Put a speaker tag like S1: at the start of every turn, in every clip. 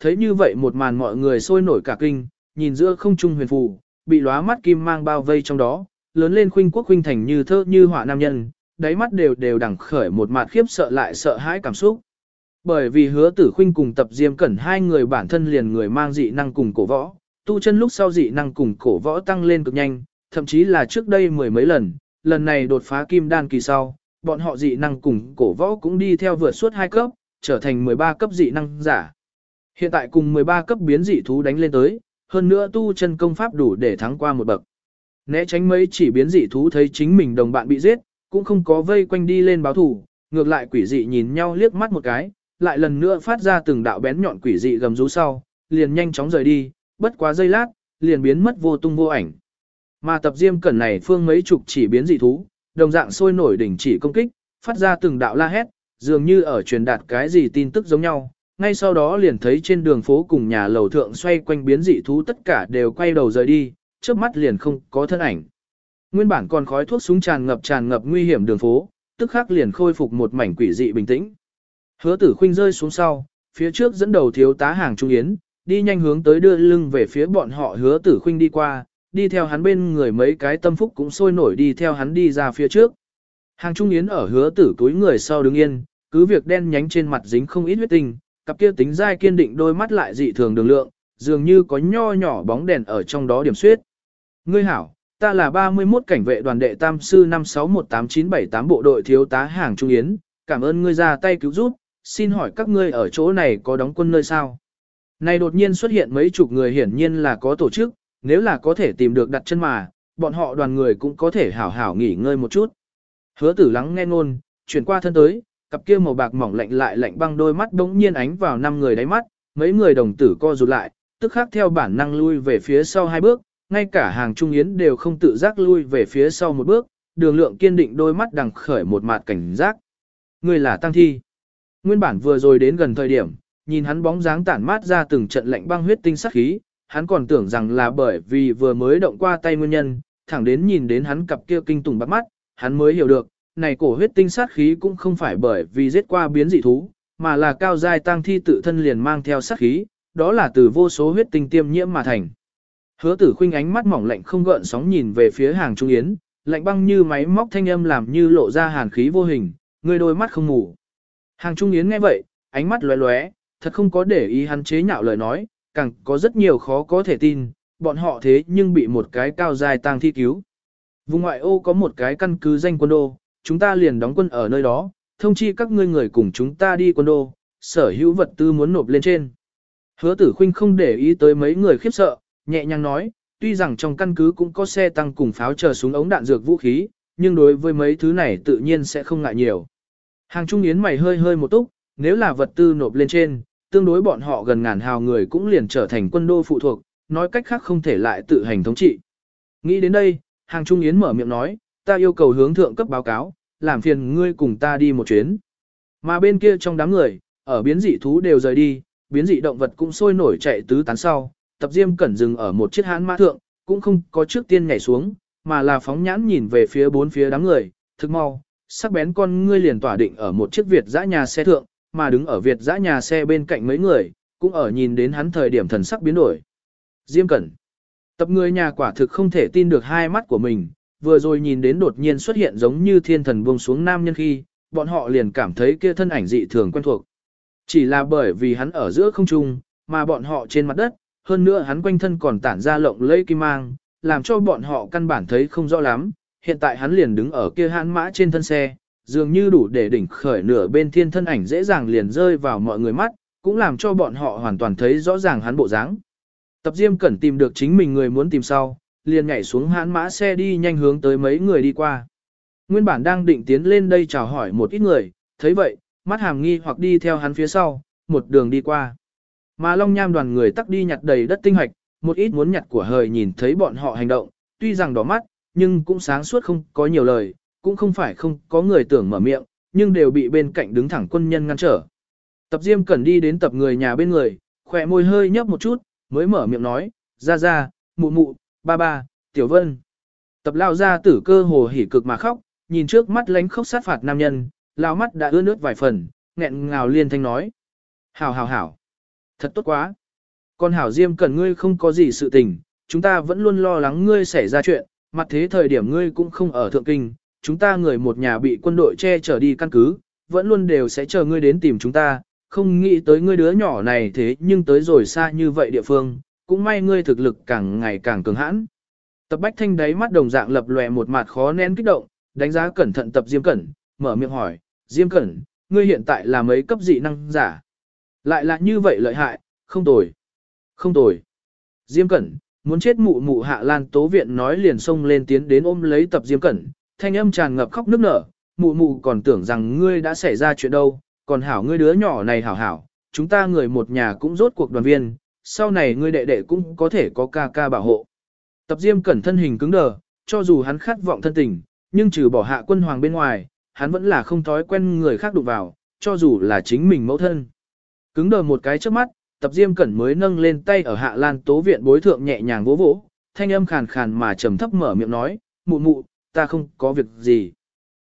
S1: thấy như vậy một màn mọi người sôi nổi cả kinh, nhìn giữa không trung huyền phù, bị lóa mắt kim mang bao vây trong đó, lớn lên khuynh quốc khuynh thành như thơ như họa nam nhân, đáy mắt đều đều đẳng khởi một mặt khiếp sợ lại sợ hãi cảm xúc. Bởi vì hứa tử khuynh cùng tập diêm cẩn hai người bản thân liền người mang dị năng cùng cổ võ, tu chân lúc sau dị năng cùng cổ võ tăng lên cực nhanh, thậm chí là trước đây mười mấy lần, lần này đột phá kim đan kỳ sau, bọn họ dị năng cùng cổ võ cũng đi theo vượt suốt hai cấp, trở thành 13 cấp dị năng giả. Hiện tại cùng 13 cấp biến dị thú đánh lên tới, hơn nữa tu chân công pháp đủ để thắng qua một bậc. Né tránh mấy chỉ biến dị thú thấy chính mình đồng bạn bị giết, cũng không có vây quanh đi lên báo thủ, ngược lại quỷ dị nhìn nhau liếc mắt một cái, lại lần nữa phát ra từng đạo bén nhọn quỷ dị gầm rú sau, liền nhanh chóng rời đi, bất quá giây lát, liền biến mất vô tung vô ảnh. Mà tập diêm cẩn này phương mấy chục chỉ biến dị thú, đồng dạng sôi nổi đỉnh chỉ công kích, phát ra từng đạo la hét, dường như ở truyền đạt cái gì tin tức giống nhau. Ngay sau đó liền thấy trên đường phố cùng nhà lầu thượng xoay quanh biến dị thú tất cả đều quay đầu rời đi, trước mắt liền không có thân ảnh. Nguyên bản còn khói thuốc súng tràn ngập tràn ngập nguy hiểm đường phố, tức khắc liền khôi phục một mảnh quỷ dị bình tĩnh. Hứa tử khuynh rơi xuống sau, phía trước dẫn đầu thiếu tá hàng trung yến, đi nhanh hướng tới đưa lưng về phía bọn họ hứa tử khuynh đi qua, đi theo hắn bên người mấy cái tâm phúc cũng sôi nổi đi theo hắn đi ra phía trước. Hàng trung yến ở hứa tử túi người sau đứng yên, cứ việc đen nhánh trên mặt dính không ít huyết tinh, cặp kia tính dai kiên định đôi mắt lại dị thường đường lượng, dường như có nho nhỏ bóng đèn ở trong đó điểm suyết. Ngươi hảo, ta là 31 cảnh vệ đoàn đệ tam sư 5618978 bộ đội thiếu tá hàng trung yến, cảm ơn ngươi ra tay cứu giúp, xin hỏi các ngươi ở chỗ này có đóng quân nơi sao? Này đột nhiên xuất hiện mấy chục người hiển nhiên là có tổ chức, nếu là có thể tìm được đặt chân mà, bọn họ đoàn người cũng có thể hảo hảo nghỉ ngơi một chút. Hứa tử lắng nghe ngôn, chuyển qua thân tới, cặp kia màu bạc mỏng lạnh lại lạnh băng đôi mắt đống nhiên ánh vào năm người đáy mắt, mấy người đồng tử co rụt lại, tức khắc theo bản năng lui về phía sau hai bước, ngay cả hàng trung yến đều không tự giác lui về phía sau một bước, đường lượng kiên định đôi mắt đằng khởi một mặt cảnh giác. Người là tăng thi. Nguyên bản vừa rồi đến gần thời điểm, nhìn hắn bóng dáng tản mát ra từng trận lạnh băng huyết tinh sắc khí, hắn còn tưởng rằng là bởi vì vừa mới động qua tay nguyên nhân, thẳng đến nhìn đến hắn cặp kia kinh tủng bắt mắt, hắn mới hiểu được, này cổ huyết tinh sát khí cũng không phải bởi vì giết qua biến dị thú, mà là cao giai tăng thi tự thân liền mang theo sát khí, đó là từ vô số huyết tinh tiêm nhiễm mà thành. Hứa tử khuynh ánh mắt mỏng lạnh không gợn sóng nhìn về phía hàng trung yến, lạnh băng như máy móc thanh âm làm như lộ ra hàn khí vô hình, người đôi mắt không ngủ. Hàng trung yến nghe vậy, ánh mắt lóe lóe, thật không có để ý hắn chế nhạo lời nói, càng có rất nhiều khó có thể tin, bọn họ thế nhưng bị một cái cao dài tang thi cứu. Vùng ngoại ô có một cái căn cứ danh quân đô, chúng ta liền đóng quân ở nơi đó, thông chi các ngươi người cùng chúng ta đi quân đô, sở hữu vật tư muốn nộp lên trên. Hứa tử Khinh không để ý tới mấy người khiếp sợ, nhẹ nhàng nói, tuy rằng trong căn cứ cũng có xe tăng cùng pháo chờ súng ống đạn dược vũ khí, nhưng đối với mấy thứ này tự nhiên sẽ không ngại nhiều. Hàng trung yến mày hơi hơi một túc, nếu là vật tư nộp lên trên, tương đối bọn họ gần ngàn hào người cũng liền trở thành quân đô phụ thuộc, nói cách khác không thể lại tự hành thống trị. Nghĩ đến đây, hàng trung yến mở miệng nói, ta yêu cầu hướng thượng cấp báo cáo, làm phiền ngươi cùng ta đi một chuyến. Mà bên kia trong đám người, ở biến dị thú đều rời đi, biến dị động vật cũng sôi nổi chạy tứ tán sau, tập diêm cẩn dừng ở một chiếc hãn mã thượng, cũng không có trước tiên nhảy xuống, mà là phóng nhãn nhìn về phía bốn phía đám người, thực mau, sắc bén con ngươi liền tỏa định ở một chiếc Việt dã nhà xe thượng, mà đứng ở Việt dã nhà xe bên cạnh mấy người, cũng ở nhìn đến hắn thời điểm thần sắc biến đổi. Diêm Cẩn. Tập người nhà quả thực không thể tin được hai mắt của mình, vừa rồi nhìn đến đột nhiên xuất hiện giống như thiên thần buông xuống nam nhân khi, bọn họ liền cảm thấy kia thân ảnh dị thường quen thuộc. Chỉ là bởi vì hắn ở giữa không trung, mà bọn họ trên mặt đất, hơn nữa hắn quanh thân còn tản ra lộng lẫy kim mang, làm cho bọn họ căn bản thấy không rõ lắm. Hiện tại hắn liền đứng ở kia hãn mã trên thân xe, dường như đủ để đỉnh khởi nửa bên thiên thân ảnh dễ dàng liền rơi vào mọi người mắt, cũng làm cho bọn họ hoàn toàn thấy rõ ràng hắn bộ dáng. Tập Diêm Cẩn tìm được chính mình người muốn tìm sau, liền nhảy xuống hãn mã xe đi nhanh hướng tới mấy người đi qua. Nguyên bản đang định tiến lên đây chào hỏi một ít người, thấy vậy, mắt hàm nghi hoặc đi theo hắn phía sau, một đường đi qua. Mà Long Nham đoàn người tắc đi nhặt đầy đất tinh hoạch, một ít muốn nhặt của hời nhìn thấy bọn họ hành động, tuy rằng đỏ mắt, nhưng cũng sáng suốt không có nhiều lời, cũng không phải không có người tưởng mở miệng, nhưng đều bị bên cạnh đứng thẳng quân nhân ngăn trở. Tập Diêm cần đi đến tập người nhà bên người, khỏe môi hơi nhấp một chút, mới mở miệng nói, ra ra, mụ mụ, ba ba, tiểu vân. Tập lao ra tử cơ hồ hỉ cực mà khóc, nhìn trước mắt lánh khóc sát phạt nam nhân, lao mắt đã ướt nước vài phần, nghẹn ngào liên thanh nói. Hảo hảo hảo. Thật tốt quá. Con hảo Diêm cần ngươi không có gì sự tình, chúng ta vẫn luôn lo lắng ngươi xảy ra chuyện, mặt thế thời điểm ngươi cũng không ở thượng kinh, chúng ta người một nhà bị quân đội che chở đi căn cứ, vẫn luôn đều sẽ chờ ngươi đến tìm chúng ta, không nghĩ tới ngươi đứa nhỏ này thế nhưng tới rồi xa như vậy địa phương, cũng may ngươi thực lực càng ngày càng cường hãn. Tập Bách Thanh đáy mắt đồng dạng lập lòe một mặt khó nén kích động, đánh giá cẩn thận tập Diêm Cẩn, mở miệng hỏi, Diêm Cẩn, ngươi hiện tại là mấy cấp dị năng giả? Lại là như vậy lợi hại, không tồi. Không tồi. Diêm Cẩn, muốn chết mụ mụ hạ lan tố viện nói liền xông lên tiến đến ôm lấy tập Diêm Cẩn, thanh âm tràn ngập khóc nức nở, mụ mụ còn tưởng rằng ngươi đã xảy ra chuyện đâu, còn hảo ngươi đứa nhỏ này hảo hảo, chúng ta người một nhà cũng rốt cuộc đoàn viên, sau này ngươi đệ đệ cũng có thể có ca ca bảo hộ. Tập Diêm Cẩn thân hình cứng đờ, cho dù hắn khát vọng thân tình, nhưng trừ bỏ hạ quân hoàng bên ngoài, hắn vẫn là không thói quen người khác đụng vào, cho dù là chính mình mẫu thân. Cứng đờ một cái trước mắt, tập Diêm Cẩn mới nâng lên tay ở hạ lan tố viện bối thượng nhẹ nhàng vỗ vỗ, thanh âm khàn khàn mà trầm thấp mở miệng nói, mụ mụ, ta không có việc gì.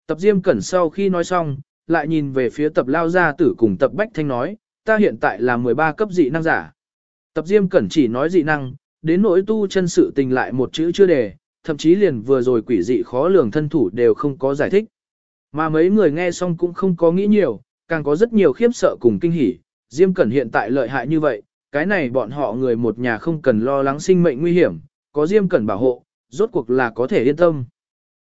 S1: Tập Diêm Cẩn sau khi nói xong, lại nhìn về phía tập lao gia tử cùng tập Bách Thanh nói, ta hiện tại là 13 cấp dị năng giả. Tập Diêm Cẩn chỉ nói dị năng, đến nỗi tu chân sự tình lại một chữ chưa đề, thậm chí liền vừa rồi quỷ dị khó lường thân thủ đều không có giải thích. Mà mấy người nghe xong cũng không có nghĩ nhiều, càng có rất nhiều khiếp sợ cùng kinh hỉ. Diêm Cẩn hiện tại lợi hại như vậy, cái này bọn họ người một nhà không cần lo lắng sinh mệnh nguy hiểm, có Diêm Cẩn bảo hộ, rốt cuộc là có thể yên tâm.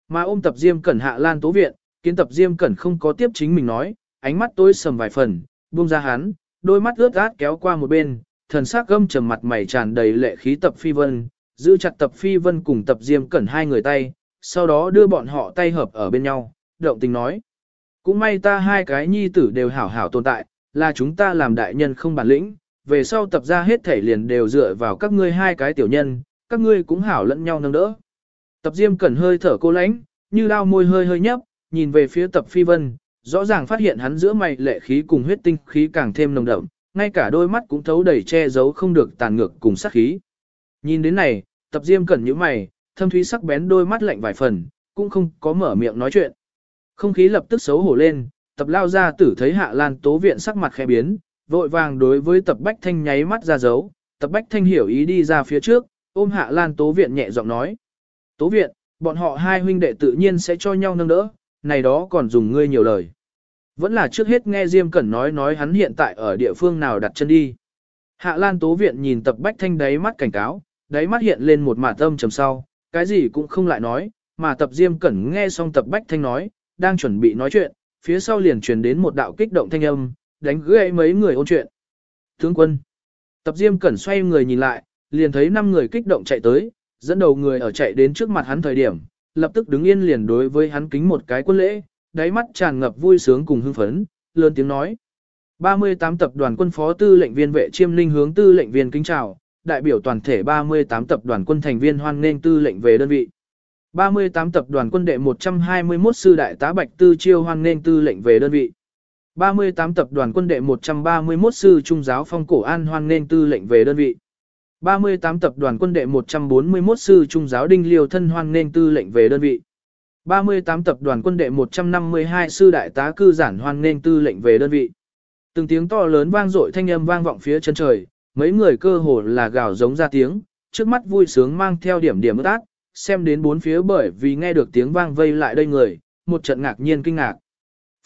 S1: Mà ôm tập Diêm Cẩn hạ lan tố viện, kiến tập Diêm Cẩn không có tiếp chính mình nói, ánh mắt tôi sầm vài phần, buông ra hắn, đôi mắt ướt át kéo qua một bên, thần sắc gâm trầm mặt mày tràn đầy lệ khí tập phi vân, giữ chặt tập phi vân cùng tập Diêm Cẩn hai người tay, sau đó đưa bọn họ tay hợp ở bên nhau, động tình nói. Cũng may ta hai cái nhi tử đều hảo hảo tồn tại, là chúng ta làm đại nhân không bản lĩnh, về sau tập ra hết thể liền đều dựa vào các ngươi hai cái tiểu nhân, các ngươi cũng hảo lẫn nhau nâng đỡ. Tập Diêm Cẩn hơi thở cô lãnh, như lao môi hơi hơi nhấp, nhìn về phía tập phi vân, rõ ràng phát hiện hắn giữa mày lệ khí cùng huyết tinh khí càng thêm nồng đậm, ngay cả đôi mắt cũng thấu đầy che giấu không được tàn ngược cùng sát khí. Nhìn đến này, tập Diêm Cẩn những mày, thâm thúy sắc bén đôi mắt lạnh vài phần, cũng không có mở miệng nói chuyện. Không khí lập tức xấu hổ lên, tập lao ra tử thấy hạ lan tố viện sắc mặt khẽ biến, vội vàng đối với tập bách thanh nháy mắt ra dấu, tập bách thanh hiểu ý đi ra phía trước, ôm hạ lan tố viện nhẹ giọng nói. Tố viện, bọn họ hai huynh đệ tự nhiên sẽ cho nhau nâng đỡ, này đó còn dùng ngươi nhiều lời. Vẫn là trước hết nghe Diêm Cẩn nói nói hắn hiện tại ở địa phương nào đặt chân đi. Hạ Lan Tố Viện nhìn tập Bách Thanh đáy mắt cảnh cáo, đáy mắt hiện lên một mả tâm trầm sau, cái gì cũng không lại nói, mà tập Diêm Cẩn nghe xong tập Bách Thanh nói, đang chuẩn bị nói chuyện, phía sau liền truyền đến một đạo kích động thanh âm, đánh gãy mấy người ôn chuyện. Tướng quân, tập Diêm Cẩn xoay người nhìn lại, liền thấy năm người kích động chạy tới, dẫn đầu người ở chạy đến trước mặt hắn thời điểm, lập tức đứng yên liền đối với hắn kính một cái quân lễ, đáy mắt tràn ngập vui sướng cùng hưng phấn, lớn tiếng nói. 38 tập đoàn quân phó tư lệnh viên vệ chiêm linh hướng tư lệnh viên kính chào, đại biểu toàn thể 38 tập đoàn quân thành viên hoan nghênh tư lệnh về đơn vị. 38 tập đoàn quân đệ 121 sư đại tá Bạch Tư Chiêu hoan nghênh tư lệnh về đơn vị. 38 tập đoàn quân đệ 131 sư trung giáo phong cổ an hoan nghênh tư lệnh về đơn vị. 38 tập đoàn quân đệ 141 sư trung giáo đinh liêu thân hoan nghênh tư lệnh về đơn vị. 38 tập đoàn quân đệ 152 sư đại tá cư giản hoan nên tư lệnh về đơn vị. Từng tiếng to lớn vang dội thanh âm vang vọng phía chân trời, mấy người cơ hồ là gào giống ra tiếng, trước mắt vui sướng mang theo điểm điểm ướt át, xem đến bốn phía bởi vì nghe được tiếng vang vây lại đây người, một trận ngạc nhiên kinh ngạc.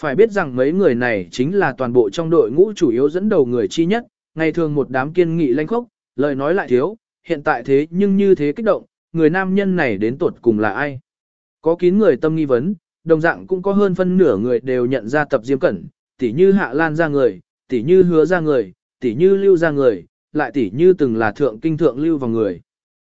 S1: Phải biết rằng mấy người này chính là toàn bộ trong đội ngũ chủ yếu dẫn đầu người chi nhất, ngày thường một đám kiên nghị lanh khốc, lời nói lại thiếu, hiện tại thế nhưng như thế kích động, người nam nhân này đến tuột cùng là ai? Có kín người tâm nghi vấn, đồng dạng cũng có hơn phân nửa người đều nhận ra tập diêm cẩn, tỉ như hạ lan ra người, tỉ như hứa ra người, tỉ như lưu ra người, lại tỉ như từng là thượng kinh thượng lưu vào người.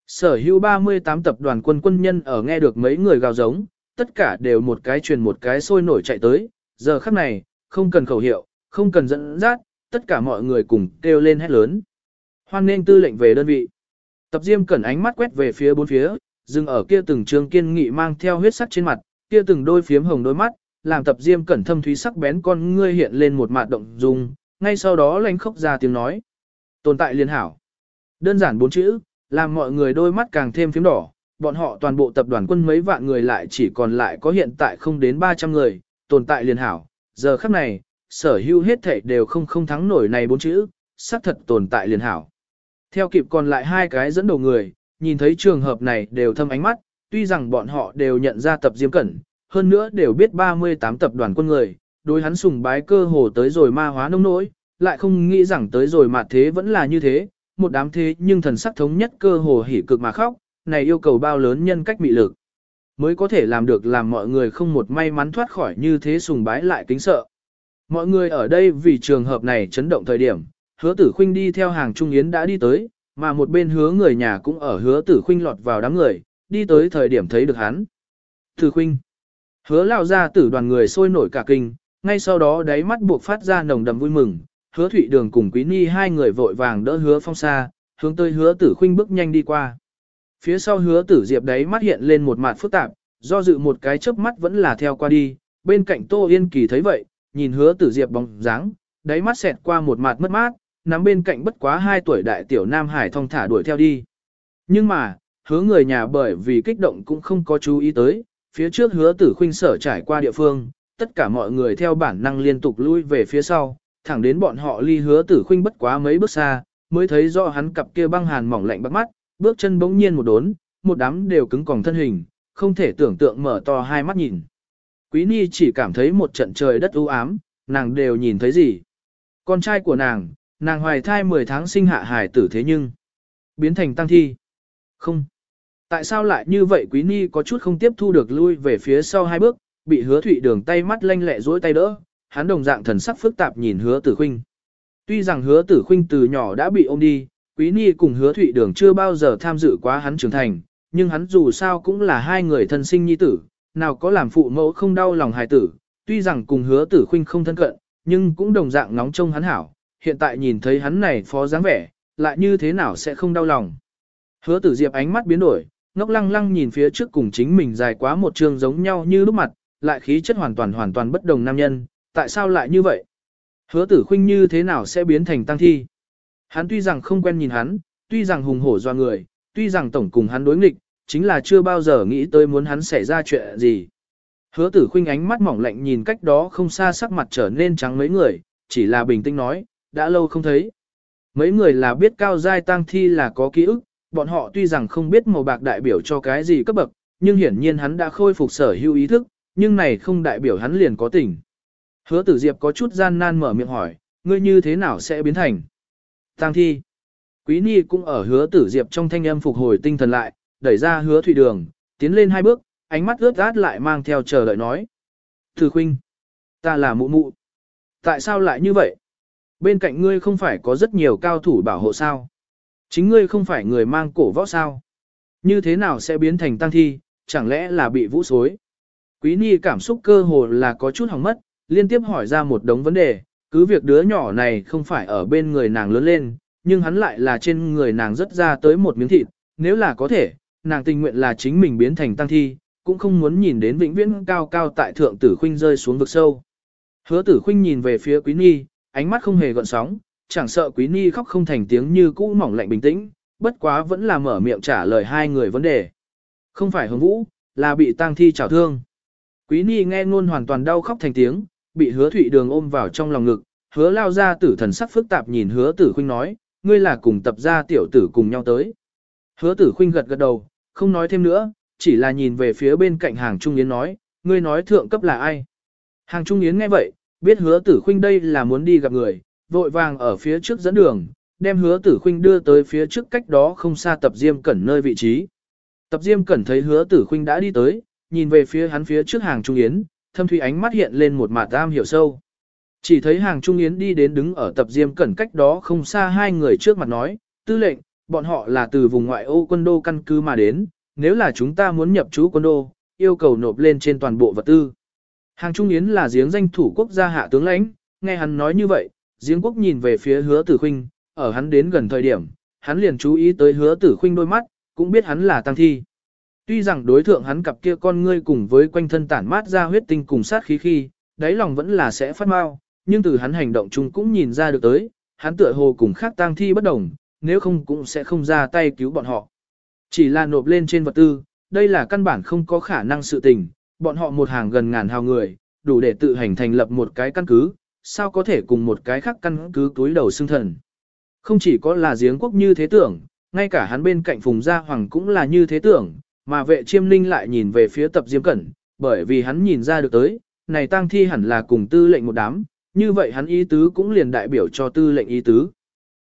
S1: Sở hữu 38 tập đoàn quân quân nhân ở nghe được mấy người gào giống, tất cả đều một cái truyền một cái sôi nổi chạy tới, giờ khắc này, không cần khẩu hiệu, không cần dẫn dắt, tất cả mọi người cùng kêu lên hét lớn. Hoan nên tư lệnh về đơn vị. Tập Diêm cẩn ánh mắt quét về phía bốn phía, dừng ở kia từng trường kiên nghị mang theo huyết sắc trên mặt, kia từng đôi phiếm hồng đôi mắt, làm Tập Diêm cẩn thâm thúy sắc bén con ngươi hiện lên một mạt động dung, ngay sau đó lanh khóc ra tiếng nói. Tồn tại liên hảo. Đơn giản bốn chữ, làm mọi người đôi mắt càng thêm phím đỏ, bọn họ toàn bộ tập đoàn quân mấy vạn người lại chỉ còn lại có hiện tại không đến 300 người, tồn tại liên hảo. Giờ khắc này, sở hữu hết thảy đều không không thắng nổi này bốn chữ, xác thật tồn tại liên hảo. Theo kịp còn lại hai cái dẫn đầu người, nhìn thấy trường hợp này đều thâm ánh mắt, tuy rằng bọn họ đều nhận ra tập diêm cẩn, hơn nữa đều biết 38 tập đoàn quân người, đối hắn sùng bái cơ hồ tới rồi ma hóa nông nỗi, lại không nghĩ rằng tới rồi mà thế vẫn là như thế, một đám thế nhưng thần sắc thống nhất cơ hồ hỉ cực mà khóc, này yêu cầu bao lớn nhân cách mị lực. Mới có thể làm được làm mọi người không một may mắn thoát khỏi như thế sùng bái lại kính sợ. Mọi người ở đây vì trường hợp này chấn động thời điểm, hứa tử khuynh đi theo hàng trung yến đã đi tới, mà một bên hứa người nhà cũng ở hứa tử khuynh lọt vào đám người, đi tới thời điểm thấy được hắn. Tử khuynh. Hứa lao ra tử đoàn người sôi nổi cả kinh, ngay sau đó đáy mắt buộc phát ra nồng đầm vui mừng, hứa thụy đường cùng quý ni hai người vội vàng đỡ hứa phong xa, hướng tới hứa tử khuynh bước nhanh đi qua. Phía sau hứa tử diệp đấy mắt hiện lên một mặt phức tạp, do dự một cái chớp mắt vẫn là theo qua đi, bên cạnh tô yên kỳ thấy vậy, nhìn hứa tử diệp bóng dáng, đáy mắt xẹt qua một mặt mất mát, nắm bên cạnh bất quá hai tuổi đại tiểu nam hải thong thả đuổi theo đi. Nhưng mà, hứa người nhà bởi vì kích động cũng không có chú ý tới, phía trước hứa tử khuynh sở trải qua địa phương, tất cả mọi người theo bản năng liên tục lui về phía sau, thẳng đến bọn họ ly hứa tử khuynh bất quá mấy bước xa, mới thấy rõ hắn cặp kia băng hàn mỏng lạnh bắt mắt, bước chân bỗng nhiên một đốn, một đám đều cứng còng thân hình, không thể tưởng tượng mở to hai mắt nhìn. Quý Ni chỉ cảm thấy một trận trời đất u ám, nàng đều nhìn thấy gì. Con trai của nàng, nàng hoài thai 10 tháng sinh hạ hài tử thế nhưng, biến thành tăng thi. Không. Tại sao lại như vậy Quý Ni có chút không tiếp thu được lui về phía sau hai bước, bị hứa thụy đường tay mắt lanh lẹ dối tay đỡ, hắn đồng dạng thần sắc phức tạp nhìn hứa tử khinh. Tuy rằng hứa tử khinh từ nhỏ đã bị ôm đi, Quý Ni cùng hứa thụy đường chưa bao giờ tham dự quá hắn trưởng thành, nhưng hắn dù sao cũng là hai người thân sinh nhi tử, nào có làm phụ mẫu không đau lòng hài tử, tuy rằng cùng hứa tử khinh không thân cận, nhưng cũng đồng dạng ngóng trông hắn hảo, hiện tại nhìn thấy hắn này phó dáng vẻ, lại như thế nào sẽ không đau lòng. Hứa tử diệp ánh mắt biến đổi, ngốc lăng lăng nhìn phía trước cùng chính mình dài quá một trường giống nhau như lúc mặt, lại khí chất hoàn toàn hoàn toàn bất đồng nam nhân, tại sao lại như vậy? Hứa tử khinh như thế nào sẽ biến thành tăng thi? Hắn tuy rằng không quen nhìn hắn, tuy rằng hùng hổ doa người, tuy rằng tổng cùng hắn đối nghịch, chính là chưa bao giờ nghĩ tới muốn hắn xảy ra chuyện gì. Hứa tử khinh ánh mắt mỏng lạnh nhìn cách đó không xa sắc mặt trở nên trắng mấy người, chỉ là bình tĩnh nói, đã lâu không thấy. Mấy người là biết cao giai tăng thi là có ký ức, bọn họ tuy rằng không biết màu bạc đại biểu cho cái gì cấp bậc, nhưng hiển nhiên hắn đã khôi phục sở hữu ý thức, nhưng này không đại biểu hắn liền có tỉnh. Hứa tử diệp có chút gian nan mở miệng hỏi, ngươi như thế nào sẽ biến thành? Tăng thi. Quý Ni cũng ở hứa tử diệp trong thanh âm phục hồi tinh thần lại, đẩy ra hứa thủy đường, tiến lên hai bước, ánh mắt ướt át lại mang theo chờ đợi nói. Thử khuynh, ta là mụ mụ. Tại sao lại như vậy? Bên cạnh ngươi không phải có rất nhiều cao thủ bảo hộ sao? Chính ngươi không phải người mang cổ võ sao? Như thế nào sẽ biến thành tăng thi, chẳng lẽ là bị vũ xối? Quý Ni cảm xúc cơ hồ là có chút hỏng mất, liên tiếp hỏi ra một đống vấn đề, cứ việc đứa nhỏ này không phải ở bên người nàng lớn lên, nhưng hắn lại là trên người nàng rất ra tới một miếng thịt, nếu là có thể, nàng tình nguyện là chính mình biến thành tăng thi, cũng không muốn nhìn đến vĩnh viễn cao cao tại thượng tử khuynh rơi xuống vực sâu. Hứa tử khuynh nhìn về phía quý Nhi ánh mắt không hề gợn sóng, chẳng sợ quý ni khóc không thành tiếng như cũ mỏng lạnh bình tĩnh, bất quá vẫn là mở miệng trả lời hai người vấn đề. Không phải hồng vũ, là bị tang thi trào thương. Quý ni nghe ngôn hoàn toàn đau khóc thành tiếng, bị hứa thụy đường ôm vào trong lòng ngực, hứa lao ra tử thần sắc phức tạp nhìn hứa tử khuynh nói, ngươi là cùng tập ra tiểu tử cùng nhau tới. Hứa tử khuynh gật gật đầu, không nói thêm nữa, chỉ là nhìn về phía bên cạnh hàng trung yến nói, ngươi nói thượng cấp là ai. Hàng trung yến nghe vậy, biết hứa tử khuynh đây là muốn đi gặp người, vội vàng ở phía trước dẫn đường, đem hứa tử khuynh đưa tới phía trước cách đó không xa tập diêm cẩn nơi vị trí. Tập diêm cẩn thấy hứa tử khuynh đã đi tới, nhìn về phía hắn phía trước hàng trung yến, thâm thủy ánh mắt hiện lên một mạt tam hiểu sâu. Chỉ thấy hàng trung yến đi đến đứng ở tập diêm cẩn cách đó không xa hai người trước mặt nói, tư lệnh, bọn họ là từ vùng ngoại ô quân đô căn cứ mà đến, nếu là chúng ta muốn nhập trú quân đô, yêu cầu nộp lên trên toàn bộ vật tư. Hàng trung yến là giếng danh thủ quốc gia hạ tướng lãnh, nghe hắn nói như vậy, giếng quốc nhìn về phía hứa tử khinh, ở hắn đến gần thời điểm, hắn liền chú ý tới hứa tử khinh đôi mắt, cũng biết hắn là tăng thi. Tuy rằng đối thượng hắn cặp kia con ngươi cùng với quanh thân tản mát ra huyết tinh cùng sát khí khi, đáy lòng vẫn là sẽ phát mau, nhưng từ hắn hành động chung cũng nhìn ra được tới, hắn tựa hồ cùng khác tang thi bất đồng, nếu không cũng sẽ không ra tay cứu bọn họ. Chỉ là nộp lên trên vật tư, đây là căn bản không có khả năng sự tình, bọn họ một hàng gần ngàn hào người, đủ để tự hành thành lập một cái căn cứ, sao có thể cùng một cái khác căn cứ túi đầu xương thần. Không chỉ có là giếng quốc như thế tưởng, ngay cả hắn bên cạnh Phùng Gia Hoàng cũng là như thế tưởng, mà vệ chiêm ninh lại nhìn về phía tập Diêm Cẩn, bởi vì hắn nhìn ra được tới, này tang thi hẳn là cùng tư lệnh một đám, như vậy hắn ý tứ cũng liền đại biểu cho tư lệnh ý tứ.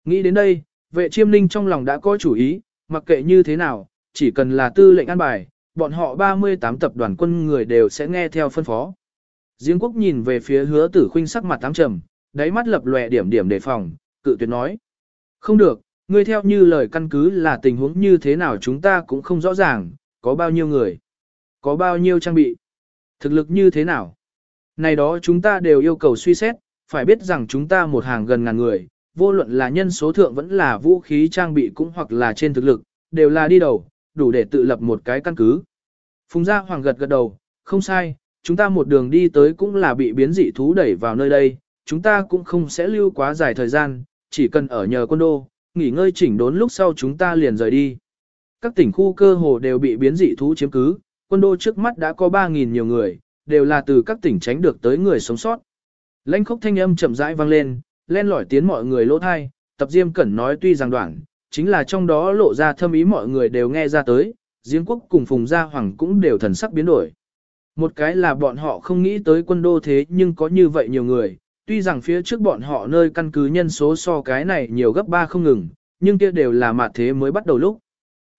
S1: Nghĩ đến đây, vệ chiêm ninh trong lòng đã có chủ ý, mặc kệ như thế nào, chỉ cần là tư lệnh an bài, bọn họ 38 tập đoàn quân người đều sẽ nghe theo phân phó. Diễng quốc nhìn về phía hứa tử khuynh sắc mặt tám trầm, đáy mắt lập lòe điểm điểm đề phòng, cự tuyệt nói. Không được, ngươi theo như lời căn cứ là tình huống như thế nào chúng ta cũng không rõ ràng, có bao nhiêu người, có bao nhiêu trang bị, thực lực như thế nào. Này đó chúng ta đều yêu cầu suy xét, phải biết rằng chúng ta một hàng gần ngàn người, vô luận là nhân số thượng vẫn là vũ khí trang bị cũng hoặc là trên thực lực, đều là đi đầu, đủ để tự lập một cái căn cứ. Phùng Gia Hoàng gật gật đầu, không sai, chúng ta một đường đi tới cũng là bị biến dị thú đẩy vào nơi đây, chúng ta cũng không sẽ lưu quá dài thời gian, chỉ cần ở nhờ quân đô, nghỉ ngơi chỉnh đốn lúc sau chúng ta liền rời đi. Các tỉnh khu cơ hồ đều bị biến dị thú chiếm cứ, quân đô trước mắt đã có 3.000 nhiều người, đều là từ các tỉnh tránh được tới người sống sót. Lãnh khốc thanh âm chậm rãi vang lên, len lỏi tiến mọi người lỗ thai, tập diêm cẩn nói tuy rằng đoạn, chính là trong đó lộ ra thâm ý mọi người đều nghe ra tới, Diễm quốc cùng Phùng Gia Hoàng cũng đều thần sắc biến đổi. Một cái là bọn họ không nghĩ tới quân đô thế nhưng có như vậy nhiều người, tuy rằng phía trước bọn họ nơi căn cứ nhân số so cái này nhiều gấp ba không ngừng, nhưng kia đều là mặt thế mới bắt đầu lúc.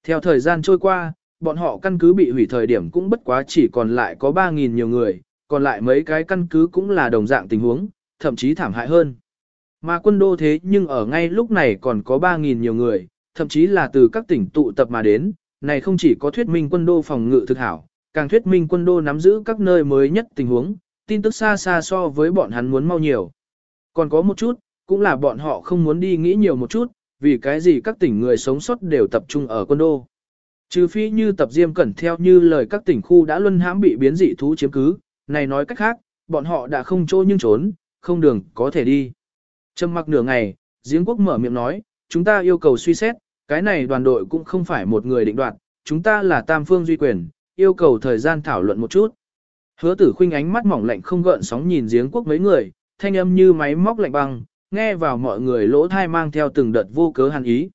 S1: Theo thời gian trôi qua, bọn họ căn cứ bị hủy thời điểm cũng bất quá chỉ còn lại có 3.000 nhiều người, còn lại mấy cái căn cứ cũng là đồng dạng tình huống, thậm chí thảm hại hơn. Mà quân đô thế nhưng ở ngay lúc này còn có 3.000 nhiều người, thậm chí là từ các tỉnh tụ tập mà đến, này không chỉ có thuyết minh quân đô phòng ngự thực hảo, càng thuyết minh quân đô nắm giữ các nơi mới nhất tình huống, tin tức xa xa so với bọn hắn muốn mau nhiều. Còn có một chút, cũng là bọn họ không muốn đi nghĩ nhiều một chút, vì cái gì các tỉnh người sống sót đều tập trung ở quân đô. Trừ phi như tập diêm cẩn theo như lời các tỉnh khu đã luân hãm bị biến dị thú chiếm cứ, này nói cách khác, bọn họ đã không chỗ nhưng trốn, không đường có thể đi. Trầm mặc nửa ngày, Giếng Quốc mở miệng nói, chúng ta yêu cầu suy xét, cái này đoàn đội cũng không phải một người định đoạt, chúng ta là tam phương duy quyền, yêu cầu thời gian thảo luận một chút. Hứa tử khinh ánh mắt mỏng lạnh không gợn sóng nhìn giếng quốc mấy người, thanh âm như máy móc lạnh băng, nghe vào mọi người lỗ thai mang theo từng đợt vô cớ hàn ý.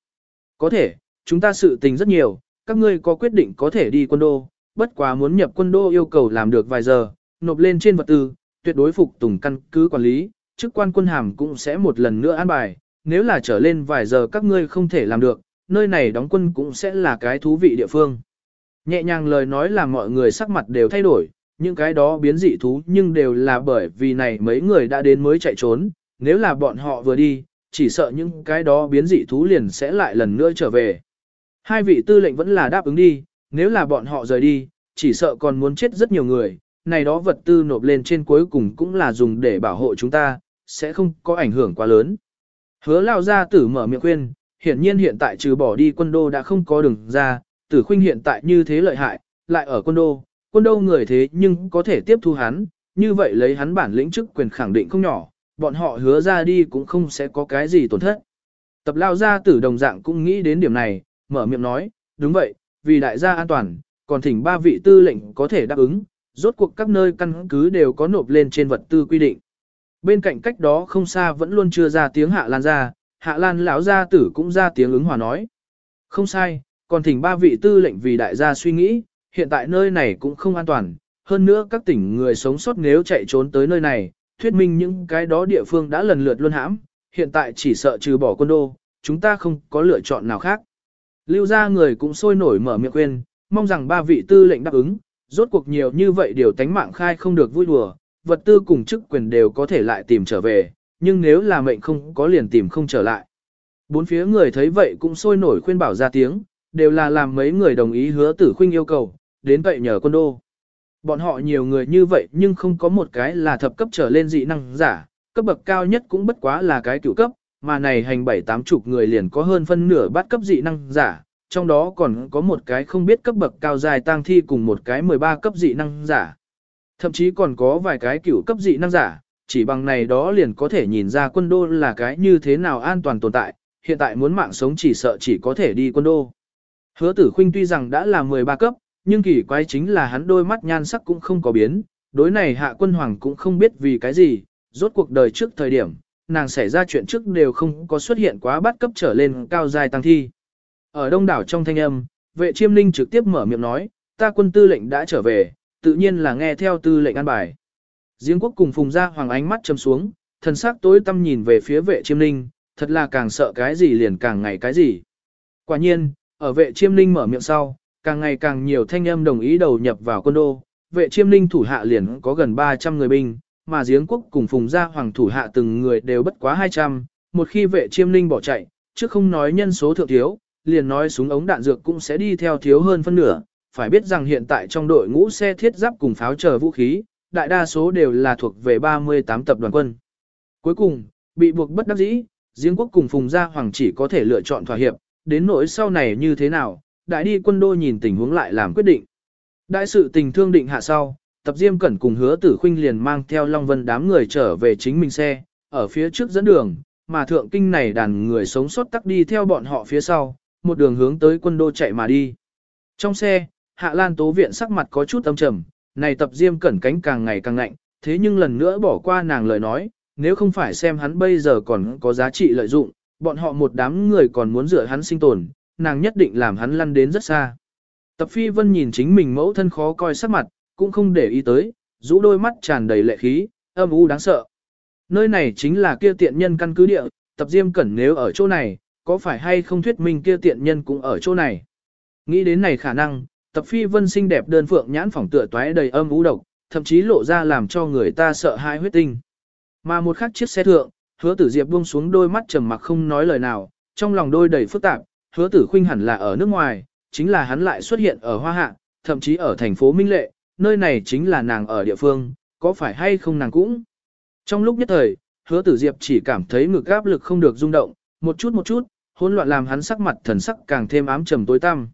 S1: Có thể, chúng ta sự tình rất nhiều, các ngươi có quyết định có thể đi quân đô, bất quá muốn nhập quân đô yêu cầu làm được vài giờ, nộp lên trên vật tư, tuyệt đối phục tùng căn cứ quản lý, chức quan quân hàm cũng sẽ một lần nữa an bài, nếu là trở lên vài giờ các ngươi không thể làm được, nơi này đóng quân cũng sẽ là cái thú vị địa phương. Nhẹ nhàng lời nói là mọi người sắc mặt đều thay đổi, những cái đó biến dị thú nhưng đều là bởi vì này mấy người đã đến mới chạy trốn, nếu là bọn họ vừa đi, chỉ sợ những cái đó biến dị thú liền sẽ lại lần nữa trở về. Hai vị tư lệnh vẫn là đáp ứng đi, nếu là bọn họ rời đi, chỉ sợ còn muốn chết rất nhiều người, này đó vật tư nộp lên trên cuối cùng cũng là dùng để bảo hộ chúng ta, sẽ không có ảnh hưởng quá lớn. Hứa lao ra tử mở miệng khuyên, hiển nhiên hiện tại trừ bỏ đi quân đô đã không có đường ra, tử khuynh hiện tại như thế lợi hại, lại ở quân đô, quân đô người thế nhưng có thể tiếp thu hắn, như vậy lấy hắn bản lĩnh chức quyền khẳng định không nhỏ, bọn họ hứa ra đi cũng không sẽ có cái gì tổn thất. Tập lao gia tử đồng dạng cũng nghĩ đến điểm này, mở miệng nói, đúng vậy, vì đại gia an toàn, còn thỉnh ba vị tư lệnh có thể đáp ứng, rốt cuộc các nơi căn cứ đều có nộp lên trên vật tư quy định. Bên cạnh cách đó không xa vẫn luôn chưa ra tiếng hạ lan ra, hạ lan lão gia tử cũng ra tiếng ứng hòa nói. Không sai, còn thỉnh ba vị tư lệnh vì đại gia suy nghĩ, hiện tại nơi này cũng không an toàn, hơn nữa các tỉnh người sống sót nếu chạy trốn tới nơi này, thuyết minh những cái đó địa phương đã lần lượt luân hãm, hiện tại chỉ sợ trừ bỏ quân đô, chúng ta không có lựa chọn nào khác. Lưu gia người cũng sôi nổi mở miệng quên, mong rằng ba vị tư lệnh đáp ứng, rốt cuộc nhiều như vậy điều tánh mạng khai không được vui đùa, vật tư cùng chức quyền đều có thể lại tìm trở về, nhưng nếu là mệnh không có liền tìm không trở lại. Bốn phía người thấy vậy cũng sôi nổi khuyên bảo ra tiếng, đều là làm mấy người đồng ý hứa tử khuynh yêu cầu, đến vậy nhờ quân đô. Bọn họ nhiều người như vậy nhưng không có một cái là thập cấp trở lên dị năng giả, cấp bậc cao nhất cũng bất quá là cái cựu cấp, mà này hành bảy tám chục người liền có hơn phân nửa bát cấp dị năng giả, trong đó còn có một cái không biết cấp bậc cao dài tang thi cùng một cái 13 cấp dị năng giả. Thậm chí còn có vài cái cựu cấp dị năng giả, chỉ bằng này đó liền có thể nhìn ra quân đô là cái như thế nào an toàn tồn tại, hiện tại muốn mạng sống chỉ sợ chỉ có thể đi quân đô. Hứa tử khinh tuy rằng đã là 13 cấp, nhưng kỳ quái chính là hắn đôi mắt nhan sắc cũng không có biến, đối này hạ quân hoàng cũng không biết vì cái gì, rốt cuộc đời trước thời điểm, nàng xảy ra chuyện trước đều không có xuất hiện quá bắt cấp trở lên cao dài tăng thi. Ở đông đảo trong thanh âm, vệ chiêm ninh trực tiếp mở miệng nói, ta quân tư lệnh đã trở về, tự nhiên là nghe theo tư lệnh an bài. Giếng quốc cùng phùng ra hoàng ánh mắt châm xuống, thần sắc tối tâm nhìn về phía vệ chiêm ninh, thật là càng sợ cái gì liền càng ngày cái gì. Quả nhiên, ở vệ chiêm ninh mở miệng sau, càng ngày càng nhiều thanh âm đồng ý đầu nhập vào quân đô, vệ chiêm ninh thủ hạ liền có gần 300 người binh, mà giếng quốc cùng phùng gia hoàng thủ hạ từng người đều bất quá 200, một khi vệ chiêm ninh bỏ chạy, chứ không nói nhân số thượng thiếu, liền nói súng ống đạn dược cũng sẽ đi theo thiếu hơn phân nửa, phải biết rằng hiện tại trong đội ngũ xe thiết giáp cùng pháo chờ vũ khí, đại đa số đều là thuộc về 38 tập đoàn quân. Cuối cùng, bị buộc bất đắc dĩ, giếng quốc cùng phùng gia hoàng chỉ có thể lựa chọn thỏa hiệp, đến nỗi sau này như thế nào, đại đi quân đô nhìn tình huống lại làm quyết định. Đại sự tình thương định hạ sau, tập diêm cẩn cùng hứa tử khuynh liền mang theo Long Vân đám người trở về chính mình xe, ở phía trước dẫn đường, mà thượng kinh này đàn người sống sót tắc đi theo bọn họ phía sau, một đường hướng tới quân đô chạy mà đi. Trong xe, Hạ Lan Tố Viện sắc mặt có chút âm trầm, này tập diêm cẩn cánh càng ngày càng lạnh, thế nhưng lần nữa bỏ qua nàng lời nói, nếu không phải xem hắn bây giờ còn có giá trị lợi dụng, bọn họ một đám người còn muốn rửa hắn sinh tồn, nàng nhất định làm hắn lăn đến rất xa. Tập Phi Vân nhìn chính mình mẫu thân khó coi sắc mặt, cũng không để ý tới, rũ đôi mắt tràn đầy lệ khí, âm u đáng sợ. Nơi này chính là kia tiện nhân căn cứ địa, tập Diêm Cẩn nếu ở chỗ này, có phải hay không thuyết minh kia tiện nhân cũng ở chỗ này. Nghĩ đến này khả năng, tập Phi Vân xinh đẹp đơn phượng nhãn phỏng tựa toái đầy âm u độc, thậm chí lộ ra làm cho người ta sợ hãi huyết tinh. Mà một khắc chiếc xe thượng, hứa tử diệp buông xuống đôi mắt trầm mặc không nói lời nào, trong lòng đôi đầy phức tạp, hứa tử khuynh hẳn là ở nước ngoài, chính là hắn lại xuất hiện ở Hoa Hạ, thậm chí ở thành phố Minh Lệ, nơi này chính là nàng ở địa phương, có phải hay không nàng cũng. Trong lúc nhất thời, hứa tử diệp chỉ cảm thấy ngực áp lực không được rung động, một chút một chút, hỗn loạn làm hắn sắc mặt thần sắc càng thêm ám trầm tối tăm.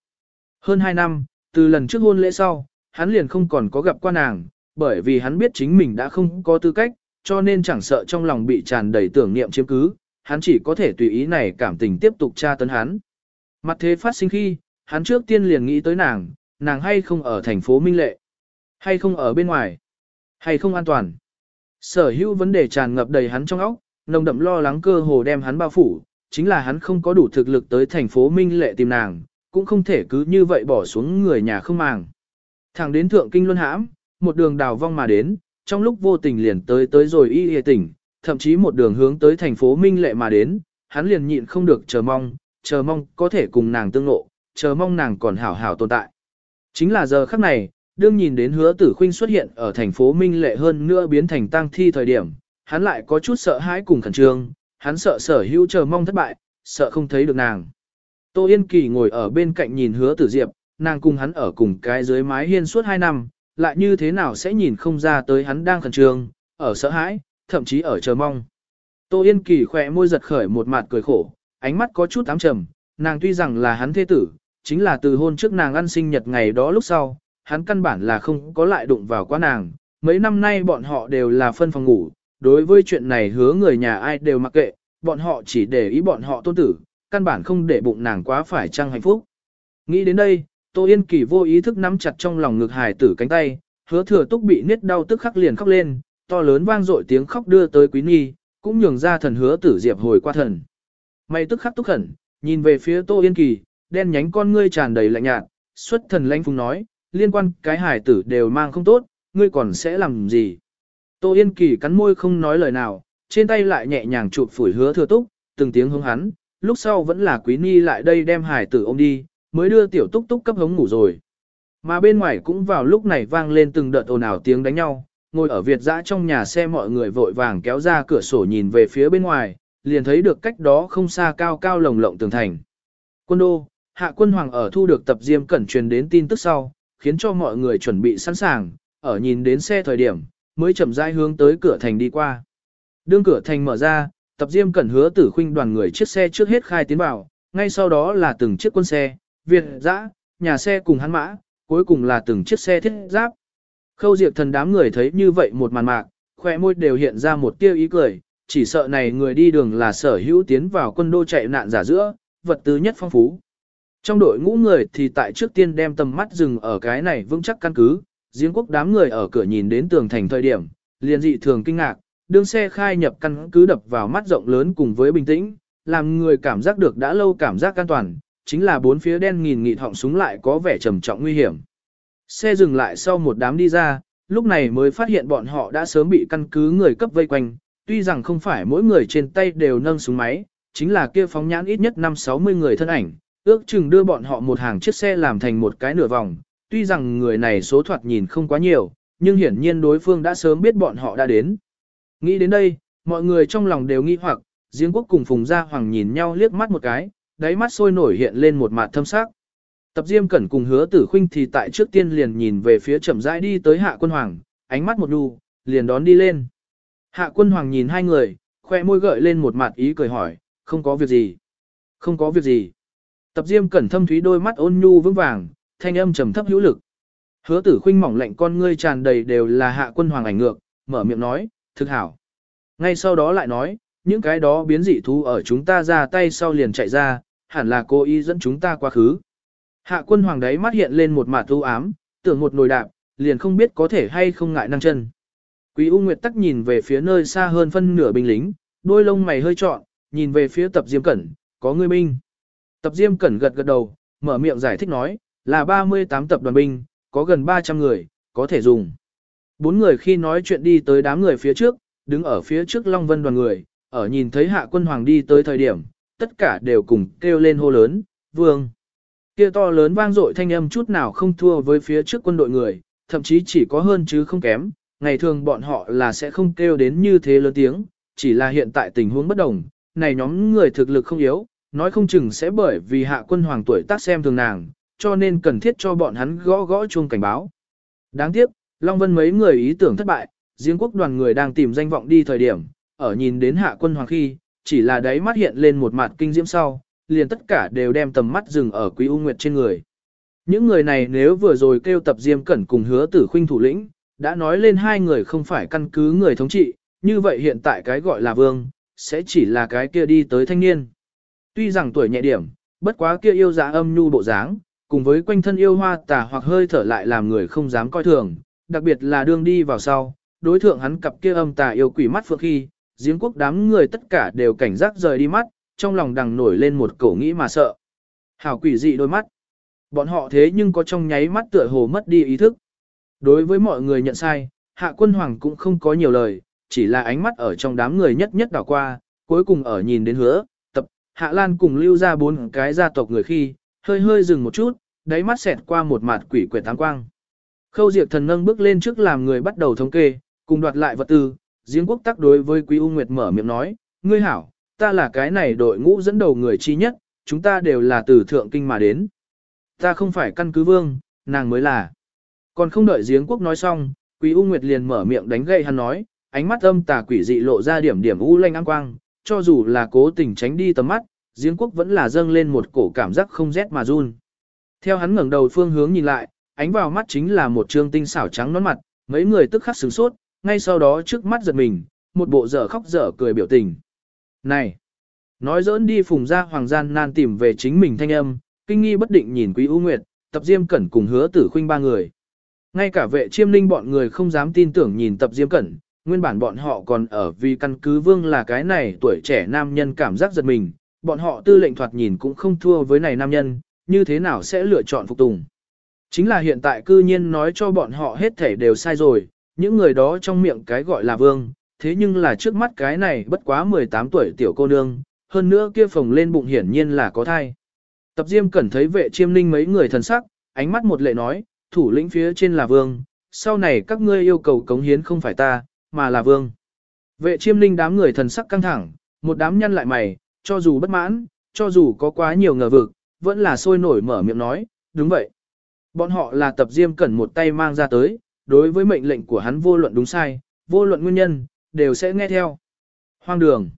S1: Hơn 2 năm, từ lần trước hôn lễ sau, hắn liền không còn có gặp qua nàng, bởi vì hắn biết chính mình đã không có tư cách, cho nên chẳng sợ trong lòng bị tràn đầy tưởng niệm chiếm cứ, hắn chỉ có thể tùy ý này cảm tình tiếp tục tra tấn hắn. Mặt thế phát sinh khi, hắn trước tiên liền nghĩ tới nàng, nàng hay không ở thành phố Minh Lệ, hay không ở bên ngoài, hay không an toàn. Sở hữu vấn đề tràn ngập đầy hắn trong óc, nồng đậm lo lắng cơ hồ đem hắn bao phủ, chính là hắn không có đủ thực lực tới thành phố Minh Lệ tìm nàng, cũng không thể cứ như vậy bỏ xuống người nhà không màng. Thẳng đến thượng kinh luân hãm, một đường đào vong mà đến, trong lúc vô tình liền tới tới rồi y y tỉnh, thậm chí một đường hướng tới thành phố Minh Lệ mà đến, hắn liền nhịn không được chờ mong, chờ mong có thể cùng nàng tương ngộ, chờ mong nàng còn hảo hảo tồn tại. Chính là giờ khắc này, đương nhìn đến hứa tử khuynh xuất hiện ở thành phố Minh Lệ hơn nữa biến thành tang thi thời điểm, hắn lại có chút sợ hãi cùng khẩn trương, hắn sợ sở hữu chờ mong thất bại, sợ không thấy được nàng. Tô Yên Kỳ ngồi ở bên cạnh nhìn hứa tử diệp, nàng cùng hắn ở cùng cái dưới mái hiên suốt 2 năm, lại như thế nào sẽ nhìn không ra tới hắn đang khẩn trương, ở sợ hãi, thậm chí ở chờ mong. Tô Yên Kỳ khỏe môi giật khởi một mặt cười khổ, ánh mắt có chút ám trầm, nàng tuy rằng là hắn thế tử, chính là từ hôn trước nàng ăn sinh nhật ngày đó lúc sau, hắn căn bản là không có lại đụng vào quá nàng. Mấy năm nay bọn họ đều là phân phòng ngủ, đối với chuyện này hứa người nhà ai đều mặc kệ, bọn họ chỉ để ý bọn họ tôn tử, căn bản không để bụng nàng quá phải trăng hạnh phúc. Nghĩ đến đây, Tô Yên Kỳ vô ý thức nắm chặt trong lòng ngực hài tử cánh tay, hứa thừa túc bị niết đau tức khắc liền khóc lên, to lớn vang dội tiếng khóc đưa tới quý nghi, cũng nhường ra thần hứa tử diệp hồi qua thần. Mày tức khắc túc khẩn, nhìn về phía Tô Yên Kỳ, đen nhánh con ngươi tràn đầy lạnh nhạt, xuất thần lãnh phùng nói, liên quan cái hải tử đều mang không tốt, ngươi còn sẽ làm gì? Tô Yên Kỳ cắn môi không nói lời nào, trên tay lại nhẹ nhàng chụp phủi hứa thừa túc, từng tiếng hướng hắn, lúc sau vẫn là quý ni lại đây đem hải tử ôm đi, mới đưa tiểu túc túc cấp hống ngủ rồi. Mà bên ngoài cũng vào lúc này vang lên từng đợt ồn ào tiếng đánh nhau, ngồi ở Việt dã trong nhà xe mọi người vội vàng kéo ra cửa sổ nhìn về phía bên ngoài, liền thấy được cách đó không xa cao cao lồng lộng tường thành. Quân đô, hạ quân hoàng ở thu được tập diêm cẩn truyền đến tin tức sau, khiến cho mọi người chuẩn bị sẵn sàng, ở nhìn đến xe thời điểm, mới chậm rãi hướng tới cửa thành đi qua. Đương cửa thành mở ra, tập diêm cẩn hứa tử khuynh đoàn người chiếc xe trước hết khai tiến vào, ngay sau đó là từng chiếc quân xe, Việt dã, nhà xe cùng hắn mã, cuối cùng là từng chiếc xe thiết giáp. Khâu diệt thần đám người thấy như vậy một màn mạc, khoe môi đều hiện ra một tia ý cười, chỉ sợ này người đi đường là sở hữu tiến vào quân đô chạy nạn giả giữa, vật tư nhất phong phú. Trong đội ngũ người thì tại trước tiên đem tầm mắt dừng ở cái này vững chắc căn cứ, giếng quốc đám người ở cửa nhìn đến tường thành thời điểm, liền dị thường kinh ngạc, đương xe khai nhập căn cứ đập vào mắt rộng lớn cùng với bình tĩnh, làm người cảm giác được đã lâu cảm giác an toàn, chính là bốn phía đen nghìn nghị họng súng lại có vẻ trầm trọng nguy hiểm. Xe dừng lại sau một đám đi ra, lúc này mới phát hiện bọn họ đã sớm bị căn cứ người cấp vây quanh, tuy rằng không phải mỗi người trên tay đều nâng súng máy, chính là kia phóng nhãn ít nhất 5-60 người thân ảnh, ước chừng đưa bọn họ một hàng chiếc xe làm thành một cái nửa vòng, tuy rằng người này số thoạt nhìn không quá nhiều, nhưng hiển nhiên đối phương đã sớm biết bọn họ đã đến. Nghĩ đến đây, mọi người trong lòng đều nghi hoặc, Diên quốc cùng Phùng Gia Hoàng nhìn nhau liếc mắt một cái, đáy mắt sôi nổi hiện lên một mặt thâm sắc. Tập Diêm Cẩn cùng hứa tử khuynh thì tại trước tiên liền nhìn về phía chậm rãi đi tới hạ quân hoàng, ánh mắt một đu, liền đón đi lên. Hạ quân hoàng nhìn hai người, khoe môi gợi lên một mặt ý cười hỏi, không có việc gì. Không có việc gì. Tập Diêm Cẩn thâm thúy đôi mắt ôn nhu vững vàng, thanh âm trầm thấp hữu lực. Hứa tử khuynh mỏng lạnh con ngươi tràn đầy đều là hạ quân hoàng ảnh ngược, mở miệng nói, thực hảo. Ngay sau đó lại nói, những cái đó biến dị thú ở chúng ta ra tay sau liền chạy ra, hẳn là cô ý dẫn chúng ta quá khứ. Hạ quân hoàng đấy mắt hiện lên một mặt u ám, tưởng một nồi đạp, liền không biết có thể hay không ngại năng chân. Quý U Nguyệt tắc nhìn về phía nơi xa hơn phân nửa binh lính, đôi lông mày hơi trọn, nhìn về phía tập Diêm Cẩn, có người binh. Tập Diêm Cẩn gật gật đầu, mở miệng giải thích nói, là 38 tập đoàn binh, có gần 300 người, có thể dùng. Bốn người khi nói chuyện đi tới đám người phía trước, đứng ở phía trước Long Vân đoàn người, ở nhìn thấy hạ quân hoàng đi tới thời điểm, tất cả đều cùng kêu lên hô lớn, vương. Kia to lớn vang dội thanh âm chút nào không thua với phía trước quân đội người, thậm chí chỉ có hơn chứ không kém, ngày thường bọn họ là sẽ không kêu đến như thế lớn tiếng, chỉ là hiện tại tình huống bất đồng, này nhóm người thực lực không yếu, nói không chừng sẽ bởi vì hạ quân hoàng tuổi tác xem thường nàng, cho nên cần thiết cho bọn hắn gõ gõ chuông cảnh báo. Đáng tiếc, Long Vân mấy người ý tưởng thất bại, riêng quốc đoàn người đang tìm danh vọng đi thời điểm, ở nhìn đến hạ quân hoàng khi, chỉ là đáy mắt hiện lên một mặt kinh diễm sau, liền tất cả đều đem tầm mắt dừng ở Quý U Nguyệt trên người. Những người này nếu vừa rồi kêu tập Diêm Cẩn cùng hứa tử khuynh thủ lĩnh, đã nói lên hai người không phải căn cứ người thống trị, như vậy hiện tại cái gọi là vương, sẽ chỉ là cái kia đi tới thanh niên. Tuy rằng tuổi nhẹ điểm, bất quá kia yêu dạ âm nhu bộ dáng, cùng với quanh thân yêu hoa tà hoặc hơi thở lại làm người không dám coi thường, đặc biệt là đương đi vào sau, đối thượng hắn cặp kia âm tà yêu quỷ mắt phượng khi, giếng quốc đám người tất cả đều cảnh giác rời đi mắt, trong lòng đằng nổi lên một cổ nghĩ mà sợ. Hảo quỷ dị đôi mắt. Bọn họ thế nhưng có trong nháy mắt tựa hồ mất đi ý thức. Đối với mọi người nhận sai, hạ quân hoàng cũng không có nhiều lời, chỉ là ánh mắt ở trong đám người nhất nhất đảo qua, cuối cùng ở nhìn đến hứa, tập, hạ lan cùng lưu ra bốn cái gia tộc người khi, hơi hơi dừng một chút, đáy mắt xẹt qua một mặt quỷ quệt tám quang. Khâu diệt thần nâng bước lên trước làm người bắt đầu thống kê, cùng đoạt lại vật tư, giếng quốc tắc đối với quý U Nguyệt mở miệng nói, ngươi hảo, ta là cái này đội ngũ dẫn đầu người chi nhất, chúng ta đều là từ thượng kinh mà đến. Ta không phải căn cứ vương, nàng mới là. Còn không đợi giếng quốc nói xong, quý U Nguyệt liền mở miệng đánh gậy hắn nói, ánh mắt âm tà quỷ dị lộ ra điểm điểm u lanh áng quang, cho dù là cố tình tránh đi tầm mắt, giếng quốc vẫn là dâng lên một cổ cảm giác không rét mà run. Theo hắn ngẩng đầu phương hướng nhìn lại, ánh vào mắt chính là một trương tinh xảo trắng nón mặt, mấy người tức khắc sửng sốt, ngay sau đó trước mắt giật mình, một bộ dở khóc dở cười biểu tình. Này! Nói dỡn đi phùng ra hoàng gian nan tìm về chính mình thanh âm, kinh nghi bất định nhìn quý ưu nguyệt, tập diêm cẩn cùng hứa tử khuynh ba người. Ngay cả vệ chiêm linh bọn người không dám tin tưởng nhìn tập diêm cẩn, nguyên bản bọn họ còn ở vì căn cứ vương là cái này tuổi trẻ nam nhân cảm giác giật mình, bọn họ tư lệnh thoạt nhìn cũng không thua với này nam nhân, như thế nào sẽ lựa chọn phục tùng. Chính là hiện tại cư nhiên nói cho bọn họ hết thể đều sai rồi, những người đó trong miệng cái gọi là vương, thế nhưng là trước mắt cái này bất quá 18 tuổi tiểu cô nương, hơn nữa kia phồng lên bụng hiển nhiên là có thai. Tập Diêm cẩn thấy vệ chiêm ninh mấy người thần sắc, ánh mắt một lệ nói, thủ lĩnh phía trên là vương, sau này các ngươi yêu cầu cống hiến không phải ta, mà là vương. Vệ chiêm ninh đám người thần sắc căng thẳng, một đám nhăn lại mày, cho dù bất mãn, cho dù có quá nhiều ngờ vực, vẫn là sôi nổi mở miệng nói, đúng vậy. Bọn họ là tập diêm cẩn một tay mang ra tới, đối với mệnh lệnh của hắn vô luận đúng sai, vô luận nguyên nhân, đều sẽ nghe theo. Hoang đường.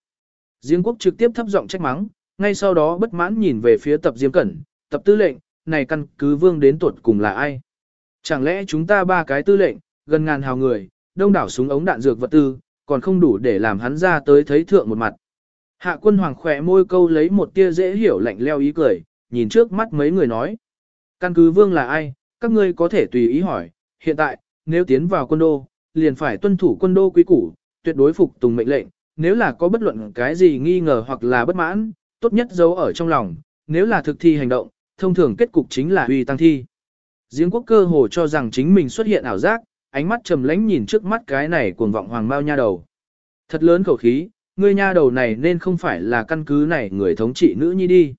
S1: Diêm quốc trực tiếp thấp giọng trách mắng, ngay sau đó bất mãn nhìn về phía tập diêm cẩn, tập tư lệnh, này căn cứ vương đến tuột cùng là ai? Chẳng lẽ chúng ta ba cái tư lệnh, gần ngàn hào người, đông đảo súng ống đạn dược vật tư, còn không đủ để làm hắn ra tới thấy thượng một mặt. Hạ quân hoàng khỏe môi câu lấy một tia dễ hiểu lạnh leo ý cười, nhìn trước mắt mấy người nói. Căn cứ vương là ai, các ngươi có thể tùy ý hỏi, hiện tại, nếu tiến vào quân đô, liền phải tuân thủ quân đô quý củ, tuyệt đối phục tùng mệnh lệnh, nếu là có bất luận cái gì nghi ngờ hoặc là bất mãn, tốt nhất giấu ở trong lòng, nếu là thực thi hành động, thông thường kết cục chính là uy tăng thi. Giếng quốc cơ hồ cho rằng chính mình xuất hiện ảo giác, ánh mắt trầm lánh nhìn trước mắt cái này cuồng vọng hoàng mao nha đầu. Thật lớn khẩu khí, ngươi nha đầu này nên không phải là căn cứ này người thống trị nữ nhi đi.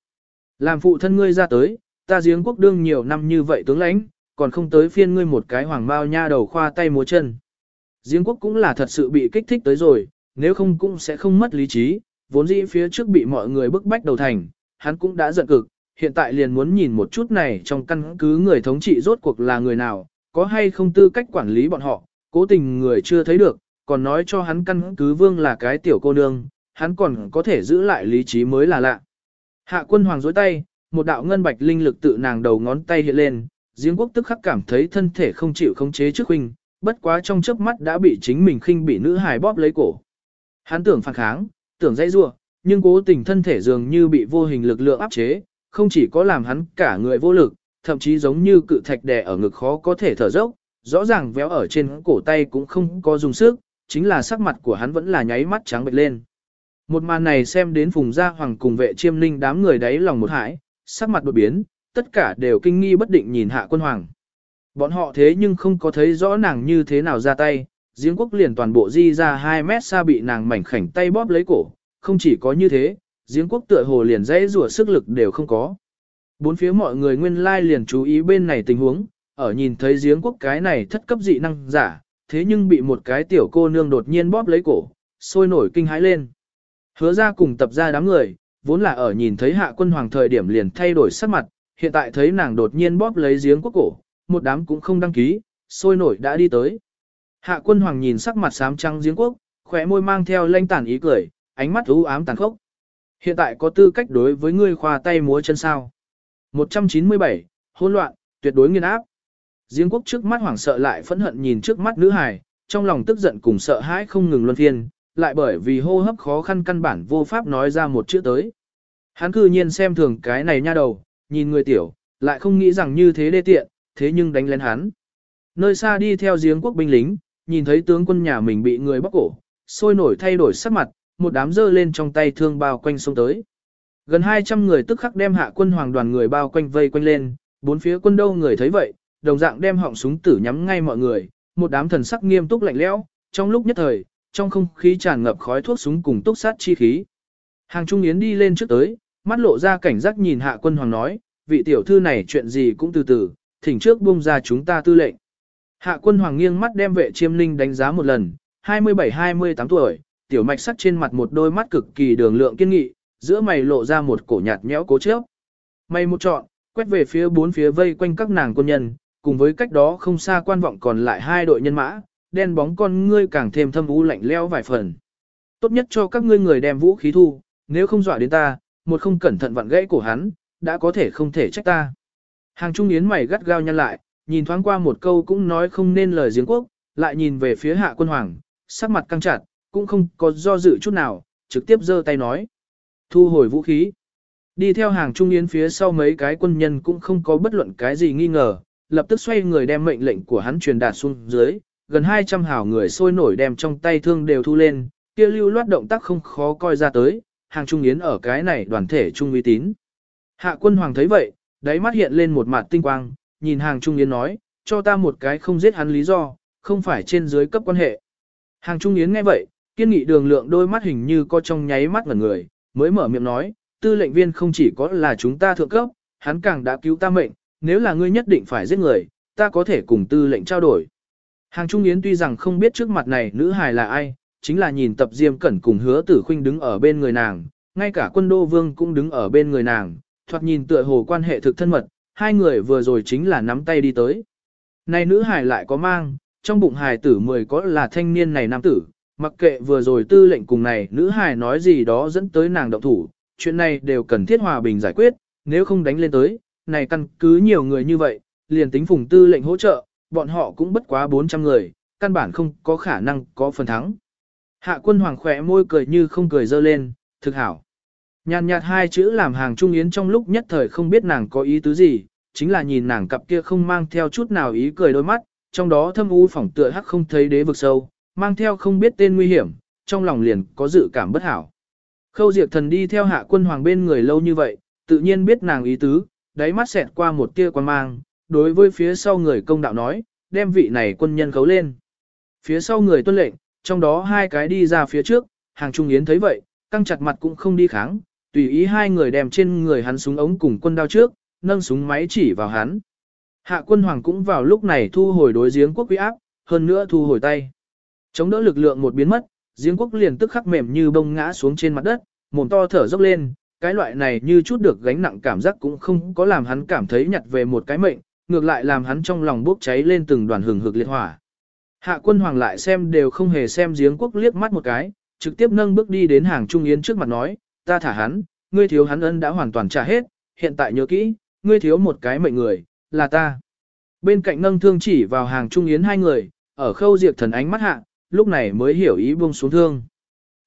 S1: Làm phụ thân ngươi ra tới, ta giếng quốc đương nhiều năm như vậy tướng lãnh, còn không tới phiên ngươi một cái hoàng bao nha đầu khoa tay múa chân. Giếng quốc cũng là thật sự bị kích thích tới rồi, nếu không cũng sẽ không mất lý trí, vốn dĩ phía trước bị mọi người bức bách đầu thành, hắn cũng đã giận cực, hiện tại liền muốn nhìn một chút này trong căn cứ người thống trị rốt cuộc là người nào, có hay không tư cách quản lý bọn họ, cố tình người chưa thấy được, còn nói cho hắn căn cứ vương là cái tiểu cô nương, hắn còn có thể giữ lại lý trí mới là lạ. Hạ quân hoàng dối tay, một đạo ngân bạch linh lực tự nàng đầu ngón tay hiện lên, giếng quốc tức khắc cảm thấy thân thể không chịu khống chế trước huynh, bất quá trong chớp mắt đã bị chính mình khinh bị nữ hài bóp lấy cổ. Hắn tưởng phản kháng, tưởng dây rua, nhưng cố tình thân thể dường như bị vô hình lực lượng áp chế, không chỉ có làm hắn cả người vô lực, thậm chí giống như cự thạch đè ở ngực khó có thể thở dốc, rõ ràng véo ở trên cổ tay cũng không có dùng sức, chính là sắc mặt của hắn vẫn là nháy mắt trắng bệch lên. Một màn này xem đến phùng gia hoàng cùng vệ chiêm linh đám người đáy lòng một hải, sắc mặt đột biến, tất cả đều kinh nghi bất định nhìn hạ quân hoàng. Bọn họ thế nhưng không có thấy rõ nàng như thế nào ra tay, giếng quốc liền toàn bộ di ra 2 mét xa bị nàng mảnh khảnh tay bóp lấy cổ, không chỉ có như thế, giếng quốc tựa hồ liền dãy rủa sức lực đều không có. Bốn phía mọi người nguyên lai liền chú ý bên này tình huống, ở nhìn thấy giếng quốc cái này thất cấp dị năng giả, thế nhưng bị một cái tiểu cô nương đột nhiên bóp lấy cổ, sôi nổi kinh hãi lên. Hứa ra cùng tập ra đám người, vốn là ở nhìn thấy hạ quân hoàng thời điểm liền thay đổi sắc mặt, hiện tại thấy nàng đột nhiên bóp lấy giếng quốc cổ, một đám cũng không đăng ký, sôi nổi đã đi tới. Hạ quân hoàng nhìn sắc mặt xám trắng giếng quốc, khỏe môi mang theo lanh tản ý cười, ánh mắt u ám tàn khốc. Hiện tại có tư cách đối với ngươi khoa tay múa chân sao. 197, hỗn loạn, tuyệt đối nghiên áp. Giếng quốc trước mắt hoảng sợ lại phẫn hận nhìn trước mắt nữ hài, trong lòng tức giận cùng sợ hãi không ngừng luân phiên, lại bởi vì hô hấp khó khăn căn bản vô pháp nói ra một chữ tới. Hắn cư nhiên xem thường cái này nha đầu, nhìn người tiểu, lại không nghĩ rằng như thế đê tiện, thế nhưng đánh lên hắn. Nơi xa đi theo giếng quốc binh lính, nhìn thấy tướng quân nhà mình bị người bóc cổ, sôi nổi thay đổi sắc mặt, một đám dơ lên trong tay thương bao quanh sông tới. Gần 200 người tức khắc đem hạ quân hoàng đoàn người bao quanh vây quanh lên, bốn phía quân đâu người thấy vậy, đồng dạng đem họng súng tử nhắm ngay mọi người, một đám thần sắc nghiêm túc lạnh lẽo, trong lúc nhất thời, trong không khí tràn ngập khói thuốc súng cùng túc sát chi khí. Hàng Trung Yến đi lên trước tới, mắt lộ ra cảnh giác nhìn hạ quân hoàng nói, vị tiểu thư này chuyện gì cũng từ từ, thỉnh trước buông ra chúng ta tư lệnh. Hạ quân hoàng nghiêng mắt đem vệ chiêm linh đánh giá một lần, 27-28 tuổi, tiểu mạch sắc trên mặt một đôi mắt cực kỳ đường lượng kiên nghị, giữa mày lộ ra một cổ nhạt nhẽo cố chấp. Mày một trọn, quét về phía bốn phía vây quanh các nàng quân nhân, cùng với cách đó không xa quan vọng còn lại hai đội nhân mã, đen bóng con ngươi càng thêm thâm u lạnh lẽo vài phần. Tốt nhất cho các ngươi người đem vũ khí thu, nếu không dọa đến ta, một không cẩn thận vặn gãy cổ hắn, đã có thể không thể trách ta. Hàng trung yến mày gắt gao nhăn lại, nhìn thoáng qua một câu cũng nói không nên lời giếng quốc, lại nhìn về phía hạ quân hoàng, sắc mặt căng chặt, cũng không có do dự chút nào, trực tiếp giơ tay nói. Thu hồi vũ khí. Đi theo hàng trung yến phía sau mấy cái quân nhân cũng không có bất luận cái gì nghi ngờ, lập tức xoay người đem mệnh lệnh của hắn truyền đạt xuống dưới, gần 200 hào người sôi nổi đem trong tay thương đều thu lên, kia lưu loát động tác không khó coi ra tới, hàng trung yến ở cái này đoàn thể trung uy tín. Hạ quân hoàng thấy vậy, đáy mắt hiện lên một mặt tinh quang, nhìn hàng trung yến nói, cho ta một cái không giết hắn lý do, không phải trên dưới cấp quan hệ. Hàng trung yến nghe vậy, kiên nghị đường lượng đôi mắt hình như có trong nháy mắt ngẩn người, mới mở miệng nói, tư lệnh viên không chỉ có là chúng ta thượng cấp, hắn càng đã cứu ta mệnh, nếu là ngươi nhất định phải giết người, ta có thể cùng tư lệnh trao đổi. Hàng Trung Yến tuy rằng không biết trước mặt này nữ hài là ai, chính là nhìn tập diêm cẩn cùng hứa tử khuynh đứng ở bên người nàng, ngay cả quân đô vương cũng đứng ở bên người nàng, thoạt nhìn tựa hồ quan hệ thực thân mật, hai người vừa rồi chính là nắm tay đi tới. Này nữ hài lại có mang, trong bụng hài tử mười có là thanh niên này nam tử, mặc kệ vừa rồi tư lệnh cùng này nữ hài nói gì đó dẫn tới nàng động thủ, chuyện này đều cần thiết hòa bình giải quyết, nếu không đánh lên tới, này căn cứ nhiều người như vậy, liền tính phùng tư lệnh hỗ trợ, bọn họ cũng bất quá 400 người, căn bản không có khả năng có phần thắng. Hạ quân hoàng khỏe môi cười như không cười dơ lên, thực hảo. Nhàn nhạt hai chữ làm hàng trung yến trong lúc nhất thời không biết nàng có ý tứ gì, chính là nhìn nàng cặp kia không mang theo chút nào ý cười đôi mắt, trong đó thâm u phỏng tựa hắc không thấy đế vực sâu, mang theo không biết tên nguy hiểm, trong lòng liền có dự cảm bất hảo. Khâu Diệt Thần đi theo hạ quân hoàng bên người lâu như vậy, tự nhiên biết nàng ý tứ, đáy mắt xẹt qua một tia quan mang, đối với phía sau người công đạo nói, đem vị này quân nhân khấu lên. Phía sau người tuân lệnh, trong đó hai cái đi ra phía trước, hàng trung yến thấy vậy, căng chặt mặt cũng không đi kháng, tùy ý hai người đem trên người hắn súng ống cùng quân đao trước, nâng súng máy chỉ vào hắn. Hạ quân hoàng cũng vào lúc này thu hồi đối giếng quốc quý áp, hơn nữa thu hồi tay. Chống đỡ lực lượng một biến mất, giếng quốc liền tức khắc mềm như bông ngã xuống trên mặt đất, mồm to thở dốc lên, cái loại này như chút được gánh nặng cảm giác cũng không có làm hắn cảm thấy nhặt về một cái mệnh, ngược lại làm hắn trong lòng bốc cháy lên từng đoàn hừng hực liệt hỏa. Hạ quân hoàng lại xem đều không hề xem giếng quốc liếc mắt một cái, trực tiếp nâng bước đi đến hàng trung yến trước mặt nói, ta thả hắn, ngươi thiếu hắn ân đã hoàn toàn trả hết, hiện tại nhớ kỹ, ngươi thiếu một cái mệnh người, là ta. Bên cạnh nâng thương chỉ vào hàng trung yến hai người, ở khâu diệt thần ánh mắt hạ, lúc này mới hiểu ý buông xuống thương.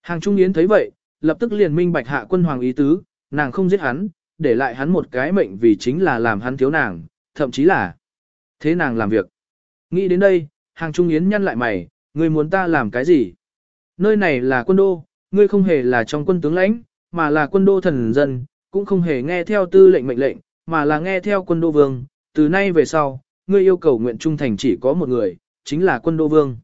S1: Hàng trung yến thấy vậy, lập tức liền minh bạch hạ quân hoàng ý tứ, nàng không giết hắn, để lại hắn một cái mệnh vì chính là làm hắn thiếu nàng, thậm chí là thế nàng làm việc. Nghĩ đến đây, hàng trung yến nhăn lại mày, ngươi muốn ta làm cái gì? Nơi này là quân đô, ngươi không hề là trong quân tướng lãnh, mà là quân đô thần dân, cũng không hề nghe theo tư lệnh mệnh lệnh, mà là nghe theo quân đô vương, từ nay về sau, ngươi yêu cầu nguyện trung thành chỉ có một người, chính là quân đô vương.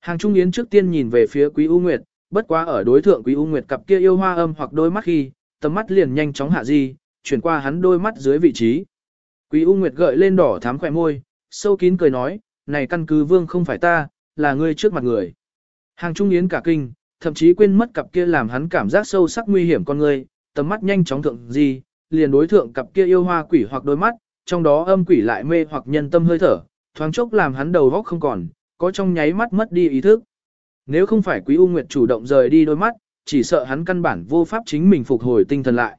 S1: Hàng Trung Yến trước tiên nhìn về phía Quý U Nguyệt, bất quá ở đối thượng Quý U Nguyệt cặp kia yêu hoa âm hoặc đôi mắt khi, tầm mắt liền nhanh chóng hạ di, chuyển qua hắn đôi mắt dưới vị trí. Quý U Nguyệt gợi lên đỏ thắm khỏe môi, sâu kín cười nói, này căn cứ vương không phải ta, là ngươi trước mặt người. Hàng Trung Yến cả kinh, thậm chí quên mất cặp kia làm hắn cảm giác sâu sắc nguy hiểm con người, tầm mắt nhanh chóng thượng gì, liền đối thượng cặp kia yêu hoa quỷ hoặc đôi mắt, trong đó âm quỷ lại mê hoặc nhân tâm hơi thở, thoáng chốc làm hắn đầu góc không còn, có trong nháy mắt mất đi ý thức. Nếu không phải Quý U Nguyệt chủ động rời đi đôi mắt, chỉ sợ hắn căn bản vô pháp chính mình phục hồi tinh thần lại.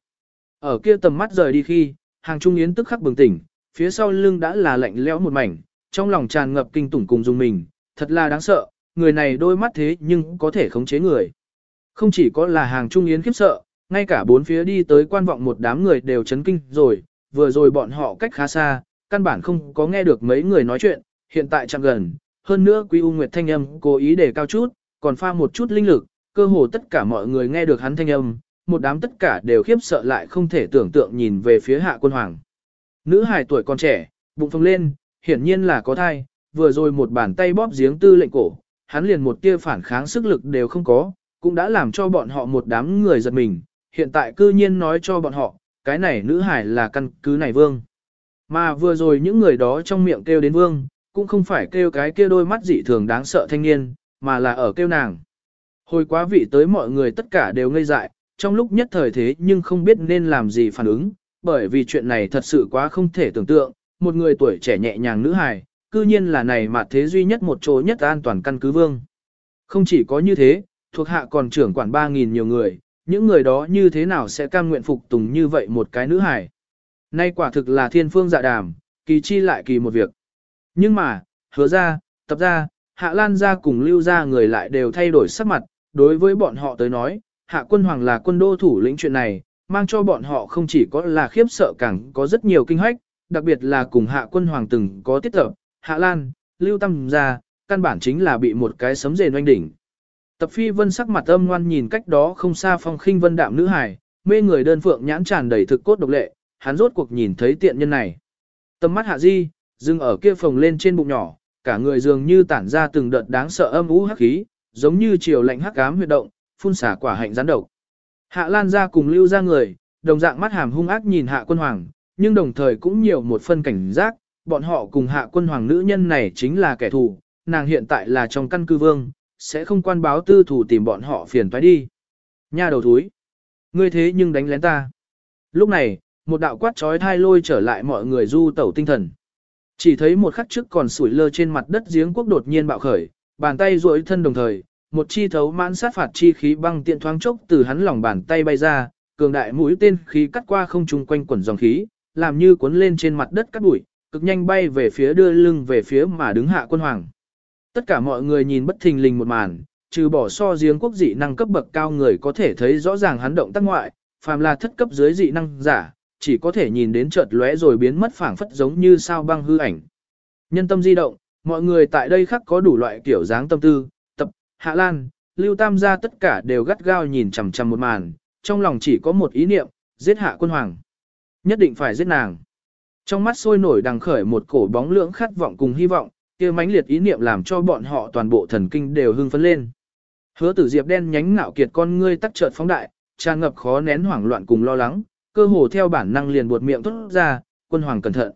S1: Ở kia tầm mắt rời đi khi, hàng trung yến tức khắc bừng tỉnh, phía sau lưng đã là lạnh lẽo một mảnh, trong lòng tràn ngập kinh tủng cùng dùng mình, thật là đáng sợ, người này đôi mắt thế nhưng có thể khống chế người. Không chỉ có là hàng trung yến khiếp sợ, ngay cả bốn phía đi tới quan vọng một đám người đều chấn kinh rồi, vừa rồi bọn họ cách khá xa, căn bản không có nghe được mấy người nói chuyện, hiện tại chạm gần, hơn nữa Quý U Nguyệt thanh âm cố ý để cao chút, còn pha một chút linh lực, cơ hồ tất cả mọi người nghe được hắn thanh âm, một đám tất cả đều khiếp sợ lại không thể tưởng tượng nhìn về phía hạ quân hoàng. Nữ hài tuổi còn trẻ, bụng phồng lên, hiển nhiên là có thai, vừa rồi một bàn tay bóp giếng tư lệnh cổ, hắn liền một tia phản kháng sức lực đều không có, cũng đã làm cho bọn họ một đám người giật mình, hiện tại cư nhiên nói cho bọn họ, cái này nữ hải là căn cứ này vương. Mà vừa rồi những người đó trong miệng kêu đến vương, cũng không phải kêu cái kia đôi mắt dị thường đáng sợ thanh niên, mà là ở kêu nàng. Hồi quá vị tới mọi người tất cả đều ngây dại, trong lúc nhất thời thế nhưng không biết nên làm gì phản ứng, bởi vì chuyện này thật sự quá không thể tưởng tượng, một người tuổi trẻ nhẹ nhàng nữ hài, cư nhiên là này mà thế duy nhất một chỗ nhất an toàn căn cứ vương. Không chỉ có như thế, thuộc hạ còn trưởng quản 3.000 nhiều người, những người đó như thế nào sẽ cam nguyện phục tùng như vậy một cái nữ hài. Nay quả thực là thiên phương dạ đàm, kỳ chi lại kỳ một việc. Nhưng mà, hứa ra, tập ra, hạ lan ra cùng lưu ra người lại đều thay đổi sắc mặt, đối với bọn họ tới nói, hạ quân hoàng là quân đô thủ lĩnh chuyện này, mang cho bọn họ không chỉ có là khiếp sợ càng có rất nhiều kinh hoách, đặc biệt là cùng hạ quân hoàng từng có tiết tập, hạ lan, lưu tâm ra, căn bản chính là bị một cái sấm rền oanh đỉnh. Tập phi vân sắc mặt âm ngoan nhìn cách đó không xa phong khinh vân đạm nữ hải, mê người đơn phượng nhãn tràn đầy thực cốt độc lệ, hắn rốt cuộc nhìn thấy tiện nhân này. Tầm mắt hạ di, dừng ở kia phồng lên trên bụng nhỏ, cả người dường như tản ra từng đợt đáng sợ âm u hắc khí, giống như chiều lạnh hắc ám huyệt động, phun xả quả hạnh rắn độc. Hạ Lan ra cùng lưu ra người, đồng dạng mắt hàm hung ác nhìn hạ quân hoàng, nhưng đồng thời cũng nhiều một phân cảnh giác, bọn họ cùng hạ quân hoàng nữ nhân này chính là kẻ thù, nàng hiện tại là trong căn cư vương, sẽ không quan báo tư thủ tìm bọn họ phiền toái đi. Nha đầu thúi, ngươi thế nhưng đánh lén ta. Lúc này, một đạo quát trói thai lôi trở lại mọi người du tẩu tinh thần. Chỉ thấy một khắc trước còn sủi lơ trên mặt đất giếng quốc đột nhiên bạo khởi, bàn tay duỗi thân đồng thời, một chi thấu mãn sát phạt chi khí băng tiện thoáng chốc từ hắn lòng bàn tay bay ra, cường đại mũi tên khí cắt qua không trung quanh quẩn dòng khí, làm như cuốn lên trên mặt đất cắt bụi, cực nhanh bay về phía đưa lưng về phía mà đứng hạ quân hoàng. Tất cả mọi người nhìn bất thình lình một màn, trừ bỏ so giếng quốc dị năng cấp bậc cao người có thể thấy rõ ràng hắn động tác ngoại, phàm là thất cấp dưới dị năng giả, chỉ có thể nhìn đến chợt lóe rồi biến mất phảng phất giống như sao băng hư ảnh. Nhân tâm di động, mọi người tại đây khắc có đủ loại kiểu dáng tâm tư, Hạ Lan, Lưu Tam gia tất cả đều gắt gao nhìn chằm chằm một màn, trong lòng chỉ có một ý niệm, giết hạ quân hoàng. Nhất định phải giết nàng. Trong mắt sôi nổi đằng khởi một cổ bóng lưỡng khát vọng cùng hy vọng, kia mãnh liệt ý niệm làm cho bọn họ toàn bộ thần kinh đều hưng phấn lên. Hứa tử diệp đen nhánh ngạo kiệt con ngươi tắc chợt phóng đại, tràn ngập khó nén hoảng loạn cùng lo lắng, cơ hồ theo bản năng liền buột miệng thốt ra, quân hoàng cẩn thận.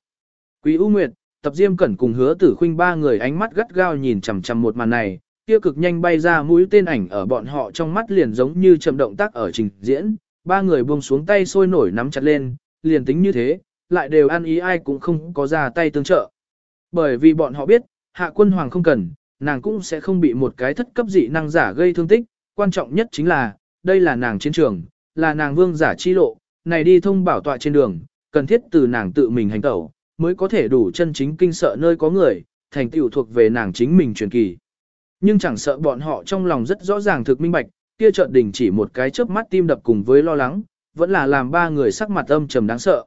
S1: Quý U Nguyệt, tập diêm cẩn cùng hứa tử khuynh ba người ánh mắt gắt gao nhìn chằm chằm một màn này, kia cực nhanh bay ra mũi tên ảnh ở bọn họ trong mắt liền giống như chậm động tác ở trình diễn, ba người buông xuống tay sôi nổi nắm chặt lên, liền tính như thế, lại đều ăn ý ai cũng không có ra tay tương trợ. Bởi vì bọn họ biết, hạ quân hoàng không cần, nàng cũng sẽ không bị một cái thất cấp dị năng giả gây thương tích, quan trọng nhất chính là, đây là nàng chiến trường, là nàng vương giả chi lộ, này đi thông bảo tọa trên đường, cần thiết từ nàng tự mình hành tẩu, mới có thể đủ chân chính kinh sợ nơi có người, thành tựu thuộc về nàng chính mình truyền kỳ. Nhưng chẳng sợ bọn họ trong lòng rất rõ ràng thực minh bạch, kia chợt đình chỉ một cái chớp mắt tim đập cùng với lo lắng, vẫn là làm ba người sắc mặt âm trầm đáng sợ.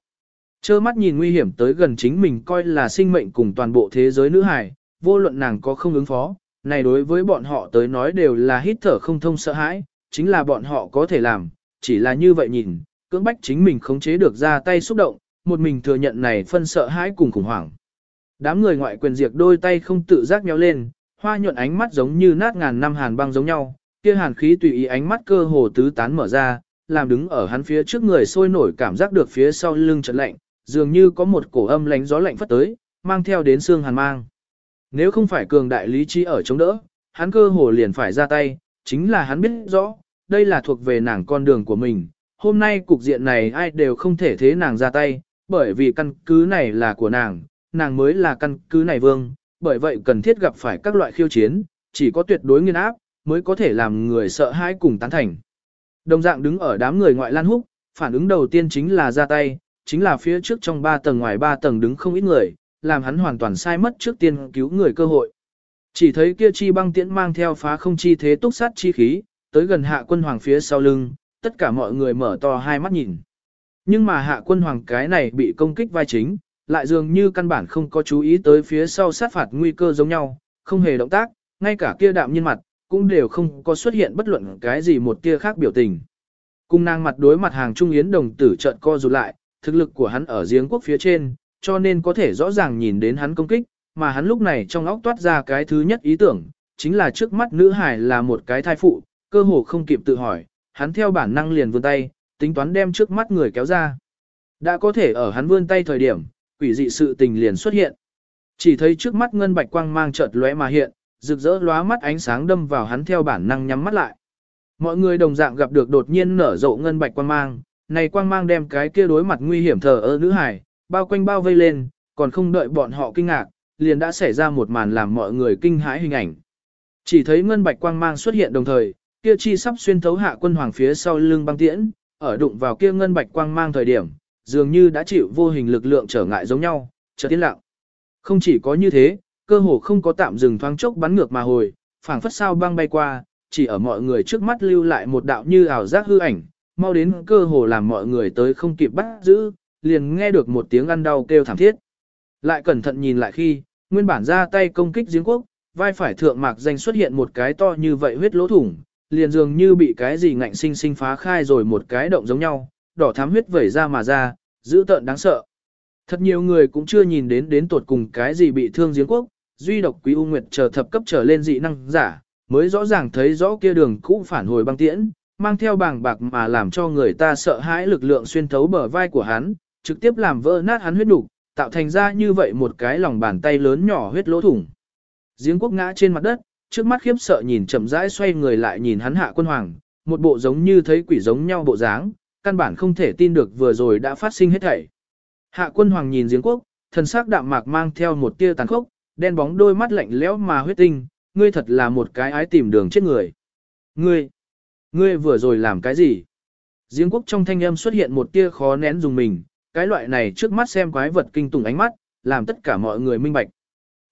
S1: Chơ mắt nhìn nguy hiểm tới gần chính mình coi là sinh mệnh cùng toàn bộ thế giới nữ hải vô luận nàng có không ứng phó, này đối với bọn họ tới nói đều là hít thở không thông sợ hãi, chính là bọn họ có thể làm, chỉ là như vậy nhìn, cưỡng bách chính mình khống chế được ra tay xúc động, một mình thừa nhận này phân sợ hãi cùng khủng hoảng. Đám người ngoại quyền diệt đôi tay không tự giác nhéo lên, hoa nhuận ánh mắt giống như nát ngàn năm hàn băng giống nhau, kia hàn khí tùy ý ánh mắt cơ hồ tứ tán mở ra, làm đứng ở hắn phía trước người sôi nổi cảm giác được phía sau lưng chợt lạnh, dường như có một cổ âm lánh gió lạnh phất tới, mang theo đến xương hàn mang. Nếu không phải cường đại lý trí ở chống đỡ, hắn cơ hồ liền phải ra tay, chính là hắn biết rõ, đây là thuộc về nàng con đường của mình. Hôm nay cục diện này ai đều không thể thế nàng ra tay, bởi vì căn cứ này là của nàng, nàng mới là căn cứ này vương, bởi vậy cần thiết gặp phải các loại khiêu chiến, chỉ có tuyệt đối nghiên áp, mới có thể làm người sợ hãi cùng tán thành. Đồng dạng đứng ở đám người ngoại lan húc, phản ứng đầu tiên chính là ra tay, chính là phía trước trong ba tầng ngoài ba tầng đứng không ít người, làm hắn hoàn toàn sai mất trước tiên cứu người cơ hội. Chỉ thấy kia chi băng tiễn mang theo phá không chi thế túc sát chi khí, tới gần hạ quân hoàng phía sau lưng, tất cả mọi người mở to hai mắt nhìn. Nhưng mà hạ quân hoàng cái này bị công kích vai chính, lại dường như căn bản không có chú ý tới phía sau sát phạt nguy cơ giống nhau, không hề động tác, ngay cả kia đạm nhân mặt, cũng đều không có xuất hiện bất luận cái gì một tia khác biểu tình. Cung nàng mặt đối mặt hàng trung yến đồng tử trận co rụt lại, thực lực của hắn ở giếng quốc phía trên, cho nên có thể rõ ràng nhìn đến hắn công kích, mà hắn lúc này trong óc toát ra cái thứ nhất ý tưởng, chính là trước mắt nữ hải là một cái thai phụ, cơ hồ không kịp tự hỏi, hắn theo bản năng liền vươn tay, tính toán đem trước mắt người kéo ra. Đã có thể ở hắn vươn tay thời điểm, quỷ dị sự tình liền xuất hiện. Chỉ thấy trước mắt ngân bạch quang mang chợt lóe mà hiện, rực rỡ lóa mắt ánh sáng đâm vào hắn theo bản năng nhắm mắt lại. Mọi người đồng dạng gặp được đột nhiên nở rộ ngân bạch quang mang, này quang mang đem cái kia đối mặt nguy hiểm thờ ơ nữ hải, bao quanh bao vây lên, còn không đợi bọn họ kinh ngạc, liền đã xảy ra một màn làm mọi người kinh hãi hình ảnh. Chỉ thấy ngân bạch quang mang xuất hiện đồng thời, kia chi sắp xuyên thấu hạ quân hoàng phía sau lưng băng tiễn, ở đụng vào kia ngân bạch quang mang thời điểm, dường như đã chịu vô hình lực lượng trở ngại giống nhau, chợt tiến lặng. Không chỉ có như thế, cơ hồ không có tạm dừng thoáng chốc bắn ngược mà hồi, phảng phất sao băng bay qua, chỉ ở mọi người trước mắt lưu lại một đạo như ảo giác hư ảnh, mau đến cơ hồ làm mọi người tới không kịp bắt giữ, liền nghe được một tiếng ăn đau kêu thảm thiết. Lại cẩn thận nhìn lại khi, nguyên bản ra tay công kích giếng quốc, vai phải thượng mạc danh xuất hiện một cái to như vậy huyết lỗ thủng, liền dường như bị cái gì ngạnh sinh sinh phá khai rồi một cái động giống nhau, đỏ thám huyết vẩy ra mà ra, dữ tợn đáng sợ. Thật nhiều người cũng chưa nhìn đến đến tuột cùng cái gì bị thương giếng quốc, duy độc quý u nguyệt chờ thập cấp trở lên dị năng giả, mới rõ ràng thấy rõ kia đường cũ phản hồi băng tiễn, mang theo bàng bạc mà làm cho người ta sợ hãi lực lượng xuyên thấu bờ vai của hắn, trực tiếp làm vỡ nát hắn huyết đủ, tạo thành ra như vậy một cái lòng bàn tay lớn nhỏ huyết lỗ thủng. Giếng quốc ngã trên mặt đất, trước mắt khiếp sợ nhìn chậm rãi xoay người lại nhìn hắn hạ quân hoàng, một bộ giống như thấy quỷ giống nhau bộ dáng, căn bản không thể tin được vừa rồi đã phát sinh hết thảy. Hạ quân hoàng nhìn giếng quốc, thần sắc đạm mạc mang theo một tia tàn khốc, đen bóng đôi mắt lạnh lẽo mà huyết tinh, ngươi thật là một cái ái tìm đường chết người. Ngươi, ngươi vừa rồi làm cái gì? Giếng quốc trong thanh âm xuất hiện một tia khó nén dùng mình, cái loại này trước mắt xem quái vật kinh tủng ánh mắt, làm tất cả mọi người minh bạch.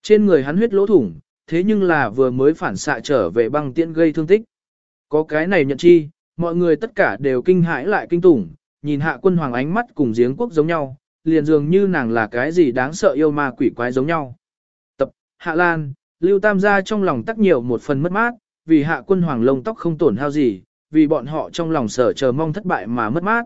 S1: Trên người hắn huyết lỗ thủng, thế nhưng là vừa mới phản xạ trở về băng tiễn gây thương tích. Có cái này nhận chi, mọi người tất cả đều kinh hãi lại kinh tủng, nhìn hạ quân hoàng ánh mắt cùng giếng quốc giống nhau, liền dường như nàng là cái gì đáng sợ yêu ma quỷ quái giống nhau. Tập, hạ lan, lưu tam gia trong lòng tắc nhiều một phần mất mát, vì hạ quân hoàng lông tóc không tổn hao gì, vì bọn họ trong lòng sở chờ mong thất bại mà mất mát.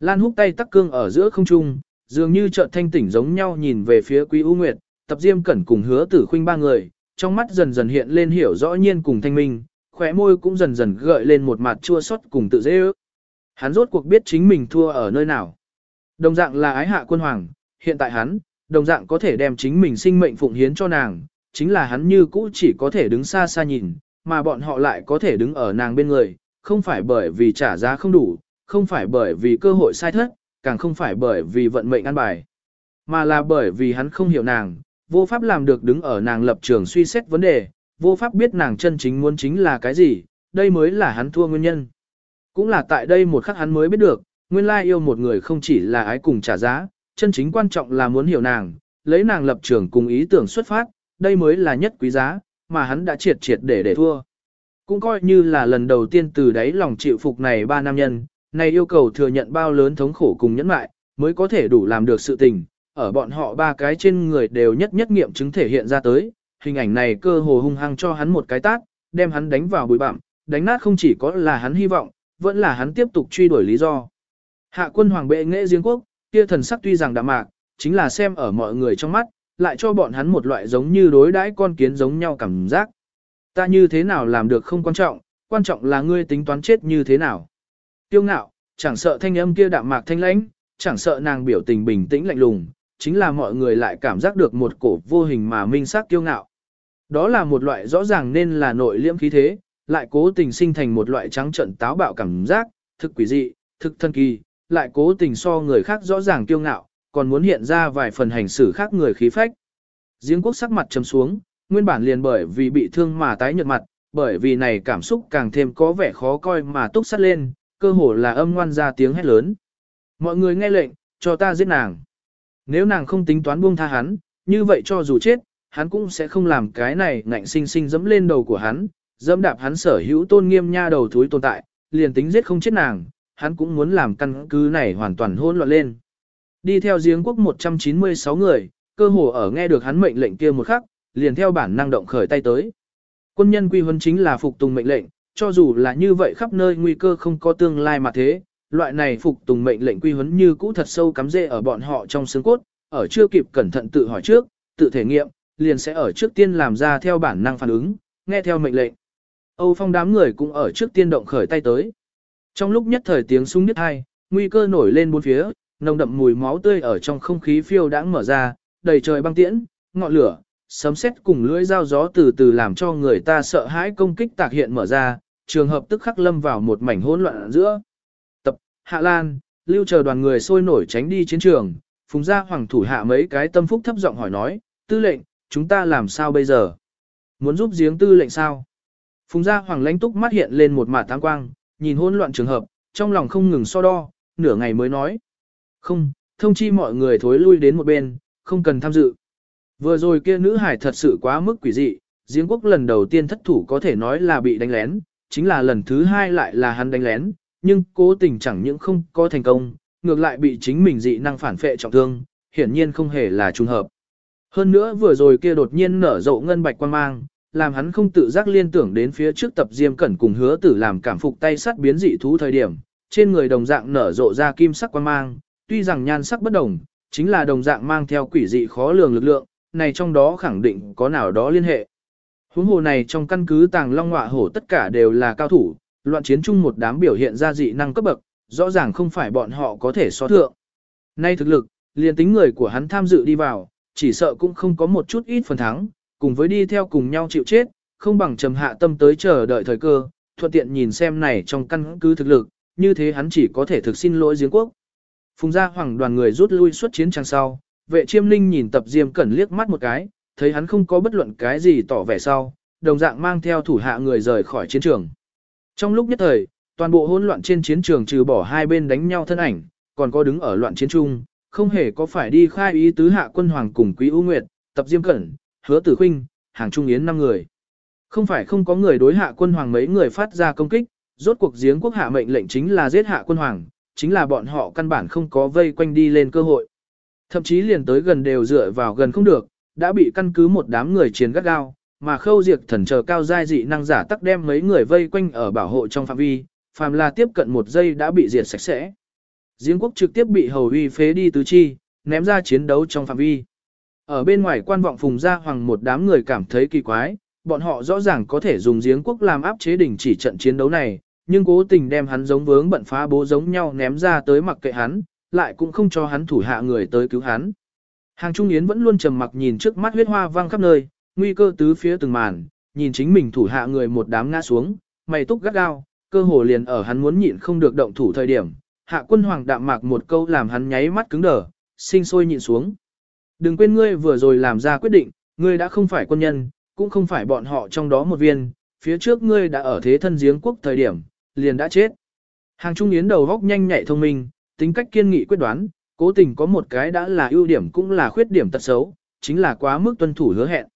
S1: Lan húc tay tắc cương ở giữa không trung, dường như chợt thanh tỉnh giống nhau nhìn về phía Quý U Nguyệt, tập diêm cẩn cùng hứa tử khuynh ba người, trong mắt dần dần hiện lên hiểu rõ nhiên cùng thanh minh, khóe môi cũng dần dần gợi lên một mặt chua xót cùng tự dễ ước. Hắn rốt cuộc biết chính mình thua ở nơi nào. Đồng dạng là ái hạ quân hoàng, hiện tại hắn, đồng dạng có thể đem chính mình sinh mệnh phụng hiến cho nàng, chính là hắn như cũ chỉ có thể đứng xa xa nhìn, mà bọn họ lại có thể đứng ở nàng bên người, không phải bởi vì trả giá không đủ, không phải bởi vì cơ hội sai thất, càng không phải bởi vì vận mệnh ăn bài, mà là bởi vì hắn không hiểu nàng, vô pháp làm được đứng ở nàng lập trường suy xét vấn đề, vô pháp biết nàng chân chính muốn chính là cái gì, đây mới là hắn thua nguyên nhân. Cũng là tại đây một khắc hắn mới biết được, nguyên lai yêu một người không chỉ là ái cùng trả giá, chân chính quan trọng là muốn hiểu nàng, lấy nàng lập trường cùng ý tưởng xuất phát, đây mới là nhất quý giá, mà hắn đã triệt triệt để để thua. Cũng coi như là lần đầu tiên từ đấy lòng chịu phục này ba nam nhân, này yêu cầu thừa nhận bao lớn thống khổ cùng nhẫn mại, mới có thể đủ làm được sự tình, ở bọn họ ba cái trên người đều nhất nhất nghiệm chứng thể hiện ra tới, hình ảnh này cơ hồ hung hăng cho hắn một cái tát, đem hắn đánh vào bụi bặm, đánh nát không chỉ có là hắn hy vọng, vẫn là hắn tiếp tục truy đuổi lý do. Hạ quân hoàng bệ nghệ riêng quốc, kia thần sắc tuy rằng đạm mạc, chính là xem ở mọi người trong mắt, lại cho bọn hắn một loại giống như đối đãi con kiến giống nhau cảm giác. Ta như thế nào làm được không quan trọng, quan trọng là ngươi tính toán chết như thế nào. Tiêu ngạo, chẳng sợ thanh âm kia đạm mạc thanh lãnh, chẳng sợ nàng biểu tình bình tĩnh lạnh lùng, chính là mọi người lại cảm giác được một cổ vô hình mà minh sắc kiêu ngạo. Đó là một loại rõ ràng nên là nội liễm khí thế, lại cố tình sinh thành một loại trắng trận táo bạo cảm giác, thực quỷ dị, thực thân kỳ, lại cố tình so người khác rõ ràng kiêu ngạo, còn muốn hiện ra vài phần hành xử khác người khí phách. Giếng quốc sắc mặt trầm xuống, nguyên bản liền bởi vì bị thương mà tái nhợt mặt, bởi vì này cảm xúc càng thêm có vẻ khó coi mà túc sắt lên, cơ hồ là âm ngoan ra tiếng hét lớn. Mọi người nghe lệnh, cho ta giết nàng. Nếu nàng không tính toán buông tha hắn, như vậy cho dù chết, hắn cũng sẽ không làm cái này ngạnh sinh sinh dẫm lên đầu của hắn, dẫm đạp hắn sở hữu tôn nghiêm nha đầu thúi tồn tại, liền tính giết không chết nàng, hắn cũng muốn làm căn cứ này hoàn toàn hỗn loạn lên. Đi theo giếng quốc 196 người, cơ hồ ở nghe được hắn mệnh lệnh kia một khắc, liền theo bản năng động khởi tay tới. Quân nhân quy huấn chính là phục tùng mệnh lệnh, cho dù là như vậy khắp nơi nguy cơ không có tương lai mà thế, loại này phục tùng mệnh lệnh quy huấn như cũ thật sâu cắm rễ ở bọn họ trong xương cốt, ở chưa kịp cẩn thận tự hỏi trước, tự thể nghiệm, liền sẽ ở trước tiên làm ra theo bản năng phản ứng, nghe theo mệnh lệnh. Âu Phong đám người cũng ở trước tiên động khởi tay tới. Trong lúc nhất thời tiếng súng nứt hai, nguy cơ nổi lên bốn phía, nồng đậm mùi máu tươi ở trong không khí phiêu đãng mở ra, đầy trời băng tiễn, ngọn lửa, sấm sét cùng lưỡi dao gió từ từ làm cho người ta sợ hãi công kích tạc hiện mở ra, trường hợp tức khắc lâm vào một mảnh hỗn loạn giữa. Tập, Hạ Lan, lưu chờ đoàn người sôi nổi tránh đi chiến trường, phùng gia hoàng thủ hạ mấy cái tâm phúc thấp giọng hỏi nói, tư lệnh, chúng ta làm sao bây giờ? Muốn giúp giếng tư lệnh sao? Phùng gia hoàng lãnh túc mắt hiện lên một mạt tăng quang, nhìn hỗn loạn trường hợp, trong lòng không ngừng so đo, nửa ngày mới nói. Không, thông chi mọi người thối lui đến một bên, không cần tham dự. Vừa rồi kia nữ hải thật sự quá mức quỷ dị, giếng quốc lần đầu tiên thất thủ có thể nói là bị đánh lén, chính là lần thứ hai lại là hắn đánh lén, nhưng cố tình chẳng những không có thành công, ngược lại bị chính mình dị năng phản phệ trọng thương, hiển nhiên không hề là trùng hợp. Hơn nữa vừa rồi kia đột nhiên nở rộ ngân bạch quan mang, làm hắn không tự giác liên tưởng đến phía trước tập diêm cẩn cùng hứa tử làm cảm phục tay sắt biến dị thú thời điểm, trên người đồng dạng nở rộ ra kim sắc quan mang, tuy rằng nhan sắc bất đồng, chính là đồng dạng mang theo quỷ dị khó lường lực lượng, này trong đó khẳng định có nào đó liên hệ. Huống hồ này trong căn cứ tàng long ngọa hổ tất cả đều là cao thủ, loạn chiến chung một đám biểu hiện ra dị năng cấp bậc, rõ ràng không phải bọn họ có thể so thượng. Nay thực lực, liền tính người của hắn tham dự đi vào, chỉ sợ cũng không có một chút ít phần thắng, cùng với đi theo cùng nhau chịu chết, không bằng trầm hạ tâm tới chờ đợi thời cơ, thuận tiện nhìn xem này trong căn cứ thực lực, như thế hắn chỉ có thể thực xin lỗi giếng quốc. Phùng gia hoàng đoàn người rút lui xuất chiến trang sau, vệ chiêm linh nhìn tập diêm cẩn liếc mắt một cái, thấy hắn không có bất luận cái gì tỏ vẻ sau, đồng dạng mang theo thủ hạ người rời khỏi chiến trường. Trong lúc nhất thời, toàn bộ hỗn loạn trên chiến trường trừ bỏ hai bên đánh nhau thân ảnh, còn có đứng ở loạn chiến trung, không hề có phải đi khai ý tứ hạ quân hoàng cùng quý ưu nguyệt, tập diêm cẩn, hứa tử khinh, hàng trung yến năm người. Không phải không có người đối hạ quân hoàng mấy người phát ra công kích, rốt cuộc giếng quốc hạ mệnh lệnh chính là giết hạ quân hoàng, chính là bọn họ căn bản không có vây quanh đi lên cơ hội. Thậm chí liền tới gần đều dựa vào gần không được, đã bị căn cứ một đám người chiến gắt gao, mà khâu diệt thần chờ cao giai dị năng giả tắc đem mấy người vây quanh ở bảo hộ trong phạm vi, phàm là tiếp cận một giây đã bị diệt sạch sẽ. Giếng quốc trực tiếp bị hầu uy phế đi tứ chi, ném ra chiến đấu trong phạm vi. Ở bên ngoài quan vọng phùng gia hoàng một đám người cảm thấy kỳ quái, bọn họ rõ ràng có thể dùng giếng quốc làm áp chế đỉnh chỉ trận chiến đấu này, nhưng cố tình đem hắn giống vướng bận phá bố giống nhau ném ra tới mặc kệ hắn, lại cũng không cho hắn thủ hạ người tới cứu hắn. Hàng Trung Yến vẫn luôn trầm mặc nhìn trước mắt huyết hoa văng khắp nơi, nguy cơ tứ phía từng màn, nhìn chính mình thủ hạ người một đám ngã xuống, mày túc gắt gao, cơ hồ liền ở hắn muốn nhịn không được động thủ thời điểm, hạ quân hoàng đạm mạc một câu làm hắn nháy mắt cứng đờ, sinh sôi nhịn xuống. Đừng quên ngươi vừa rồi làm ra quyết định, ngươi đã không phải quân nhân, cũng không phải bọn họ trong đó một viên, phía trước ngươi đã ở thế thân giếng quốc thời điểm, liền đã chết. Hàng Trung Yến đầu góc nhanh nhạy thông minh, tính cách kiên nghị quyết đoán, cố tình có một cái đã là ưu điểm cũng là khuyết điểm tật xấu, chính là quá mức tuân thủ hứa hẹn.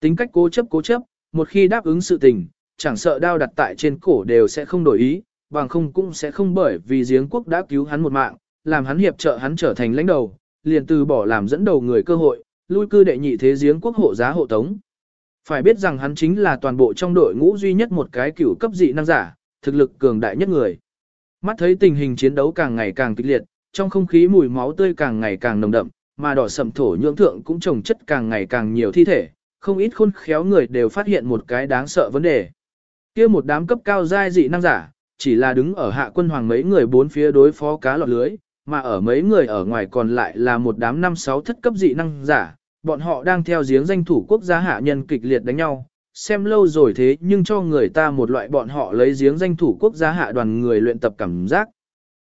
S1: Tính cách cố chấp cố chấp, một khi đáp ứng sự tình, chẳng sợ đao đặt tại trên cổ đều sẽ không đổi ý, bằng không cũng sẽ không bởi vì giếng quốc đã cứu hắn một mạng, làm hắn hiệp trợ hắn trở thành lãnh đầu, liền từ bỏ làm dẫn đầu người cơ hội, lui cư đệ nhị thế giếng quốc hộ giá hộ tống. Phải biết rằng hắn chính là toàn bộ trong đội ngũ duy nhất một cái cửu cấp dị năng giả, thực lực cường đại nhất người. Mắt thấy tình hình chiến đấu càng ngày càng kịch liệt, trong không khí mùi máu tươi càng ngày càng nồng đậm, mà đỏ sầm thổ nhưỡng thượng cũng trồng chất càng ngày càng nhiều thi thể, không ít khôn khéo người đều phát hiện một cái đáng sợ vấn đề. Kia một đám cấp cao giai dị năng giả, chỉ là đứng ở hạ quân hoàng mấy người bốn phía đối phó cá lọt lưới, mà ở mấy người ở ngoài còn lại là một đám năm sáu thất cấp dị năng giả, bọn họ đang theo giếng danh thủ quốc gia hạ nhân kịch liệt đánh nhau, xem lâu rồi thế nhưng cho người ta một loại bọn họ lấy giếng danh thủ quốc gia hạ đoàn người luyện tập cảm giác.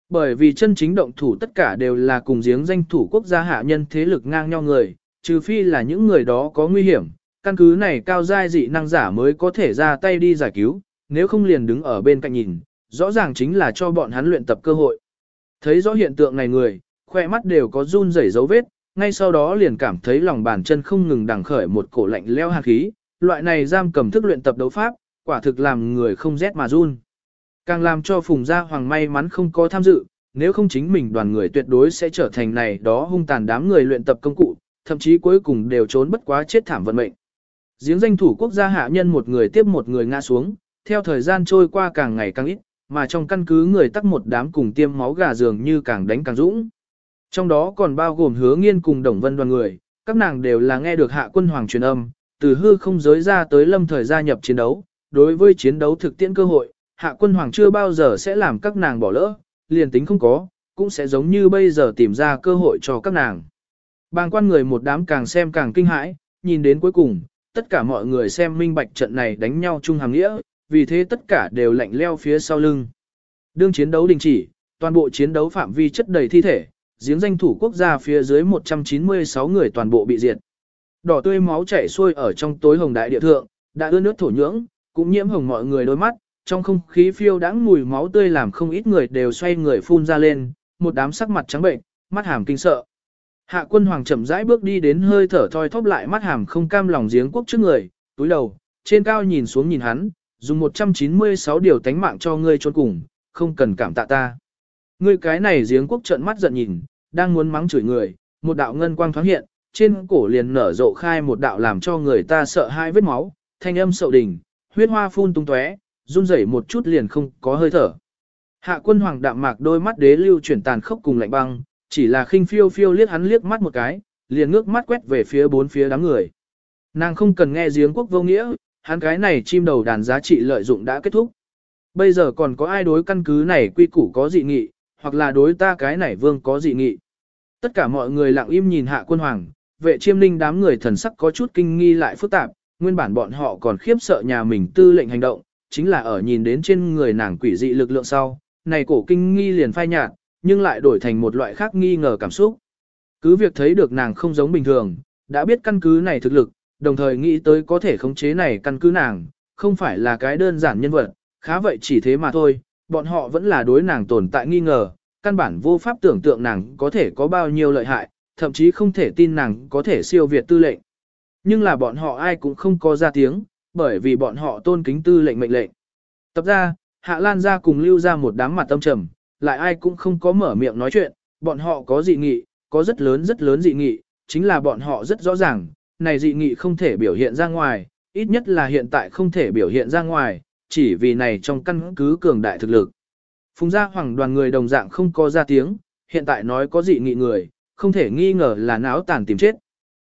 S1: Bởi vì chân chính động thủ tất cả đều là cùng giếng danh thủ quốc gia hạ nhân thế lực ngang nhau người, trừ phi là những người đó có nguy hiểm, căn cứ này cao giai dị năng giả mới có thể ra tay đi giải cứu, nếu không liền đứng ở bên cạnh nhìn, rõ ràng chính là cho bọn hắn luyện tập cơ hội. Thấy rõ hiện tượng này người, khoe mắt đều có run rẩy dấu vết, ngay sau đó liền cảm thấy lòng bàn chân không ngừng đằng khởi một cổ lạnh leo hàn khí, loại này giam cầm thức luyện tập đấu pháp, quả thực làm người không rét mà run. Càng làm cho Phùng Gia Hoàng may mắn không có tham dự, nếu không chính mình đoàn người tuyệt đối sẽ trở thành này đó hung tàn đám người luyện tập công cụ, thậm chí cuối cùng đều trốn bất quá chết thảm vận mệnh. Giếng danh thủ quốc gia hạ nhân một người tiếp một người ngã xuống, theo thời gian trôi qua càng ngày càng ít, mà trong căn cứ người tắc một đám cùng tiêm máu gà dường như càng đánh càng dũng. Trong đó còn bao gồm hứa nghiên cùng đồng vân đoàn người, các nàng đều là nghe được hạ quân hoàng truyền âm, từ hư không giới ra tới lâm thời gia nhập chiến đấu, đối với chiến đấu thực tiễn cơ hội, hạ quân hoàng chưa bao giờ sẽ làm các nàng bỏ lỡ, liền tính không có, cũng sẽ giống như bây giờ tìm ra cơ hội cho các nàng. Bàng quan người một đám càng xem càng kinh hãi, nhìn đến cuối cùng, tất cả mọi người xem minh bạch trận này đánh nhau chung hàng nghĩa, vì thế tất cả đều lạnh leo phía sau lưng. Đương chiến đấu đình chỉ, toàn bộ chiến đấu phạm vi chất đầy thi thể, giếng danh thủ quốc gia phía dưới 196 người toàn bộ bị diệt. Đỏ tươi máu chảy xuôi ở trong tối hồng đại địa thượng, đã ướt nước thổ nhưỡng, cũng nhiễm hồng mọi người đôi mắt, trong không khí phiêu đãng mùi máu tươi làm không ít người đều xoay người phun ra lên, một đám sắc mặt trắng bệnh, mắt hàm kinh sợ. Hạ quân hoàng chậm rãi bước đi đến hơi thở thoi thóp lại mắt hàm không cam lòng giếng quốc trước người, túi đầu, trên cao nhìn xuống nhìn hắn, dùng 196 điều tánh mạng cho ngươi trốn cùng, không cần cảm tạ ta. Ngươi cái này giếng quốc trợn mắt giận nhìn, đang muốn mắng chửi người, một đạo ngân quang thoáng hiện, trên cổ liền nở rộ khai một đạo làm cho người ta sợ hai vết máu, thanh âm sậu đỉnh, huyết hoa phun tung tóe, run rẩy một chút liền không có hơi thở. Hạ quân hoàng đạm mạc đôi mắt đế lưu chuyển tàn khốc cùng lạnh băng, chỉ là khinh phiêu phiêu liếc hắn liếc mắt một cái, liền ngước mắt quét về phía bốn phía đám người. Nàng không cần nghe giếng quốc vô nghĩa, hắn cái này chim đầu đàn giá trị lợi dụng đã kết thúc. Bây giờ còn có ai đối căn cứ này quy củ có dị nghị, hoặc là đối ta cái này vương có dị nghị. Tất cả mọi người lặng im nhìn hạ quân hoàng, vệ chiêm ninh đám người thần sắc có chút kinh nghi lại phức tạp, nguyên bản bọn họ còn khiếp sợ nhà mình tư lệnh hành động, chính là ở nhìn đến trên người nàng quỷ dị lực lượng sau, này cổ kinh nghi liền phai nhạt, nhưng lại đổi thành một loại khác nghi ngờ cảm xúc. Cứ việc thấy được nàng không giống bình thường, đã biết căn cứ này thực lực, đồng thời nghĩ tới có thể khống chế này căn cứ nàng, không phải là cái đơn giản nhân vật, khá vậy chỉ thế mà thôi, bọn họ vẫn là đối nàng tồn tại nghi ngờ, căn bản vô pháp tưởng tượng nàng có thể có bao nhiêu lợi hại, thậm chí không thể tin nàng có thể siêu việt tư lệnh. Nhưng là bọn họ ai cũng không có ra tiếng, bởi vì bọn họ tôn kính tư lệnh mệnh lệnh. Tập ra, Hạ Lan ra cùng lưu ra một đám mặt tâm trầm, lại ai cũng không có mở miệng nói chuyện, bọn họ có dị nghị, có rất lớn rất lớn dị nghị, chính là bọn họ rất rõ ràng, này dị nghị không thể biểu hiện ra ngoài, ít nhất là hiện tại không thể biểu hiện ra ngoài, chỉ vì này trong căn cứ cường đại thực lực. Phùng gia hoàng đoàn người đồng dạng không có ra tiếng, hiện tại nói có dị nghị người, không thể nghi ngờ là náo tàn tìm chết.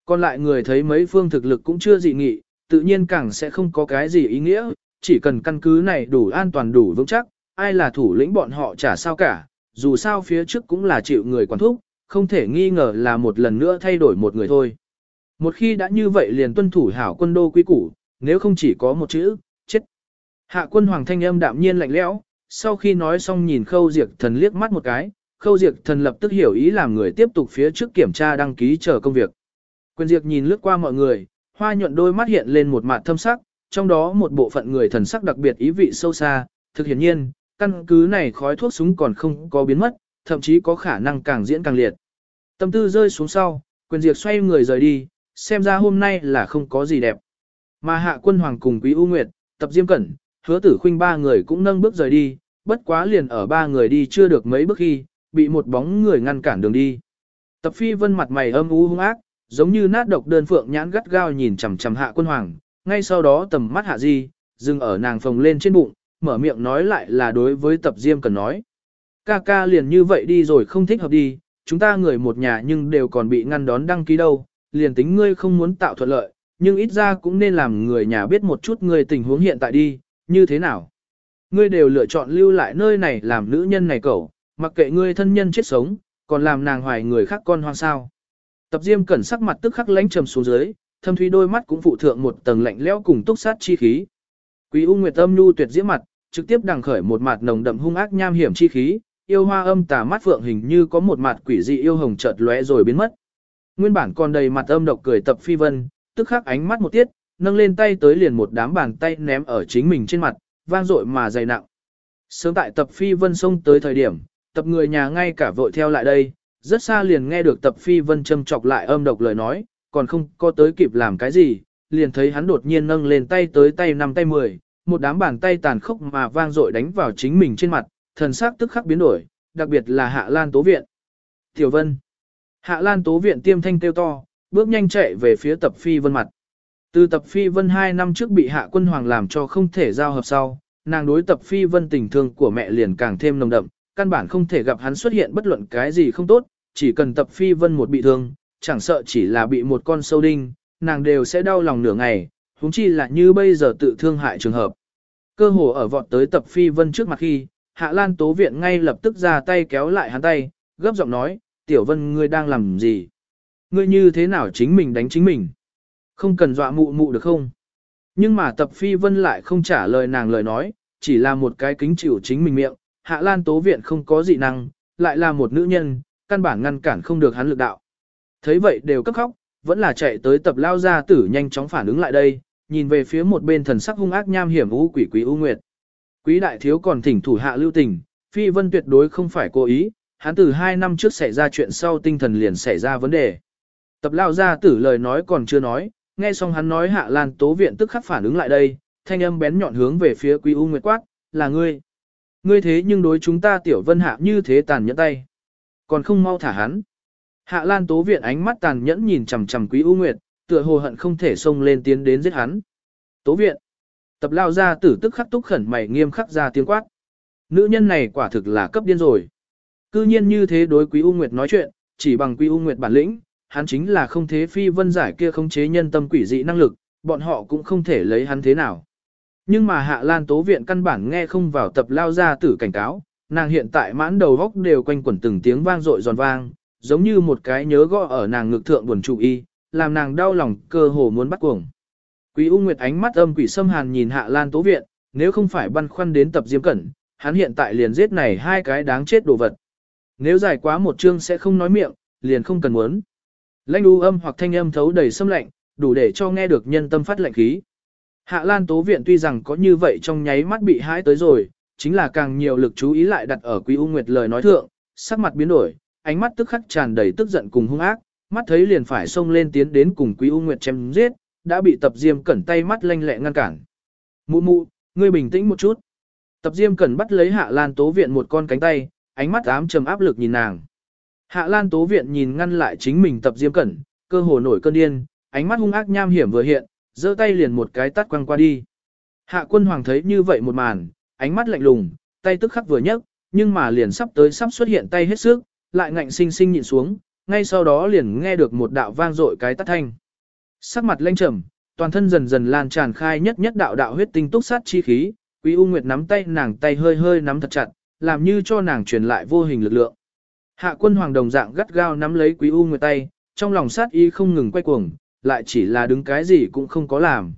S1: Còn lại người thấy mấy phương thực lực cũng chưa dị nghị, tự nhiên càng sẽ không có cái gì ý nghĩa, chỉ cần căn cứ này đủ an toàn đủ vững chắc, ai là thủ lĩnh bọn họ chả sao cả, dù sao phía trước cũng là chịu người quản thúc, không thể nghi ngờ là một lần nữa thay đổi một người thôi. Một khi đã như vậy liền tuân thủ hảo quân đô quy củ, nếu không chỉ có một chữ, chết. Hạ quân hoàng thanh âm đạm nhiên lạnh lẽo, sau khi nói xong nhìn khâu diệt thần liếc mắt một cái, khâu diệt thần lập tức hiểu ý làm người tiếp tục phía trước kiểm tra đăng ký chờ công việc. Quyền diệt nhìn lướt qua mọi người, hoa nhuận đôi mắt hiện lên một mặt thâm sắc, trong đó một bộ phận người thần sắc đặc biệt ý vị sâu xa, thực hiển nhiên, căn cứ này khói thuốc súng còn không có biến mất, thậm chí có khả năng càng diễn càng liệt. Tâm tư rơi xuống sau, quyền diệt xoay người rời đi, xem ra hôm nay là không có gì đẹp. Mà hạ quân hoàng cùng quý U Nguyệt, tập diêm cẩn, hứa tử khuynh ba người cũng nâng bước rời đi, bất quá liền ở ba người đi chưa được mấy bước khi, bị một bóng người ngăn cản đường đi. Tập phi vân mặt mày âm u hung ác, giống như nát độc đơn phượng nhãn gắt gao nhìn chằm chằm hạ quân hoàng, ngay sau đó tầm mắt hạ di, dừng ở nàng phồng lên trên bụng, mở miệng nói lại là đối với tập diêm cần nói. Ca ca liền như vậy đi rồi không thích hợp đi, chúng ta người một nhà nhưng đều còn bị ngăn đón đăng ký đâu, liền tính ngươi không muốn tạo thuận lợi, nhưng ít ra cũng nên làm người nhà biết một chút ngươi tình huống hiện tại đi, như thế nào. Ngươi đều lựa chọn lưu lại nơi này làm nữ nhân này cẩu, mặc kệ ngươi thân nhân chết sống, còn làm nàng hoài người khác con hoang sao. Tập diêm cẩn sắc mặt tức khắc lánh trầm xuống dưới, thâm thúy đôi mắt cũng phụ thượng một tầng lạnh lẽo cùng túc sát chi khí. Quý U Nguyệt âm nhu tuyệt diễm mặt, trực tiếp đằng khởi một mặt nồng đậm hung ác nham hiểm chi khí, yêu hoa âm tà mắt phượng hình như có một mặt quỷ dị yêu hồng chợt lóe rồi biến mất. Nguyên bản còn đầy mặt âm độc cười tập phi vân, tức khắc ánh mắt một tiết, nâng lên tay tới liền một đám bàn tay ném ở chính mình trên mặt, vang dội mà dày nặng. Sớm tại tập phi vân xông tới thời điểm, tập người nhà ngay cả vội theo lại đây, rất xa liền nghe được tập phi vân châm chọc lại âm độc lời nói, còn không có tới kịp làm cái gì, liền thấy hắn đột nhiên nâng lên tay tới tay năm tay mười, một đám bàn tay tàn khốc mà vang dội đánh vào chính mình trên mặt, thần sắc tức khắc biến đổi, đặc biệt là Hạ Lan Tố Viện. Tiểu Vân. Hạ Lan Tố Viện tiêm thanh kêu to, bước nhanh chạy về phía tập phi vân mặt. Từ tập phi vân 2 năm trước bị hạ quân hoàng làm cho không thể giao hợp sau, nàng đối tập phi vân tình thương của mẹ liền càng thêm nồng đậm, căn bản không thể gặp hắn xuất hiện bất luận cái gì không tốt, chỉ cần tập phi vân một bị thương, chẳng sợ chỉ là bị một con sâu đinh, nàng đều sẽ đau lòng nửa ngày, huống chi là như bây giờ tự thương hại trường hợp. Cơ hồ ở vọt tới tập phi vân trước mặt khi, hạ lan tố viện ngay lập tức ra tay kéo lại hắn tay, gấp giọng nói, tiểu vân ngươi đang làm gì? Ngươi như thế nào chính mình đánh chính mình? Không cần dọa mụ mụ được không? Nhưng mà tập phi vân lại không trả lời nàng lời nói, chỉ là một cái kính chịu chính mình miệng, hạ lan tố viện không có dị năng, lại là một nữ nhân, căn bản ngăn cản không được hắn lực đạo. Thấy vậy đều cấp khóc, vẫn là chạy tới tập lao gia tử nhanh chóng phản ứng lại đây, nhìn về phía một bên thần sắc hung ác nham hiểm u quỷ quý u nguyệt. Quý đại thiếu còn thỉnh thủ hạ lưu tình, phi vân tuyệt đối không phải cố ý, hắn từ hai năm trước xảy ra chuyện sau tinh thần liền xảy ra vấn đề. Tập lao gia tử lời nói còn chưa nói, nghe xong hắn nói hạ lan tố viện tức khắc phản ứng lại đây, thanh âm bén nhọn hướng về phía quý u nguyệt quát, là ngươi. Ngươi thế nhưng đối chúng ta tiểu vân hạ như thế tàn nhẫn tay. Còn không mau thả hắn. Hạ Lan Tố Viện ánh mắt tàn nhẫn nhìn chằm chằm Quý U Nguyệt, tựa hồ hận không thể xông lên tiến đến giết hắn. Tố Viện. Tập lao ra tử tức khắc túc khẩn mày nghiêm khắc ra tiếng quát. Nữ nhân này quả thực là cấp điên rồi. Cư nhiên như thế đối Quý U Nguyệt nói chuyện, chỉ bằng Quý U Nguyệt bản lĩnh, hắn chính là không thế phi vân giải kia không chế nhân tâm quỷ dị năng lực, bọn họ cũng không thể lấy hắn thế nào. Nhưng mà Hạ Lan Tố Viện căn bản nghe không vào tập lao ra tử cảnh cáo, nàng hiện tại mãn đầu góc đều quanh quẩn từng tiếng vang dội giòn vang, giống như một cái nhớ gõ ở nàng ngực thượng buồn trụ y, làm nàng đau lòng cơ hồ muốn bắt cuồng. Quý U Nguyệt ánh mắt âm quỷ xâm hàn nhìn Hạ Lan Tố Viện, nếu không phải băn khoăn đến tập diêm cẩn, hắn hiện tại liền giết này hai cái đáng chết đồ vật. Nếu dài quá một chương sẽ không nói miệng, liền không cần muốn. Lãnh u âm hoặc thanh âm thấu đầy xâm lạnh, đủ để cho nghe được nhân tâm phát lạnh khí. Hạ Lan Tố Viện tuy rằng có như vậy trong nháy mắt bị hãi tới rồi, chính là càng nhiều lực chú ý lại đặt ở Quý U Nguyệt lời nói thượng, sắc mặt biến đổi, ánh mắt tức khắc tràn đầy tức giận cùng hung ác, mắt thấy liền phải xông lên tiến đến cùng Quý U Nguyệt chém giết, đã bị Tập Diêm Cẩn tay mắt lanh lẹ ngăn cản. Mụ mụ, ngươi bình tĩnh một chút. Tập Diêm Cẩn bắt lấy Hạ Lan Tố Viện một con cánh tay, ánh mắt ám trầm áp lực nhìn nàng. Hạ Lan Tố Viện nhìn ngăn lại chính mình Tập Diêm Cẩn, cơ hồ nổi cơn điên, ánh mắt hung ác nham hiểm vừa hiện, giơ tay liền một cái tắt quăng qua đi. Hạ quân hoàng thấy như vậy một màn, ánh mắt lạnh lùng, tay tức khắc vừa nhấc, nhưng mà liền sắp tới sắp xuất hiện tay hết sức, lại ngạnh sinh sinh nhịn xuống, ngay sau đó liền nghe được một đạo vang dội cái tắt thanh. Sắc mặt lênh trầm, toàn thân dần dần lan tràn khai nhất nhất đạo đạo huyết tinh túc sát chi khí, Quý U Nguyệt nắm tay nàng tay hơi hơi nắm thật chặt, làm như cho nàng truyền lại vô hình lực lượng. Hạ quân hoàng đồng dạng gắt gao nắm lấy Quý U Nguyệt tay, trong lòng sát ý không ngừng quay cuồng, lại chỉ là đứng cái gì cũng không có làm.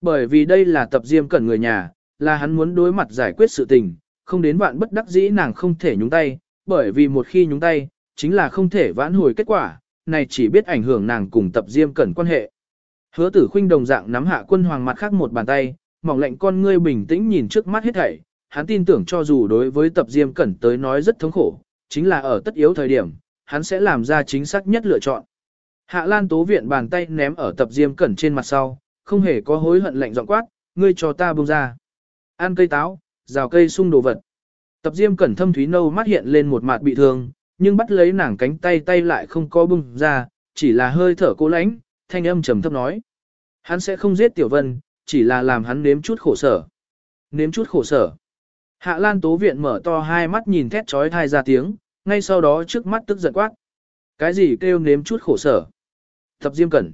S1: Bởi vì đây là tập diêm cẩn người nhà, là hắn muốn đối mặt giải quyết sự tình, không đến vạn bất đắc dĩ nàng không thể nhúng tay, bởi vì một khi nhúng tay, chính là không thể vãn hồi kết quả, này chỉ biết ảnh hưởng nàng cùng tập diêm cẩn quan hệ. Hứa tử khuynh đồng dạng nắm hạ quân hoàng mặt khác một bàn tay, mỏng lệnh con ngươi bình tĩnh nhìn trước mắt hết thảy, hắn tin tưởng cho dù đối với tập diêm cẩn tới nói rất thống khổ, chính là ở tất yếu thời điểm, hắn sẽ làm ra chính xác nhất lựa chọn. Hạ Lan Tố Viện bàn tay ném ở tập diêm cẩn trên mặt sau, không hề có hối hận lạnh giọng quát, ngươi cho ta buông ra. Ăn cây táo, rào cây sung đồ vật. Tập diêm cẩn thâm thúy nâu mắt hiện lên một mặt bị thương, nhưng bắt lấy nàng cánh tay tay lại không có bung ra, chỉ là hơi thở cố lãnh, thanh âm trầm thấp nói. Hắn sẽ không giết Tiểu Vân, chỉ là làm hắn nếm chút khổ sở. Nếm chút khổ sở. Hạ Lan Tố Viện mở to hai mắt nhìn thét trói thai ra tiếng, ngay sau đó trước mắt tức giận quát. Cái gì kêu nếm chút khổ sở? Tập Diêm Cẩn.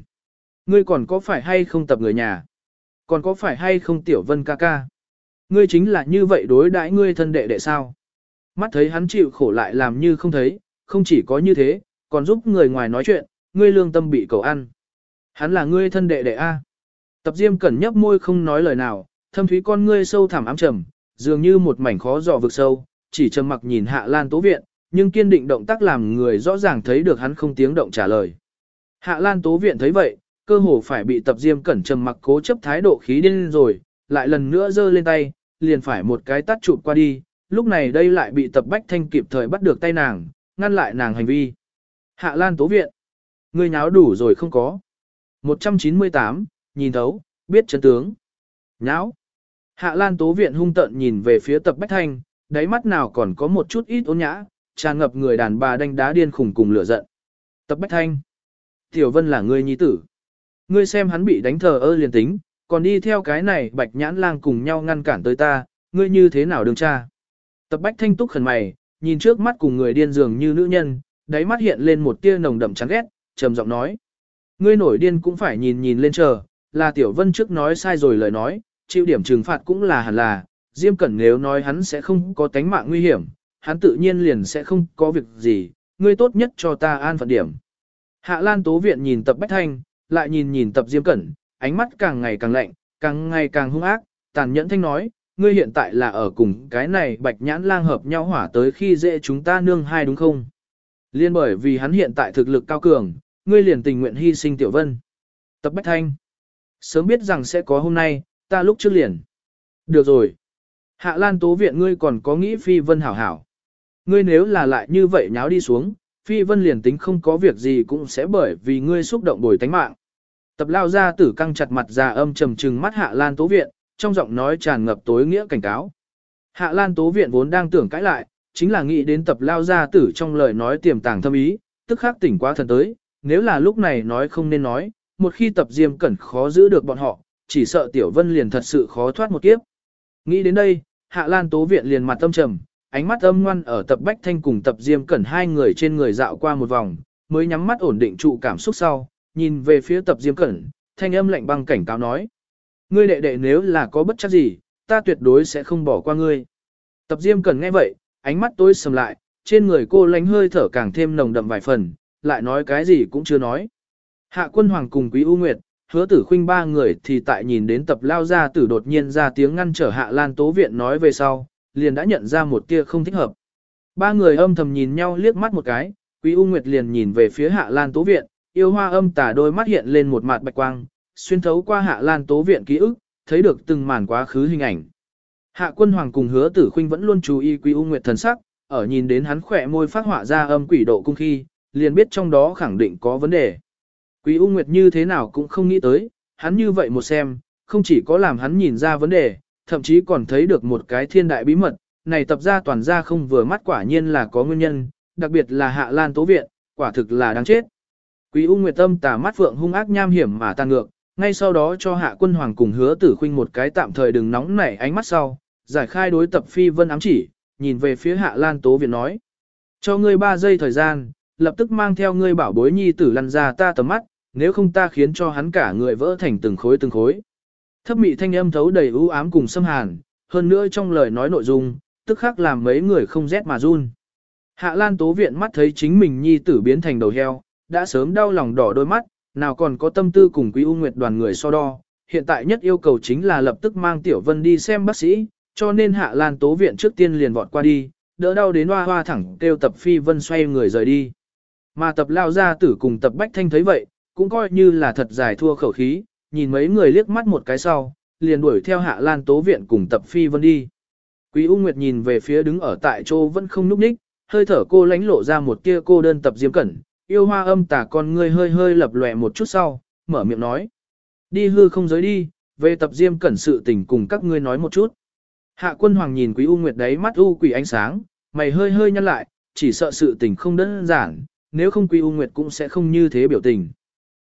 S1: Ngươi còn có phải hay không tập người nhà? Còn có phải hay không Tiểu Vân ca ca? Ngươi chính là như vậy đối đãi ngươi thân đệ đệ sao? Mắt thấy hắn chịu khổ lại làm như không thấy, không chỉ có như thế, còn giúp người ngoài nói chuyện, ngươi lương tâm bị cầu ăn. Hắn là ngươi thân đệ đệ A. Tập Diêm Cẩn nhấp môi không nói lời nào, thâm thúy con ngươi sâu thẳm ám trầm, dường như một mảnh khó dò vực sâu, chỉ trầm mặc nhìn Hạ Lan Tố Viện, nhưng kiên định động tác làm người rõ ràng thấy được hắn không tiếng động trả lời. Hạ Lan Tố Viện thấy vậy, cơ hồ phải bị Tập Diêm Cẩn trầm mặc cố chấp thái độ khí điên rồi, lại lần nữa giơ lên tay, liền phải một cái tắt chụp qua đi, lúc này đây lại bị Tập Bách Thanh kịp thời bắt được tay nàng, ngăn lại nàng hành vi. Hạ Lan Tố Viện, ngươi nháo đủ rồi không có. 198, nhìn thấu, biết chân tướng. Nháo. Hạ Lan Tố Viện hung tợn nhìn về phía tập Bách Thanh, đáy mắt nào còn có một chút ít ôn nhã, tràn ngập người đàn bà đánh đá điên khủng cùng lửa giận. Tập Bách Thanh. Tiểu Vân là người nhi tử. Ngươi xem hắn bị đánh thờ ơ liền tính, còn đi theo cái này bạch nhãn lang cùng nhau ngăn cản tới ta, ngươi như thế nào đương cha. Tập Bách Thanh túc khẩn mày, nhìn trước mắt cùng người điên dường như nữ nhân, đáy mắt hiện lên một tia nồng đậm chán ghét, trầm giọng nói. Ngươi nổi điên cũng phải nhìn nhìn lên chờ, là Tiểu Vân trước nói sai rồi lời nói, chịu điểm trừng phạt cũng là hẳn là, Diêm Cẩn nếu nói hắn sẽ không có tánh mạng nguy hiểm, hắn tự nhiên liền sẽ không có việc gì, ngươi tốt nhất cho ta an phận điểm. Hạ Lan Tố Viện nhìn tập Bách Thanh, lại nhìn nhìn tập Diêm Cẩn, ánh mắt càng ngày càng lạnh, càng ngày càng hung ác, tàn nhẫn thanh nói, ngươi hiện tại là ở cùng cái này bạch nhãn lang hợp nhau hỏa tới khi dễ chúng ta nương hai đúng không? Liên bởi vì hắn hiện tại thực lực cao cường, ngươi liền tình nguyện hy sinh Tiểu Vân. Tập Bách Thanh. Sớm biết rằng sẽ có hôm nay, ta lúc trước liền. Được rồi. Hạ Lan Tố Viện ngươi còn có nghĩ Phi Vân hảo hảo. Ngươi nếu là lại như vậy nháo đi xuống, Phi Vân liền tính không có việc gì cũng sẽ bởi vì ngươi xúc động bồi tánh mạng. Tập lao ra tử căng chặt mặt già âm trầm trừng mắt Hạ Lan Tố Viện, trong giọng nói tràn ngập tối nghĩa cảnh cáo. Hạ Lan Tố Viện vốn đang tưởng cãi lại, chính là nghĩ đến tập lao ra tử trong lời nói tiềm tàng thâm ý, tức khắc tỉnh quá thần tới, nếu là lúc này nói không nên nói, một khi tập diêm cẩn khó giữ được bọn họ, chỉ sợ Tiểu Vân liền thật sự khó thoát một kiếp. Nghĩ đến đây, Hạ Lan Tố Viện liền mặt tâm trầm, ánh mắt âm ngoan ở tập Bách Thanh cùng tập Diêm Cẩn hai người trên người dạo qua một vòng, mới nhắm mắt ổn định trụ cảm xúc sau, nhìn về phía tập Diêm Cẩn, thanh âm lạnh băng cảnh cáo nói. Ngươi đệ đệ nếu là có bất chắc gì, ta tuyệt đối sẽ không bỏ qua ngươi. Tập Diêm Cẩn nghe vậy, ánh mắt tối sầm lại, trên người cô lánh hơi thở càng thêm nồng đậm vài phần, lại nói cái gì cũng chưa nói. Hạ quân hoàng cùng quý U Nguyệt, hứa tử khuynh ba người thì tại nhìn đến tập lao ra tử đột nhiên ra tiếng ngăn trở hạ lan tố viện nói về sau, liền đã nhận ra một tia không thích hợp. Ba người âm thầm nhìn nhau liếc mắt một cái, quý U Nguyệt liền nhìn về phía hạ lan tố viện, yêu hoa âm tả đôi mắt hiện lên một mặt bạch quang, xuyên thấu qua hạ lan tố viện ký ức, thấy được từng màn quá khứ hình ảnh. Hạ quân hoàng cùng hứa tử khuynh vẫn luôn chú ý quý U Nguyệt thần sắc, ở nhìn đến hắn khỏe môi phát họa ra âm quỷ độ cung khi, liền biết trong đó khẳng định có vấn đề. Quý U Nguyệt như thế nào cũng không nghĩ tới, hắn như vậy một xem, không chỉ có làm hắn nhìn ra vấn đề, thậm chí còn thấy được một cái thiên đại bí mật, này tập ra toàn ra không vừa mắt quả nhiên là có nguyên nhân, đặc biệt là Hạ Lan Tố Viện, quả thực là đáng chết. Quý U Nguyệt tâm tà mắt phượng hung ác nham hiểm mà tàn ngược, ngay sau đó cho hạ quân hoàng cùng hứa tử khuynh một cái tạm thời đừng nóng nảy ánh mắt sau, giải khai đối tập phi vân ám chỉ, nhìn về phía hạ lan tố viện nói. Cho ngươi 3 giây thời gian, lập tức mang theo ngươi bảo bối nhi tử lăn ra ta tầm mắt, nếu không ta khiến cho hắn cả người vỡ thành từng khối từng khối. Thấp mị thanh âm thấu đầy ưu ám cùng xâm hàn, hơn nữa trong lời nói nội dung, tức khắc làm mấy người không rét mà run. Hạ Lan Tố Viện mắt thấy chính mình nhi tử biến thành đầu heo, đã sớm đau lòng đỏ đôi mắt, nào còn có tâm tư cùng Quý U Nguyệt đoàn người so đo. Hiện tại nhất yêu cầu chính là lập tức mang Tiểu Vân đi xem bác sĩ, cho nên Hạ Lan Tố Viện trước tiên liền vọt qua đi, đỡ đau đến hoa hoa thẳng kêu tập Phi Vân xoay người rời đi. Mà tập lao ra tử cùng tập Bách Thanh thấy vậy, cũng coi như là thật dài thua khẩu khí, nhìn mấy người liếc mắt một cái sau, liền đuổi theo Hạ Lan Tố Viện cùng tập Phi Vân đi. Quý U Nguyệt nhìn về phía đứng ở tại chỗ vẫn không núp ních, hơi thở cô lánh lộ ra một tia cô đơn tập diêm cẩn, yêu hoa âm tà con ngươi hơi hơi lập lòe một chút sau, mở miệng nói. Đi hư không giới đi, về tập diêm cẩn sự tình cùng các ngươi nói một chút. Hạ quân hoàng nhìn quý U Nguyệt đấy mắt u quỷ ánh sáng, mày hơi hơi nhăn lại, chỉ sợ sự tình không đơn giản, nếu không quý U Nguyệt cũng sẽ không như thế biểu tình.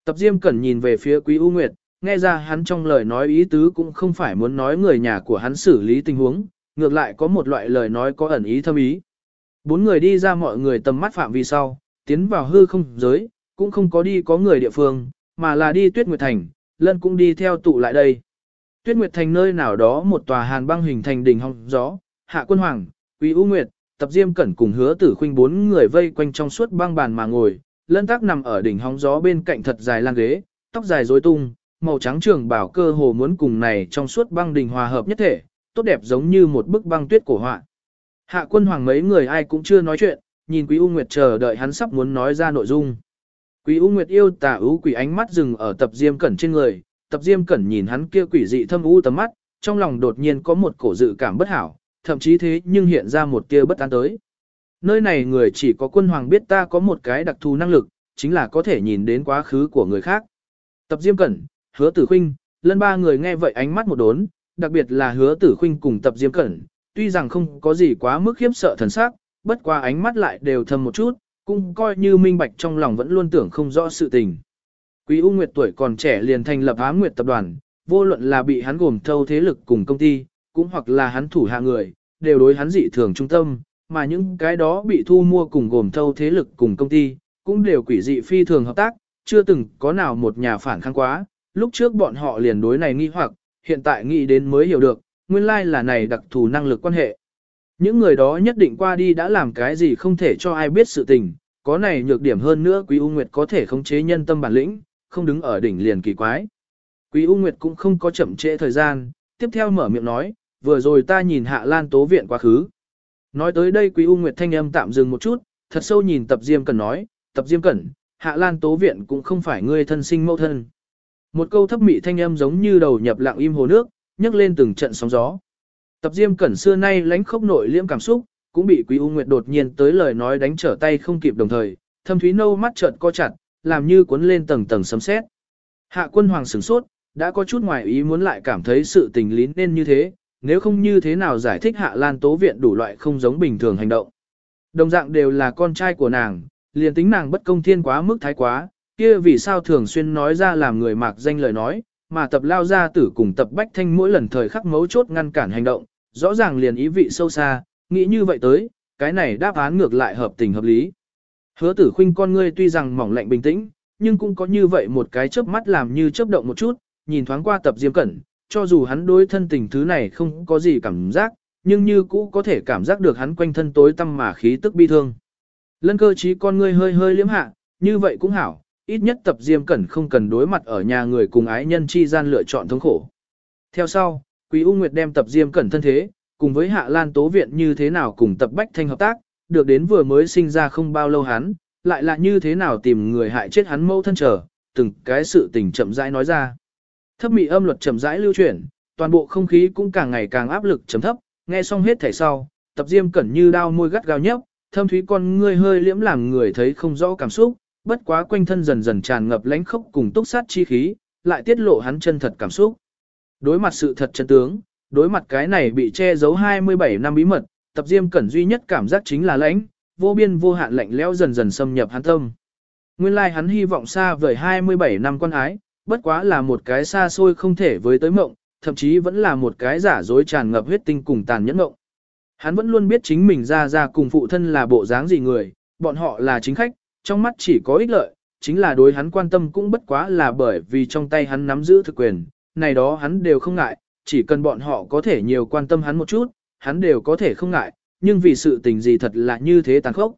S1: Tập diêm cẩn nhìn về phía quý U Nguyệt, nghe ra hắn trong lời nói ý tứ cũng không phải muốn nói người nhà của hắn xử lý tình huống, ngược lại có một loại lời nói có ẩn ý thâm ý. Bốn người đi ra mọi người tầm mắt phạm vi sau, tiến vào hư không giới, cũng không có đi có người địa phương, mà là đi Tuyết Nguyệt Thành, lân cũng đi theo tụ lại đây. Tuyết Nguyệt Thành nơi nào đó một tòa hàn băng hình thành đỉnh hong gió, Hạ Quân Hoàng, Quý U Nguyệt, Tập Diêm Cẩn cùng hứa tử khuynh bốn người vây quanh trong suốt băng bàn mà ngồi, lân tác nằm ở đỉnh hóng gió bên cạnh thật dài lan ghế, tóc dài rối tung, màu trắng trường bảo cơ hồ muốn cùng này trong suốt băng đỉnh hòa hợp nhất thể, tốt đẹp giống như một bức băng tuyết cổ họa. Hạ quân hoàng mấy người ai cũng chưa nói chuyện, nhìn Quý U Nguyệt chờ đợi hắn sắp muốn nói ra nội dung. Quý U Nguyệt yêu tà ưu quỷ ánh mắt dừng ở tập diêm cẩn trên người, tập diêm cẩn nhìn hắn kia quỷ dị thâm u tầm mắt, trong lòng đột nhiên có một cổ dự cảm bất hảo, thậm chí thế nhưng hiện ra một tia bất an tới. Nơi này người chỉ có quân hoàng biết ta có một cái đặc thù năng lực, chính là có thể nhìn đến quá khứ của người khác. Tập diêm cẩn, hứa tử Khuynh, lân ba người nghe vậy ánh mắt một đốn, đặc biệt là hứa tử Khuynh cùng tập diêm cẩn, tuy rằng không có gì quá mức khiếp sợ thần sắc, bất qua ánh mắt lại đều thầm một chút, cũng coi như minh bạch trong lòng vẫn luôn tưởng không rõ sự tình. Quý U Nguyệt tuổi còn trẻ liền thành lập Ám Nguyệt tập đoàn, vô luận là bị hắn gồm thâu thế lực cùng công ty, cũng hoặc là hắn thủ hạ người, đều đối hắn dị thường trung tâm, mà những cái đó bị thu mua cùng gồm thâu thế lực cùng công ty, cũng đều quỷ dị phi thường hợp tác, chưa từng có nào một nhà phản kháng quá, lúc trước bọn họ liền đối này nghi hoặc, hiện tại nghĩ đến mới hiểu được, nguyên lai là này đặc thù năng lực quan hệ. Những người đó nhất định qua đi đã làm cái gì không thể cho ai biết sự tình, có này nhược điểm hơn nữa Quý U Nguyệt có thể khống chế nhân tâm bản lĩnh, không đứng ở đỉnh liền kỳ quái. Quý U Nguyệt cũng không có chậm trễ thời gian, tiếp theo mở miệng nói, vừa rồi ta nhìn Hạ Lan Tố Viện quá khứ. Nói tới đây Quý U Nguyệt thanh âm tạm dừng một chút, thật sâu nhìn Tập Diêm Cẩn nói, Tập Diêm Cẩn, Hạ Lan Tố Viện cũng không phải ngươi thân sinh mẫu thân. Một câu thấp mị thanh âm giống như đầu nhập lặng im hồ nước, nhấc lên từng trận sóng gió. Tập Diêm Cẩn xưa nay lánh khốc nội liễm cảm xúc, cũng bị Quý U Nguyệt đột nhiên tới lời nói đánh trở tay không kịp đồng thời, thâm thúy nâu mắt trợn co chặt, làm như cuốn lên tầng tầng sấm sét. Hạ Quân Hoàng sửng sốt, đã có chút ngoài ý muốn lại cảm thấy sự tình lý nên như thế, nếu không như thế nào giải thích Hạ Lan Tố Viện đủ loại không giống bình thường hành động. Đồng dạng đều là con trai của nàng, liền tính nàng bất công thiên quá mức thái quá, kia vì sao thường xuyên nói ra làm người mạc danh lời nói, mà tập lao ra tử cùng tập bách thanh mỗi lần thời khắc mấu chốt ngăn cản hành động, rõ ràng liền ý vị sâu xa, nghĩ như vậy tới, cái này đáp án ngược lại hợp tình hợp lý. Hứa tử khinh con ngươi tuy rằng mỏng lạnh bình tĩnh, nhưng cũng có như vậy một cái chớp mắt làm như chớp động một chút, nhìn thoáng qua tập diêm cẩn, cho dù hắn đối thân tình thứ này không có gì cảm giác, nhưng như cũ có thể cảm giác được hắn quanh thân tối tăm mà khí tức bi thương. Lân cơ trí con ngươi hơi hơi liếm hạ, như vậy cũng hảo, ít nhất tập diêm cẩn không cần đối mặt ở nhà người cùng ái nhân chi gian lựa chọn thống khổ. Theo sau, Quý U Nguyệt đem tập diêm cẩn thân thế, cùng với Hạ Lan Tố Viện như thế nào cùng tập Bách Thanh hợp tác, được đến vừa mới sinh ra không bao lâu hắn, lại là như thế nào tìm người hại chết hắn mâu thân trở, từng cái sự tình chậm rãi nói ra. Thấp mị âm luật chậm rãi lưu chuyển, toàn bộ không khí cũng càng ngày càng áp lực chấm thấp, nghe xong hết thảy sau, tập diêm cẩn như đao môi gắt gao nhấp, thâm thúy con ngươi hơi liễm làm người thấy không rõ cảm xúc, bất quá quanh thân dần dần tràn ngập lãnh khốc cùng túc sát chi khí, lại tiết lộ hắn chân thật cảm xúc. Đối mặt sự thật chân tướng, đối mặt cái này bị che giấu 27 năm bí mật, tập diêm cẩn duy nhất cảm giác chính là lãnh, vô biên vô hạn lạnh lẽo dần dần xâm nhập hắn tâm. Nguyên lai like hắn hy vọng xa vời 27 năm quan ái, bất quá là một cái xa xôi không thể với tới mộng, thậm chí vẫn là một cái giả dối tràn ngập huyết tinh cùng tàn nhẫn mộng. Hắn vẫn luôn biết chính mình ra ra cùng phụ thân là bộ dáng gì người, bọn họ là chính khách, trong mắt chỉ có ích lợi, chính là đối hắn quan tâm cũng bất quá là bởi vì trong tay hắn nắm giữ thực quyền, này đó hắn đều không ngại, chỉ cần bọn họ có thể nhiều quan tâm hắn một chút, hắn đều có thể không ngại, nhưng vì sự tình gì thật là như thế tàn khốc.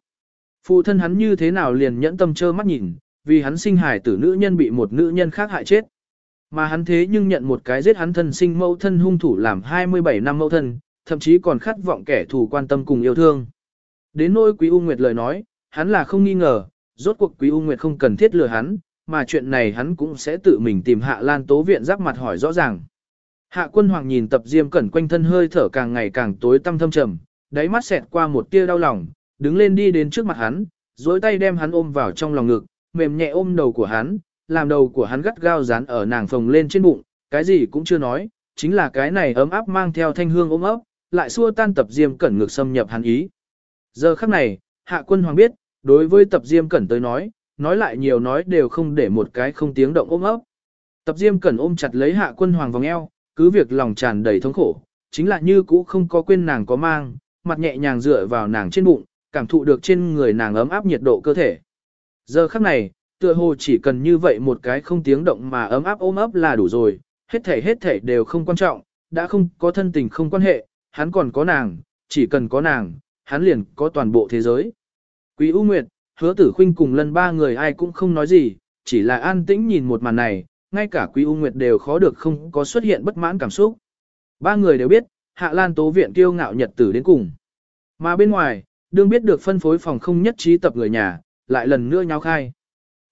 S1: Phụ thân hắn như thế nào liền nhẫn tâm trơ mắt nhìn, vì hắn sinh hài tử nữ nhân bị một nữ nhân khác hại chết. Mà hắn thế nhưng nhận một cái giết hắn thân sinh mẫu thân hung thủ làm 27 năm mẫu thân, thậm chí còn khát vọng kẻ thù quan tâm cùng yêu thương. Đến nỗi Quý U Nguyệt lời nói, hắn là không nghi ngờ, rốt cuộc Quý U Nguyệt không cần thiết lừa hắn, mà chuyện này hắn cũng sẽ tự mình tìm Hạ Lan Tố Viện giáp mặt hỏi rõ ràng. Hạ quân hoàng nhìn tập diêm cẩn quanh thân hơi thở càng ngày càng tối tăm thâm trầm, đáy mắt xẹt qua một tia đau lòng, đứng lên đi đến trước mặt hắn, dối tay đem hắn ôm vào trong lòng ngực, mềm nhẹ ôm đầu của hắn, làm đầu của hắn gắt gao dán ở nàng phồng lên trên bụng, cái gì cũng chưa nói, chính là cái này ấm áp mang theo thanh hương ôm ấp, lại xua tan tập diêm cẩn ngực xâm nhập hắn ý. Giờ khắc này, hạ quân hoàng biết, đối với tập diêm cẩn tới nói, nói lại nhiều nói đều không để một cái không tiếng động ôm ấp. Tập diêm cẩn ôm chặt lấy hạ quân hoàng vòng eo, cứ việc lòng tràn đầy thống khổ, chính là như cũ không có quên nàng có mang, mặt nhẹ nhàng dựa vào nàng trên bụng, cảm thụ được trên người nàng ấm áp nhiệt độ cơ thể. Giờ khắc này, tựa hồ chỉ cần như vậy một cái không tiếng động mà ấm áp ôm ấp là đủ rồi, hết thể hết thể đều không quan trọng, đã không có thân tình không quan hệ, hắn còn có nàng, chỉ cần có nàng, hắn liền có toàn bộ thế giới. Quý U Nguyệt, hứa tử Khinh cùng lần ba người ai cũng không nói gì, chỉ là an tĩnh nhìn một màn này, ngay cả Quý U Nguyệt đều khó được không có xuất hiện bất mãn cảm xúc. Ba người đều biết, Hạ Lan Tố Viện kiêu ngạo nhật tử đến cùng. Mà bên ngoài, đương biết được phân phối phòng không nhất trí tập người nhà, lại lần nữa nháo khai.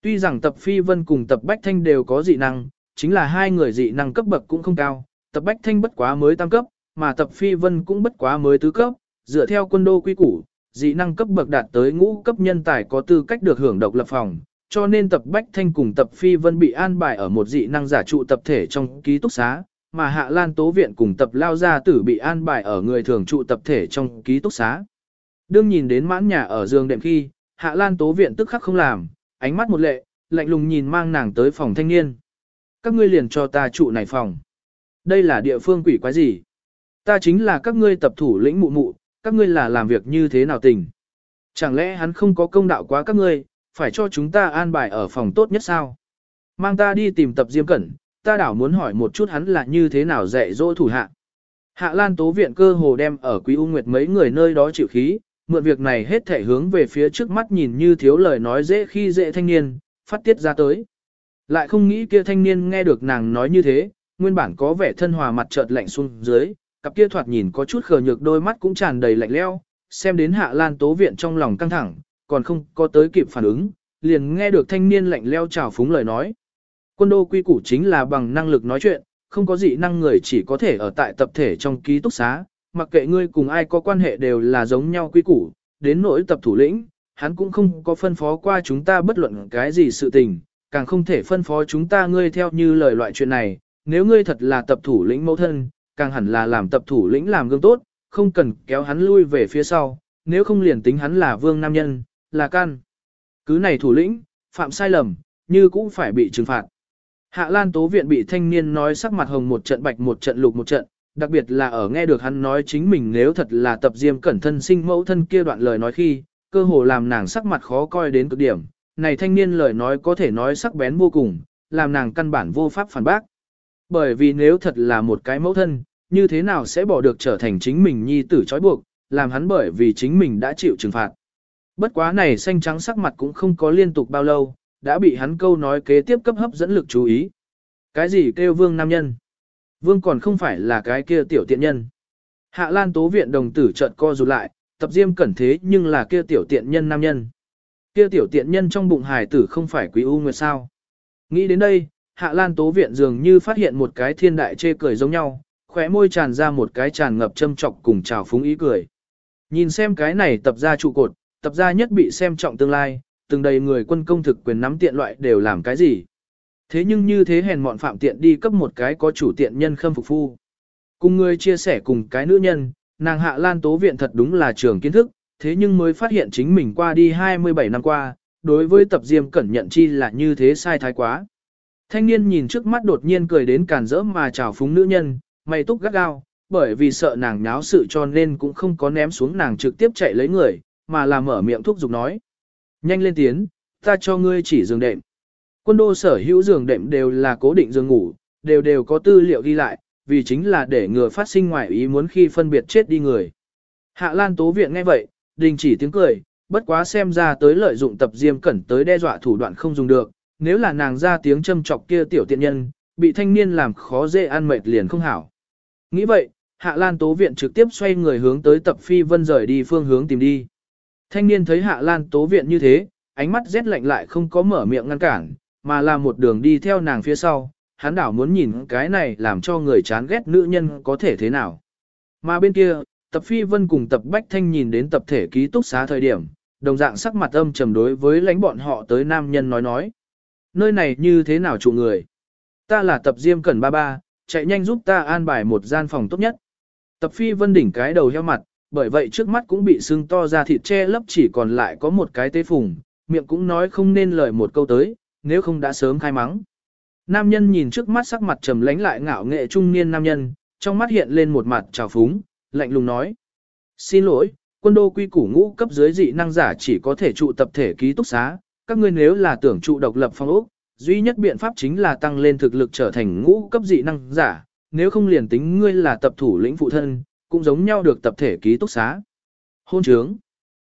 S1: Tuy rằng tập Phi Vân cùng tập Bách Thanh đều có dị năng, chính là hai người dị năng cấp bậc cũng không cao, tập Bách Thanh bất quá mới tam cấp, mà tập Phi Vân cũng bất quá mới tứ cấp, dựa theo quân đô quy củ, dị năng cấp bậc đạt tới ngũ cấp nhân tài có tư cách được hưởng độc lập phòng, cho nên tập Bách Thanh cùng tập Phi Vân bị an bài ở một dị năng giả trụ tập thể trong ký túc xá, mà Hạ Lan Tố Viện cùng tập Lao Gia Tử bị an bài ở người thường trụ tập thể trong ký túc xá. Đương nhìn đến mãn nhà ở giường đệm khi, Hạ Lan Tố Viện tức khắc không làm, ánh mắt một lệ, lạnh lùng nhìn mang nàng tới phòng thanh niên. Các ngươi liền cho ta trụ này phòng. Đây là địa phương quỷ quái gì? Ta chính là các ngươi tập thủ lĩnh mụ mụ, các ngươi là làm việc như thế nào tình? Chẳng lẽ hắn không có công đạo quá các ngươi, phải cho chúng ta an bài ở phòng tốt nhất sao? Mang ta đi tìm tập Diêm Cẩn, ta đảo muốn hỏi một chút hắn là như thế nào dạy dỗ thủ hạ. Hạ Lan Tố Viện cơ hồ đem ở Quý U Nguyệt mấy người nơi đó chịu khí, mượn việc này hết thể hướng về phía trước mắt nhìn như thiếu lời nói dễ khi dễ thanh niên, phát tiết ra tới. Lại không nghĩ kia thanh niên nghe được nàng nói như thế, nguyên bản có vẻ thân hòa mặt chợt lạnh xuống dưới, cặp kia thoạt nhìn có chút khờ nhược đôi mắt cũng tràn đầy lạnh leo, xem đến Hạ Lan Tố Viện trong lòng căng thẳng, còn không có tới kịp phản ứng, liền nghe được thanh niên lạnh leo chào phúng lời nói. Quân đô quy củ chính là bằng năng lực nói chuyện, không có dị năng người chỉ có thể ở tại tập thể trong ký túc xá, mặc kệ ngươi cùng ai có quan hệ đều là giống nhau quy củ, đến nỗi tập thủ lĩnh, hắn cũng không có phân phó qua chúng ta bất luận cái gì sự tình, càng không thể phân phó chúng ta ngươi theo như lời loại chuyện này, nếu ngươi thật là tập thủ lĩnh mẫu thân, càng hẳn là làm tập thủ lĩnh làm gương tốt, không cần kéo hắn lui về phía sau, nếu không liền tính hắn là vương nam nhân, là can. Cứ này thủ lĩnh, phạm sai lầm, như cũng phải bị trừng phạt. Hạ Lan Tố Viện bị thanh niên nói sắc mặt hồng một trận bạch một trận lục một trận, đặc biệt là ở nghe được hắn nói chính mình nếu thật là tập diêm cẩn thân sinh mẫu thân kia đoạn lời nói khi, cơ hồ làm nàng sắc mặt khó coi đến cực điểm. Này thanh niên lời nói có thể nói sắc bén vô cùng, làm nàng căn bản vô pháp phản bác. Bởi vì nếu thật là một cái mẫu thân, như thế nào sẽ bỏ được trở thành chính mình nhi tử trói buộc, làm hắn bởi vì chính mình đã chịu trừng phạt. Bất quá này xanh trắng sắc mặt cũng không có liên tục bao lâu, đã bị hắn câu nói kế tiếp cấp hấp dẫn lực chú ý. Cái gì kêu vương nam nhân? Vương còn không phải là cái kia tiểu tiện nhân. Hạ Lan Tố Viện đồng tử trợn co rụt lại, tập diêm cẩn thế nhưng là kia tiểu tiện nhân nam nhân. Kia tiểu tiện nhân trong bụng hài tử không phải quý u nguyệt sao. Nghĩ đến đây, Hạ Lan Tố Viện dường như phát hiện một cái thiên đại chê cười giống nhau, khóe môi tràn ra một cái tràn ngập châm trọng cùng trào phúng ý cười. Nhìn xem cái này tập ra trụ cột, tập ra nhất bị xem trọng tương lai, từng đầy người quân công thực quyền nắm tiện loại đều làm cái gì. Thế nhưng như thế hèn mọn phạm tiện đi cấp một cái có chủ tiện nhân khâm phục phu. Cùng người chia sẻ cùng cái nữ nhân, nàng hạ lan tố viện thật đúng là trường kiến thức, thế nhưng mới phát hiện chính mình qua đi 27 năm qua, đối với tập diêm cẩn nhận chi là như thế sai thái quá. Thanh niên nhìn trước mắt đột nhiên cười đến càn rỡ mà chào phúng nữ nhân, mày túc gắt gao, bởi vì sợ nàng nháo sự cho nên cũng không có ném xuống nàng trực tiếp chạy lấy người, mà là mở miệng thúc giục nói. Nhanh lên tiến, ta cho ngươi chỉ giường đệm. Quân đô sở hữu giường đệm đều là cố định giường ngủ, đều đều có tư liệu ghi lại, vì chính là để ngừa phát sinh ngoại ý muốn khi phân biệt chết đi người. Hạ Lan Tố Viện nghe vậy, đình chỉ tiếng cười, bất quá xem ra tới lợi dụng tập diêm cẩn tới đe dọa thủ đoạn không dùng được, nếu là nàng ra tiếng châm chọc kia tiểu tiện nhân, bị thanh niên làm khó dễ ăn mệt liền không hảo. Nghĩ vậy, Hạ Lan Tố Viện trực tiếp xoay người hướng tới tập phi vân rời đi phương hướng tìm đi. Thanh niên thấy Hạ Lan Tố Viện như thế, ánh mắt rét lạnh lại không có mở miệng ngăn cản, mà là một đường đi theo nàng phía sau, hắn đảo muốn nhìn cái này làm cho người chán ghét nữ nhân có thể thế nào. Mà bên kia, tập phi vân cùng tập bách thanh nhìn đến tập thể ký túc xá thời điểm, đồng dạng sắc mặt âm trầm đối với lãnh bọn họ tới nam nhân nói nói. Nơi này như thế nào chủ người? Ta là tập diêm cẩn ba ba, chạy nhanh giúp ta an bài một gian phòng tốt nhất. Tập phi vân đỉnh cái đầu heo mặt, bởi vậy trước mắt cũng bị sưng to ra thịt che lấp chỉ còn lại có một cái tê phùng, miệng cũng nói không nên lời một câu tới, nếu không đã sớm khai mắng. Nam nhân nhìn trước mắt sắc mặt trầm lánh lại ngạo nghệ trung niên nam nhân, trong mắt hiện lên một mặt trào phúng, lạnh lùng nói. Xin lỗi, quân đô quy củ ngũ cấp dưới dị năng giả chỉ có thể trụ tập thể ký túc xá, các ngươi nếu là tưởng trụ độc lập phong ốc, duy nhất biện pháp chính là tăng lên thực lực trở thành ngũ cấp dị năng giả, nếu không liền tính ngươi là tập thủ lĩnh phụ thân, cũng giống nhau được tập thể ký túc xá. Hôn trướng.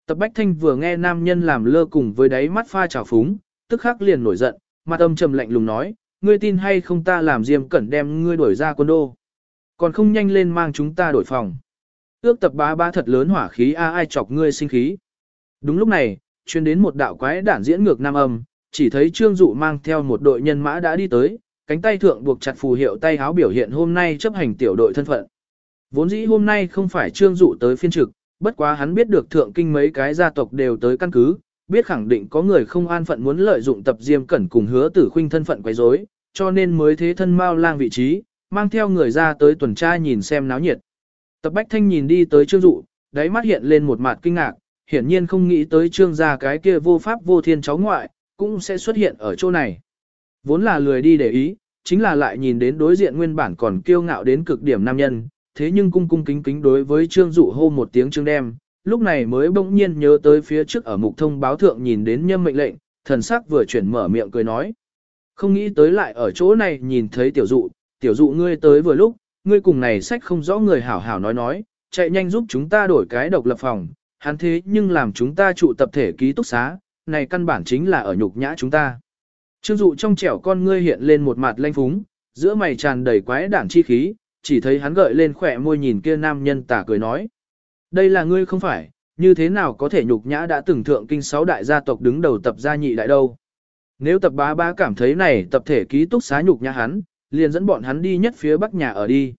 S1: Tập Bách Thanh vừa nghe nam nhân làm lơ cùng với đáy mắt pha trào phúng, tức khắc liền nổi giận, mặt âm trầm lạnh lùng nói, ngươi tin hay không ta làm diêm cẩn đem ngươi đuổi ra quân đô. Còn không nhanh lên mang chúng ta đổi phòng. Ước tập bá bá thật lớn hỏa khí a ai chọc ngươi sinh khí. Đúng lúc này, chuyên đến một đạo quái đản diễn ngược nam âm, chỉ thấy Trương Dụ mang theo một đội nhân mã đã đi tới, cánh tay thượng buộc chặt phù hiệu tay háo biểu hiện hôm nay chấp hành tiểu đội thân phận. Vốn dĩ hôm nay không phải Trương Dụ tới phiên trực, bất quá hắn biết được thượng kinh mấy cái gia tộc đều tới căn cứ, biết khẳng định có người không an phận muốn lợi dụng tập diêm cẩn cùng hứa tử khuynh thân phận quấy rối, cho nên mới thế thân mau lang vị trí, mang theo người ra tới tuần tra nhìn xem náo nhiệt. Tập Bách Thanh nhìn đi tới Trương Dụ, đáy mắt hiện lên một mặt kinh ngạc, hiển nhiên không nghĩ tới Trương gia cái kia vô pháp vô thiên cháu ngoại, cũng sẽ xuất hiện ở chỗ này. Vốn là lười đi để ý, chính là lại nhìn đến đối diện nguyên bản còn kiêu ngạo đến cực điểm nam nhân, thế nhưng cung cung kính kính đối với Trương Dụ hô một tiếng Trương đem, lúc này mới bỗng nhiên nhớ tới phía trước ở mục thông báo thượng nhìn đến nhâm mệnh lệnh, thần sắc vừa chuyển mở miệng cười nói. Không nghĩ tới lại ở chỗ này nhìn thấy tiểu dụ, tiểu dụ ngươi tới vừa lúc, ngươi cùng này sách không rõ người hảo hảo nói nói, chạy nhanh giúp chúng ta đổi cái độc lập phòng, hắn thế nhưng làm chúng ta trụ tập thể ký túc xá, này căn bản chính là ở nhục nhã chúng ta. Trương dụ trong trẻo con ngươi hiện lên một mặt lanh phúng, giữa mày tràn đầy quái đản chi khí, chỉ thấy hắn gợi lên khỏe môi nhìn kia nam nhân tả cười nói. Đây là ngươi không phải, như thế nào có thể nhục nhã đã từng thượng kinh sáu đại gia tộc đứng đầu tập gia nhị đại đâu. Nếu tập bá bá cảm thấy này tập thể ký túc xá nhục nhã hắn, liền dẫn bọn hắn đi nhất phía bắc nhà ở đi.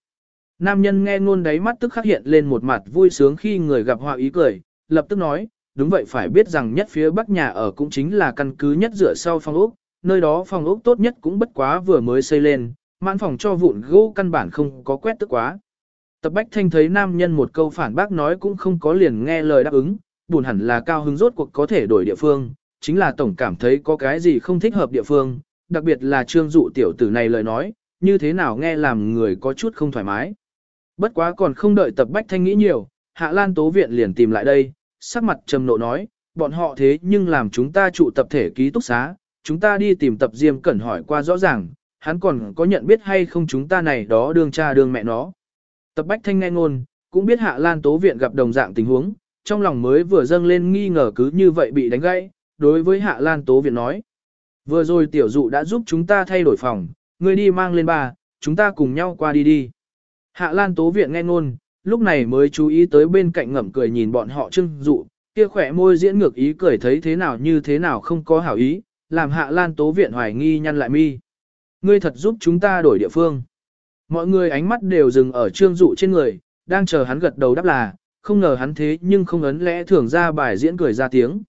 S1: Nam nhân nghe ngôn đáy mắt tức khắc hiện lên một mặt vui sướng khi người gặp họa ý cười, lập tức nói, đúng vậy phải biết rằng nhất phía bắc nhà ở cũng chính là căn cứ nhất dựa sau phòng ốc, nơi đó phòng ốc tốt nhất cũng bất quá vừa mới xây lên, mãn phòng cho vụn gỗ căn bản không có quét tức quá. Tập Bách Thanh thấy nam nhân một câu phản bác nói cũng không có liền nghe lời đáp ứng, buồn hẳn là cao hứng rốt cuộc có thể đổi địa phương, chính là tổng cảm thấy có cái gì không thích hợp địa phương, đặc biệt là trương dụ tiểu tử này lời nói, như thế nào nghe làm người có chút không thoải mái. Bất quá còn không đợi tập Bách Thanh nghĩ nhiều, Hạ Lan Tố Viện liền tìm lại đây, sắc mặt trầm nộ nói, bọn họ thế nhưng làm chúng ta trụ tập thể ký túc xá, chúng ta đi tìm tập Diêm Cẩn hỏi qua rõ ràng, hắn còn có nhận biết hay không chúng ta này đó đương cha đương mẹ nó. Tập Bách Thanh nghe ngôn, cũng biết Hạ Lan Tố Viện gặp đồng dạng tình huống, trong lòng mới vừa dâng lên nghi ngờ cứ như vậy bị đánh gãy, đối với Hạ Lan Tố Viện nói. Vừa rồi tiểu dụ đã giúp chúng ta thay đổi phòng, ngươi đi mang lên bà, chúng ta cùng nhau qua đi đi. Hạ Lan Tố Viện nghe ngôn, lúc này mới chú ý tới bên cạnh ngậm cười nhìn bọn họ trưng dụ, kia khỏe môi diễn ngược ý cười thấy thế nào như thế nào không có hảo ý, làm Hạ Lan Tố Viện hoài nghi nhăn lại mi. Ngươi thật giúp chúng ta đổi địa phương. Mọi người ánh mắt đều dừng ở trương dụ trên người, đang chờ hắn gật đầu đáp là, không ngờ hắn thế nhưng không ấn lẽ thường ra bài diễn cười ra tiếng.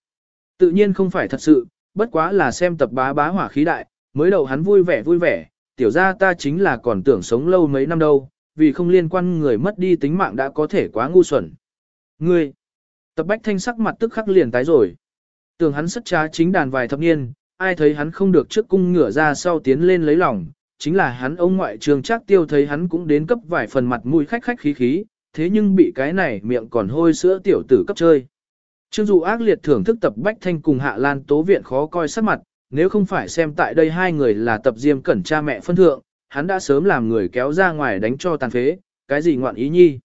S1: Tự nhiên không phải thật sự, bất quá là xem tập bá bá hỏa khí đại, mới đầu hắn vui vẻ vui vẻ, tiểu ra ta chính là còn tưởng sống lâu mấy năm đâu, vì không liên quan người mất đi tính mạng đã có thể quá ngu xuẩn. Ngươi, tập bách thanh sắc mặt tức khắc liền tái rồi. Tưởng hắn sất trá chính đàn vài thập niên, ai thấy hắn không được trước cung ngửa ra sau tiến lên lấy lòng, chính là hắn ông ngoại trường chắc tiêu thấy hắn cũng đến cấp vài phần mặt mũi khách khách khí khí, thế nhưng bị cái này miệng còn hôi sữa tiểu tử cấp chơi. Trương dụ ác liệt thưởng thức tập Bách Thanh cùng Hạ Lan Tố Viện khó coi sắc mặt, nếu không phải xem tại đây hai người là tập diêm cẩn cha mẹ phân thượng, hắn đã sớm làm người kéo ra ngoài đánh cho tàn phế, cái gì ngoạn ý nhi.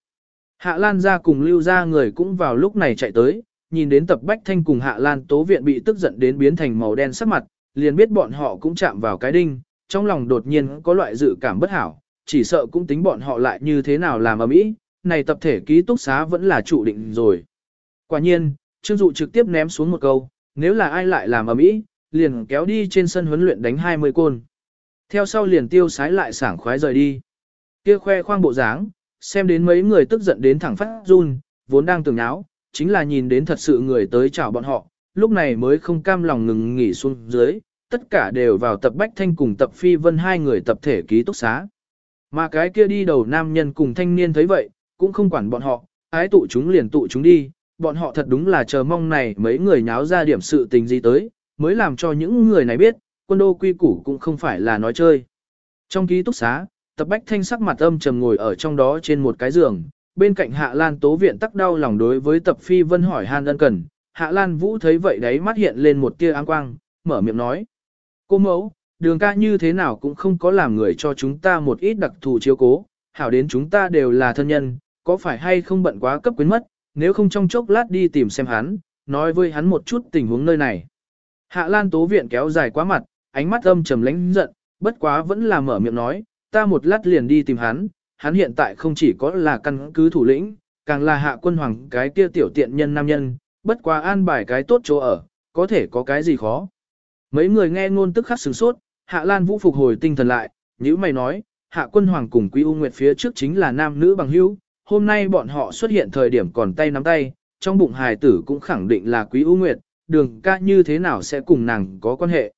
S1: Hạ Lan ra cùng lưu ra người cũng vào lúc này chạy tới, nhìn đến tập Bách Thanh cùng Hạ Lan Tố Viện bị tức giận đến biến thành màu đen sắc mặt, liền biết bọn họ cũng chạm vào cái đinh, trong lòng đột nhiên có loại dự cảm bất hảo, chỉ sợ cũng tính bọn họ lại như thế nào làm ở mỹ, này tập thể ký túc xá vẫn là chủ định rồi. Quả nhiên, Trương Dụ trực tiếp ném xuống một câu, nếu là ai lại làm ở mỹ, liền kéo đi trên sân huấn luyện đánh 20 côn. Theo sau liền tiêu sái lại sảng khoái rời đi. Kia khoe khoang bộ dáng, xem đến mấy người tức giận đến thẳng phát run, vốn đang tưởng náo, chính là nhìn đến thật sự người tới chào bọn họ, lúc này mới không cam lòng ngừng nghỉ xuống dưới, tất cả đều vào tập Bách Thanh cùng tập Phi Vân hai người tập thể ký túc xá. Mà cái kia đi đầu nam nhân cùng thanh niên thấy vậy, cũng không quản bọn họ, ái tụ chúng liền tụ chúng đi, bọn họ thật đúng là chờ mong này mấy người nháo ra điểm sự tình gì tới, mới làm cho những người này biết, quân đô quy củ cũng không phải là nói chơi. Trong ký túc xá, tập bách thanh sắc mặt âm trầm ngồi ở trong đó trên một cái giường, bên cạnh Hạ Lan Tố Viện tắc đau lòng đối với tập phi vân hỏi han ân cần. Hạ Lan Vũ thấy vậy đấy mắt hiện lên một tia áng quang, mở miệng nói. Cô mẫu, đường ca như thế nào cũng không có làm người cho chúng ta một ít đặc thù chiếu cố, hảo đến chúng ta đều là thân nhân, có phải hay không bận quá cấp quyến mất, nếu không trong chốc lát đi tìm xem hắn, nói với hắn một chút tình huống nơi này. Hạ Lan Tố Viện kéo dài quá mặt, ánh mắt âm trầm lãnh giận, bất quá vẫn là mở miệng nói, ta một lát liền đi tìm hắn, hắn hiện tại không chỉ có là căn cứ thủ lĩnh, càng là hạ quân hoàng cái kia tiểu tiện nhân nam nhân, bất quá an bài cái tốt chỗ ở, có thể có cái gì khó. Mấy người nghe ngôn tức khắc sửng sốt, Hạ Lan Vũ phục hồi tinh thần lại, như mày nói, Hạ quân hoàng cùng Quý U Nguyệt phía trước chính là nam nữ bằng hữu, hôm nay bọn họ xuất hiện thời điểm còn tay nắm tay, trong bụng hài tử cũng khẳng định là Quý U Nguyệt, đường ca như thế nào sẽ cùng nàng có quan hệ.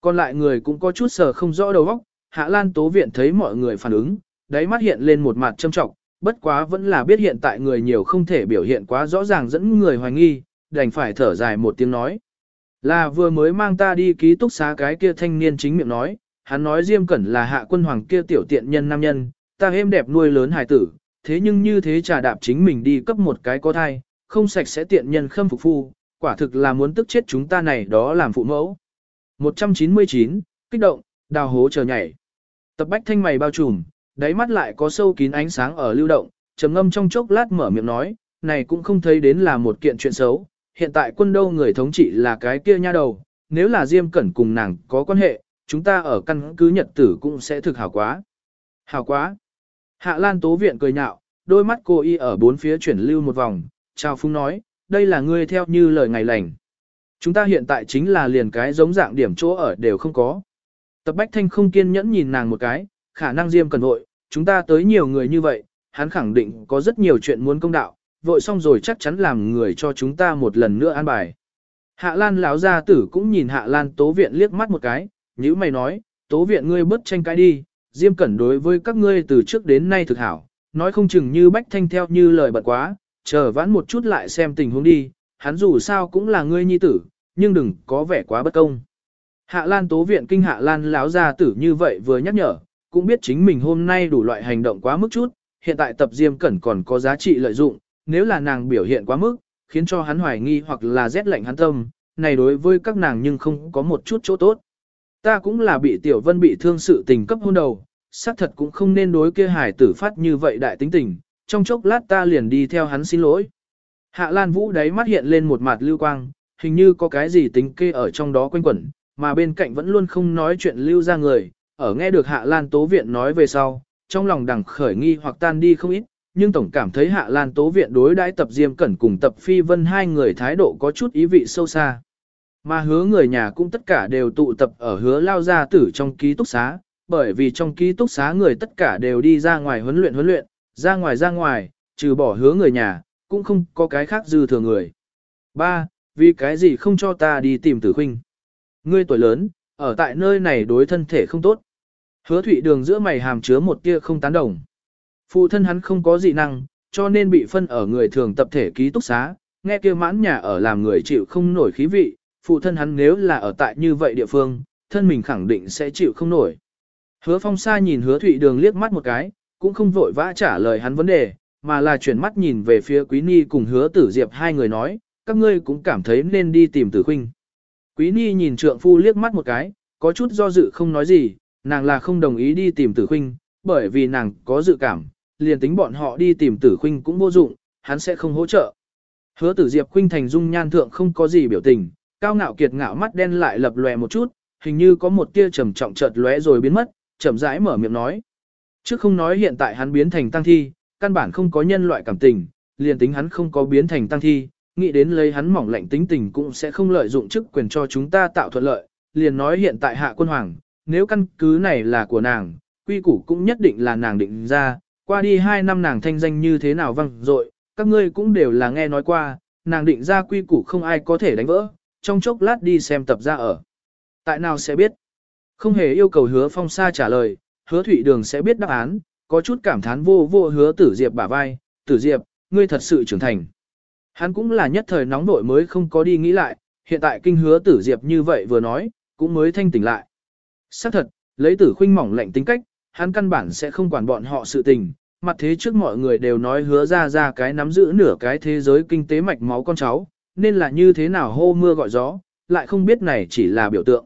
S1: Còn lại người cũng có chút sờ không rõ đầu óc, Hạ Lan Tố Viện thấy mọi người phản ứng, đáy mắt hiện lên một mặt châm trọng, bất quá vẫn là biết hiện tại người nhiều không thể biểu hiện quá rõ ràng dẫn người hoài nghi, đành phải thở dài một tiếng nói. Là vừa mới mang ta đi ký túc xá cái kia thanh niên chính miệng nói, hắn nói Diêm Cẩn là hạ quân hoàng kia tiểu tiện nhân nam nhân, ta êm đẹp nuôi lớn hài tử, thế nhưng như thế trà đạp chính mình đi cấp một cái có thai, không sạch sẽ tiện nhân khâm phục phu, quả thực là muốn tức chết chúng ta này đó làm phụ mẫu. 199, kích động, đào hố chờ nhảy. Tập bách thanh mày bao trùm, đáy mắt lại có sâu kín ánh sáng ở lưu động, trầm ngâm trong chốc lát mở miệng nói, này cũng không thấy đến là một kiện chuyện xấu, hiện tại quân đâu người thống trị là cái kia nha đầu, nếu là Diêm Cẩn cùng nàng có quan hệ, chúng ta ở căn cứ nhật tử cũng sẽ thực hảo quá. Hảo quá. Hạ Lan Tố Viện cười nhạo, đôi mắt cô y ở bốn phía chuyển lưu một vòng, trao phung nói, đây là ngươi theo như lời ngày lành. Chúng ta hiện tại chính là liền cái giống dạng điểm chỗ ở đều không có. Tập Bách Thanh không kiên nhẫn nhìn nàng một cái, khả năng Diêm Cẩn hội, chúng ta tới nhiều người như vậy, hắn khẳng định có rất nhiều chuyện muốn công đạo, vội xong rồi chắc chắn làm người cho chúng ta một lần nữa an bài. Hạ Lan lão gia tử cũng nhìn Hạ Lan Tố Viện liếc mắt một cái, nhíu mày nói, Tố Viện ngươi bớt tranh cãi đi, Diêm Cẩn đối với các ngươi từ trước đến nay thực hảo, nói không chừng như Bách Thanh theo như lời bận quá, chờ vãn một chút lại xem tình huống đi, hắn dù sao cũng là ngươi nhi tử, nhưng đừng có vẻ quá bất công. Hạ Lan Tố Viện kinh Hạ Lan lão gia tử như vậy vừa nhắc nhở, cũng biết chính mình hôm nay đủ loại hành động quá mức chút, hiện tại tập Diêm Cẩn còn có giá trị lợi dụng, nếu là nàng biểu hiện quá mức, khiến cho hắn hoài nghi hoặc là rét lạnh hắn tâm, này đối với các nàng nhưng không có một chút chỗ tốt. Ta cũng là bị Tiểu Vân bị thương sự tình cấp hôn đầu, xác thật cũng không nên đối kia hải tử phát như vậy đại tính tình, trong chốc lát ta liền đi theo hắn xin lỗi. Hạ Lan Vũ đáy mắt hiện lên một mặt lưu quang, hình như có cái gì tính kê ở trong đó quanh quẩn, mà bên cạnh vẫn luôn không nói chuyện lưu ra người, ở nghe được Hạ Lan Tố Viện nói về sau, trong lòng đằng khởi nghi hoặc tan đi không ít, nhưng tổng cảm thấy Hạ Lan Tố Viện đối đãi tập Diêm Cẩn cùng tập Phi Vân hai người thái độ có chút ý vị sâu xa. Mà hứa người nhà cũng tất cả đều tụ tập ở hứa lao gia tử trong ký túc xá, bởi vì trong ký túc xá người tất cả đều đi ra ngoài huấn luyện huấn luyện, ra ngoài ra ngoài, trừ bỏ hứa người nhà, cũng không có cái khác dư thừa người. Ba, vì cái gì không cho ta đi tìm tử huynh Ngươi tuổi lớn, ở tại nơi này đối thân thể không tốt. Hứa thụy đường giữa mày hàm chứa một tia không tán đồng. Phụ thân hắn không có dị năng, cho nên bị phân ở người thường tập thể ký túc xá, nghe kia mãn nhà ở làm người chịu không nổi khí vị, phụ thân hắn nếu là ở tại như vậy địa phương, thân mình khẳng định sẽ chịu không nổi. Hứa phong sa nhìn hứa thụy đường liếc mắt một cái, cũng không vội vã trả lời hắn vấn đề, mà là chuyển mắt nhìn về phía quý ni cùng hứa tử diệp hai người nói, các ngươi cũng cảm thấy nên đi tìm tử khuynh. Quý ni nhìn trượng phu liếc mắt một cái, có chút do dự không nói gì, nàng là không đồng ý đi tìm tử khuynh, bởi vì nàng có dự cảm, liền tính bọn họ đi tìm tử khuynh cũng vô dụng, hắn sẽ không hỗ trợ. Hứa tử diệp khuynh thành dung nhan thượng không có gì biểu tình, cao ngạo kiệt ngạo mắt đen lại lập lòe một chút, hình như có một tia trầm trọng chợt lóe rồi biến mất, chậm rãi mở miệng nói. Trước không nói hiện tại hắn biến thành tăng thi, căn bản không có nhân loại cảm tình, liền tính hắn không có biến thành tăng thi, nghĩ đến lấy hắn mỏng lạnh tính tình cũng sẽ không lợi dụng chức quyền cho chúng ta tạo thuận lợi, liền nói hiện tại hạ quân hoàng, nếu căn cứ này là của nàng, quy củ cũng nhất định là nàng định ra, qua đi hai năm nàng thanh danh như thế nào văng dội các ngươi cũng đều là nghe nói qua, nàng định ra quy củ không ai có thể đánh vỡ, trong chốc lát đi xem tập ra ở. Tại nào sẽ biết? Không hề yêu cầu hứa phong sa trả lời, hứa Thụy đường sẽ biết đáp án, có chút cảm thán vô vô hứa tử diệp bả vai, tử diệp, ngươi thật sự trưởng thành. Hắn cũng là nhất thời nóng nội mới không có đi nghĩ lại, hiện tại kinh hứa tử diệp như vậy vừa nói, cũng mới thanh tỉnh lại. Xác thật, lấy tử khuynh mỏng lạnh tính cách, hắn căn bản sẽ không quản bọn họ sự tình, mặt thế trước mọi người đều nói hứa ra ra cái nắm giữ nửa cái thế giới kinh tế mạch máu con cháu, nên là như thế nào hô mưa gọi gió, lại không biết này chỉ là biểu tượng.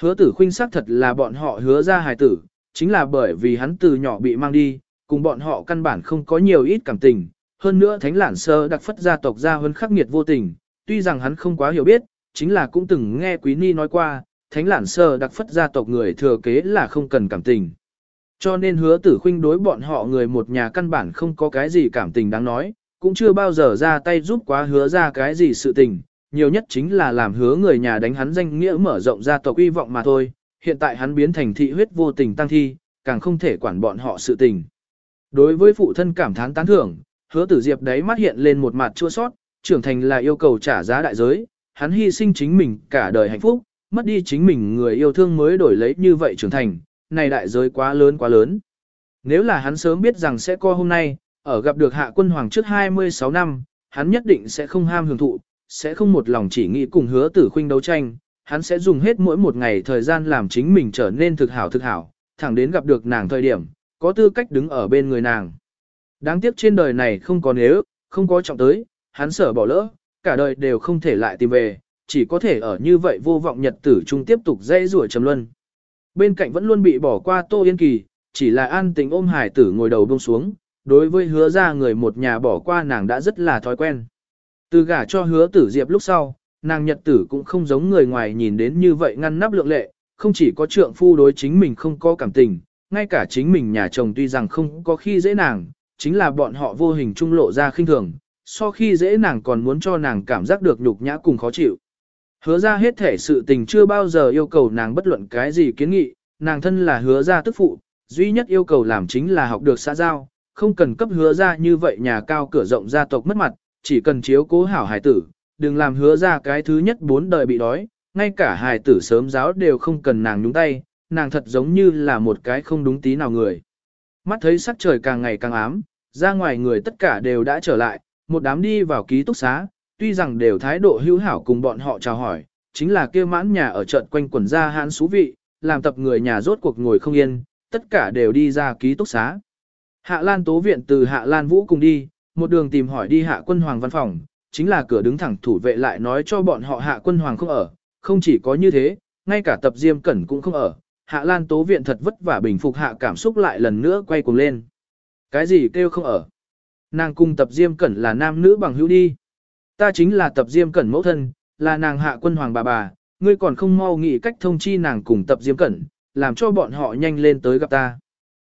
S1: Hứa tử khuynh xác thật là bọn họ hứa ra hài tử, chính là bởi vì hắn từ nhỏ bị mang đi, cùng bọn họ căn bản không có nhiều ít cảm tình. Hơn nữa thánh lản sơ đặc phất gia tộc gia hơn khắc nghiệt vô tình, tuy rằng hắn không quá hiểu biết, chính là cũng từng nghe quý ni nói qua, thánh lản sơ đặc phất gia tộc người thừa kế là không cần cảm tình. Cho nên hứa tử khuynh đối bọn họ người một nhà căn bản không có cái gì cảm tình đáng nói, cũng chưa bao giờ ra tay giúp quá hứa ra cái gì sự tình, nhiều nhất chính là làm hứa người nhà đánh hắn danh nghĩa mở rộng ra tộc uy vọng mà thôi, hiện tại hắn biến thành thị huyết vô tình tăng thi, càng không thể quản bọn họ sự tình. Đối với phụ thân cảm thán tán thưởng, hứa tử diệp đấy mắt hiện lên một mặt chua sót, trưởng thành là yêu cầu trả giá đại giới, hắn hy sinh chính mình cả đời hạnh phúc, mất đi chính mình người yêu thương mới đổi lấy như vậy trưởng thành, này đại giới quá lớn quá lớn. Nếu là hắn sớm biết rằng sẽ có hôm nay, ở gặp được hạ quân hoàng trước 26 năm, hắn nhất định sẽ không ham hưởng thụ, sẽ không một lòng chỉ nghĩ cùng hứa tử khuynh đấu tranh, hắn sẽ dùng hết mỗi một ngày thời gian làm chính mình trở nên thực hảo thực hảo, thẳng đến gặp được nàng thời điểm, có tư cách đứng ở bên người nàng. Đáng tiếc trên đời này không có nếu, không có trọng tới, hắn sợ bỏ lỡ, cả đời đều không thể lại tìm về, chỉ có thể ở như vậy vô vọng nhật tử chung tiếp tục dây rủa trầm luân. Bên cạnh vẫn luôn bị bỏ qua Tô Yên Kỳ, chỉ là an tình ôm hải tử ngồi đầu buông xuống, đối với hứa ra người một nhà bỏ qua nàng đã rất là thói quen. Từ gả cho hứa tử diệp lúc sau, nàng nhật tử cũng không giống người ngoài nhìn đến như vậy ngăn nắp lượng lệ, không chỉ có trượng phu đối chính mình không có cảm tình, ngay cả chính mình nhà chồng tuy rằng không có khi dễ nàng, chính là bọn họ vô hình trung lộ ra khinh thường, so khi dễ nàng còn muốn cho nàng cảm giác được nhục nhã cùng khó chịu. Hứa ra hết thể sự tình chưa bao giờ yêu cầu nàng bất luận cái gì kiến nghị, nàng thân là hứa ra tức phụ, duy nhất yêu cầu làm chính là học được xã giao, không cần cấp hứa ra như vậy nhà cao cửa rộng gia tộc mất mặt, chỉ cần chiếu cố hảo hài tử, đừng làm hứa ra cái thứ nhất bốn đời bị đói, ngay cả hài tử sớm giáo đều không cần nàng nhúng tay, nàng thật giống như là một cái không đúng tí nào người. Mắt thấy sắc trời càng ngày càng ám, ra ngoài người tất cả đều đã trở lại, một đám đi vào ký túc xá, tuy rằng đều thái độ hữu hảo cùng bọn họ chào hỏi, chính là kia mãn nhà ở trận quanh quần ra hãn xú vị, làm tập người nhà rốt cuộc ngồi không yên, tất cả đều đi ra ký túc xá. Hạ Lan Tố Viện từ Hạ Lan Vũ cùng đi, một đường tìm hỏi đi Hạ Quân Hoàng văn phòng, chính là cửa đứng thẳng thủ vệ lại nói cho bọn họ Hạ Quân Hoàng không ở, không chỉ có như thế, ngay cả tập Diêm Cẩn cũng không ở. Hạ Lan Tố Viện thật vất vả bình phục hạ cảm xúc lại lần nữa quay cuồng lên. Cái gì kêu không ở? Nàng cùng tập Diêm Cẩn là nam nữ bằng hữu đi. Ta chính là tập Diêm Cẩn mẫu thân, là nàng Hạ Quân Hoàng bà bà, ngươi còn không mau nghĩ cách thông chi nàng cùng tập Diêm Cẩn, làm cho bọn họ nhanh lên tới gặp ta.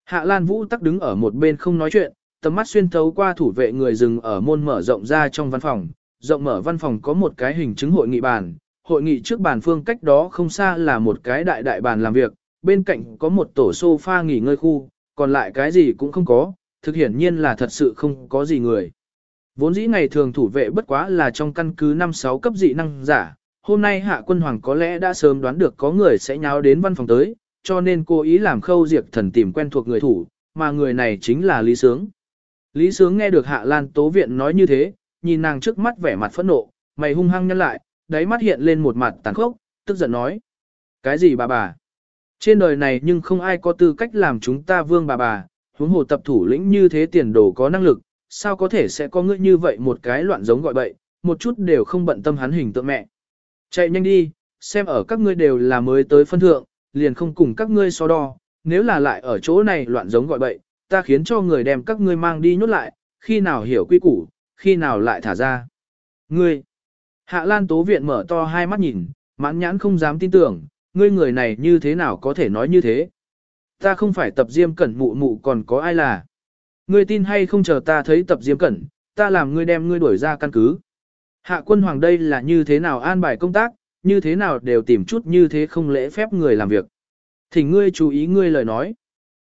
S1: Hạ Lan Vũ tắc đứng ở một bên không nói chuyện, tầm mắt xuyên thấu qua thủ vệ người dừng ở môn mở rộng ra trong văn phòng. Rộng mở văn phòng có một cái hình chứng hội nghị bàn, hội nghị trước bàn phương cách đó không xa là một cái đại đại bàn làm việc, bên cạnh có một tổ sofa nghỉ ngơi khu, còn lại cái gì cũng không có, thực hiển nhiên là thật sự không có gì người. Vốn dĩ ngày thường thủ vệ bất quá là trong căn cứ 5-6 cấp dị năng giả, hôm nay hạ quân hoàng có lẽ đã sớm đoán được có người sẽ nháo đến văn phòng tới, cho nên cố ý làm khâu diệt thần tìm quen thuộc người thủ, mà người này chính là Lý Sướng. Lý Sướng nghe được Hạ Lan Tố Viện nói như thế, nhìn nàng trước mắt vẻ mặt phẫn nộ, mày hung hăng nhăn lại, đáy mắt hiện lên một mặt tàn khốc, tức giận nói. Cái gì bà bà? Trên đời này nhưng không ai có tư cách làm chúng ta vương bà bà, huống hồ tập thủ lĩnh như thế tiền đồ có năng lực, sao có thể sẽ có ngươi như vậy một cái loạn giống gọi bậy, một chút đều không bận tâm hắn hình tượng mẹ. Chạy nhanh đi, xem ở các ngươi đều là mới tới phân thượng, liền không cùng các ngươi so đo, nếu là lại ở chỗ này loạn giống gọi bậy, ta khiến cho người đem các ngươi mang đi nhốt lại, khi nào hiểu quy củ, khi nào lại thả ra. Ngươi, Hạ Lan Tố Viện mở to hai mắt nhìn, mãn nhãn không dám tin tưởng, ngươi người này như thế nào có thể nói như thế. Ta không phải tập diêm cẩn mụ mụ còn có ai là. Ngươi tin hay không chờ ta thấy tập diêm cẩn, ta làm ngươi đem ngươi đuổi ra căn cứ. Hạ quân hoàng đây là như thế nào an bài công tác, như thế nào đều tìm chút như thế không lễ phép người làm việc. Thỉnh ngươi chú ý ngươi lời nói.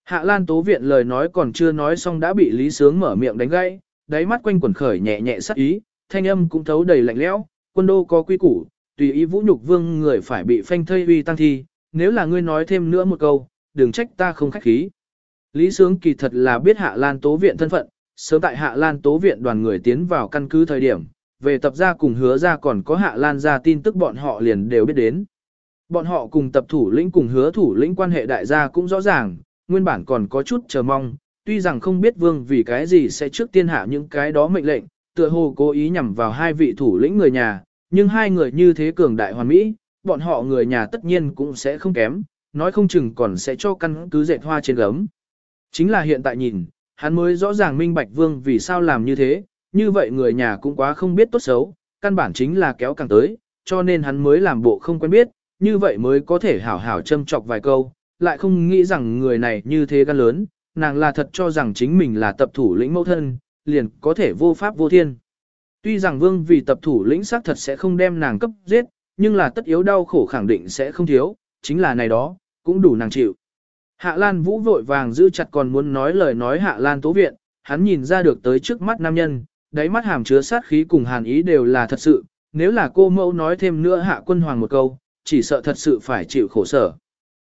S1: Hạ Lan Tố Viện lời nói còn chưa nói xong đã bị Lý Sướng mở miệng đánh gãy, đáy mắt quanh quẩn khởi nhẹ nhẹ sắc ý, thanh âm cũng thấu đầy lạnh lẽo, quân đô có quy củ, tùy ý vũ nhục vương người phải bị phanh thây uy tăng thi, nếu là ngươi nói thêm nữa một câu, đừng trách ta không khách khí. Lý Sướng kỳ thật là biết Hạ Lan Tố Viện thân phận, sớm tại Hạ Lan Tố Viện đoàn người tiến vào căn cứ thời điểm, về tập gia cùng hứa ra còn có Hạ Lan ra tin tức bọn họ liền đều biết đến. Bọn họ cùng tập thủ lĩnh cùng hứa thủ lĩnh quan hệ đại gia cũng rõ ràng, nguyên bản còn có chút chờ mong, tuy rằng không biết vương vì cái gì sẽ trước tiên hạ những cái đó mệnh lệnh, tựa hồ cố ý nhằm vào hai vị thủ lĩnh người nhà, nhưng hai người như thế cường đại hoàn mỹ, bọn họ người nhà tất nhiên cũng sẽ không kém, nói không chừng còn sẽ cho căn cứ dệt hoa trên gấm. Chính là hiện tại nhìn, hắn mới rõ ràng minh bạch vương vì sao làm như thế, như vậy người nhà cũng quá không biết tốt xấu, căn bản chính là kéo càng tới, cho nên hắn mới làm bộ không quen biết, như vậy mới có thể hảo hảo châm chọc vài câu, lại không nghĩ rằng người này như thế gan lớn, nàng là thật cho rằng chính mình là tập thủ lĩnh mẫu thân, liền có thể vô pháp vô thiên. Tuy rằng vương vì tập thủ lĩnh xác thật sẽ không đem nàng cấp giết, nhưng là tất yếu đau khổ khẳng định sẽ không thiếu, chính là này đó, cũng đủ nàng chịu. Hạ Lan Vũ vội vàng giữ chặt còn muốn nói lời nói Hạ Lan Tố Viện, hắn nhìn ra được tới trước mắt nam nhân, đáy mắt hàm chứa sát khí cùng hàn ý đều là thật sự, nếu là cô mẫu nói thêm nữa Hạ Quân Hoàng một câu, chỉ sợ thật sự phải chịu khổ sở.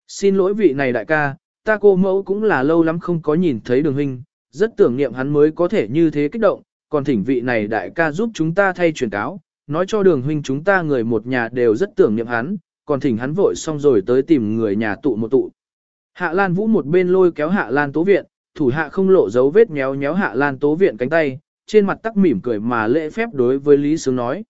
S1: Xin lỗi vị này đại ca, ta cô mẫu cũng là lâu lắm không có nhìn thấy đường huynh, rất tưởng niệm hắn mới có thể như thế kích động, còn thỉnh vị này đại ca giúp chúng ta thay truyền cáo, nói cho đường huynh chúng ta người một nhà đều rất tưởng niệm hắn, còn thỉnh hắn vội xong rồi tới tìm người nhà tụ một tụ. Hạ Lan Vũ một bên lôi kéo Hạ Lan Tố Viện, thủ hạ không lộ dấu vết méo nhéo Hạ Lan Tố Viện cánh tay, trên mặt tắc mỉm cười mà lễ phép đối với Lý Sướng nói.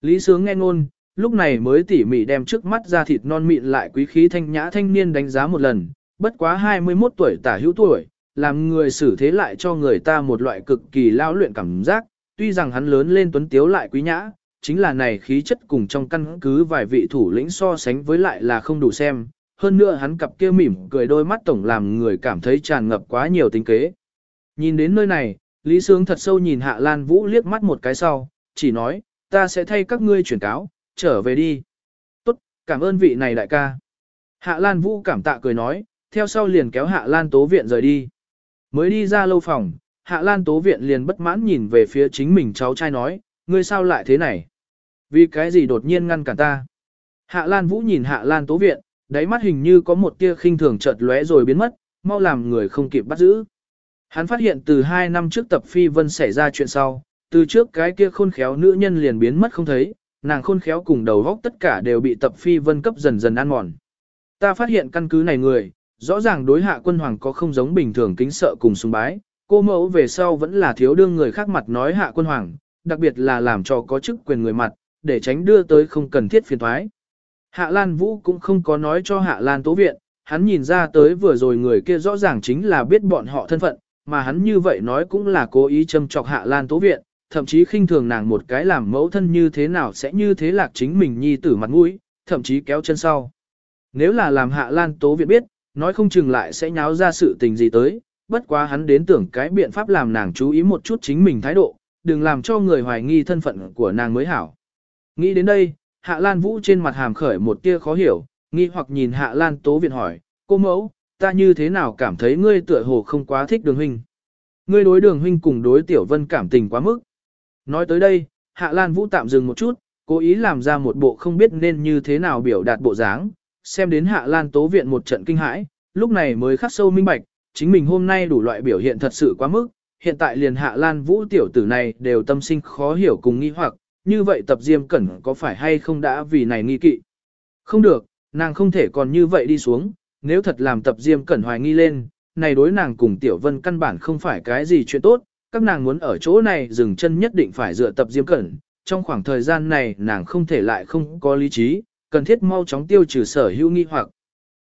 S1: Lý Sướng nghe ngôn, lúc này mới tỉ mỉ đem trước mắt ra thịt non mịn lại quý khí thanh nhã thanh niên đánh giá một lần, bất quá 21 tuổi tả hữu tuổi, làm người xử thế lại cho người ta một loại cực kỳ lao luyện cảm giác, tuy rằng hắn lớn lên tuấn tiếu lại quý nhã, chính là này khí chất cùng trong căn cứ vài vị thủ lĩnh so sánh với lại là không đủ xem, hơn nữa hắn cặp kia mỉm cười đôi mắt tổng làm người cảm thấy tràn ngập quá nhiều tính kế. Nhìn đến nơi này, Lý Sướng thật sâu nhìn Hạ Lan Vũ liếc mắt một cái sau, chỉ nói, ta sẽ thay các ngươi chuyển cáo, trở về đi. Tốt, cảm ơn vị này đại ca. Hạ Lan Vũ cảm tạ cười nói, theo sau liền kéo Hạ Lan Tố Viện rời đi. Mới đi ra lâu phòng, Hạ Lan Tố Viện liền bất mãn nhìn về phía chính mình cháu trai nói, ngươi sao lại thế này? Vì cái gì đột nhiên ngăn cản ta? Hạ Lan Vũ nhìn Hạ Lan Tố Viện, đáy mắt hình như có một tia khinh thường chợt lóe rồi biến mất, mau làm người không kịp bắt giữ. Hắn phát hiện từ hai năm trước tập phi vân xảy ra chuyện sau, từ trước cái kia khôn khéo nữ nhân liền biến mất không thấy, nàng khôn khéo cùng đầu góc tất cả đều bị tập phi vân cấp dần dần ăn mòn. Ta phát hiện căn cứ này người, rõ ràng đối hạ quân hoàng có không giống bình thường kính sợ cùng sùng bái, cô mẫu về sau vẫn là thiếu đương người khác mặt nói hạ quân hoàng, đặc biệt là làm cho có chức quyền người mặt, để tránh đưa tới không cần thiết phiền thoái. Hạ Lan Vũ cũng không có nói cho Hạ Lan Tố Viện, hắn nhìn ra tới vừa rồi người kia rõ ràng chính là biết bọn họ thân phận, mà hắn như vậy nói cũng là cố ý châm chọc Hạ Lan Tố Viện, thậm chí khinh thường nàng một cái làm mẫu thân như thế nào sẽ như thế lạc chính mình nhi tử mặt mũi, thậm chí kéo chân sau. Nếu là làm Hạ Lan Tố Viện biết, nói không chừng lại sẽ nháo ra sự tình gì tới, bất quá hắn đến tưởng cái biện pháp làm nàng chú ý một chút chính mình thái độ, đừng làm cho người hoài nghi thân phận của nàng mới hảo. Nghĩ đến đây, Hạ Lan Vũ trên mặt hàm khởi một tia khó hiểu, nghi hoặc nhìn Hạ Lan Tố Viện hỏi, cô mẫu, ta như thế nào cảm thấy ngươi tựa hồ không quá thích đường huynh. Ngươi đối đường huynh cùng đối tiểu vân cảm tình quá mức. Nói tới đây, Hạ Lan Vũ tạm dừng một chút, cố ý làm ra một bộ không biết nên như thế nào biểu đạt bộ dáng, xem đến Hạ Lan Tố Viện một trận kinh hãi, lúc này mới khắc sâu minh bạch, chính mình hôm nay đủ loại biểu hiện thật sự quá mức, hiện tại liền Hạ Lan Vũ tiểu tử này đều tâm sinh khó hiểu cùng nghi hoặc, như vậy tập diêm cẩn có phải hay không đã vì này nghi kỵ. Không được, nàng không thể còn như vậy đi xuống, nếu thật làm tập diêm cẩn hoài nghi lên, này đối nàng cùng tiểu vân căn bản không phải cái gì chuyện tốt, các nàng muốn ở chỗ này dừng chân nhất định phải dựa tập diêm cẩn, trong khoảng thời gian này nàng không thể lại không có lý trí, cần thiết mau chóng tiêu trừ sở hữu nghi hoặc.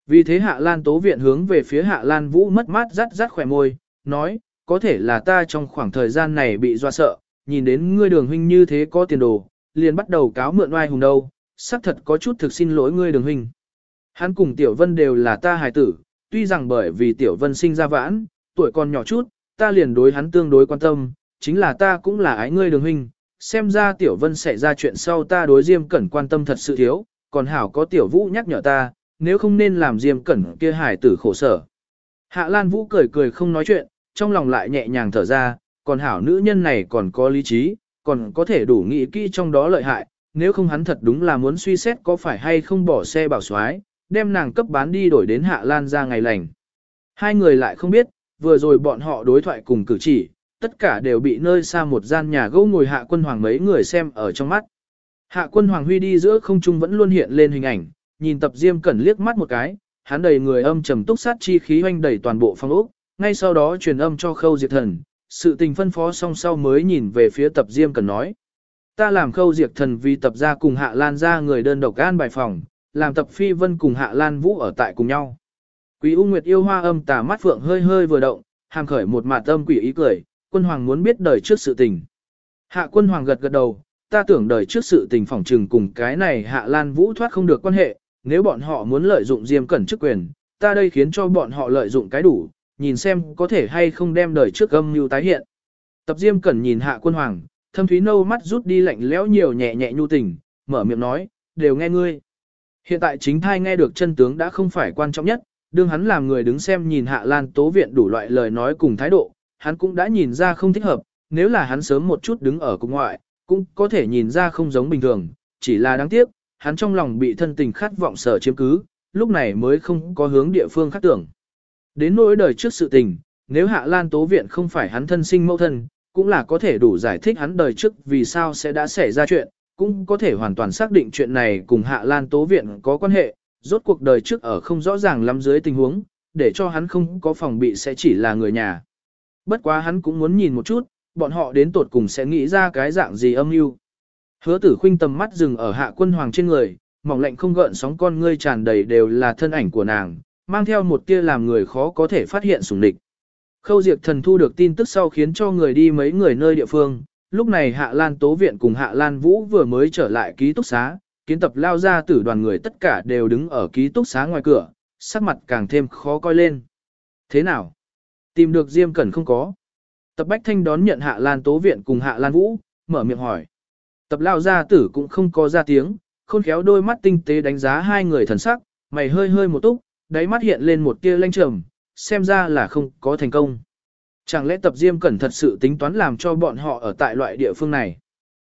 S1: Vì thế Hạ Lan Tố Viện hướng về phía Hạ Lan Vũ mất mát rắt rắt khỏe môi, nói, có thể là ta trong khoảng thời gian này bị doa sợ, nhìn đến ngươi đường huynh như thế có tiền đồ, liền bắt đầu cáo mượn oai hùng đâu, xác thật có chút thực xin lỗi ngươi đường huynh. Hắn cùng Tiểu Vân đều là ta hài tử, tuy rằng bởi vì Tiểu Vân sinh ra vãn, tuổi còn nhỏ chút, ta liền đối hắn tương đối quan tâm, chính là ta cũng là ái ngươi đường huynh, xem ra Tiểu Vân sẽ ra chuyện sau ta đối Diêm Cẩn quan tâm thật sự thiếu, còn hảo có Tiểu Vũ nhắc nhở ta, nếu không nên làm Diêm Cẩn kia hài tử khổ sở. Hạ Lan Vũ cười cười không nói chuyện, trong lòng lại nhẹ nhàng thở ra, còn hảo nữ nhân này còn có lý trí, còn có thể đủ nghĩ kỹ trong đó lợi hại, nếu không hắn thật đúng là muốn suy xét có phải hay không bỏ xe bảo xoái, đem nàng cấp bán đi đổi đến Hạ Lan ra ngày lành. Hai người lại không biết, vừa rồi bọn họ đối thoại cùng cử chỉ, tất cả đều bị nơi xa một gian nhà gỗ ngồi Hạ Quân Hoàng mấy người xem ở trong mắt. Hạ Quân Hoàng Huy đi giữa không trung vẫn luôn hiện lên hình ảnh, nhìn tập Diêm Cẩn liếc mắt một cái, hắn đầy người âm trầm túc sát chi khí hoanh đầy toàn bộ phong ốc, ngay sau đó truyền âm cho Khâu Diệt Thần, sự tình phân phó song sau mới nhìn về phía tập Diêm Cần nói. Ta làm Khâu Diệt Thần vì tập ra cùng Hạ Lan ra người đơn độc an bài phòng, làm tập Phi Vân cùng Hạ Lan Vũ ở tại cùng nhau. Quý U Nguyệt yêu hoa âm tà mắt phượng hơi hơi vừa động, hàm khởi một mạt âm quỷ ý cười, quân hoàng muốn biết đời trước sự tình. Hạ quân hoàng gật gật đầu, ta tưởng đời trước sự tình phỏng trừng cùng cái này Hạ Lan Vũ thoát không được quan hệ, nếu bọn họ muốn lợi dụng Diêm Cẩn chức quyền, ta đây khiến cho bọn họ lợi dụng cái đủ, nhìn xem có thể hay không đem đời trước âm mưu tái hiện. Tập Diêm Cẩn nhìn Hạ Quân Hoàng, thâm thúy nâu mắt rút đi lạnh lẽo nhiều nhẹ nhẹ nhu tình, mở miệng nói, đều nghe ngươi. Hiện tại chính thai nghe được chân tướng đã không phải quan trọng nhất, đương hắn làm người đứng xem nhìn Hạ Lan Tố Viện đủ loại lời nói cùng thái độ, hắn cũng đã nhìn ra không thích hợp, nếu là hắn sớm một chút đứng ở cục ngoại, cũng có thể nhìn ra không giống bình thường, chỉ là đáng tiếc, hắn trong lòng bị thân tình khát vọng sở chiếm cứ, lúc này mới không có hướng địa phương khác tưởng. Đến nỗi đời trước sự tình, nếu Hạ Lan Tố Viện không phải hắn thân sinh mẫu thân, cũng là có thể đủ giải thích hắn đời trước vì sao sẽ đã xảy ra chuyện, cũng có thể hoàn toàn xác định chuyện này cùng Hạ Lan Tố Viện có quan hệ, rốt cuộc đời trước ở không rõ ràng lắm dưới tình huống, để cho hắn không có phòng bị sẽ chỉ là người nhà. Bất quá hắn cũng muốn nhìn một chút, bọn họ đến tột cùng sẽ nghĩ ra cái dạng gì âm mưu. Hứa tử khuynh tầm mắt dừng ở hạ quân hoàng trên người, mỏng lạnh không gợn sóng con ngươi tràn đầy đều là thân ảnh của nàng, mang theo một tia làm người khó có thể phát hiện sủng địch. Khâu Diệp thần thu được tin tức sau khiến cho người đi mấy người nơi địa phương, lúc này Hạ Lan Tố Viện cùng Hạ Lan Vũ vừa mới trở lại ký túc xá, kiến tập lao ra tử đoàn người tất cả đều đứng ở ký túc xá ngoài cửa, sắc mặt càng thêm khó coi lên. Thế nào? Tìm được Diêm Cẩn không có? Tập Bách Thanh đón nhận Hạ Lan Tố Viện cùng Hạ Lan Vũ, mở miệng hỏi. Tập lao gia tử cũng không có ra tiếng, khôn khéo đôi mắt tinh tế đánh giá hai người thần sắc, mày hơi hơi một túc, đáy mắt hiện lên một tia lanh trầm, xem ra là không có thành công. Chẳng lẽ tập diêm cẩn thật sự tính toán làm cho bọn họ ở tại loại địa phương này?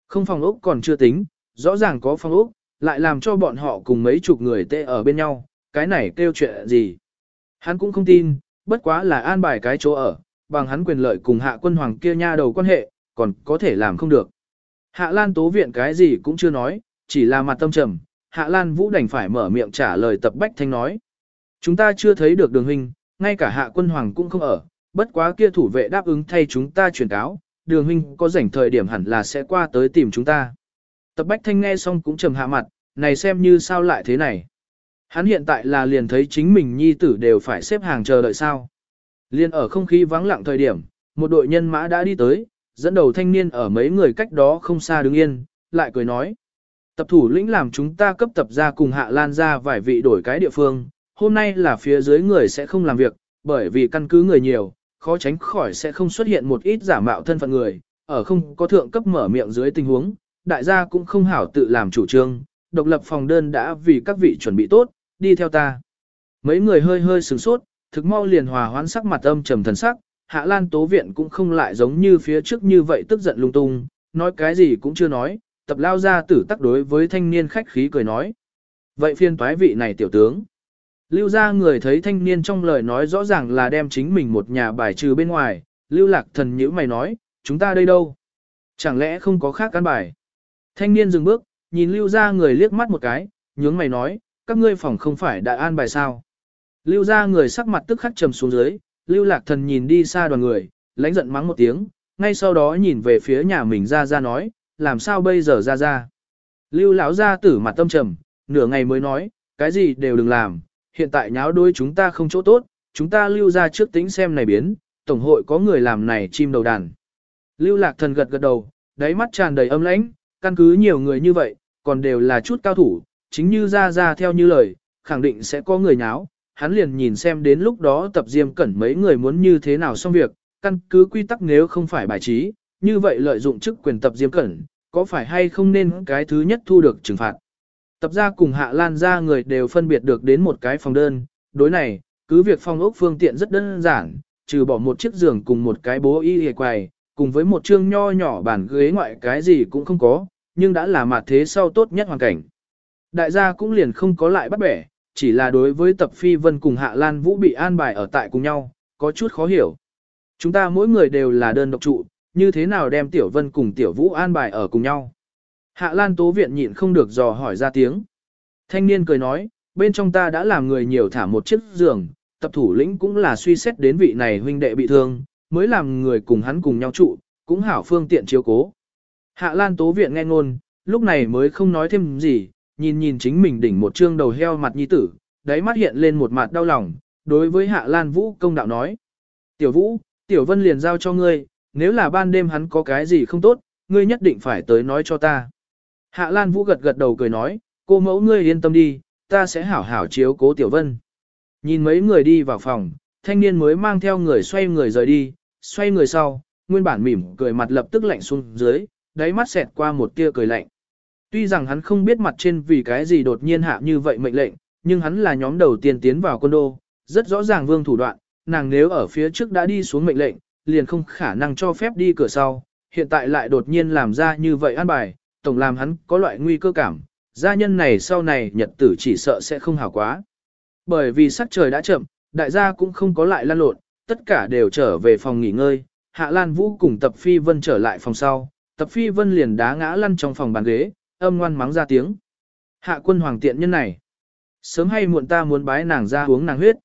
S1: Không phòng ốc còn chưa tính, rõ ràng có phòng ốc, lại làm cho bọn họ cùng mấy chục người tê ở bên nhau, cái này kêu chuyện gì? Hắn cũng không tin, bất quá là an bài cái chỗ ở, bằng hắn quyền lợi cùng hạ quân hoàng kia nha đầu quan hệ, còn có thể làm không được. Hạ Lan Tố Viện cái gì cũng chưa nói, chỉ là mặt tâm trầm, Hạ Lan Vũ đành phải mở miệng trả lời tập Bách Thanh nói. Chúng ta chưa thấy được đường huynh, ngay cả Hạ Quân Hoàng cũng không ở, bất quá kia thủ vệ đáp ứng thay chúng ta truyền cáo, đường huynh có rảnh thời điểm hẳn là sẽ qua tới tìm chúng ta. Tập Bách Thanh nghe xong cũng trầm hạ mặt, này xem như sao lại thế này. Hắn hiện tại là liền thấy chính mình nhi tử đều phải xếp hàng chờ đợi sao. Liên ở không khí vắng lặng thời điểm, một đội nhân mã đã đi tới, dẫn đầu thanh niên ở mấy người cách đó không xa đứng yên, lại cười nói. Tập thủ lĩnh làm chúng ta cấp tập ra cùng hạ lan ra vài vị đổi cái địa phương, hôm nay là phía dưới người sẽ không làm việc, bởi vì căn cứ người nhiều, khó tránh khỏi sẽ không xuất hiện một ít giả mạo thân phận người, ở không có thượng cấp mở miệng dưới tình huống, đại gia cũng không hảo tự làm chủ trương, độc lập phòng đơn đã vì các vị chuẩn bị tốt, đi theo ta. Mấy người hơi hơi sửng sốt, thực mau liền hòa hoãn sắc mặt âm trầm thần sắc, Hạ Lan Tố Viện cũng không lại giống như phía trước như vậy tức giận lung tung, nói cái gì cũng chưa nói, tập lao ra tử tắc đối với thanh niên khách khí cười nói. Vậy phiên toái vị này tiểu tướng. Lưu ra người thấy thanh niên trong lời nói rõ ràng là đem chính mình một nhà bài trừ bên ngoài, lưu lạc thần nhữ mày nói, chúng ta đây đâu? Chẳng lẽ không có khác căn bài? Thanh niên dừng bước, nhìn lưu ra người liếc mắt một cái, nhướng mày nói, các ngươi phòng không phải đã an bài sao. Lưu ra người sắc mặt tức khắc trầm xuống dưới, lưu lạc thần nhìn đi xa đoàn người, lãnh giận mắng một tiếng, ngay sau đó nhìn về phía nhà mình ra ra nói, làm sao bây giờ ra ra. Lưu lão ra tử mặt tâm trầm, nửa ngày mới nói, cái gì đều đừng làm, hiện tại nháo đôi chúng ta không chỗ tốt, chúng ta lưu ra trước tính xem này biến, tổng hội có người làm này chim đầu đàn. Lưu lạc thần gật gật đầu, đáy mắt tràn đầy âm lãnh, căn cứ nhiều người như vậy, còn đều là chút cao thủ, chính như ra ra theo như lời, khẳng định sẽ có người nháo, hắn liền nhìn xem đến lúc đó tập diêm cẩn mấy người muốn như thế nào xong việc, căn cứ quy tắc nếu không phải bài trí, như vậy lợi dụng chức quyền tập diêm cẩn, có phải hay không nên cái thứ nhất thu được trừng phạt. Tập ra cùng hạ lan ra người đều phân biệt được đến một cái phòng đơn, đối này, cứ việc phong ốc phương tiện rất đơn giản, trừ bỏ một chiếc giường cùng một cái bố y hề quầy, cùng với một chương nho nhỏ bàn ghế ngoại cái gì cũng không có, nhưng đã là mặt thế sau tốt nhất hoàn cảnh. Đại gia cũng liền không có lại bắt bẻ, chỉ là đối với tập phi vân cùng hạ lan vũ bị an bài ở tại cùng nhau, có chút khó hiểu. Chúng ta mỗi người đều là đơn độc trụ, như thế nào đem tiểu vân cùng tiểu vũ an bài ở cùng nhau. Hạ lan tố viện nhịn không được dò hỏi ra tiếng. Thanh niên cười nói, bên trong ta đã làm người nhiều thả một chiếc giường, tập thủ lĩnh cũng là suy xét đến vị này huynh đệ bị thương, mới làm người cùng hắn cùng nhau trụ, cũng hảo phương tiện chiếu cố. Hạ Lan Tố Viện nghe ngôn, lúc này mới không nói thêm gì, nhìn nhìn chính mình đỉnh một trương đầu heo mặt nhi tử, đáy mắt hiện lên một mặt đau lòng, đối với Hạ Lan Vũ công đạo nói. Tiểu Vũ, Tiểu Vân liền giao cho ngươi, nếu là ban đêm hắn có cái gì không tốt, ngươi nhất định phải tới nói cho ta. Hạ Lan Vũ gật gật đầu cười nói, cô mẫu ngươi yên tâm đi, ta sẽ hảo hảo chiếu cố Tiểu Vân. Nhìn mấy người đi vào phòng, thanh niên mới mang theo người xoay người rời đi, xoay người sau, nguyên bản mỉm cười mặt lập tức lạnh xuống dưới, đáy mắt xẹt qua một tia cười lạnh. Tuy rằng hắn không biết mặt trên vì cái gì đột nhiên hạ như vậy mệnh lệnh, nhưng hắn là nhóm đầu tiên tiến vào quân đô, rất rõ ràng vương thủ đoạn, nàng nếu ở phía trước đã đi xuống mệnh lệnh, liền không khả năng cho phép đi cửa sau, hiện tại lại đột nhiên làm ra như vậy an bài, tổng làm hắn có loại nguy cơ cảm, gia nhân này sau này nhật tử chỉ sợ sẽ không hảo quá. Bởi vì sắc trời đã chậm, đại gia cũng không có lại lan lộn, tất cả đều trở về phòng nghỉ ngơi, Hạ Lan Vũ cùng Tập Phi Vân trở lại phòng sau, Tập Phi Vân liền đá ngã lăn trong phòng bàn ghế, âm ngoan mắng ra tiếng. Hạ quân hoàng tiện nhân này. Sớm hay muộn ta muốn bái nàng ra uống nàng huyết.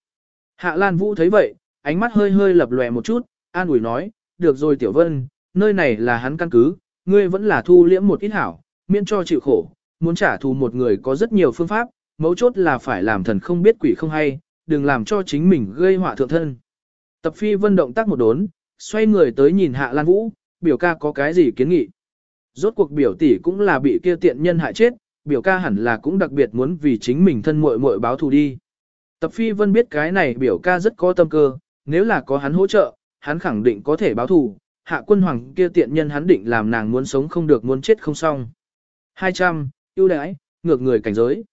S1: Hạ Lan Vũ thấy vậy, ánh mắt hơi hơi lập lòe một chút, an ủi nói, được rồi Tiểu Vân, nơi này là hắn căn cứ, ngươi vẫn là thu liễm một ít hảo, miễn cho chịu khổ, muốn trả thù một người có rất nhiều phương pháp, mấu chốt là phải làm thần không biết quỷ không hay, đừng làm cho chính mình gây họa thượng thân. Tập Phi Vân động tác một đốn, xoay người tới nhìn Hạ Lan Vũ, biểu ca có cái gì kiến nghị. Rốt cuộc biểu tỷ cũng là bị kia tiện nhân hại chết, biểu ca hẳn là cũng đặc biệt muốn vì chính mình thân muội muội báo thù đi. Tập Phi Vân biết cái này biểu ca rất có tâm cơ, nếu là có hắn hỗ trợ, hắn khẳng định có thể báo thù. Hạ quân hoàng kia tiện nhân hắn định làm nàng muốn sống không được muốn chết không xong. 200, ưu đãi, ngược người cảnh giới.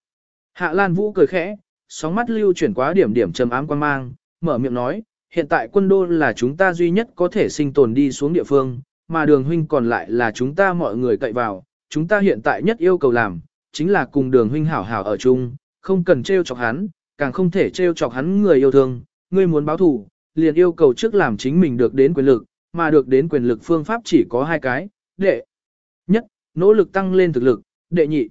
S1: Hạ Lan Vũ cười khẽ, sóng mắt lưu chuyển quá điểm điểm trầm ám quan mang, mở miệng nói, hiện tại quân đô là chúng ta duy nhất có thể sinh tồn đi xuống địa phương, mà đường huynh còn lại là chúng ta mọi người cậy vào, chúng ta hiện tại nhất yêu cầu làm, chính là cùng đường huynh hảo hảo ở chung, không cần trêu chọc hắn, càng không thể trêu chọc hắn người yêu thương, ngươi muốn báo thù, liền yêu cầu trước làm chính mình được đến quyền lực, mà được đến quyền lực phương pháp chỉ có hai cái, đệ nhất, nỗ lực tăng lên thực lực, đệ nhị.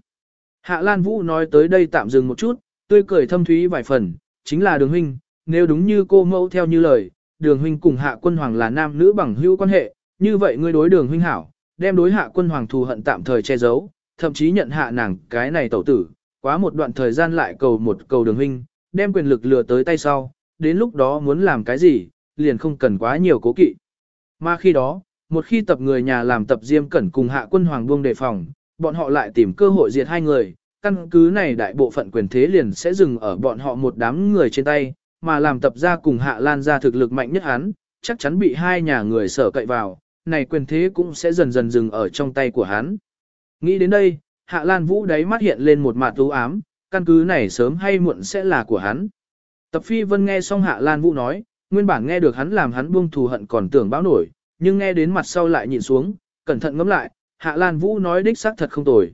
S1: Hạ Lan Vũ nói tới đây tạm dừng một chút, tươi cười thâm thúy vài phần, chính là đường huynh, nếu đúng như cô mẫu theo như lời, đường huynh cùng hạ quân hoàng là nam nữ bằng hữu quan hệ, như vậy ngươi đối đường huynh hảo, đem đối hạ quân hoàng thù hận tạm thời che giấu, thậm chí nhận hạ nàng cái này tẩu tử, quá một đoạn thời gian lại cầu một cầu đường huynh, đem quyền lực lừa tới tay sau, đến lúc đó muốn làm cái gì, liền không cần quá nhiều cố kỵ. Mà khi đó, một khi tập người nhà làm tập diêm cẩn cùng hạ quân hoàng buông đề phòng, bọn họ lại tìm cơ hội diệt hai người, căn cứ này đại bộ phận quyền thế liền sẽ dừng ở bọn họ một đám người trên tay, mà làm tập ra cùng hạ lan ra thực lực mạnh nhất hắn, chắc chắn bị hai nhà người sở cậy vào, này quyền thế cũng sẽ dần dần dừng ở trong tay của hắn. Nghĩ đến đây, hạ lan vũ đáy mắt hiện lên một mặt u ám, căn cứ này sớm hay muộn sẽ là của hắn. Tập phi vân nghe xong hạ lan vũ nói, nguyên bản nghe được hắn làm hắn buông thù hận còn tưởng báo nổi, nhưng nghe đến mặt sau lại nhìn xuống, cẩn thận ngẫm lại, hạ lan vũ nói đích xác thật không tồi.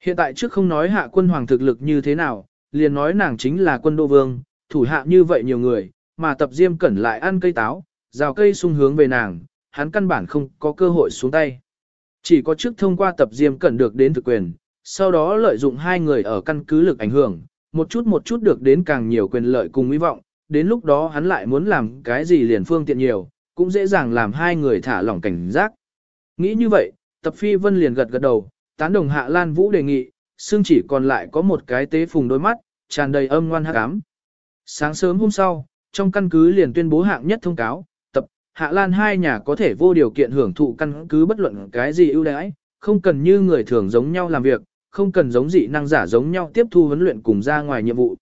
S1: Hiện tại trước không nói hạ quân hoàng thực lực như thế nào, liền nói nàng chính là quân đô vương, thủ hạ như vậy nhiều người, mà tập diêm cẩn lại ăn cây táo, rào cây sung hướng về nàng, hắn căn bản không có cơ hội xuống tay. Chỉ có trước thông qua tập diêm cẩn được đến thực quyền, sau đó lợi dụng hai người ở căn cứ lực ảnh hưởng, một chút một chút được đến càng nhiều quyền lợi cùng hy vọng, đến lúc đó hắn lại muốn làm cái gì liền phương tiện nhiều, cũng dễ dàng làm hai người thả lỏng cảnh giác. Nghĩ như vậy, tập phi vân liền gật gật đầu, tán đồng hạ Lan Vũ đề nghị, xương chỉ còn lại có một cái tế phùng đôi mắt, tràn đầy âm ngoan hắc ám. Sáng sớm hôm sau, trong căn cứ liền tuyên bố hạng nhất thông cáo, tập, Hạ Lan hai nhà có thể vô điều kiện hưởng thụ căn cứ bất luận cái gì ưu đãi, không cần như người thường giống nhau làm việc, không cần giống dị năng giả giống nhau tiếp thu huấn luyện cùng ra ngoài nhiệm vụ.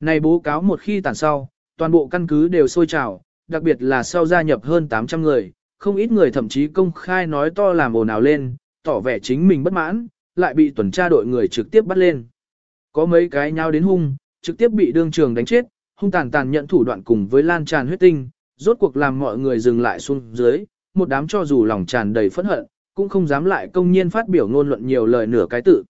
S1: Này bố cáo một khi tàn sau, toàn bộ căn cứ đều sôi trào, đặc biệt là sau gia nhập hơn 800 người, không ít người thậm chí công khai nói to làm ồn ào lên, tỏ vẻ chính mình bất mãn, lại bị tuần tra đội người trực tiếp bắt lên. Có mấy cái nhau đến hung, trực tiếp bị đương trường đánh chết, hung tàn tàn nhận thủ đoạn cùng với lan tràn huyết tinh, rốt cuộc làm mọi người dừng lại xuống dưới, một đám cho dù lòng tràn đầy phẫn hận, cũng không dám lại công nhiên phát biểu ngôn luận nhiều lời nửa cái tự.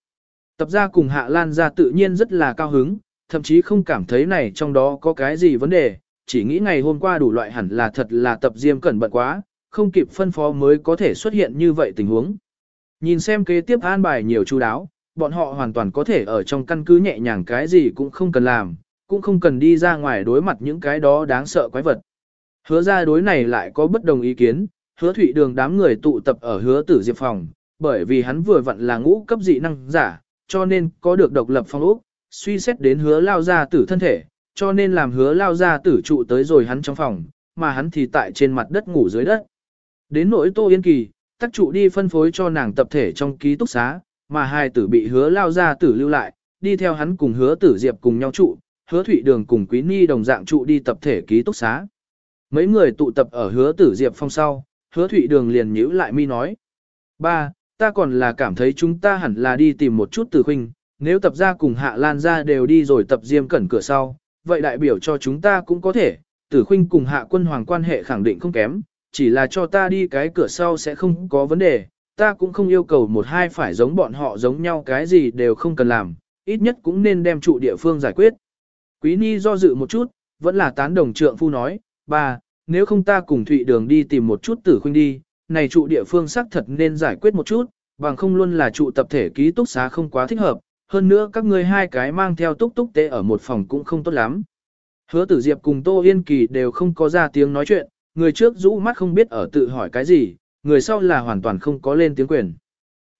S1: Tập gia cùng hạ lan ra tự nhiên rất là cao hứng, thậm chí không cảm thấy này trong đó có cái gì vấn đề, chỉ nghĩ ngày hôm qua đủ loại hẳn là thật là tập diêm cẩn bận quá, không kịp phân phó mới có thể xuất hiện như vậy tình huống. Nhìn xem kế tiếp an bài nhiều chú đáo, bọn họ hoàn toàn có thể ở trong căn cứ nhẹ nhàng cái gì cũng không cần làm, cũng không cần đi ra ngoài đối mặt những cái đó đáng sợ quái vật. Hứa ra đối này lại có bất đồng ý kiến, hứa thụy đường đám người tụ tập ở hứa tử diệp phòng, bởi vì hắn vừa vặn là ngũ cấp dị năng giả, cho nên có được độc lập phong ốc, suy xét đến hứa lao ra tử thân thể, cho nên làm hứa lao ra tử trụ tới rồi hắn trong phòng, mà hắn thì tại trên mặt đất ngủ dưới đất. Đến nỗi Tô Yên Kỳ, tác trụ đi phân phối cho nàng tập thể trong ký túc xá, mà hai tử bị hứa lao ra tử lưu lại, đi theo hắn cùng hứa tử diệp cùng nhau trụ, hứa thụy đường cùng quý ni đồng dạng trụ đi tập thể ký túc xá. Mấy người tụ tập ở hứa tử diệp phong sau, hứa thụy đường liền nhữ lại mi nói. Ba, ta còn là cảm thấy chúng ta hẳn là đi tìm một chút tử huynh nếu tập ra cùng hạ lan ra đều đi rồi tập diêm cẩn cửa sau, vậy đại biểu cho chúng ta cũng có thể, tử khuynh cùng hạ quân hoàng quan hệ khẳng định không kém, chỉ là cho ta đi cái cửa sau sẽ không có vấn đề, ta cũng không yêu cầu một hai phải giống bọn họ giống nhau cái gì đều không cần làm, ít nhất cũng nên đem trụ địa phương giải quyết. Quý Ni do dự một chút, vẫn là tán đồng trượng phu nói, bà nếu không ta cùng Thụy Đường đi tìm một chút tử khuynh đi, này trụ địa phương xác thật nên giải quyết một chút, bằng không luôn là trụ tập thể ký túc xá không quá thích hợp, hơn nữa các ngươi hai cái mang theo túc túc tê ở một phòng cũng không tốt lắm. Hứa tử diệp cùng Tô Yên Kỳ đều không có ra tiếng nói chuyện, người trước rũ mắt không biết ở tự hỏi cái gì, người sau là hoàn toàn không có lên tiếng quyền.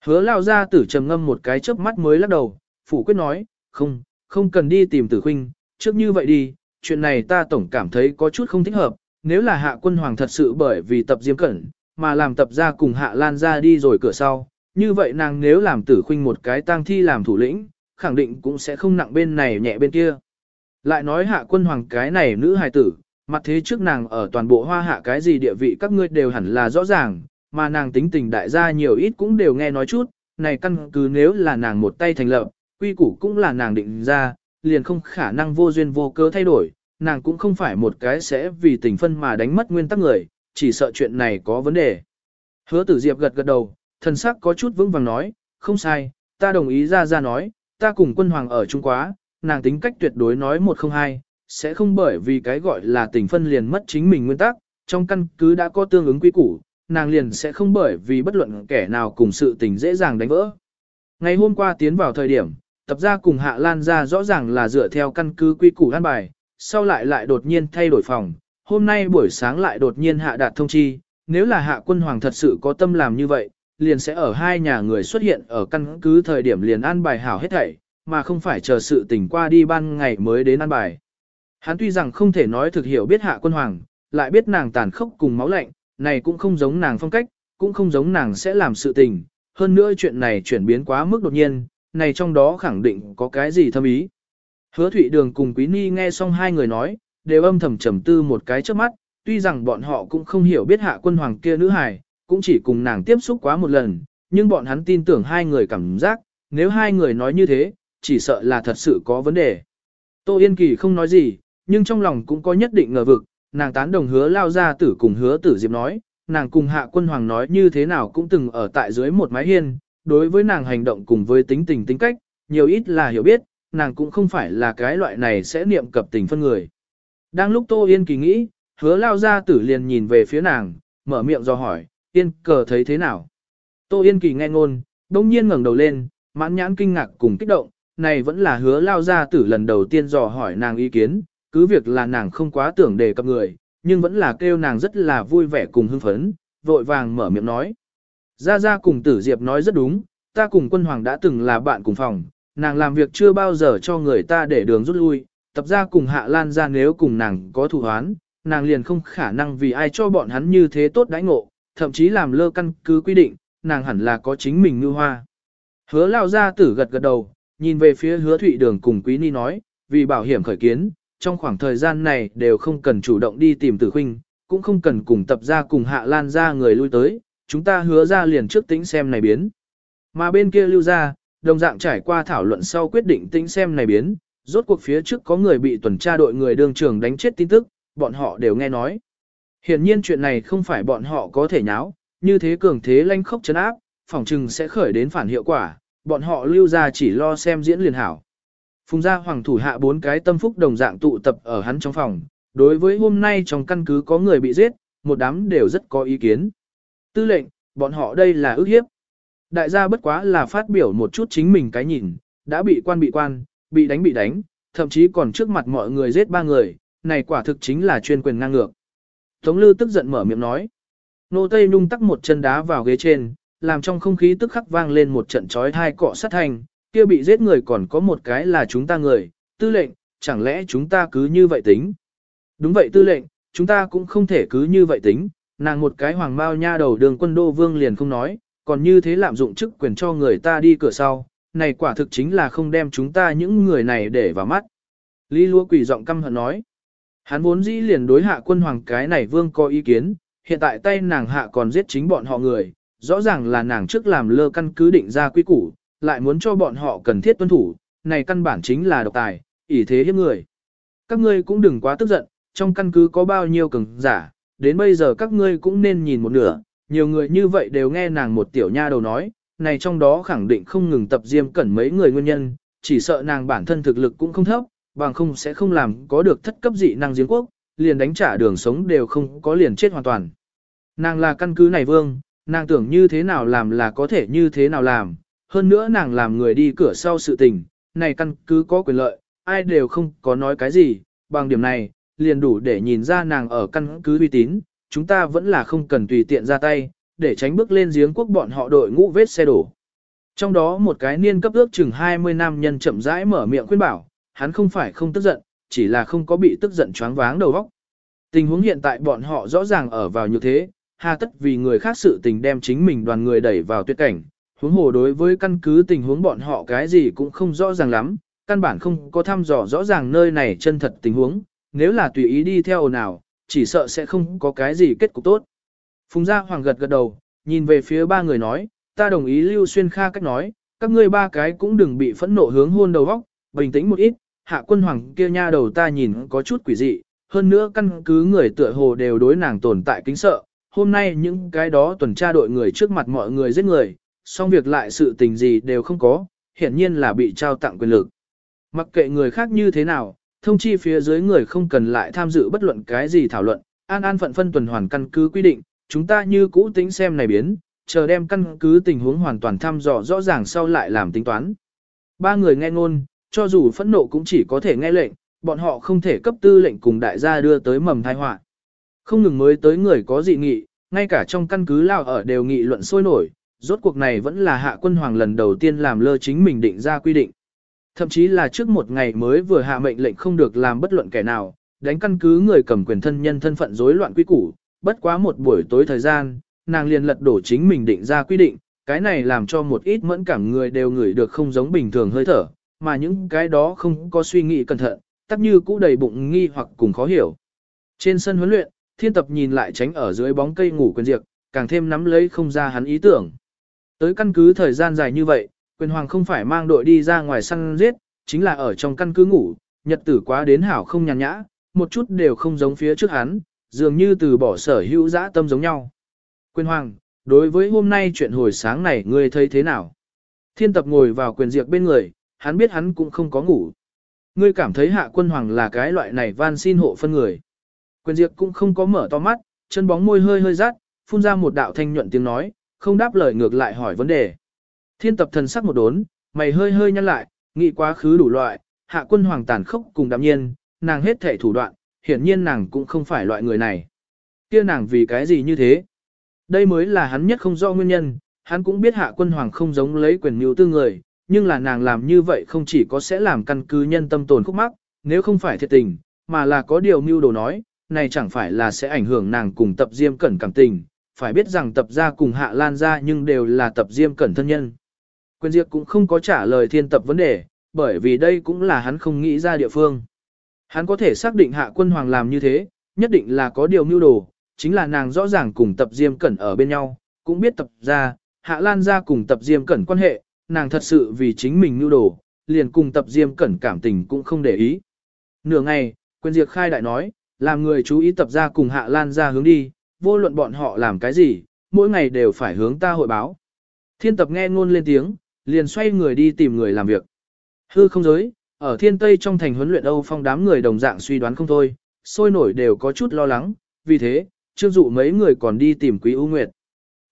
S1: Hứa lao ra tử trầm ngâm một cái chớp mắt mới lắc đầu, phủ quyết nói, không, không cần đi tìm tử huynh trước như vậy đi, chuyện này ta tổng cảm thấy có chút không thích hợp, nếu là hạ quân hoàng thật sự bởi vì tập diêm cẩn, mà làm tập ra cùng hạ lan ra đi rồi cửa sau, như vậy nàng nếu làm tử khuynh một cái tang thi làm thủ lĩnh, khẳng định cũng sẽ không nặng bên này nhẹ bên kia. Lại nói hạ quân hoàng cái này nữ hài tử, mặt thế trước nàng ở toàn bộ hoa hạ cái gì địa vị các ngươi đều hẳn là rõ ràng, mà nàng tính tình đại gia nhiều ít cũng đều nghe nói chút, này căn cứ nếu là nàng một tay thành lập, quy củ cũng là nàng định ra, liền không khả năng vô duyên vô cớ thay đổi, nàng cũng không phải một cái sẽ vì tình phân mà đánh mất nguyên tắc người, chỉ sợ chuyện này có vấn đề. Hứa tử diệp gật gật đầu, thần sắc có chút vững vàng nói, không sai, ta đồng ý ra ra nói, ta cùng quân hoàng ở Trung Quá, nàng tính cách tuyệt đối nói một không hai, sẽ không bởi vì cái gọi là tình phân liền mất chính mình nguyên tắc, trong căn cứ đã có tương ứng quy củ, nàng liền sẽ không bởi vì bất luận kẻ nào cùng sự tình dễ dàng đánh vỡ. Ngày hôm qua tiến vào thời điểm, tập gia cùng Hạ Lan gia rõ ràng là dựa theo căn cứ quy củ an bài, sau lại lại đột nhiên thay đổi phòng, hôm nay buổi sáng lại đột nhiên hạ đạt thông chi, nếu là Hạ Quân Hoàng thật sự có tâm làm như vậy, liền sẽ ở hai nhà người xuất hiện ở căn cứ thời điểm liền an bài hảo hết thảy, mà không phải chờ sự tình qua đi ban ngày mới đến an bài. Hắn tuy rằng không thể nói thực hiểu biết Hạ Quân Hoàng, lại biết nàng tàn khốc cùng máu lạnh, này cũng không giống nàng phong cách, cũng không giống nàng sẽ làm sự tình, hơn nữa chuyện này chuyển biến quá mức đột nhiên, này trong đó khẳng định có cái gì thâm ý. Hứa Thụy Đường cùng Quý Ni nghe xong hai người nói, đều âm thầm trầm tư một cái trước mắt, tuy rằng bọn họ cũng không hiểu biết hạ quân hoàng kia nữ hài, cũng chỉ cùng nàng tiếp xúc quá một lần, nhưng bọn hắn tin tưởng hai người cảm giác, nếu hai người nói như thế, chỉ sợ là thật sự có vấn đề. Tô Yên Kỳ không nói gì, nhưng trong lòng cũng có nhất định ngờ vực, nàng tán đồng hứa lao ra tử cùng hứa tử diệp nói, nàng cùng hạ quân hoàng nói như thế nào cũng từng ở tại dưới một mái hiên, đối với nàng hành động cùng với tính tình tính cách, nhiều ít là hiểu biết, nàng cũng không phải là cái loại này sẽ niệm cập tình phân người. Đang lúc Tô Yên Kỳ nghĩ, hứa lao ra tử liền nhìn về phía nàng, mở miệng do hỏi, Yên cờ thấy thế nào? Tô Yên Kỳ nghe ngôn, đông nhiên ngẩng đầu lên, mãn nhãn kinh ngạc cùng kích động, này vẫn là hứa lao ra tử lần đầu tiên dò hỏi nàng ý kiến, cứ việc là nàng không quá tưởng đề cập người, nhưng vẫn là kêu nàng rất là vui vẻ cùng hưng phấn, vội vàng mở miệng nói. Gia Gia cùng tử diệp nói rất đúng, ta cùng quân hoàng đã từng là bạn cùng phòng, nàng làm việc chưa bao giờ cho người ta để đường rút lui, tập ra cùng hạ lan ra nếu cùng nàng có thù hoán, nàng liền không khả năng vì ai cho bọn hắn như thế tốt đãi ngộ, thậm chí làm lơ căn cứ quy định, nàng hẳn là có chính mình ngư hoa. Hứa lao ra tử gật gật đầu, nhìn về phía hứa thụy đường cùng quý ni nói, vì bảo hiểm khởi kiến, trong khoảng thời gian này đều không cần chủ động đi tìm tử Huynh, cũng không cần cùng tập ra cùng hạ lan ra người lui tới, chúng ta hứa ra liền trước tính xem này biến. Mà bên kia lưu ra, đồng dạng trải qua thảo luận sau quyết định tính xem này biến, rốt cuộc phía trước có người bị tuần tra đội người đường trường đánh chết tin tức, bọn họ đều nghe nói. Hiển nhiên chuyện này không phải bọn họ có thể nháo, như thế cường thế lanh khốc chấn áp, phòng chừng sẽ khởi đến phản hiệu quả, bọn họ lưu ra chỉ lo xem diễn liền hảo. Phùng gia hoàng thủ hạ bốn cái tâm phúc đồng dạng tụ tập ở hắn trong phòng, đối với hôm nay trong căn cứ có người bị giết, một đám đều rất có ý kiến. Tư lệnh, bọn họ đây là ước hiếp. Đại gia bất quá là phát biểu một chút chính mình cái nhìn, đã bị quan bị quan, bị đánh bị đánh, thậm chí còn trước mặt mọi người giết ba người, này quả thực chính là chuyên quyền ngang ngược. Tống Lư tức giận mở miệng nói. Nô Tây Nung tắc một chân đá vào ghế trên, làm trong không khí tức khắc vang lên một trận chói thai cọ sát thành, kia bị giết người còn có một cái là chúng ta người, tư lệnh, chẳng lẽ chúng ta cứ như vậy tính? Đúng vậy tư lệnh, chúng ta cũng không thể cứ như vậy tính, nàng một cái hoàng bao nha đầu đường quân đô vương liền không nói, còn như thế lạm dụng chức quyền cho người ta đi cửa sau, này quả thực chính là không đem chúng ta những người này để vào mắt. Lý lúa quỷ giọng căm hận nói, hắn vốn dĩ liền đối hạ quân hoàng cái này vương có ý kiến, hiện tại tay nàng hạ còn giết chính bọn họ người, rõ ràng là nàng trước làm lơ căn cứ định ra quy củ, lại muốn cho bọn họ cần thiết tuân thủ, này căn bản chính là độc tài, ỷ thế hiếp người. Các ngươi cũng đừng quá tức giận, trong căn cứ có bao nhiêu cường giả, đến bây giờ các ngươi cũng nên nhìn một nửa, nhiều người như vậy đều nghe nàng một tiểu nha đầu nói, này trong đó khẳng định không ngừng tập diêm cẩn mấy người nguyên nhân, chỉ sợ nàng bản thân thực lực cũng không thấp, bằng không sẽ không làm có được thất cấp dị năng giếng quốc, liền đánh trả đường sống đều không có liền chết hoàn toàn. Nàng là căn cứ này vương, nàng tưởng như thế nào làm là có thể như thế nào làm, hơn nữa nàng làm người đi cửa sau sự tình, này căn cứ có quyền lợi, ai đều không có nói cái gì, bằng điểm này, liền đủ để nhìn ra nàng ở căn cứ uy tín, chúng ta vẫn là không cần tùy tiện ra tay, để tránh bước lên giếng quốc bọn họ đội ngũ vết xe đổ. Trong đó một cái niên cấp ước chừng 20 năm nhân chậm rãi mở miệng khuyên bảo, hắn không phải không tức giận, chỉ là không có bị tức giận choáng váng đầu óc. Tình huống hiện tại bọn họ rõ ràng ở vào như thế, hà tất vì người khác sự tình đem chính mình đoàn người đẩy vào tuyệt cảnh. Huống hồ đối với căn cứ tình huống bọn họ cái gì cũng không rõ ràng lắm, căn bản không có thăm dò rõ ràng nơi này chân thật tình huống, nếu là tùy ý đi theo nào, chỉ sợ sẽ không có cái gì kết cục tốt. Phùng Gia Hoàng gật gật đầu, nhìn về phía ba người nói, ta đồng ý Lưu Xuyên Kha cách nói, các ngươi ba cái cũng đừng bị phẫn nộ hướng hôn đầu vóc, bình tĩnh một ít, hạ quân hoàng kia nha đầu ta nhìn có chút quỷ dị, hơn nữa căn cứ người tựa hồ đều đối nàng tồn tại kính sợ, hôm nay những cái đó tuần tra đội người trước mặt mọi người giết người, xong việc lại sự tình gì đều không có, hiển nhiên là bị trao tặng quyền lực. Mặc kệ người khác như thế nào, thông chi phía dưới người không cần lại tham dự bất luận cái gì thảo luận, an an phận phân tuần hoàn căn cứ quy định, chúng ta như cũ tính xem này biến, chờ đem căn cứ tình huống hoàn toàn thăm dò rõ ràng sau lại làm tính toán. Ba người nghe ngôn, cho dù phẫn nộ cũng chỉ có thể nghe lệnh, bọn họ không thể cấp tư lệnh cùng đại gia đưa tới mầm tai họa. Không ngừng mới tới người có dị nghị, ngay cả trong căn cứ lao ở đều nghị luận sôi nổi, rốt cuộc này vẫn là hạ quân hoàng lần đầu tiên làm lơ chính mình định ra quy định. Thậm chí là trước một ngày mới vừa hạ mệnh lệnh không được làm bất luận kẻ nào, đánh căn cứ người cầm quyền thân nhân thân phận rối loạn quy củ, bất quá một buổi tối thời gian, nàng liền lật đổ chính mình định ra quy định, cái này làm cho một ít mẫn cảm người đều ngửi được không giống bình thường hơi thở, mà những cái đó không có suy nghĩ cẩn thận, tắc như cũ đầy bụng nghi hoặc cùng khó hiểu. Trên sân huấn luyện, thiên tập nhìn lại tránh ở dưới bóng cây ngủ quyền diệt, càng thêm nắm lấy không ra hắn ý tưởng. Tới căn cứ thời gian dài như vậy, quyền hoàng không phải mang đội đi ra ngoài săn giết, chính là ở trong căn cứ ngủ, nhật tử quá đến hảo không nhàn nhã, một chút đều không giống phía trước hắn, dường như từ bỏ sở hữu dã tâm giống nhau. Quyền hoàng, đối với hôm nay chuyện hồi sáng này ngươi thấy thế nào? Thiên tập ngồi vào quyền diệt bên người, hắn biết hắn cũng không có ngủ. Ngươi cảm thấy hạ quân hoàng là cái loại này van xin hộ phân người. Quyền diệt cũng không có mở to mắt, chân bóng môi hơi hơi rát, phun ra một đạo thanh nhuận tiếng nói, không đáp lời ngược lại hỏi vấn đề. Thiên tập thần sắc một đốn, mày hơi hơi nhăn lại, nghĩ quá khứ đủ loại, hạ quân hoàng tàn khốc cùng đạm nhiên, nàng hết thể thủ đoạn, hiển nhiên nàng cũng không phải loại người này. kia nàng vì cái gì như thế? Đây mới là hắn nhất không do nguyên nhân, hắn cũng biết hạ quân hoàng không giống lấy quyền mưu tư người, nhưng là nàng làm như vậy không chỉ có sẽ làm căn cứ nhân tâm tồn khúc mắc, nếu không phải thiệt tình, mà là có điều mưu đồ nói, này chẳng phải là sẽ ảnh hưởng nàng cùng tập diêm cẩn cảm tình, phải biết rằng tập gia cùng hạ lan gia nhưng đều là tập diêm cẩn thân nhân. Quyền Diệp cũng không có trả lời thiên tập vấn đề, bởi vì đây cũng là hắn không nghĩ ra địa phương. Hắn có thể xác định hạ quân hoàng làm như thế, nhất định là có điều mưu đồ, chính là nàng rõ ràng cùng tập diêm cẩn ở bên nhau, cũng biết tập gia, hạ lan gia cùng tập diêm cẩn quan hệ, nàng thật sự vì chính mình nhu đồ, liền cùng tập diêm cẩn cảm tình cũng không để ý. Nửa ngày, quyền diệt khai đại nói, làm người chú ý tập gia cùng hạ lan gia hướng đi, vô luận bọn họ làm cái gì, mỗi ngày đều phải hướng ta hội báo. Thiên tập nghe ngôn lên tiếng, liền xoay người đi tìm người làm việc. Hư không giới, ở thiên tây trong thành huấn luyện Âu Phong đám người đồng dạng suy đoán không thôi, sôi nổi đều có chút lo lắng, vì thế, Trương Dụ mấy người còn đi tìm Quý U Nguyệt.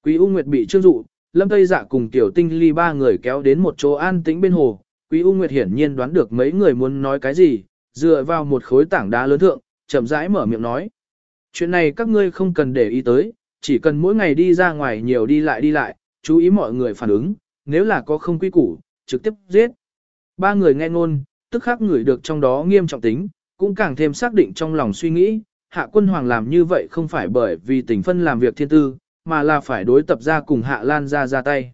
S1: Quý U Nguyệt bị Trương Dụ, Lâm Tây Dạ cùng Tiểu Tinh Ly ba người kéo đến một chỗ an tĩnh bên hồ. Quý U Nguyệt hiển nhiên đoán được mấy người muốn nói cái gì, dựa vào một khối tảng đá lớn thượng, chậm rãi mở miệng nói. Chuyện này các ngươi không cần để ý tới, chỉ cần mỗi ngày đi ra ngoài nhiều đi lại đi lại, chú ý mọi người phản ứng, nếu là có không quy củ, trực tiếp giết. Ba người nghe ngôn, tức khắc người được trong đó nghiêm trọng tính, cũng càng thêm xác định trong lòng suy nghĩ, hạ quân hoàng làm như vậy không phải bởi vì tình phân làm việc thiên tư, mà là phải đối tập ra cùng hạ lan ra ra tay.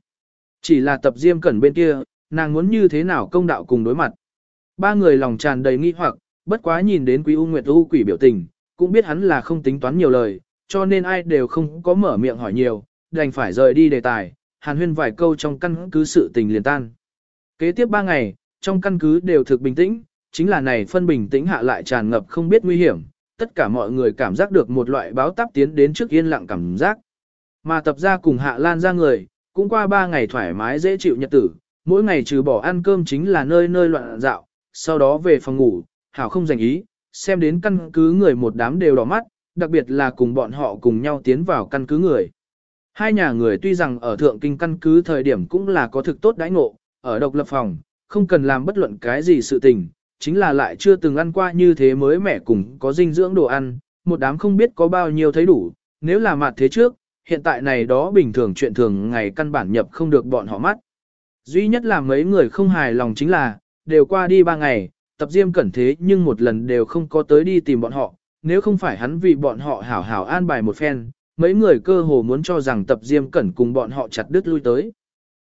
S1: Chỉ là tập diêm cẩn bên kia, nàng muốn như thế nào công đạo cùng đối mặt. Ba người lòng tràn đầy nghi hoặc, bất quá nhìn đến quý U Nguyệt U quỷ biểu tình, cũng biết hắn là không tính toán nhiều lời, cho nên ai đều không có mở miệng hỏi nhiều, đành phải rời đi đề tài, hàn huyên vài câu trong căn cứ sự tình liền tan. Kế tiếp ba ngày, trong căn cứ đều thực bình tĩnh, chính là này phân bình tĩnh hạ lại tràn ngập không biết nguy hiểm, tất cả mọi người cảm giác được một loại báo táp tiến đến trước yên lặng cảm giác. Mà tập ra cùng hạ lan ra người, cũng qua ba ngày thoải mái dễ chịu nhật tử, mỗi ngày trừ bỏ ăn cơm chính là nơi nơi loạn dạo, sau đó về phòng ngủ, hảo không dành ý, xem đến căn cứ người một đám đều đỏ mắt, đặc biệt là cùng bọn họ cùng nhau tiến vào căn cứ người. Hai nhà người tuy rằng ở thượng kinh căn cứ thời điểm cũng là có thực tốt đãi ngộ, ở độc lập phòng, không cần làm bất luận cái gì sự tình, chính là lại chưa từng ăn qua như thế mới mẻ cùng có dinh dưỡng đồ ăn, một đám không biết có bao nhiêu thấy đủ, nếu là mặt thế trước, hiện tại này đó bình thường chuyện thường ngày căn bản nhập không được bọn họ mắt. Duy nhất là mấy người không hài lòng chính là, đều qua đi ba ngày, tập diêm cẩn thế nhưng một lần đều không có tới đi tìm bọn họ, nếu không phải hắn vì bọn họ hảo hảo an bài một phen, mấy người cơ hồ muốn cho rằng tập diêm cẩn cùng bọn họ chặt đứt lui tới.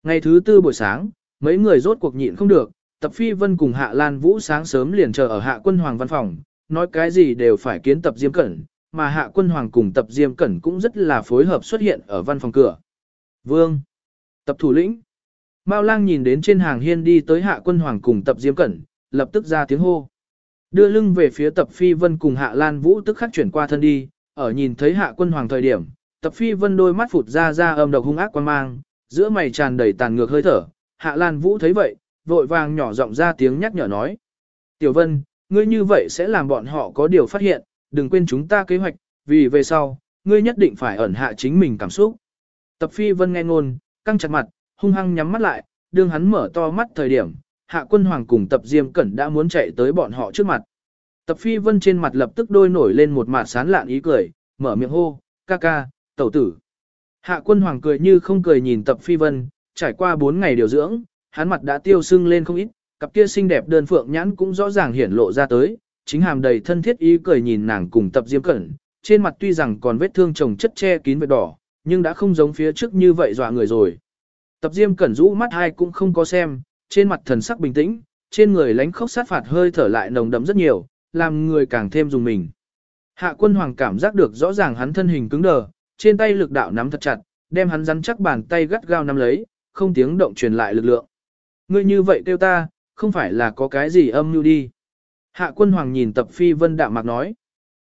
S1: Ngày thứ tư buổi sáng, mấy người rốt cuộc nhịn không được, tập phi vân cùng hạ lan vũ sáng sớm liền chờ ở hạ quân hoàng văn phòng, nói cái gì đều phải kiến tập diêm cẩn, mà hạ quân hoàng cùng tập diêm cẩn cũng rất là phối hợp xuất hiện ở văn phòng cửa. Vương, tập thủ lĩnh, Mao lang nhìn đến trên hàng hiên đi tới hạ quân hoàng cùng tập diêm cẩn, lập tức ra tiếng hô. Đưa lưng về phía tập phi vân cùng hạ lan vũ tức khắc chuyển qua thân đi, ở nhìn thấy hạ quân hoàng thời điểm, tập phi vân đôi mắt phụt ra ra âm độc hung ác quan mang, giữa mày tràn đầy tàn ngược hơi thở, hạ lan vũ thấy vậy, vội vàng nhỏ giọng ra tiếng nhắc nhở nói. Tiểu vân, ngươi như vậy sẽ làm bọn họ có điều phát hiện, đừng quên chúng ta kế hoạch, vì về sau, ngươi nhất định phải ẩn hạ chính mình cảm xúc. Tập phi vân nghe ngôn, căng chặt mặt, hung hăng nhắm mắt lại, đương hắn mở to mắt thời điểm, hạ quân hoàng cùng tập diêm cẩn đã muốn chạy tới bọn họ trước mặt. Tập phi vân trên mặt lập tức đôi nổi lên một mặt sán lạn ý cười, mở miệng hô, ca ca, tẩu tử. Hạ quân hoàng cười như không cười nhìn tập phi vân, trải qua 4 ngày điều dưỡng, hắn mặt đã tiêu sưng lên không ít, cặp kia xinh đẹp đơn phượng nhãn cũng rõ ràng hiển lộ ra tới, chính hàm đầy thân thiết ý cười nhìn nàng cùng tập diêm cẩn, trên mặt tuy rằng còn vết thương chồng chất che kín vết đỏ, nhưng đã không giống phía trước như vậy dọa người rồi. Tập diêm cẩn rũ mắt hai cũng không có xem, trên mặt thần sắc bình tĩnh, trên người lánh khóc sát phạt hơi thở lại nồng đậm rất nhiều, làm người càng thêm dùng mình. Hạ quân hoàng cảm giác được rõ ràng hắn thân hình cứng đờ, trên tay lực đạo nắm thật chặt, đem hắn rắn chắc bàn tay gắt gao nắm lấy, không tiếng động truyền lại lực lượng. Ngươi như vậy kêu ta, không phải là có cái gì âm mưu đi. Hạ quân hoàng nhìn tập phi vân đạm mạc nói.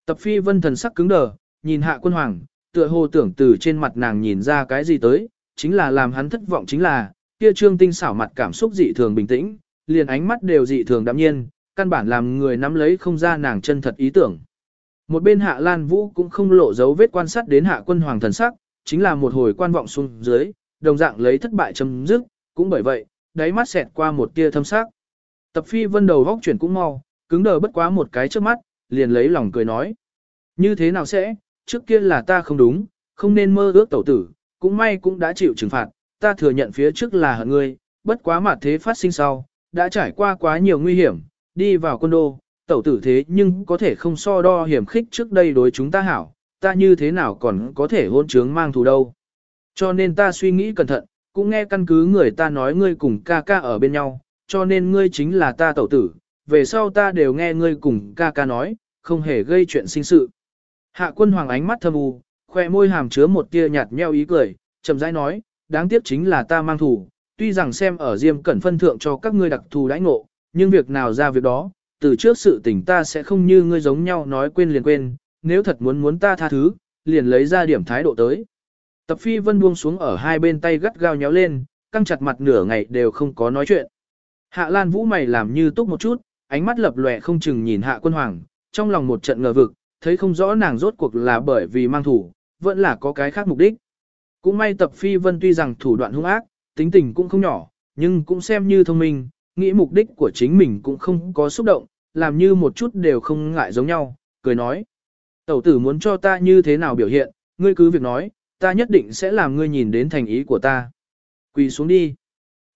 S1: Tập phi vân thần sắc cứng đờ, nhìn hạ quân hoàng, tựa hồ tưởng từ trên mặt nàng nhìn ra cái gì tới, chính là làm hắn thất vọng chính là, kia trương tinh xảo mặt cảm xúc dị thường bình tĩnh, liền ánh mắt đều dị thường đạm nhiên, căn bản làm người nắm lấy không ra nàng chân thật ý tưởng. Một bên hạ lan vũ cũng không lộ dấu vết quan sát đến hạ quân hoàng thần sắc, chính là một hồi quan vọng xuống dưới, đồng dạng lấy thất bại chấm dứt, cũng bởi vậy, đáy mắt xẹt qua một tia thâm sắc. Tập phi vân đầu góc chuyển cũng mau, cứng đờ bất quá một cái trước mắt, liền lấy lòng cười nói. Như thế nào sẽ, trước kia là ta không đúng, không nên mơ ước tẩu tử, cũng may cũng đã chịu trừng phạt, ta thừa nhận phía trước là hận ngươi, bất quá mặt thế phát sinh sau, đã trải qua quá nhiều nguy hiểm, đi vào quân đô, tẩu tử thế nhưng có thể không so đo hiểm khích trước đây đối chúng ta hảo, ta như thế nào còn có thể hôn trướng mang thù đâu. Cho nên ta suy nghĩ cẩn thận, cũng nghe căn cứ người ta nói ngươi cùng ca ca ở bên nhau, cho nên ngươi chính là ta tẩu tử, về sau ta đều nghe ngươi cùng ca ca nói, không hề gây chuyện sinh sự. Hạ quân hoàng ánh mắt thâm u, khoe môi hàm chứa một tia nhạt nheo ý cười, chậm rãi nói, đáng tiếc chính là ta mang thủ, tuy rằng xem ở Diêm Cẩn phân thượng cho các ngươi đặc thù đãi ngộ, nhưng việc nào ra việc đó, từ trước sự tình ta sẽ không như ngươi giống nhau nói quên liền quên, nếu thật muốn muốn ta tha thứ, liền lấy ra điểm thái độ tới. Tập phi vân buông xuống ở hai bên tay gắt gao nhéo lên, căng chặt mặt nửa ngày đều không có nói chuyện. Hạ Lan Vũ mày làm như túc một chút, ánh mắt lập lòe không chừng nhìn Hạ Quân Hoàng, trong lòng một trận ngờ vực, thấy không rõ nàng rốt cuộc là bởi vì mang thủ, vẫn là có cái khác mục đích. Cũng may tập phi vân tuy rằng thủ đoạn hung ác, tính tình cũng không nhỏ, nhưng cũng xem như thông minh, nghĩ mục đích của chính mình cũng không có xúc động, làm như một chút đều không ngại giống nhau, cười nói. Tẩu tử muốn cho ta như thế nào biểu hiện, ngươi cứ việc nói, ta nhất định sẽ làm ngươi nhìn đến thành ý của ta. Quỳ xuống đi.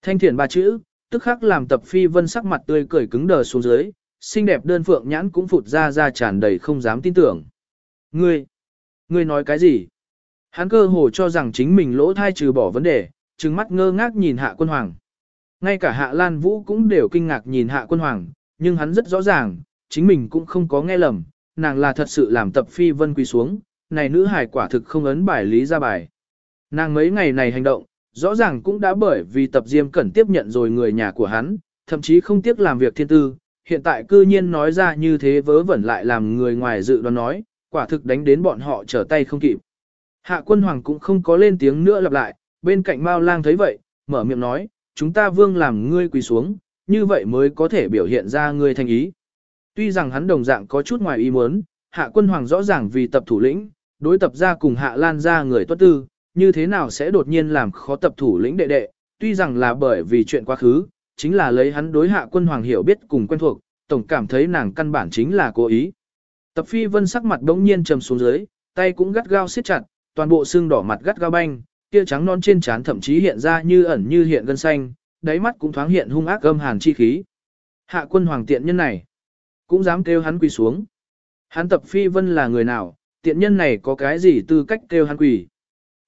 S1: Thanh thiện ba chữ, tức khắc làm tập phi vân sắc mặt tươi cười cứng đờ xuống dưới, xinh đẹp đơn phượng nhãn cũng phụt ra ra tràn đầy không dám tin tưởng. Ngươi, ngươi nói cái gì? Hắn cơ hồ cho rằng chính mình lỗ thai trừ bỏ vấn đề, trừng mắt ngơ ngác nhìn hạ quân hoàng. Ngay cả hạ lan vũ cũng đều kinh ngạc nhìn hạ quân hoàng, nhưng hắn rất rõ ràng, chính mình cũng không có nghe lầm, nàng là thật sự làm tập phi vân quỳ xuống, này nữ hài quả thực không ấn bài lý ra bài. Nàng mấy ngày này hành động, rõ ràng cũng đã bởi vì tập diêm cẩn tiếp nhận rồi người nhà của hắn, thậm chí không tiếc làm việc thiên tư, hiện tại cư nhiên nói ra như thế vớ vẩn lại làm người ngoài dự đoán nói, quả thực đánh đến bọn họ trở tay không kịp. Hạ quân hoàng cũng không có lên tiếng nữa lặp lại, bên cạnh Mao lang thấy vậy, mở miệng nói, chúng ta vương làm ngươi quỳ xuống, như vậy mới có thể biểu hiện ra ngươi thành ý. Tuy rằng hắn đồng dạng có chút ngoài ý muốn, hạ quân hoàng rõ ràng vì tập thủ lĩnh, đối tập ra cùng hạ lan ra người tuất tư, như thế nào sẽ đột nhiên làm khó tập thủ lĩnh đệ đệ, tuy rằng là bởi vì chuyện quá khứ, chính là lấy hắn đối hạ quân hoàng hiểu biết cùng quen thuộc, tổng cảm thấy nàng căn bản chính là cố ý. Tập phi vân sắc mặt đống nhiên trầm xuống dưới, tay cũng gắt gao siết chặt, toàn bộ xương đỏ mặt gắt gao banh, kia trắng non trên trán thậm chí hiện ra như ẩn như hiện gân xanh, đáy mắt cũng thoáng hiện hung ác âm hàn chi khí. Hạ quân hoàng tiện nhân này, cũng dám kêu hắn quỳ xuống. Hắn tập phi vân là người nào, tiện nhân này có cái gì tư cách kêu hắn quỳ.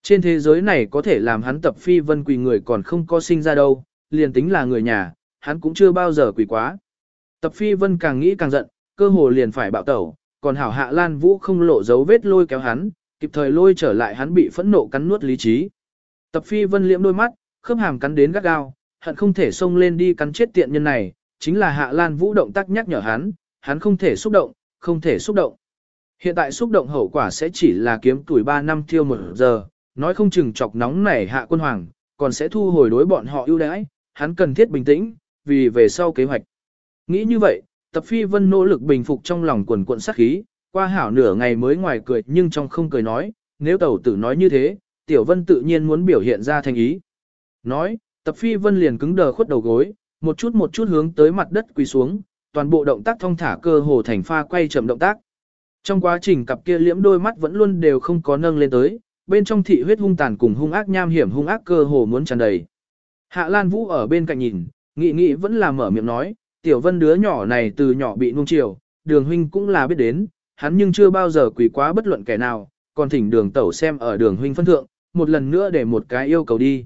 S1: Trên thế giới này có thể làm hắn tập phi vân quỳ người còn không có sinh ra đâu, liền tính là người nhà, hắn cũng chưa bao giờ quỳ quá. Tập phi vân càng nghĩ càng giận, cơ hồ liền phải bạo tẩu, còn hảo hạ lan vũ không lộ dấu vết lôi kéo hắn, kịp thời lôi trở lại hắn bị phẫn nộ cắn nuốt lý trí. Tập phi vân liễm đôi mắt, khớp hàm cắn đến gắt gao, hận không thể xông lên đi cắn chết tiện nhân này, chính là hạ lan vũ động tác nhắc nhở hắn, hắn không thể xúc động, không thể xúc động. Hiện tại xúc động hậu quả sẽ chỉ là kiếm tuổi 3 năm thiêu một giờ, nói không chừng chọc nóng nảy hạ quân hoàng, còn sẽ thu hồi đối bọn họ ưu đãi, hắn cần thiết bình tĩnh, vì về sau kế hoạch. Nghĩ như vậy, tập phi vân nỗ lực bình phục trong lòng quần cuộn sát khí, qua hảo nửa ngày mới ngoài cười nhưng trong không cười nói, nếu tẩu tử nói như thế, tiểu vân tự nhiên muốn biểu hiện ra thành ý. Nói, tập phi vân liền cứng đờ khuất đầu gối, một chút một chút hướng tới mặt đất quỳ xuống, toàn bộ động tác thông thả cơ hồ thành pha quay chậm động tác. Trong quá trình cặp kia liễm đôi mắt vẫn luôn đều không có nâng lên tới, bên trong thị huyết hung tàn cùng hung ác nham hiểm hung ác cơ hồ muốn tràn đầy. Hạ Lan Vũ ở bên cạnh nhìn, nghị nghị vẫn là mở miệng nói, tiểu vân đứa nhỏ này từ nhỏ bị nuông chiều, đường huynh cũng là biết đến, hắn nhưng chưa bao giờ quỳ quá bất luận kẻ nào, còn thỉnh đường tẩu xem ở đường huynh phân thượng, một lần nữa để một cái yêu cầu đi.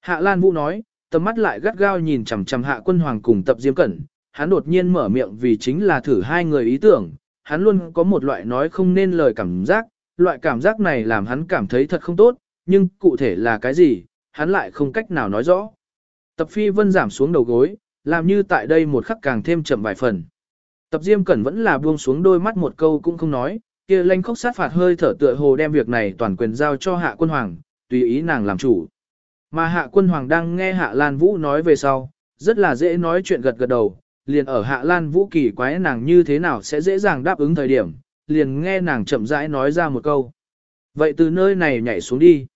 S1: Hạ Lan Vũ nói, tầm mắt lại gắt gao nhìn chằm chằm hạ quân hoàng cùng tập diêm cẩn, hắn đột nhiên mở miệng vì chính là thử hai người ý tưởng, hắn luôn có một loại nói không nên lời cảm giác, loại cảm giác này làm hắn cảm thấy thật không tốt, nhưng cụ thể là cái gì, hắn lại không cách nào nói rõ. Tập phi vân giảm xuống đầu gối, làm như tại đây một khắc càng thêm chậm vài phần. Tập diêm cẩn vẫn là buông xuống đôi mắt một câu cũng không nói, kia lanh khóc sát phạt hơi thở tựa hồ đem việc này toàn quyền giao cho hạ quân hoàng, tùy ý nàng làm chủ. Mà hạ quân hoàng đang nghe hạ lan vũ nói về sau, rất là dễ nói chuyện gật gật đầu, liền ở hạ lan vũ kỳ quái nàng như thế nào sẽ dễ dàng đáp ứng thời điểm, liền nghe nàng chậm rãi nói ra một câu. Vậy từ nơi này nhảy xuống đi.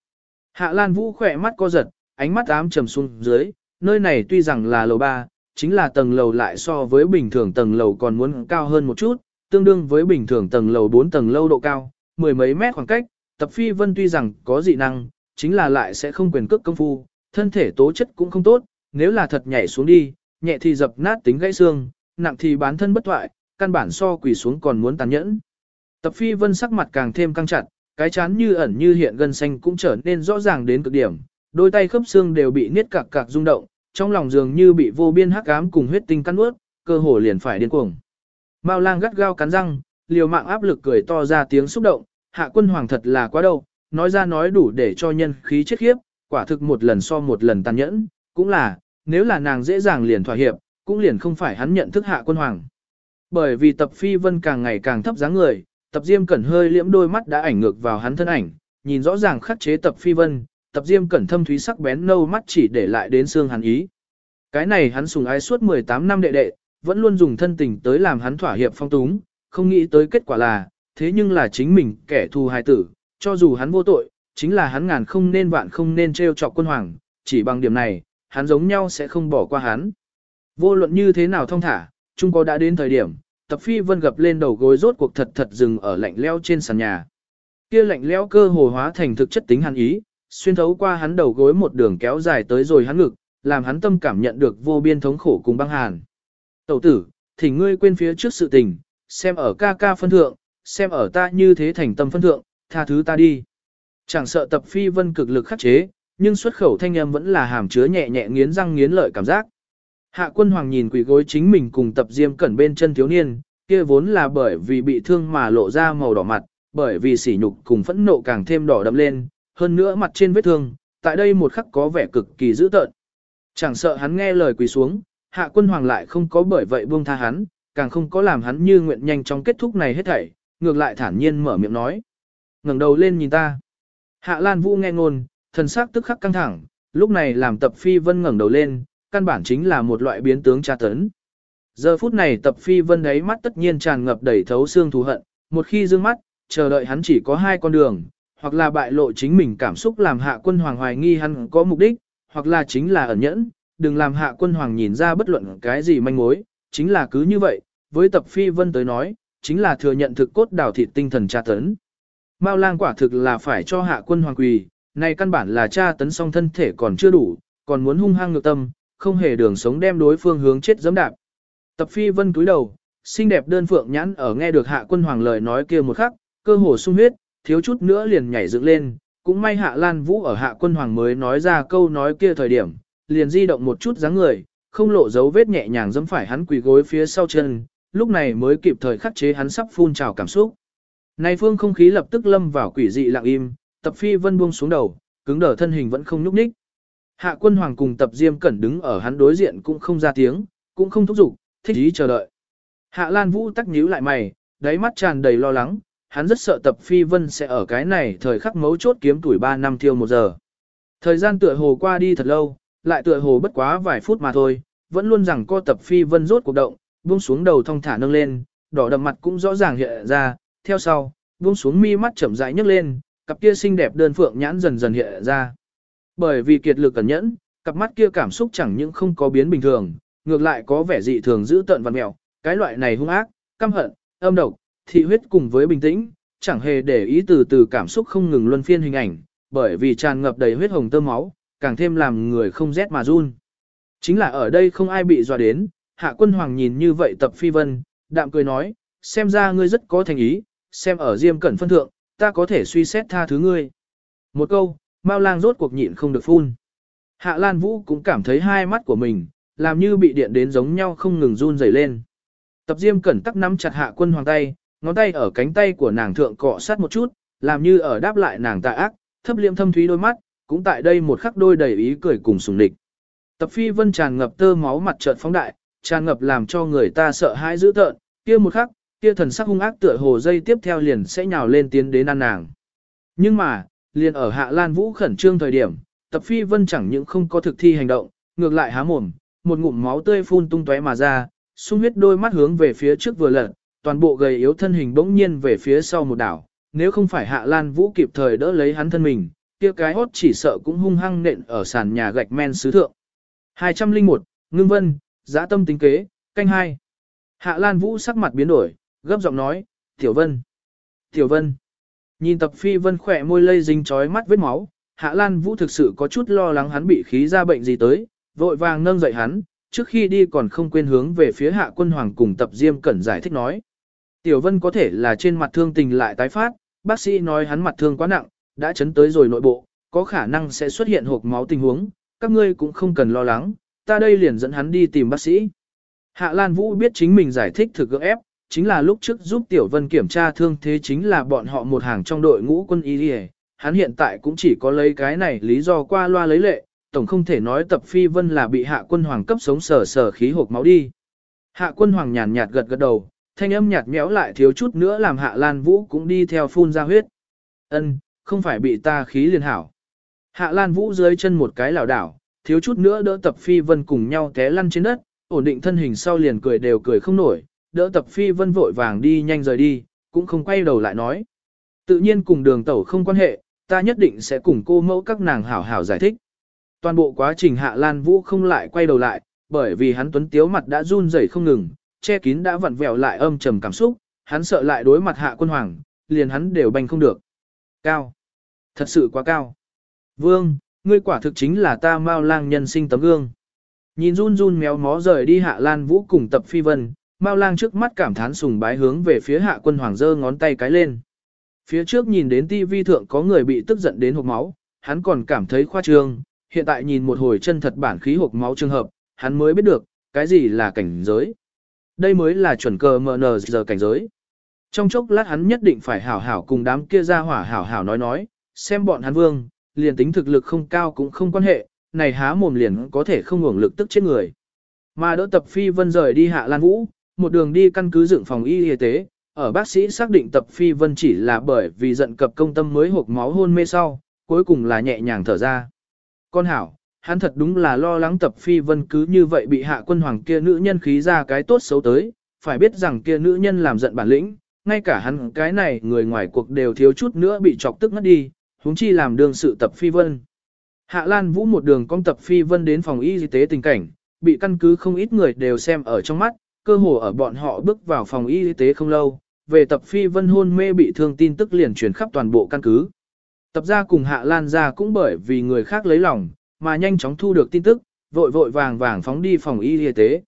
S1: Hạ Lan Vũ khỏe mắt co giật, ánh mắt ám trầm xuống dưới, nơi này tuy rằng là lầu 3, chính là tầng lầu lại so với bình thường tầng lầu còn muốn cao hơn một chút, tương đương với bình thường tầng lầu 4 tầng lâu độ cao, mười mấy mét khoảng cách, tập phi vân tuy rằng có dị năng, chính là lại sẽ không quyền cước công phu, thân thể tố chất cũng không tốt, nếu là thật nhảy xuống đi, nhẹ thì dập nát tính gãy xương, nặng thì bán thân bất thoại, căn bản so quỳ xuống còn muốn tàn nhẫn. Tập phi vân sắc mặt càng thêm căng chặt, cái chán như ẩn như hiện gân xanh cũng trở nên rõ ràng đến cực điểm, đôi tay khớp xương đều bị niết cạc cạc rung động, trong lòng dường như bị vô biên hắc ám cùng huyết tinh cắn nuốt, cơ hồ liền phải điên cuồng. Mao lang gắt gao cắn răng, liều mạng áp lực cười to ra tiếng xúc động, hạ quân hoàng thật là quá đâu, nói ra nói đủ để cho nhân khí chết khiếp, quả thực một lần so một lần tàn nhẫn, cũng là, nếu là nàng dễ dàng liền thỏa hiệp, cũng liền không phải hắn nhận thức hạ quân hoàng. Bởi vì tập phi vân càng ngày càng thấp dáng người, tập diêm cẩn hơi liễm đôi mắt đã ảnh ngược vào hắn thân ảnh, nhìn rõ ràng khắc chế tập phi vân, tập diêm cẩn thâm thúy sắc bén nâu mắt chỉ để lại đến xương hắn ý. Cái này hắn sùng ái suốt 18 năm đệ đệ, vẫn luôn dùng thân tình tới làm hắn thỏa hiệp phong túng, không nghĩ tới kết quả là, thế nhưng là chính mình kẻ thù hài tử, cho dù hắn vô tội, chính là hắn ngàn không nên vạn không nên trêu chọc quân hoàng, chỉ bằng điểm này, hắn giống nhau sẽ không bỏ qua hắn. Vô luận như thế nào thông thả, chung có đã đến thời điểm, tập phi vân gập lên đầu gối rốt cuộc thật thật dừng ở lạnh leo trên sàn nhà. Kia lạnh leo cơ hồ hóa thành thực chất tính hắn ý, xuyên thấu qua hắn đầu gối một đường kéo dài tới rồi hắn ngực, làm hắn tâm cảm nhận được vô biên thống khổ cùng băng hàn. Tẩu tử, thỉnh ngươi quên phía trước sự tình, xem ở ca ca phân thượng, xem ở ta như thế thành tâm phân thượng, tha thứ ta đi. Chẳng sợ tập phi vân cực lực khắc chế, nhưng xuất khẩu thanh âm vẫn là hàm chứa nhẹ nhẹ nghiến răng nghiến lợi cảm giác. Hạ quân hoàng nhìn quỷ gối chính mình cùng tập diêm cẩn bên chân thiếu niên, kia vốn là bởi vì bị thương mà lộ ra màu đỏ mặt, bởi vì sỉ nhục cùng phẫn nộ càng thêm đỏ đậm lên, hơn nữa mặt trên vết thương, tại đây một khắc có vẻ cực kỳ dữ tợn. Chẳng sợ hắn nghe lời quỳ xuống, hạ quân hoàng lại không có bởi vậy buông tha hắn, càng không có làm hắn như nguyện nhanh chóng kết thúc này hết thảy, ngược lại thản nhiên mở miệng nói. ngẩng đầu lên nhìn ta. Hạ Lan Vũ nghe ngôn, thần sắc tức khắc căng thẳng, lúc này làm tập phi vân ngẩng đầu lên, căn bản chính là một loại biến tướng tra tấn. Giờ phút này tập phi vân ấy mắt tất nhiên tràn ngập đầy thấu xương thù hận, một khi dương mắt, chờ đợi hắn chỉ có hai con đường, hoặc là bại lộ chính mình cảm xúc làm hạ quân hoàng hoài nghi hắn có mục đích, hoặc là chính là ẩn nhẫn, đừng làm hạ quân hoàng nhìn ra bất luận cái gì manh mối, chính là cứ như vậy, với tập phi vân tới nói, chính là thừa nhận thực cốt đảo thịt tinh thần tra tấn. Mao lang quả thực là phải cho hạ quân hoàng quỳ, này căn bản là tra tấn song thân thể còn chưa đủ, còn muốn hung hăng ngược tâm, không hề đường sống đem đối phương hướng chết dẫm đạp. Tập phi vân cúi đầu, xinh đẹp đơn phượng nhãn ở nghe được hạ quân hoàng lời nói kia một khắc, cơ hồ sung huyết, thiếu chút nữa liền nhảy dựng lên, cũng may hạ lan vũ ở hạ quân hoàng mới nói ra câu nói kia thời điểm, liền di động một chút dáng người, không lộ dấu vết nhẹ nhàng dẫm phải hắn quỳ gối phía sau chân, lúc này mới kịp thời khắc chế hắn sắp phun trào cảm xúc. Này phương không khí lập tức lâm vào quỷ dị lặng im, tập phi vân buông xuống đầu, cứng đờ thân hình vẫn không nhúc nhích. Hạ quân hoàng cùng tập diêm cẩn đứng ở hắn đối diện cũng không ra tiếng, cũng không thúc giục, thích ý chờ đợi. Hạ lan vũ tắc nhíu lại mày, đáy mắt tràn đầy lo lắng, hắn rất sợ tập phi vân sẽ ở cái này thời khắc mấu chốt kiếm tuổi 3 năm thiêu một giờ. Thời gian tựa hồ qua đi thật lâu, lại tựa hồ bất quá vài phút mà thôi, vẫn luôn rằng co tập phi vân rốt cuộc động, buông xuống đầu thong thả nâng lên, đỏ đậm mặt cũng rõ ràng hiện ra, theo sau, buông xuống mi mắt chậm rãi nhấc lên, cặp kia xinh đẹp đơn phượng nhãn dần dần hiện ra. Bởi vì kiệt lực cẩn nhẫn, cặp mắt kia cảm xúc chẳng những không có biến bình thường, ngược lại có vẻ dị thường giữ tợn văn mèo, cái loại này hung ác, căm hận, âm độc, thị huyết cùng với bình tĩnh, chẳng hề để ý từ từ cảm xúc không ngừng luân phiên hình ảnh, bởi vì tràn ngập đầy huyết hồng tơ máu, càng thêm làm người không rét mà run. Chính là ở đây không ai bị dọa đến, hạ quân hoàng nhìn như vậy tập phi vân, đạm cười nói, xem ra ngươi rất có thành ý, xem ở diêm cẩn phân thượng, ta có thể suy xét tha thứ ngươi. Một câu, Mao lang rốt cuộc nhịn không được phun. Hạ Lan Vũ cũng cảm thấy hai mắt của mình, làm như bị điện đến giống nhau không ngừng run rẩy lên. Tập Diêm cẩn tắc nắm chặt hạ quân hoàng tay, ngón tay ở cánh tay của nàng thượng cọ sát một chút, làm như ở đáp lại nàng tà ác, thấp liêm thâm thúy đôi mắt, cũng tại đây một khắc đôi đầy ý cười cùng sùng địch. Tập Phi Vân tràn ngập tơ máu mặt trợn phóng đại, tràn ngập làm cho người ta sợ hãi dữ tợn, kia một khắc, kia thần sắc hung ác tựa hồ dây tiếp theo liền sẽ nhào lên tiến đến ăn nàng. Nhưng mà, liền ở Hạ Lan Vũ khẩn trương thời điểm, Tập Phi Vân chẳng những không có thực thi hành động, ngược lại há mồm, một ngụm máu tươi phun tung tóe mà ra, sung huyết đôi mắt hướng về phía trước vừa lật, toàn bộ gầy yếu thân hình bỗng nhiên về phía sau một đảo, nếu không phải Hạ Lan Vũ kịp thời đỡ lấy hắn thân mình, kia cái hốt chỉ sợ cũng hung hăng nện ở sàn nhà gạch men sứ thượng. 201, Ngưng Vân, giã tâm tính kế, canh hai. Hạ Lan Vũ sắc mặt biến đổi, gấp giọng nói, Tiểu Vân. Tiểu Vân. Nhìn tập phi vân khỏe môi lây dính chói mắt vết máu, Hạ Lan Vũ thực sự có chút lo lắng hắn bị khí ra bệnh gì tới, vội vàng nâng dậy hắn, trước khi đi còn không quên hướng về phía hạ quân hoàng cùng tập diêm cẩn giải thích nói. Tiểu Vân có thể là trên mặt thương tình lại tái phát, bác sĩ nói hắn mặt thương quá nặng, đã chấn tới rồi nội bộ, có khả năng sẽ xuất hiện hộp máu tình huống, các ngươi cũng không cần lo lắng, ta đây liền dẫn hắn đi tìm bác sĩ. Hạ Lan Vũ biết chính mình giải thích thực gượng ép, chính là lúc trước giúp Tiểu Vân kiểm tra thương thế chính là bọn họ một hàng trong đội ngũ quân y đi hắn hiện tại cũng chỉ có lấy cái này lý do qua loa lấy lệ, tổng không thể nói tập phi vân là bị hạ quân hoàng cấp sống sở sở khí hộp máu đi. Hạ quân hoàng nhàn nhạt gật gật đầu, thanh âm nhạt méo lại thiếu chút nữa làm hạ lan vũ cũng đi theo phun ra huyết. Ân, không phải bị ta khí liền hảo. Hạ lan vũ dưới chân một cái lảo đảo, thiếu chút nữa đỡ tập phi vân cùng nhau té lăn trên đất, ổn định thân hình sau liền cười đều cười không nổi, đỡ tập phi vân vội vàng đi nhanh rời đi, cũng không quay đầu lại nói. Tự nhiên cùng đường tẩu không quan hệ, ta nhất định sẽ cùng cô mẫu các nàng hảo hảo giải thích. Toàn bộ quá trình Hạ Lan Vũ không lại quay đầu lại, bởi vì hắn tuấn tiếu mặt đã run rẩy không ngừng, che kín đã vặn vẹo lại âm trầm cảm xúc, hắn sợ lại đối mặt Hạ Quân Hoàng, liền hắn đều bành không được. Cao. Thật sự quá cao. Vương, ngươi quả thực chính là ta Mao Lang nhân sinh tấm gương. Nhìn run run méo mó rời đi Hạ Lan Vũ cùng Tập Phi Vân, Mao Lang trước mắt cảm thán sùng bái hướng về phía Hạ Quân Hoàng Dơ ngón tay cái lên. Phía trước nhìn đến TV thượng có người bị tức giận đến hộp máu, hắn còn cảm thấy khoa trương, hiện tại nhìn một hồi chân thật bản khí hộp máu trường hợp, hắn mới biết được, cái gì là cảnh giới. Đây mới là chuẩn cờ mờ giờ cảnh giới. Trong chốc lát hắn nhất định phải hảo hảo cùng đám kia ra hỏa hảo hảo nói nói, xem bọn hắn vương, liền tính thực lực không cao cũng không quan hệ, này há mồm liền có thể không hưởng lực tức chết người. Mà đỡ tập phi vân rời đi hạ lan vũ, một đường đi căn cứ dựng phòng y y tế, ở bác sĩ xác định tập phi vân chỉ là bởi vì giận cập công tâm mới hộp máu hôn mê sau, cuối cùng là nhẹ nhàng thở ra. Con hảo, hắn thật đúng là lo lắng tập phi vân cứ như vậy bị hạ quân hoàng kia nữ nhân khí ra cái tốt xấu tới, phải biết rằng kia nữ nhân làm giận bản lĩnh, ngay cả hắn cái này người ngoài cuộc đều thiếu chút nữa bị chọc tức ngất đi, huống chi làm đương sự tập phi vân. Hạ Lan Vũ một đường công tập phi vân đến phòng y y tế tình cảnh, bị căn cứ không ít người đều xem ở trong mắt, cơ hồ ở bọn họ bước vào phòng y tế không lâu, về tập phi vân hôn mê bị thương tin tức liền truyền khắp toàn bộ căn cứ. Tập gia cùng Hạ Lan gia cũng bởi vì người khác lấy lòng, mà nhanh chóng thu được tin tức, vội vội vàng vàng phóng đi phòng y y tế.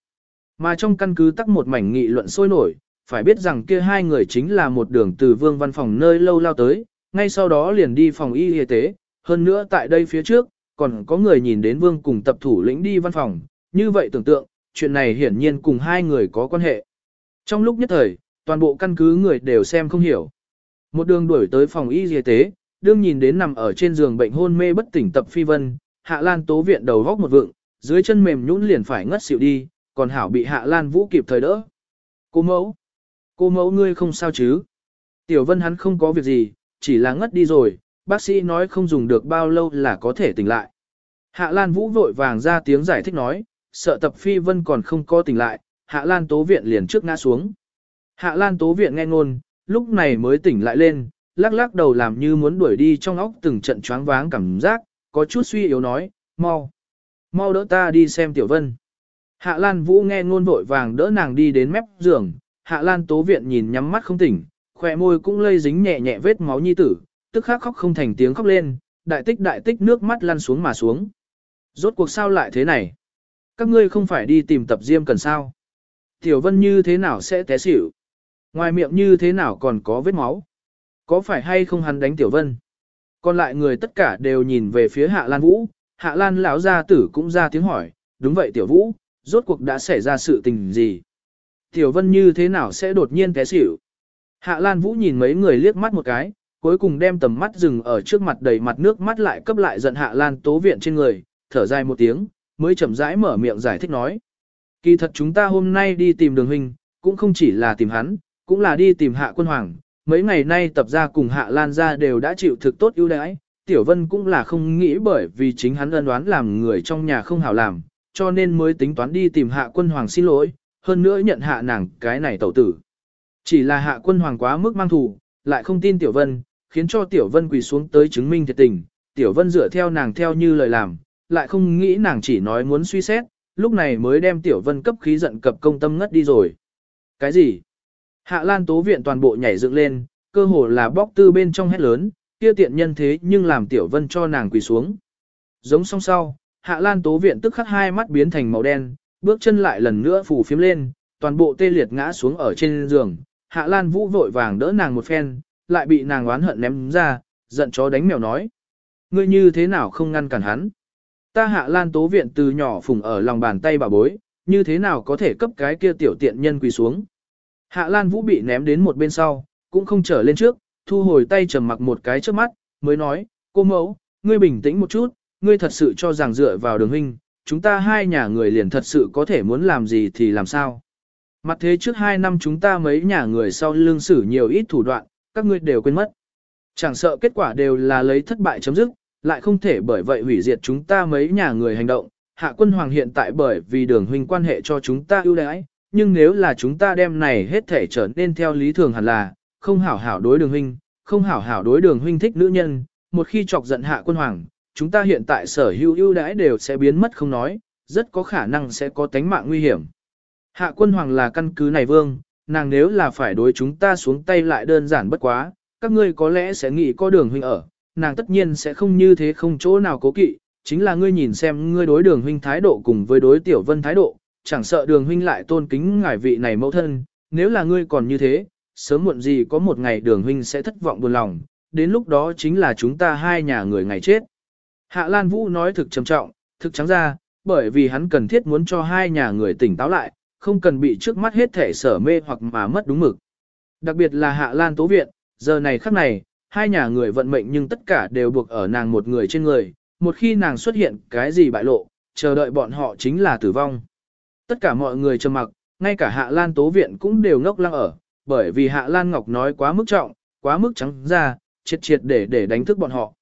S1: Mà trong căn cứ tắc một mảnh nghị luận sôi nổi, phải biết rằng kia hai người chính là một đường từ vương văn phòng nơi lâu lao tới, ngay sau đó liền đi phòng y y tế, hơn nữa tại đây phía trước, còn có người nhìn đến vương cùng tập thủ lĩnh đi văn phòng, như vậy tưởng tượng, chuyện này hiển nhiên cùng hai người có quan hệ. Trong lúc nhất thời, toàn bộ căn cứ người đều xem không hiểu. Một đường đuổi tới phòng y y tế, đương nhìn đến nằm ở trên giường bệnh hôn mê bất tỉnh tập phi vân, hạ lan tố viện đầu góc một vượng, dưới chân mềm nhũn liền phải ngất xỉu đi, còn hảo bị hạ lan vũ kịp thời đỡ. Cô mẫu, cô mẫu ngươi không sao chứ? Tiểu vân hắn không có việc gì, chỉ là ngất đi rồi, bác sĩ nói không dùng được bao lâu là có thể tỉnh lại. Hạ lan vũ vội vàng ra tiếng giải thích nói, sợ tập phi vân còn không có tỉnh lại, hạ lan tố viện liền trước ngã xuống. Hạ lan tố viện nghe ngôn, lúc này mới tỉnh lại lên, lắc lắc đầu làm như muốn đuổi đi trong óc từng trận choáng váng cảm giác, có chút suy yếu nói, mau, mau đỡ ta đi xem tiểu vân. Hạ Lan Vũ nghe ngôn vội vàng đỡ nàng đi đến mép giường, Hạ Lan Tố Viện nhìn nhắm mắt không tỉnh, khỏe môi cũng lây dính nhẹ nhẹ vết máu nhi tử, tức khắc khóc không thành tiếng khóc lên, đại tích đại tích nước mắt lăn xuống mà xuống. Rốt cuộc sao lại thế này? Các ngươi không phải đi tìm tập diêm cần sao? Tiểu Vân như thế nào sẽ té xỉu? Ngoài miệng như thế nào còn có vết máu? Có phải hay không hắn đánh Tiểu Vân? Còn lại người tất cả đều nhìn về phía Hạ Lan Vũ, Hạ Lan lão gia tử cũng ra tiếng hỏi, đúng vậy Tiểu Vũ, rốt cuộc đã xảy ra sự tình gì? Tiểu Vân như thế nào sẽ đột nhiên té xỉu? Hạ Lan Vũ nhìn mấy người liếc mắt một cái, cuối cùng đem tầm mắt dừng ở trước mặt đầy mặt nước mắt lại cấp lại giận Hạ Lan tố viện trên người, thở dài một tiếng, mới chậm rãi mở miệng giải thích nói. Kỳ thật chúng ta hôm nay đi tìm đường huynh, cũng không chỉ là tìm hắn, cũng là đi tìm Hạ Quân Hoàng, mấy ngày nay tập gia cùng Hạ Lan gia đều đã chịu thực tốt ưu đãi, Tiểu Vân cũng là không nghĩ bởi vì chính hắn ân đoán làm người trong nhà không hảo làm, cho nên mới tính toán đi tìm Hạ Quân Hoàng xin lỗi, hơn nữa nhận hạ nàng cái này tẩu tử. Chỉ là Hạ Quân Hoàng quá mức mang thù, lại không tin Tiểu Vân, khiến cho Tiểu Vân quỳ xuống tới chứng minh thiệt tình. Tiểu Vân dựa theo nàng theo như lời làm, lại không nghĩ nàng chỉ nói muốn suy xét, lúc này mới đem Tiểu Vân cấp khí giận cập công tâm ngất đi rồi. Cái gì? Hạ Lan Tố Viện toàn bộ nhảy dựng lên, cơ hồ là bóc tư bên trong hét lớn, kia tiện nhân thế nhưng làm Tiểu Vân cho nàng quỳ xuống. Giống song sau, Hạ Lan Tố Viện tức khắc hai mắt biến thành màu đen, bước chân lại lần nữa phủ phiếm lên, toàn bộ tê liệt ngã xuống ở trên giường. Hạ Lan Vũ vội vàng đỡ nàng một phen, lại bị nàng oán hận ném ra, giận chó đánh mèo nói. Ngươi như thế nào không ngăn cản hắn? Ta Hạ Lan Tố Viện từ nhỏ phùng ở lòng bàn tay bà bối, như thế nào có thể cấp cái kia tiểu tiện nhân quỳ xuống? Hạ Lan Vũ bị ném đến một bên sau, cũng không trở lên trước, thu hồi tay trầm mặc một cái trước mắt, mới nói, cô mẫu, ngươi bình tĩnh một chút, ngươi thật sự cho rằng dựa vào đường huynh, chúng ta hai nhà người liền thật sự có thể muốn làm gì thì làm sao. Mặt thế trước hai năm chúng ta mấy nhà người sau lương xử nhiều ít thủ đoạn, các ngươi đều quên mất. Chẳng sợ kết quả đều là lấy thất bại chấm dứt, lại không thể bởi vậy hủy diệt chúng ta mấy nhà người hành động. Hạ quân hoàng hiện tại bởi vì đường huynh quan hệ cho chúng ta ưu đãi, nhưng nếu là chúng ta đem này hết thể trở nên theo lý thường hẳn là, không hảo hảo đối đường huynh, không hảo hảo đối đường huynh thích nữ nhân, một khi chọc giận hạ quân hoàng, chúng ta hiện tại sở hữu ưu đãi đều sẽ biến mất không nói, rất có khả năng sẽ có tánh mạng nguy hiểm. Hạ quân hoàng là căn cứ này vương, nàng nếu là phải đối chúng ta xuống tay lại đơn giản bất quá, các ngươi có lẽ sẽ nghĩ có đường huynh ở, nàng tất nhiên sẽ không như thế không chỗ nào cố kỵ, chính là ngươi nhìn xem ngươi đối đường huynh thái độ cùng với đối tiểu vân thái độ, chẳng sợ đường huynh lại tôn kính ngài vị này mẫu thân, nếu là ngươi còn như thế, sớm muộn gì có một ngày đường huynh sẽ thất vọng buồn lòng, đến lúc đó chính là chúng ta hai nhà người ngày chết. Hạ Lan Vũ nói thực trầm trọng, thực trắng ra, bởi vì hắn cần thiết muốn cho hai nhà người tỉnh táo lại, không cần bị trước mắt hết thể sở mê hoặc mà mất đúng mực. Đặc biệt là Hạ Lan Tố Viện, giờ này khắc này, hai nhà người vận mệnh nhưng tất cả đều buộc ở nàng một người trên người, một khi nàng xuất hiện cái gì bại lộ, chờ đợi bọn họ chính là tử vong. Tất cả mọi người trầm mặc, ngay cả Hạ Lan Tố Viện cũng đều ngốc lăng ở, bởi vì Hạ Lan Ngọc nói quá mức trọng, quá mức trắng ra, triệt triệt để để đánh thức bọn họ.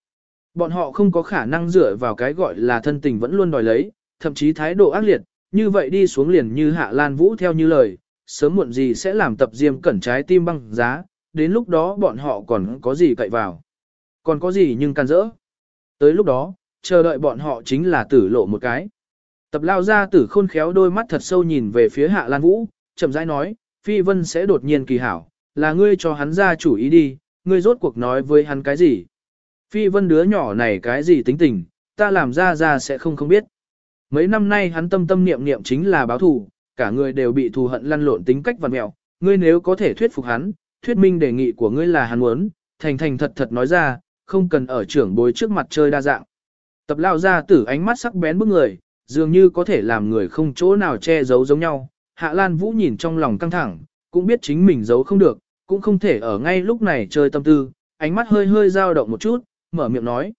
S1: Bọn họ không có khả năng dựa vào cái gọi là thân tình vẫn luôn đòi lấy, thậm chí thái độ ác liệt, như vậy đi xuống liền như Hạ Lan Vũ theo như lời, sớm muộn gì sẽ làm tập diêm cẩn trái tim băng giá, đến lúc đó bọn họ còn có gì cậy vào. Còn có gì nhưng can dỡ. Tới lúc đó, chờ đợi bọn họ chính là tử lộ một cái. Tập lao ra tử khôn khéo đôi mắt thật sâu nhìn về phía Hạ Lan Vũ, chậm rãi nói, Phi Vân sẽ đột nhiên kỳ hảo, là ngươi cho hắn ra chủ ý đi, ngươi rốt cuộc nói với hắn cái gì. Phi Vân đứa nhỏ này cái gì tính tình, ta làm ra ra sẽ không không biết. Mấy năm nay hắn tâm tâm niệm niệm chính là báo thù, cả người đều bị thù hận lăn lộn tính cách vằn mẹo, ngươi nếu có thể thuyết phục hắn, thuyết minh đề nghị của ngươi là hắn muốn, thành thành thật thật nói ra, không cần ở trưởng bối trước mặt chơi đa dạng. Tập lao ra tử ánh mắt sắc bén bức người, dường như có thể làm người không chỗ nào che giấu giống nhau. Hạ Lan Vũ nhìn trong lòng căng thẳng, cũng biết chính mình giấu không được, cũng không thể ở ngay lúc này chơi tâm tư, ánh mắt hơi hơi dao động một chút, mở miệng nói.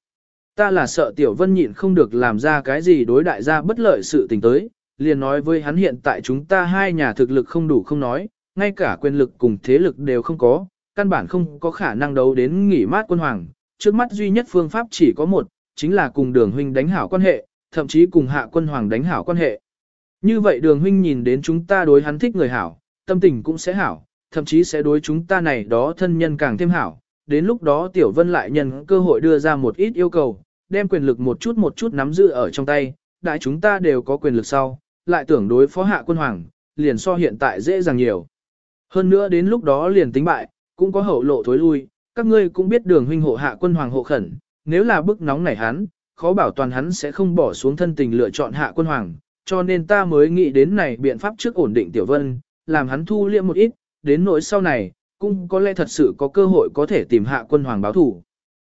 S1: Ta là sợ Tiểu Vân nhịn không được làm ra cái gì đối đại gia bất lợi sự tình tới, liền nói với hắn hiện tại chúng ta hai nhà thực lực không đủ không nói, ngay cả quyền lực cùng thế lực đều không có, căn bản không có khả năng đấu đến nghỉ mát quân hoàng, trước mắt duy nhất phương pháp chỉ có một, chính là cùng đường huynh đánh hảo quan hệ, thậm chí cùng hạ quân hoàng đánh hảo quan hệ. Như vậy đường huynh nhìn đến chúng ta đối hắn thích người hảo, tâm tình cũng sẽ hảo, thậm chí sẽ đối chúng ta này đó thân nhân càng thêm hảo. Đến lúc đó Tiểu Vân lại nhân cơ hội đưa ra một ít yêu cầu, đem quyền lực một chút một chút nắm giữ ở trong tay, đại chúng ta đều có quyền lực sau, lại tưởng đối phó hạ quân hoàng, liền so hiện tại dễ dàng nhiều. Hơn nữa đến lúc đó liền tính bại, cũng có hậu lộ thối lui, các ngươi cũng biết đường huynh hộ hạ quân hoàng hộ khẩn, nếu là bức nóng nảy hắn, khó bảo toàn hắn sẽ không bỏ xuống thân tình lựa chọn hạ quân hoàng, cho nên ta mới nghĩ đến này biện pháp trước ổn định tiểu vân, làm hắn thu liệm một ít, đến nỗi sau này, cũng có lẽ thật sự có cơ hội có thể tìm hạ quân hoàng báo thủ.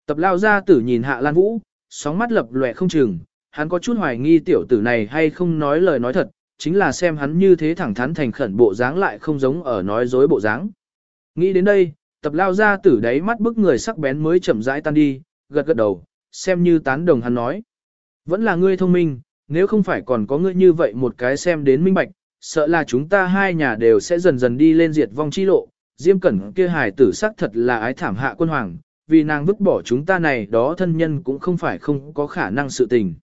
S1: Tập lao ra tử nhìn hạ lan vũ, sóng mắt lập lòe không chừng, hắn có chút hoài nghi tiểu tử này hay không nói lời nói thật, chính là xem hắn như thế thẳng thắn thành khẩn bộ dáng lại không giống ở nói dối bộ dáng. Nghĩ đến đây, tập lao ra tử đáy mắt bức người sắc bén mới chậm rãi tan đi, gật gật đầu, xem như tán đồng hắn nói. Vẫn là ngươi thông minh, nếu không phải còn có ngươi như vậy một cái xem đến minh bạch, sợ là chúng ta hai nhà đều sẽ dần dần đi lên diệt vong chi lộ. Diêm Cẩn kia hài tử sắc thật là ái thảm hạ quân hoàng, vì nàng vứt bỏ chúng ta này đó thân nhân cũng không phải không có khả năng sự tình.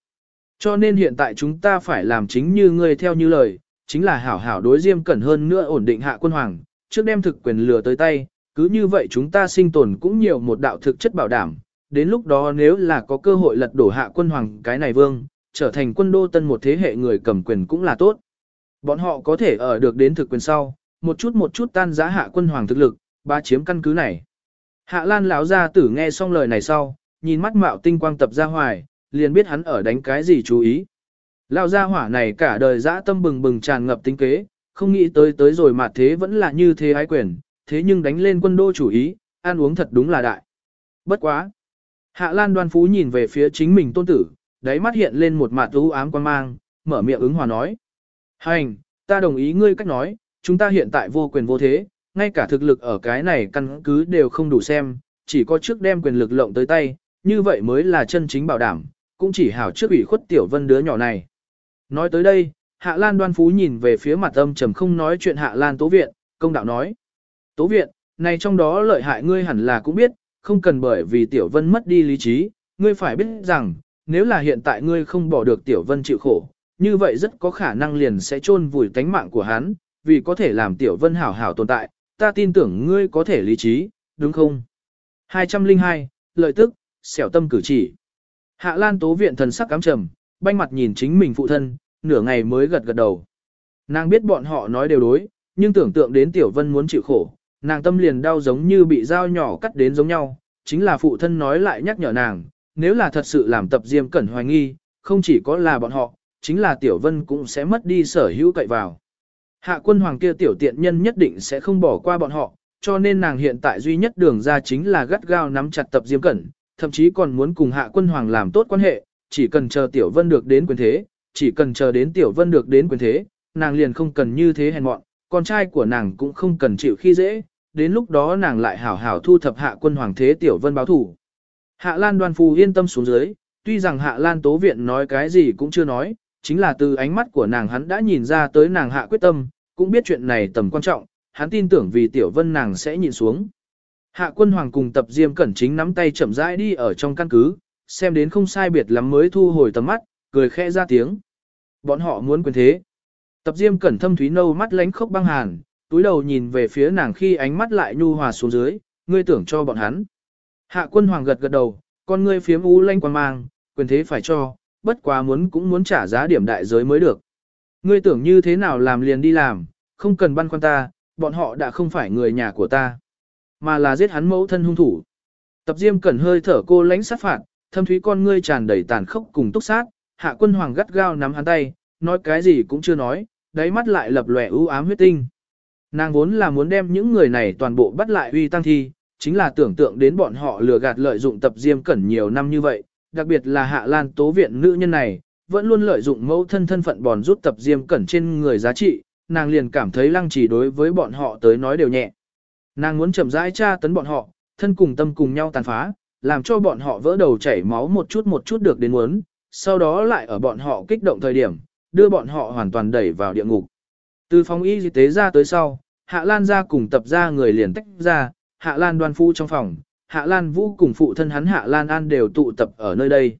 S1: Cho nên hiện tại chúng ta phải làm chính như ngươi theo như lời, chính là hảo hảo đối Diêm Cẩn hơn nữa ổn định hạ quân hoàng, trước đem thực quyền lừa tới tay, cứ như vậy chúng ta sinh tồn cũng nhiều một đạo thực chất bảo đảm, đến lúc đó nếu là có cơ hội lật đổ hạ quân hoàng cái này vương, trở thành quân đô tân một thế hệ người cầm quyền cũng là tốt. Bọn họ có thể ở được đến thực quyền sau, một chút một chút tan giá hạ quân hoàng thực lực, ba chiếm căn cứ này. Hạ Lan lão gia tử nghe xong lời này sau, nhìn mắt mạo tinh quang tập ra hoài, liền biết hắn ở đánh cái gì chú ý. Lão gia hỏa này cả đời dã tâm bừng bừng tràn ngập tính kế, không nghĩ tới tới rồi mà thế vẫn là như thế ái quyền, thế nhưng đánh lên quân đô chủ ý, ăn uống thật đúng là đại. Bất quá. Hạ Lan đoan phú nhìn về phía chính mình tôn tử, đáy mắt hiện lên một mặt u ám quan mang, mở miệng ứng hòa nói. Hành, ta đồng ý ngươi cách nói, chúng ta hiện tại vô quyền vô thế, ngay cả thực lực ở cái này căn cứ đều không đủ xem, chỉ có trước đem quyền lực lộng tới tay, như vậy mới là chân chính bảo đảm, cũng chỉ hảo trước ủy khuất tiểu vân đứa nhỏ này. Nói tới đây, Hạ Lan đoan phú nhìn về phía mặt âm trầm không nói chuyện Hạ Lan tố viện, công đạo nói. Tố viện, này trong đó lợi hại ngươi hẳn là cũng biết, không cần bởi vì tiểu vân mất đi lý trí, ngươi phải biết rằng, nếu là hiện tại ngươi không bỏ được tiểu vân chịu khổ, như vậy rất có khả năng liền sẽ chôn vùi tánh mạng của hắn, vì có thể làm tiểu vân hảo hảo tồn tại, ta tin tưởng ngươi có thể lý trí, đúng không? 202, lợi tức, xẻo tâm cử chỉ. Hạ Lan tố viện thần sắc cám trầm, banh mặt nhìn chính mình phụ thân, nửa ngày mới gật gật đầu. Nàng biết bọn họ nói đều đối, nhưng tưởng tượng đến tiểu vân muốn chịu khổ, nàng tâm liền đau giống như bị dao nhỏ cắt đến giống nhau, chính là phụ thân nói lại nhắc nhở nàng, nếu là thật sự làm tập diêm cẩn hoài nghi, không chỉ có là bọn họ, chính là tiểu vân cũng sẽ mất đi sở hữu cậy vào. Hạ quân hoàng kia tiểu tiện nhân nhất định sẽ không bỏ qua bọn họ, cho nên nàng hiện tại duy nhất đường ra chính là gắt gao nắm chặt tập diêm cẩn, thậm chí còn muốn cùng hạ quân hoàng làm tốt quan hệ, chỉ cần chờ tiểu vân được đến quyền thế, chỉ cần chờ đến tiểu vân được đến quyền thế, nàng liền không cần như thế hèn mọn, con trai của nàng cũng không cần chịu khi dễ, đến lúc đó nàng lại hảo hảo thu thập hạ quân hoàng thế tiểu vân báo thủ. Hạ Lan đoan phù yên tâm xuống dưới, tuy rằng Hạ Lan tố viện nói cái gì cũng chưa nói, chính là từ ánh mắt của nàng hắn đã nhìn ra tới nàng hạ quyết tâm, cũng biết chuyện này tầm quan trọng, hắn tin tưởng vì tiểu vân nàng sẽ nhìn xuống. Hạ quân hoàng cùng tập diêm cẩn chính nắm tay chậm rãi đi ở trong căn cứ, xem đến không sai biệt lắm mới thu hồi tầm mắt, cười khẽ ra tiếng. Bọn họ muốn quyền thế. Tập diêm cẩn thâm thúy nâu mắt lánh khốc băng hàn, túi đầu nhìn về phía nàng khi ánh mắt lại nhu hòa xuống dưới, ngươi tưởng cho bọn hắn. Hạ quân hoàng gật gật đầu, con ngươi phiếm u lanh quan mang, quyền thế phải cho, bất quá muốn cũng muốn trả giá điểm đại giới mới được. Ngươi tưởng như thế nào làm liền đi làm, không cần băn khoăn ta, bọn họ đã không phải người nhà của ta, mà là giết hắn mẫu thân hung thủ. Tập Diêm cẩn hơi thở cô lãnh sát phạt, thâm thúy con ngươi tràn đầy tàn khốc cùng túc sát, hạ quân hoàng gắt gao nắm hắn tay, nói cái gì cũng chưa nói, đáy mắt lại lập lòe ưu ám huyết tinh. Nàng vốn là muốn đem những người này toàn bộ bắt lại uy tăng thi, chính là tưởng tượng đến bọn họ lừa gạt lợi dụng tập diêm cẩn nhiều năm như vậy, đặc biệt là hạ lan tố viện nữ nhân này, vẫn luôn lợi dụng mẫu thân thân phận bòn rút tập diêm cẩn trên người giá trị, nàng liền cảm thấy lăng trì đối với bọn họ tới nói đều nhẹ. Nàng muốn chậm rãi tra tấn bọn họ, thân cùng tâm cùng nhau tàn phá, làm cho bọn họ vỡ đầu chảy máu một chút một chút được đến muốn, sau đó lại ở bọn họ kích động thời điểm, đưa bọn họ hoàn toàn đẩy vào địa ngục. Từ phòng y tế ra tới sau, Hạ Lan ra cùng tập ra người liền tách ra, Hạ Lan đoan phu trong phòng, Hạ Lan Vũ cùng phụ thân hắn Hạ Lan An đều tụ tập ở nơi đây.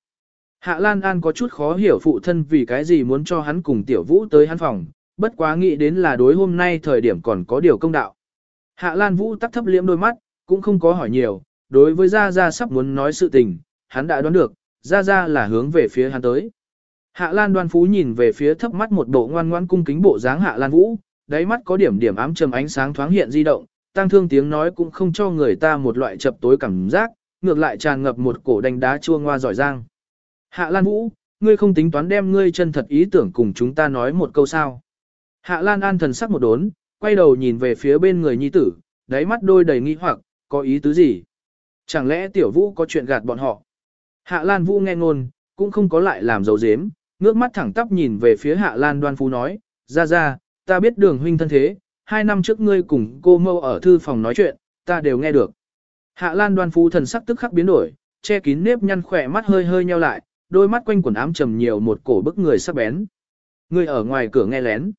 S1: Hạ Lan An có chút khó hiểu phụ thân vì cái gì muốn cho hắn cùng Tiểu Vũ tới hắn phòng, bất quá nghĩ đến là đối hôm nay thời điểm còn có điều công đạo. Hạ Lan Vũ tắt thấp liễm đôi mắt, cũng không có hỏi nhiều, đối với Gia Gia sắp muốn nói sự tình, hắn đã đoán được, Gia Gia là hướng về phía hắn tới. Hạ Lan đoan phú nhìn về phía thấp mắt một bộ ngoan ngoan cung kính bộ dáng Hạ Lan Vũ, đáy mắt có điểm điểm ám trầm ánh sáng thoáng hiện di động, tăng thương tiếng nói cũng không cho người ta một loại chập tối cảm giác, ngược lại tràn ngập một cổ đánh đá chua ngoa giỏi giang. Hạ Lan Vũ, ngươi không tính toán đem ngươi chân thật ý tưởng cùng chúng ta nói một câu sao. Hạ Lan An thần sắc một đốn, quay đầu nhìn về phía bên người nhi tử, đáy mắt đôi đầy nghi hoặc, có ý tứ gì? Chẳng lẽ tiểu vũ có chuyện gạt bọn họ? Hạ Lan Vũ nghe ngôn, cũng không có lại làm dấu dếm, ngước mắt thẳng tắp nhìn về phía Hạ Lan Đoan Phú nói, ra ra, ta biết đường huynh thân thế, hai năm trước ngươi cùng cô mâu ở thư phòng nói chuyện, ta đều nghe được. Hạ Lan đoan phú thần sắc tức khắc biến đổi, che kín nếp nhăn khỏe mắt hơi hơi nheo lại, đôi mắt quanh quần ám trầm nhiều một cổ bức người sắc bén. Ngươi ở ngoài cửa nghe lén.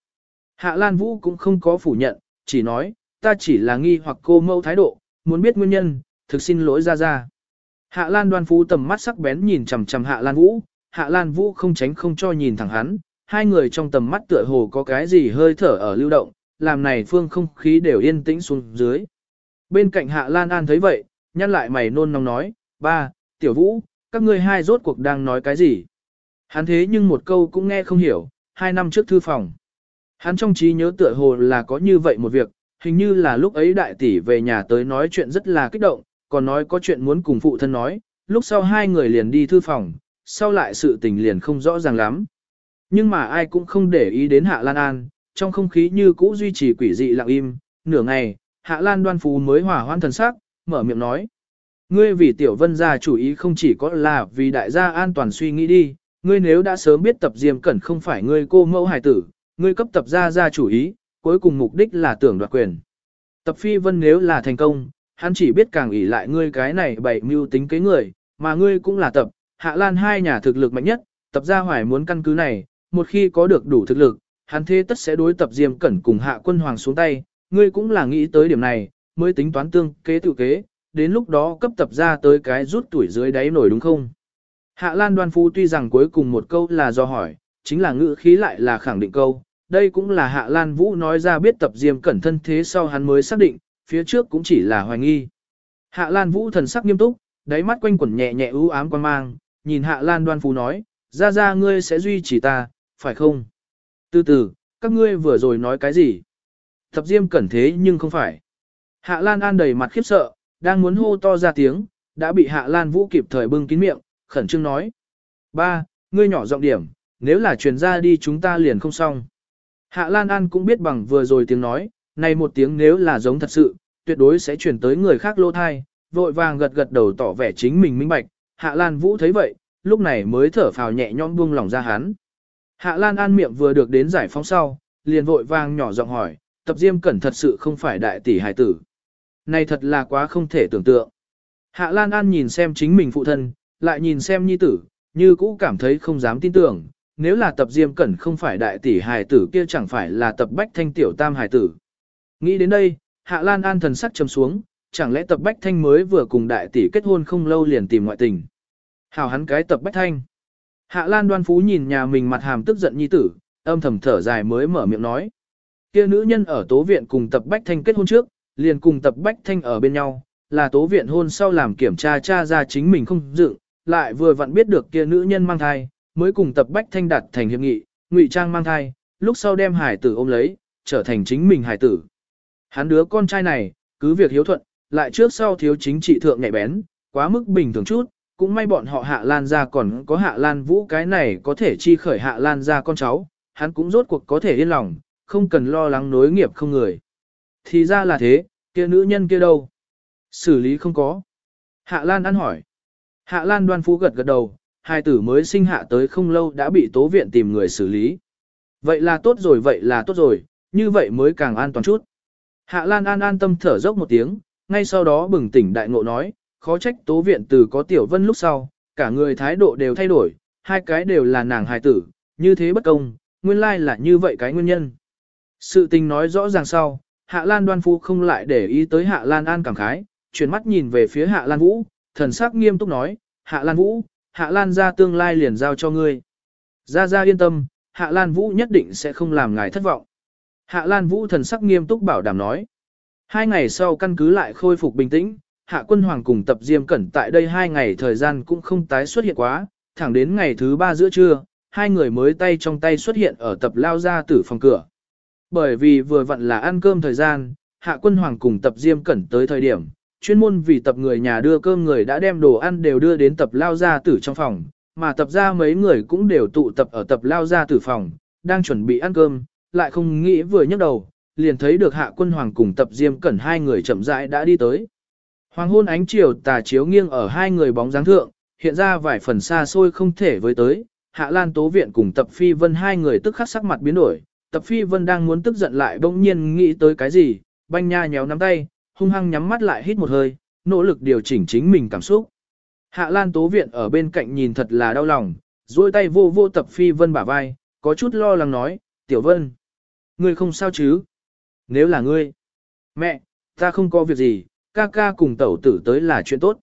S1: Hạ Lan Vũ cũng không có phủ nhận, chỉ nói, ta chỉ là nghi hoặc cô mâu thái độ, muốn biết nguyên nhân, thực xin lỗi ra ra. Hạ Lan đoan phú tầm mắt sắc bén nhìn chằm chằm Hạ Lan Vũ, Hạ Lan Vũ không tránh không cho nhìn thẳng hắn, hai người trong tầm mắt tựa hồ có cái gì hơi thở ở lưu động, làm này phương không khí đều yên tĩnh xuống dưới. Bên cạnh Hạ Lan An thấy vậy, nhăn lại mày nôn nóng nói, ba, tiểu vũ, các ngươi hai rốt cuộc đang nói cái gì? Hắn thế nhưng một câu cũng nghe không hiểu, hai năm trước thư phòng. Hắn trong trí nhớ tựa hồ là có như vậy một việc, hình như là lúc ấy đại tỷ về nhà tới nói chuyện rất là kích động, còn nói có chuyện muốn cùng phụ thân nói, lúc sau hai người liền đi thư phòng, sau lại sự tình liền không rõ ràng lắm. Nhưng mà ai cũng không để ý đến Hạ Lan An, trong không khí như cũ duy trì quỷ dị lặng im, nửa ngày, Hạ Lan đoan phú mới hỏa hoan thần sắc, mở miệng nói. Ngươi vì tiểu vân gia chủ ý không chỉ có là vì đại gia an toàn suy nghĩ đi, ngươi nếu đã sớm biết tập diêm cẩn không phải ngươi cô mẫu hài tử, ngươi cấp tập gia ra chủ ý, cuối cùng mục đích là tưởng đoạt quyền. Tập phi vân nếu là thành công, hắn chỉ biết càng ỷ lại ngươi cái này bảy mưu tính kế người, mà ngươi cũng là tập, hạ lan hai nhà thực lực mạnh nhất, tập gia hoài muốn căn cứ này, một khi có được đủ thực lực, hắn thế tất sẽ đối tập diêm cẩn cùng hạ quân hoàng xuống tay, ngươi cũng là nghĩ tới điểm này, mới tính toán tương kế tự kế, đến lúc đó cấp tập ra tới cái rút tuổi dưới đáy nổi đúng không? Hạ Lan đoan phu tuy rằng cuối cùng một câu là do hỏi, chính là ngữ khí lại là khẳng định câu, đây cũng là Hạ Lan Vũ nói ra biết tập diêm cẩn thân thế sau hắn mới xác định, phía trước cũng chỉ là hoài nghi. Hạ Lan Vũ thần sắc nghiêm túc, đáy mắt quanh quẩn nhẹ nhẹ ưu ám quan mang, nhìn Hạ Lan đoan Phú nói, ra ra ngươi sẽ duy trì ta, phải không? Từ từ, các ngươi vừa rồi nói cái gì? Tập diêm cẩn thế nhưng không phải. Hạ Lan An đầy mặt khiếp sợ, đang muốn hô to ra tiếng, đã bị Hạ Lan Vũ kịp thời bưng kín miệng, khẩn trương nói. Ba, ngươi nhỏ giọng điểm, nếu là truyền ra đi chúng ta liền không xong. Hạ Lan An cũng biết bằng vừa rồi tiếng nói, này một tiếng nếu là giống thật sự, tuyệt đối sẽ truyền tới người khác lô thai, vội vàng gật gật đầu tỏ vẻ chính mình minh bạch. Hạ Lan Vũ thấy vậy, lúc này mới thở phào nhẹ nhõm buông lòng ra hắn. Hạ Lan An miệng vừa được đến giải phóng sau, liền vội vàng nhỏ giọng hỏi, tập diêm cẩn thật sự không phải đại tỷ hải tử. Này thật là quá không thể tưởng tượng. Hạ Lan An nhìn xem chính mình phụ thân, lại nhìn xem nhi tử, như cũ cảm thấy không dám tin tưởng, nếu là tập diêm cẩn không phải đại tỷ hài tử kia chẳng phải là tập bách thanh tiểu tam hài tử. Nghĩ đến đây, Hạ Lan An thần sắc trầm xuống, chẳng lẽ tập bách thanh mới vừa cùng đại tỷ kết hôn không lâu liền tìm ngoại tình. Hào hắn cái tập bách thanh. Hạ Lan đoan phú nhìn nhà mình mặt hàm tức giận nhi tử, âm thầm thở dài mới mở miệng nói. Kia nữ nhân ở tố viện cùng tập bách thanh kết hôn trước, liền cùng tập bách thanh ở bên nhau, là tố viện hôn sau làm kiểm tra cha ra chính mình không dựng, lại vừa vặn biết được kia nữ nhân mang thai, mới cùng tập bách thanh đặt thành hiệp nghị, ngụy trang mang thai, lúc sau đem hải tử ôm lấy, trở thành chính mình hải tử. Hắn đứa con trai này, cứ việc hiếu thuận, lại trước sau thiếu chính trị thượng nhạy bén, quá mức bình thường chút, cũng may bọn họ hạ lan ra còn có hạ lan vũ cái này có thể chi khởi hạ lan ra con cháu, hắn cũng rốt cuộc có thể yên lòng, không cần lo lắng nối nghiệp không người. Thì ra là thế, kia nữ nhân kia đâu? Xử lý không có. Hạ Lan ăn hỏi. Hạ Lan đoan phú gật gật đầu, hai tử mới sinh hạ tới không lâu đã bị tố viện tìm người xử lý. Vậy là tốt rồi vậy là tốt rồi, như vậy mới càng an toàn chút. Hạ Lan an an tâm thở dốc một tiếng, ngay sau đó bừng tỉnh đại ngộ nói, khó trách tố viện từ có tiểu vân lúc sau, cả người thái độ đều thay đổi, hai cái đều là nàng hài tử, như thế bất công, nguyên lai là như vậy cái nguyên nhân. Sự tình nói rõ ràng sau, Hạ Lan đoan phu không lại để ý tới Hạ Lan An cảm khái, chuyển mắt nhìn về phía Hạ Lan Vũ, thần sắc nghiêm túc nói, Hạ Lan Vũ, Hạ Lan ra tương lai liền giao cho ngươi. Ra ra yên tâm, Hạ Lan Vũ nhất định sẽ không làm ngài thất vọng. Hạ Lan Vũ thần sắc nghiêm túc bảo đảm nói. Hai ngày sau căn cứ lại khôi phục bình tĩnh, Hạ Quân Hoàng cùng tập Diêm Cẩn tại đây hai ngày thời gian cũng không tái xuất hiện quá, thẳng đến ngày thứ ba giữa trưa, hai người mới tay trong tay xuất hiện ở tập lao ra tử phòng cửa. Bởi vì vừa vặn là ăn cơm thời gian, Hạ Quân Hoàng cùng tập Diêm Cẩn tới thời điểm, chuyên môn vì tập người nhà đưa cơm người đã đem đồ ăn đều đưa đến tập lao gia tử trong phòng, mà tập ra mấy người cũng đều tụ tập ở tập lao gia tử phòng, đang chuẩn bị ăn cơm, lại không nghĩ vừa nhấc đầu, liền thấy được Hạ Quân Hoàng cùng tập Diêm Cẩn hai người chậm rãi đã đi tới. Hoàng hôn ánh chiều tà chiếu nghiêng ở hai người bóng dáng thượng, hiện ra vài phần xa xôi không thể với tới, Hạ Lan Tố Viện cùng Tập Phi Vân hai người tức khắc sắc mặt biến đổi, Tập Phi Vân đang muốn tức giận lại bỗng nhiên nghĩ tới cái gì, banh nha nhéo nắm tay, hung hăng nhắm mắt lại hít một hơi, nỗ lực điều chỉnh chính mình cảm xúc. Hạ Lan Tố Viện ở bên cạnh nhìn thật là đau lòng, duỗi tay vô vô Tập Phi Vân bả vai, có chút lo lắng nói, Tiểu Vân, ngươi không sao chứ? Nếu là ngươi, mẹ, ta không có việc gì, ca ca cùng tẩu tử tới là chuyện tốt.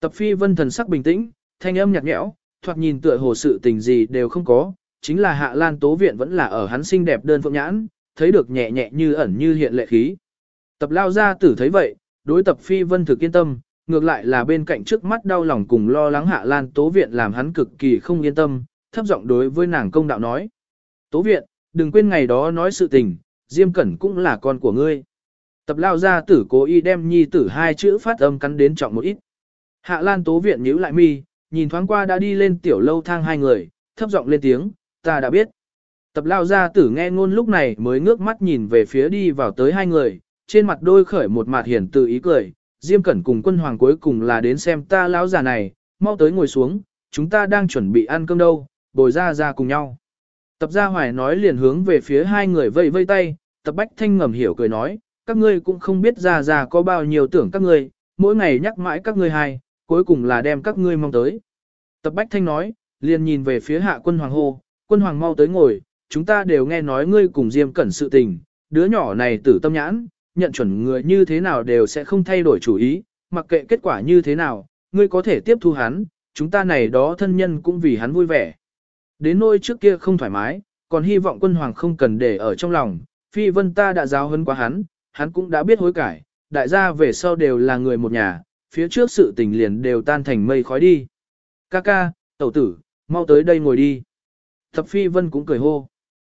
S1: Tập Phi Vân thần sắc bình tĩnh, thanh âm nhạt nhẽo, thoạt nhìn tựa hồ sự tình gì đều không có, chính là Hạ Lan Tố Viện vẫn là ở hắn xinh đẹp đơn phượng nhãn, thấy được nhẹ nhẹ như ẩn như hiện lệ khí. Tập lao ra tử thấy vậy, đối tập phi vân thực yên tâm, ngược lại là bên cạnh trước mắt đau lòng cùng lo lắng hạ lan tố viện làm hắn cực kỳ không yên tâm, thấp giọng đối với nàng công đạo nói. Tố viện, đừng quên ngày đó nói sự tình, Diêm Cẩn cũng là con của ngươi. Tập lao ra tử cố ý đem nhi tử hai chữ phát âm cắn đến trọng một ít. Hạ lan tố viện nhíu lại mi, nhìn thoáng qua đã đi lên tiểu lâu thang hai người, thấp giọng lên tiếng, ta đã biết. Tập lao ra tử nghe ngôn lúc này mới ngước mắt nhìn về phía đi vào tới hai người, trên mặt đôi khởi một mặt hiển từ ý cười, Diêm Cẩn cùng quân hoàng cuối cùng là đến xem ta lão già này, mau tới ngồi xuống, chúng ta đang chuẩn bị ăn cơm đâu, bồi ra ra cùng nhau. Tập gia hoài nói liền hướng về phía hai người vây vây tay, tập bách thanh ngầm hiểu cười nói, các ngươi cũng không biết ra ra có bao nhiêu tưởng các ngươi, mỗi ngày nhắc mãi các ngươi hai, cuối cùng là đem các ngươi mong tới. Tập bách thanh nói, liền nhìn về phía hạ quân hoàng hô, quân hoàng mau tới ngồi, chúng ta đều nghe nói ngươi cùng Diêm Cẩn sự tình, đứa nhỏ này tử tâm nhãn, nhận chuẩn người như thế nào đều sẽ không thay đổi chủ ý, mặc kệ kết quả như thế nào, ngươi có thể tiếp thu hắn, chúng ta này đó thân nhân cũng vì hắn vui vẻ. Đến nôi trước kia không thoải mái, còn hy vọng quân hoàng không cần để ở trong lòng, phi vân ta đã giáo hơn quá hắn, hắn cũng đã biết hối cải, đại gia về sau đều là người một nhà, phía trước sự tình liền đều tan thành mây khói đi. Ca ca, tẩu tử, mau tới đây ngồi đi. Tập phi vân cũng cười hô.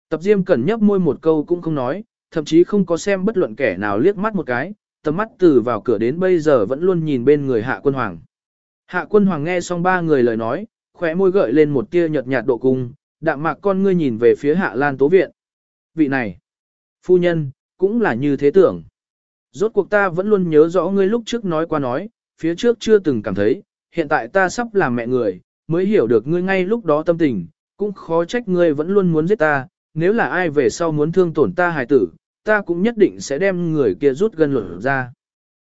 S1: Tập diêm cẩn nhấp môi một câu cũng không nói, thậm chí không có xem bất luận kẻ nào liếc mắt một cái, tầm mắt từ vào cửa đến bây giờ vẫn luôn nhìn bên người hạ quân hoàng. Hạ quân hoàng nghe xong ba người lời nói, khóe môi gợi lên một tia nhợt nhạt độ cung, đạm mạc con ngươi nhìn về phía hạ lan tố viện. Vị này, phu nhân, cũng là như thế tưởng. Rốt cuộc ta vẫn luôn nhớ rõ ngươi lúc trước nói qua nói, phía trước chưa từng cảm thấy, hiện tại ta sắp làm mẹ người, mới hiểu được ngươi ngay lúc đó tâm tình, cũng khó trách ngươi vẫn luôn muốn giết ta, nếu là ai về sau muốn thương tổn ta hài tử, ta cũng nhất định sẽ đem người kia rút gân lửa ra.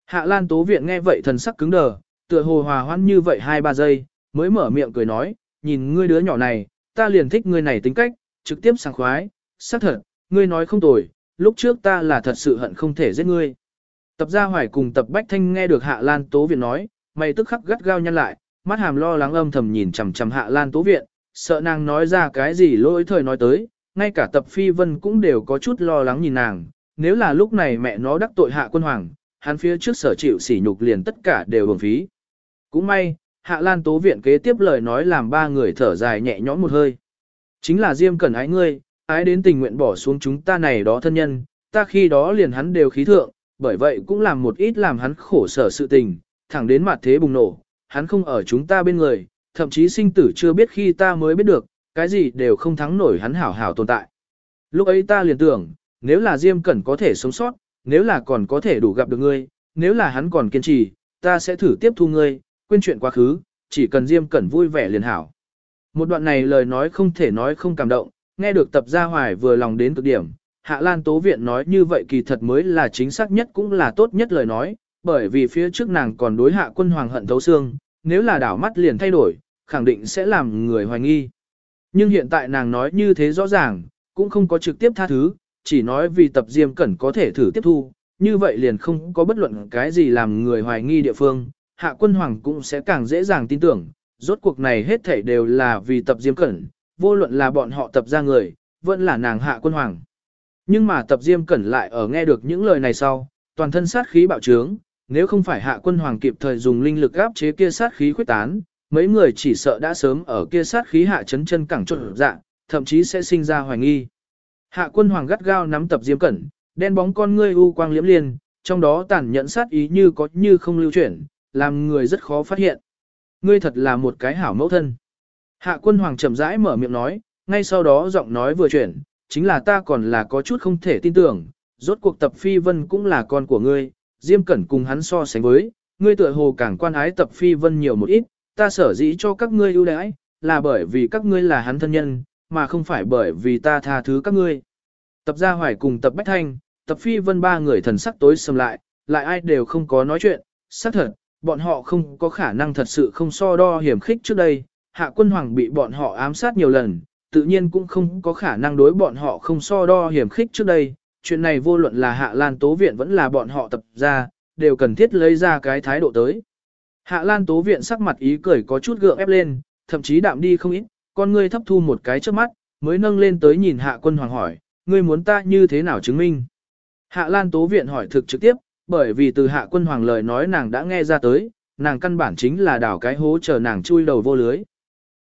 S1: Hạ Lan Tố Viện nghe vậy thần sắc cứng đờ, tựa hồ hòa hoãn như vậy hai ba giây, mới mở miệng cười nói, nhìn ngươi đứa nhỏ này, ta liền thích ngươi này tính cách, trực tiếp sảng khoái, xác thật, ngươi nói không tồi, lúc trước ta là thật sự hận không thể giết ngươi. Tập gia hoài cùng tập bách thanh nghe được Hạ Lan Tố Viện nói, mày tức khắc gắt gao nhăn lại, mắt hàm lo lắng âm thầm nhìn chằm chằm Hạ Lan Tố Viện, sợ nàng nói ra cái gì lỗi thời nói tới, ngay cả tập phi vân cũng đều có chút lo lắng nhìn nàng, nếu là lúc này mẹ nó đắc tội hạ quân hoàng, hắn phía trước sở chịu sỉ nhục liền tất cả đều hưởng phí. Cũng may, hạ lan tố viện kế tiếp lời nói làm ba người thở dài nhẹ nhõm một hơi. Chính là Diêm cần ái ngươi, ái đến tình nguyện bỏ xuống chúng ta này đó thân nhân, ta khi đó liền hắn đều khí thượng, bởi vậy cũng làm một ít làm hắn khổ sở sự tình, thẳng đến mặt thế bùng nổ, hắn không ở chúng ta bên người, thậm chí sinh tử chưa biết khi ta mới biết được, cái gì đều không thắng nổi hắn hảo hảo tồn tại. Lúc ấy ta liền tưởng, nếu là Diêm Cẩn có thể sống sót, nếu là còn có thể đủ gặp được ngươi, nếu là hắn còn kiên trì, ta sẽ thử tiếp thu ngươi, quên chuyện quá khứ, chỉ cần Diêm Cẩn vui vẻ liền hảo. Một đoạn này lời nói không thể nói không cảm động, nghe được tập gia hoài vừa lòng đến cực điểm. Hạ Lan Tố Viện nói như vậy kỳ thật mới là chính xác nhất cũng là tốt nhất lời nói, bởi vì phía trước nàng còn đối hạ quân hoàng hận thấu xương, nếu là đảo mắt liền thay đổi, khẳng định sẽ làm người hoài nghi. Nhưng hiện tại nàng nói như thế rõ ràng, cũng không có trực tiếp tha thứ, chỉ nói vì tập diêm cẩn có thể thử tiếp thu, như vậy liền không có bất luận cái gì làm người hoài nghi địa phương, hạ quân hoàng cũng sẽ càng dễ dàng tin tưởng, rốt cuộc này hết thảy đều là vì tập diêm cẩn, vô luận là bọn họ tập ra người, vẫn là nàng hạ quân hoàng. Nhưng mà tập diêm cẩn lại ở nghe được những lời này sau, toàn thân sát khí bạo trướng, nếu không phải hạ quân hoàng kịp thời dùng linh lực áp chế kia sát khí khuyết tán, mấy người chỉ sợ đã sớm ở kia sát khí hạ chấn chân cẳng trộn dạ, thậm chí sẽ sinh ra hoài nghi. Hạ quân hoàng gắt gao nắm tập diêm cẩn, đen bóng con ngươi u quang liễm liền, trong đó tàn nhẫn sát ý như có như không lưu chuyển, làm người rất khó phát hiện. Ngươi thật là một cái hảo mẫu thân. Hạ quân hoàng chậm rãi mở miệng nói, ngay sau đó giọng nói vừa chuyển, chính là ta còn là có chút không thể tin tưởng, rốt cuộc tập phi vân cũng là con của ngươi, diêm cẩn cùng hắn so sánh với, ngươi tựa hồ càng quan ái tập phi vân nhiều một ít, ta sở dĩ cho các ngươi ưu đãi, là bởi vì các ngươi là hắn thân nhân, mà không phải bởi vì ta tha thứ các ngươi. Tập gia hoài cùng tập bách thanh, tập phi vân ba người thần sắc tối sầm lại, lại ai đều không có nói chuyện, xác thật, bọn họ không có khả năng thật sự không so đo hiểm khích trước đây, hạ quân hoàng bị bọn họ ám sát nhiều lần, tự nhiên cũng không có khả năng đối bọn họ không so đo hiểm khích trước đây, chuyện này vô luận là hạ lan tố viện vẫn là bọn họ tập ra, đều cần thiết lấy ra cái thái độ tới. Hạ Lan Tố Viện sắc mặt ý cười có chút gượng ép lên, thậm chí đạm đi không ít, con ngươi thấp thu một cái trước mắt, mới nâng lên tới nhìn Hạ Quân Hoàng hỏi, ngươi muốn ta như thế nào chứng minh? Hạ Lan Tố Viện hỏi thực trực tiếp, bởi vì từ hạ quân hoàng lời nói nàng đã nghe ra tới, nàng căn bản chính là đảo cái hố chờ nàng chui đầu vô lưới.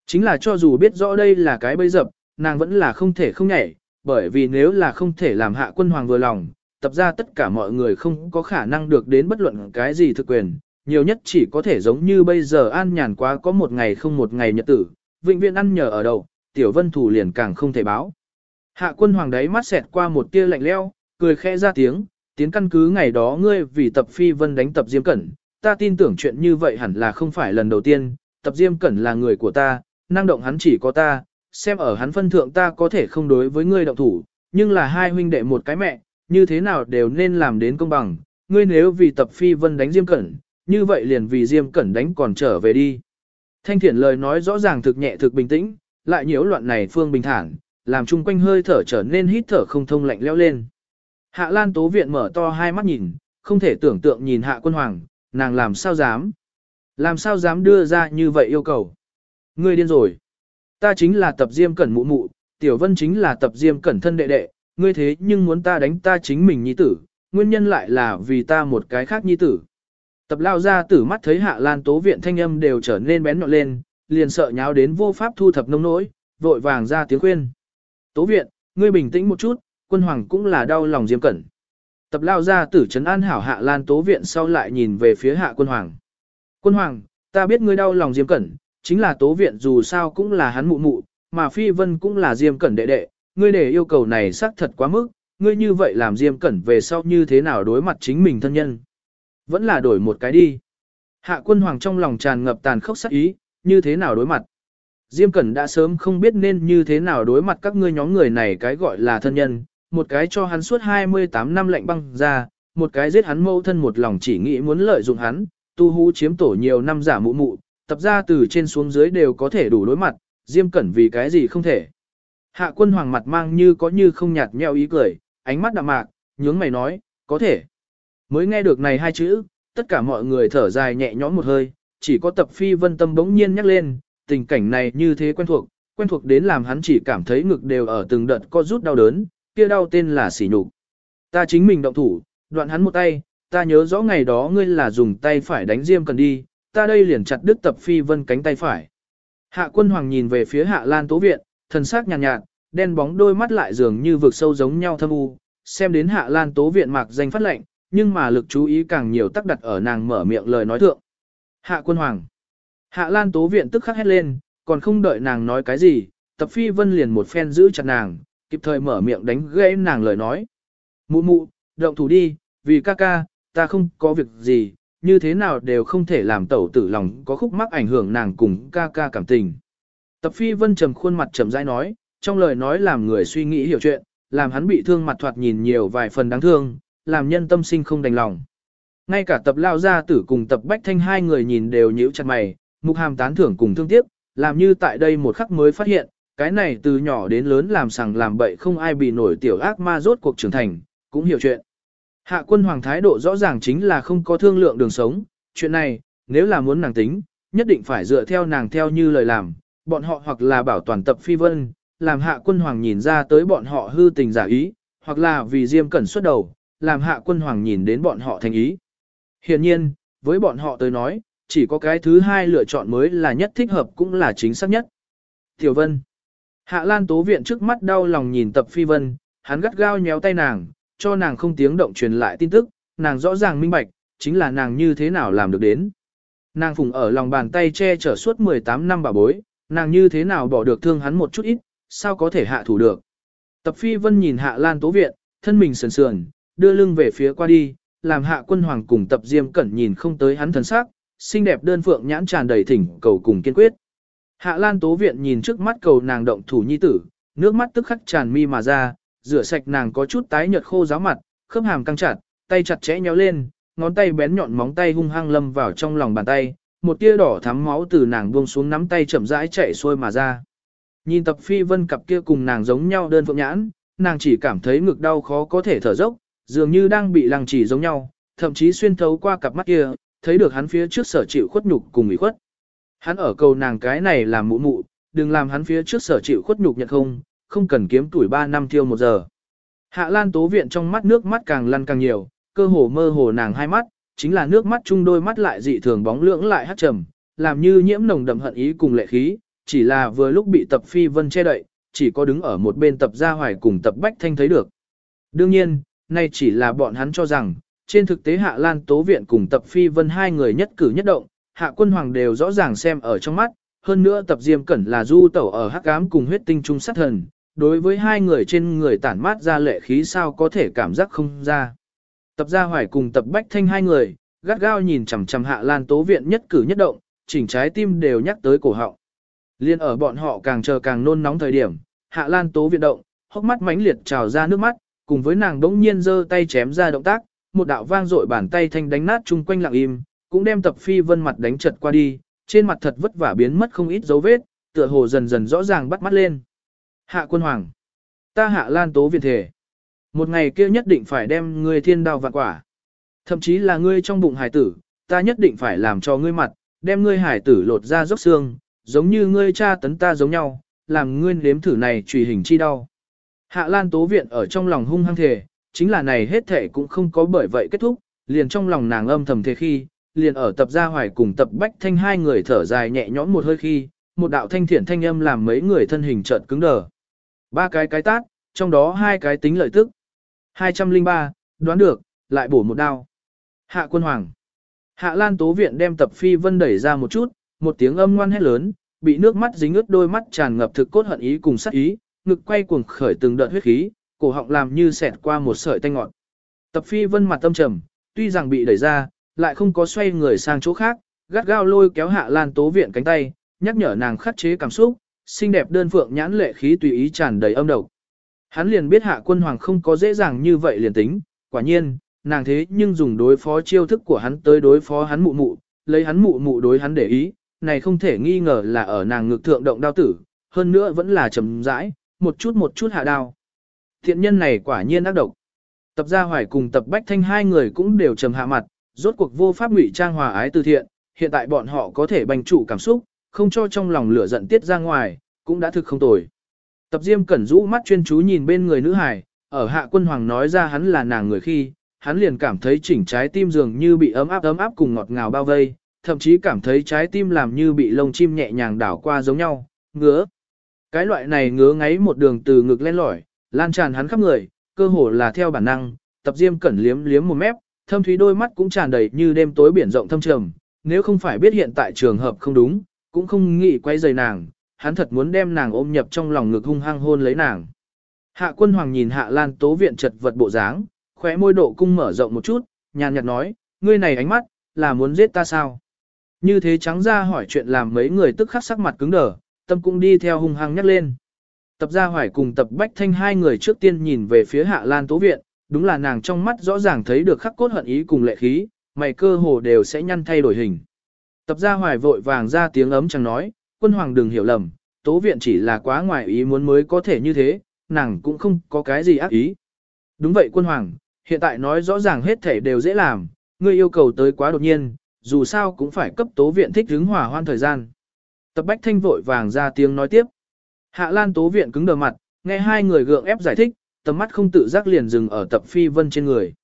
S1: Chính là cho dù biết rõ đây là cái bẫy dập, nàng vẫn là không thể không nhảy, bởi vì nếu là không thể làm hạ quân hoàng vừa lòng, tập ra tất cả mọi người không có khả năng được đến bất luận cái gì thực quyền, nhiều nhất chỉ có thể giống như bây giờ an nhàn quá có một ngày không một ngày nhật tử, vĩnh viễn ăn nhờ ở đầu, tiểu vân thủ liền càng không thể báo. Hạ quân hoàng đấy mắt xẹt qua một tia lạnh leo, cười khẽ ra tiếng, tiến căn cứ ngày đó ngươi vì tập phi vân đánh tập diêm cẩn, ta tin tưởng chuyện như vậy hẳn là không phải lần đầu tiên, tập diêm cẩn là người của ta, năng động hắn chỉ có ta, xem ở hắn phân thượng ta có thể không đối với ngươi động thủ, nhưng là hai huynh đệ một cái mẹ, như thế nào đều nên làm đến công bằng, ngươi nếu vì tập phi vân đánh diêm cẩn, như vậy liền vì diêm cẩn đánh còn trở về đi. Thanh thiển lời nói rõ ràng thực nhẹ thực bình tĩnh, lại nhiễu loạn này phương bình thản, làm chung quanh hơi thở trở nên hít thở không thông lạnh leo lên. Hạ Lan Tố Viện mở to hai mắt nhìn, không thể tưởng tượng nhìn Hạ Quân Hoàng, nàng làm sao dám? Làm sao dám đưa ra như vậy yêu cầu? Ngươi điên rồi. Ta chính là tập diêm cẩn mụ mụ, Tiểu Vân chính là tập diêm cẩn thân đệ đệ, ngươi thế nhưng muốn ta đánh ta chính mình nhi tử, nguyên nhân lại là vì ta một cái khác nhi tử. Tập lao ra tử mắt thấy Hạ Lan Tố Viện thanh âm đều trở nên bén nhọn lên, liền sợ nháo đến vô pháp thu thập nông nỗi, vội vàng ra tiếng khuyên. Tố Viện, ngươi bình tĩnh một chút, quân hoàng cũng là đau lòng diêm cẩn. Tập lao ra tử trấn an hảo Hạ Lan Tố Viện sau lại nhìn về phía Hạ quân hoàng. Quân hoàng, ta biết ngươi đau lòng diêm cẩn, chính là Tố Viện dù sao cũng là hắn mụ mụ, mà Phi Vân cũng là diêm cẩn đệ đệ, ngươi để yêu cầu này xác thật quá mức, ngươi như vậy làm diêm cẩn về sau như thế nào đối mặt chính mình thân nhân. Vẫn là đổi một cái đi. Hạ quân hoàng trong lòng tràn ngập tàn khốc sắc ý, như thế nào đối mặt. Diêm Cẩn đã sớm không biết nên như thế nào đối mặt các ngươi nhóm người này cái gọi là thân nhân, một cái cho hắn suốt 28 năm lệnh băng ra, một cái giết hắn mâu thân một lòng chỉ nghĩ muốn lợi dụng hắn, tu hú chiếm tổ nhiều năm giả mụ mụ, tập ra từ trên xuống dưới đều có thể đủ đối mặt, Diêm Cẩn vì cái gì không thể. Hạ quân hoàng mặt mang như có như không nhạt nhẽo ý cười, ánh mắt đạm mạc, nhướng mày nói, có thể. Mới nghe được này hai chữ, tất cả mọi người thở dài nhẹ nhõm một hơi, chỉ có tập phi vân tâm bỗng nhiên nhắc lên, tình cảnh này như thế quen thuộc, quen thuộc đến làm hắn chỉ cảm thấy ngực đều ở từng đợt co rút đau đớn, kia đau tên là sỉ nhục. Ta chính mình động thủ, đoạn hắn một tay, ta nhớ rõ ngày đó ngươi là dùng tay phải đánh diêm cần đi, ta đây liền chặt đứt tập phi vân cánh tay phải. Hạ quân hoàng nhìn về phía hạ lan tố viện, thần sắc nhàn nhạt, nhạt, đen bóng đôi mắt lại dường như vực sâu giống nhau thâm u, xem đến hạ lan tố viện mạc danh phát lệnh, nhưng mà lực chú ý càng nhiều tác đặt ở nàng mở miệng lời nói thượng. Hạ quân hoàng. Hạ lan tố viện tức khắc hét lên, còn không đợi nàng nói cái gì, tập phi vân liền một phen giữ chặt nàng, kịp thời mở miệng đánh gãy nàng lời nói. Mụ mụ, động thủ đi, vì ca ca, ta không có việc gì, như thế nào đều không thể làm tẩu tử lòng có khúc mắc ảnh hưởng nàng cùng ca ca cảm tình. Tập phi vân trầm khuôn mặt trầm rãi nói, trong lời nói làm người suy nghĩ hiểu chuyện, làm hắn bị thương mặt thoạt nhìn nhiều vài phần đáng thương, làm nhân tâm sinh không đành lòng. Ngay cả tập lao gia tử cùng tập bách thanh hai người nhìn đều nhíu chặt mày, mục hàm tán thưởng cùng thương tiếc, làm như tại đây một khắc mới phát hiện, cái này từ nhỏ đến lớn làm sằng làm bậy không ai bị nổi tiểu ác ma rốt cuộc trưởng thành, cũng hiểu chuyện. Hạ quân hoàng thái độ rõ ràng chính là không có thương lượng đường sống, chuyện này, nếu là muốn nàng tính, nhất định phải dựa theo nàng theo như lời làm, bọn họ hoặc là bảo toàn tập phi vân, làm hạ quân hoàng nhìn ra tới bọn họ hư tình giả ý, hoặc là vì diêm cẩn xuất đầu, làm hạ quân hoàng nhìn đến bọn họ thành ý. Hiện nhiên, với bọn họ tới nói, chỉ có cái thứ hai lựa chọn mới là nhất thích hợp cũng là chính xác nhất. Tiểu Vân Hạ Lan Tố Viện trước mắt đau lòng nhìn tập phi vân, hắn gắt gao nhéo tay nàng, cho nàng không tiếng động truyền lại tin tức, nàng rõ ràng minh bạch, chính là nàng như thế nào làm được đến. Nàng phùng ở lòng bàn tay che chở suốt 18 năm bà bối, nàng như thế nào bỏ được thương hắn một chút ít, sao có thể hạ thủ được. Tập phi vân nhìn hạ lan tố viện, thân mình sườn sườn, đưa lưng về phía qua đi, làm hạ quân hoàng cùng tập diêm cẩn nhìn không tới hắn thần sắc, xinh đẹp đơn phượng nhãn tràn đầy thỉnh cầu cùng kiên quyết. Hạ lan tố viện nhìn trước mắt cầu nàng động thủ nhi tử, nước mắt tức khắc tràn mi mà ra, rửa sạch nàng có chút tái nhợt khô giáo mặt, khớp hàm căng chặt, tay chặt chẽ nhéo lên, ngón tay bén nhọn móng tay hung hăng lâm vào trong lòng bàn tay, một tia đỏ thắm máu từ nàng buông xuống nắm tay chậm rãi chảy xuôi mà ra. Nhìn tập phi vân cặp kia cùng nàng giống nhau đơn phượng nhãn, nàng chỉ cảm thấy ngực đau khó có thể thở dốc, dường như đang bị lăng chỉ giống nhau, thậm chí xuyên thấu qua cặp mắt kia, thấy được hắn phía trước sở chịu khuất nhục cùng ủy khuất. Hắn ở cầu nàng cái này làm mụ mụ, đừng làm hắn phía trước sở chịu khuất nhục nhận không, không cần kiếm tuổi 3 năm tiêu một giờ. Hạ Lan Tố Viện trong mắt nước mắt càng lăn càng nhiều, cơ hồ mơ hồ nàng hai mắt, chính là nước mắt chung đôi mắt lại dị thường bóng lưỡng lại hắt trầm, làm như nhiễm nồng đậm hận ý cùng lệ khí, chỉ là vừa lúc bị tập phi vân che đậy, chỉ có đứng ở một bên tập gia hoài cùng tập bách thanh thấy được. Đương nhiên, nay chỉ là bọn hắn cho rằng, trên thực tế Hạ Lan Tố Viện cùng tập phi vân hai người nhất cử nhất động, Hạ Quân Hoàng đều rõ ràng xem ở trong mắt, hơn nữa tập diêm cẩn là du tẩu ở hắc ám cùng huyết tinh trung sát thần, đối với hai người trên người tản mát ra lệ khí sao có thể cảm giác không ra. Tập gia hoài cùng tập bách thanh hai người, gắt gao nhìn chằm chằm hạ lan tố viện nhất cử nhất động, chỉnh trái tim đều nhắc tới cổ họng. Liên ở bọn họ càng chờ càng nôn nóng thời điểm, hạ lan tố viện động, hốc mắt mãnh liệt trào ra nước mắt, cùng với nàng đống nhiên giơ tay chém ra động tác, một đạo vang dội bàn tay thanh đánh nát chung quanh lặng im, cũng đem tập phi vân mặt đánh chật qua đi, trên mặt thật vất vả biến mất không ít dấu vết, tựa hồ dần dần rõ ràng bắt mắt lên. Hạ quân hoàng, ta hạ lan tố viện thể. Một ngày kia nhất định phải đem ngươi thiên đao vạn quả. Thậm chí là ngươi trong bụng hải tử, ta nhất định phải làm cho ngươi mặt, đem ngươi hải tử lột ra dốc xương, giống như ngươi cha tấn ta giống nhau, làm ngươi nếm thử này trùy hình chi đau. Hạ Lan Tố Viện ở trong lòng hung hăng thề, chính là này hết thể cũng không có bởi vậy kết thúc, liền trong lòng nàng âm thầm thề khi, liền ở tập gia hoài cùng tập bách thanh hai người thở dài nhẹ nhõm một hơi khi, một đạo thanh thiển thanh âm làm mấy người thân hình chợt cứng đờ. Ba cái cái tát, trong đó hai cái tính lợi tức. 203, đoán được, lại bổ một đao. Hạ quân hoàng. Hạ Lan Tố Viện đem tập phi vân đẩy ra một chút, một tiếng âm ngoan hét lớn, bị nước mắt dính ướt đôi mắt tràn ngập thực cốt hận ý cùng sát ý, ngực quay cuồng khởi từng đợt huyết khí, cổ họng làm như xẹt qua một sợi tanh ngọt. Tập phi vân mặt tâm trầm, tuy rằng bị đẩy ra, lại không có xoay người sang chỗ khác, gắt gao lôi kéo Hạ Lan Tố Viện cánh tay, nhắc nhở nàng khắc chế cảm xúc, xinh đẹp đơn phượng nhãn lệ khí tùy ý tràn đầy âm độc. Hắn liền biết Hạ Quân Hoàng không có dễ dàng như vậy liền tính, quả nhiên, nàng thế nhưng dùng đối phó chiêu thức của hắn tới đối phó hắn mụ mụ, lấy hắn mụ mụ đối hắn để ý, này không thể nghi ngờ là ở nàng ngực thượng động đao tử, hơn nữa vẫn là trầm rãi, một chút một chút hạ đao. Thiện nhân này quả nhiên ác độc. Tập gia hoài cùng tập bách thanh hai người cũng đều trầm hạ mặt, rốt cuộc vô pháp ngụy trang hòa ái từ thiện, hiện tại bọn họ có thể bành trụ cảm xúc, không cho trong lòng lửa giận tiết ra ngoài, cũng đã thực không tồi. Tập Diêm Cẩn rũ mắt chuyên chú nhìn bên người nữ hải, ở hạ quân hoàng nói ra hắn là nàng người khi, hắn liền cảm thấy chỉnh trái tim dường như bị ấm áp ấm áp cùng ngọt ngào bao vây, thậm chí cảm thấy trái tim làm như bị lông chim nhẹ nhàng đảo qua giống nhau, ngứa. Cái loại này ngứa ngáy một đường từ ngực lên lỏi, lan tràn hắn khắp người, cơ hồ là theo bản năng, tập diêm cẩn liếm liếm một mép, thâm thúy đôi mắt cũng tràn đầy như đêm tối biển rộng thâm trầm, nếu không phải biết hiện tại trường hợp không đúng, cũng không nghĩ quay rời nàng, hắn thật muốn đem nàng ôm nhập trong lòng ngực hung hăng hôn lấy nàng. Hạ quân hoàng nhìn hạ lan tố viện chật vật bộ dáng, khóe môi độ cung mở rộng một chút, nhàn nhạt nói, ngươi này ánh mắt, là muốn giết ta sao? Như thế trắng ra hỏi chuyện làm mấy người tức khắc sắc mặt cứng đờ, tâm cũng đi theo hung hăng nhắc lên. Tập gia hoài cùng tập bách thanh hai người trước tiên nhìn về phía hạ lan tố viện, đúng là nàng trong mắt rõ ràng thấy được khắc cốt hận ý cùng lệ khí, mày cơ hồ đều sẽ nhăn thay đổi hình. Tập gia hoài vội vàng ra tiếng ấm chẳng nói, quân hoàng đừng hiểu lầm, tố viện chỉ là quá ngoài ý muốn mới có thể như thế, nàng cũng không có cái gì ác ý. Đúng vậy quân hoàng, hiện tại nói rõ ràng hết thể đều dễ làm, ngươi yêu cầu tới quá đột nhiên, dù sao cũng phải cấp tố viện thích hứng hòa hoan thời gian. Tập bách thanh vội vàng ra tiếng nói tiếp. Hạ lan tố viện cứng đờ mặt, nghe hai người gượng ép giải thích, tầm mắt không tự giác liền dừng ở tập phi vân trên người.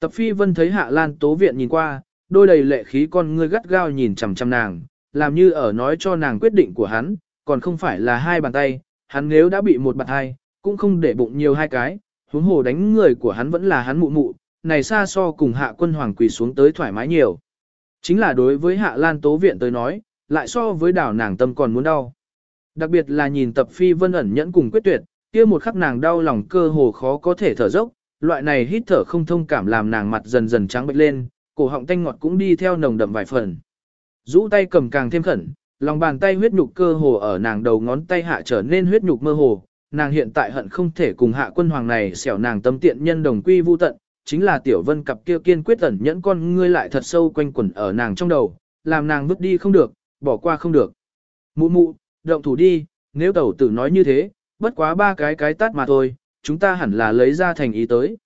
S1: Tập phi vân thấy hạ lan tố viện nhìn qua, đôi đầy lệ khí con ngươi gắt gao nhìn chằm chằm nàng, làm như ở nói cho nàng quyết định của hắn, còn không phải là hai bàn tay, hắn nếu đã bị một bàn hai, cũng không để bụng nhiều hai cái, huống hồ đánh người của hắn vẫn là hắn mụ mụ, này xa so cùng hạ quân hoàng quỳ xuống tới thoải mái nhiều. Chính là đối với hạ lan tố viện tới nói, lại so với đảo nàng tâm còn muốn đau. Đặc biệt là nhìn tập phi vân ẩn nhẫn cùng quyết tuyệt, kia một khắc nàng đau lòng cơ hồ khó có thể thở dốc, loại này hít thở không thông cảm làm nàng mặt dần dần trắng bệch lên, cổ họng tanh ngọt cũng đi theo nồng đậm vài phần. Rũ tay cầm càng thêm khẩn, lòng bàn tay huyết nhục cơ hồ ở nàng đầu ngón tay hạ trở nên huyết nhục mơ hồ, nàng hiện tại hận không thể cùng hạ quân hoàng này xẻo nàng tâm tiện nhân đồng quy vu tận, chính là tiểu vân cặp kia kiên quyết ẩn nhẫn con ngươi lại thật sâu quanh quẩn ở nàng trong đầu, làm nàng vứt đi không được, bỏ qua không được. Mụ mụ, động thủ đi, nếu tẩu tử nói như thế, bất quá ba cái cái tát mà thôi, chúng ta hẳn là lấy ra thành ý tới.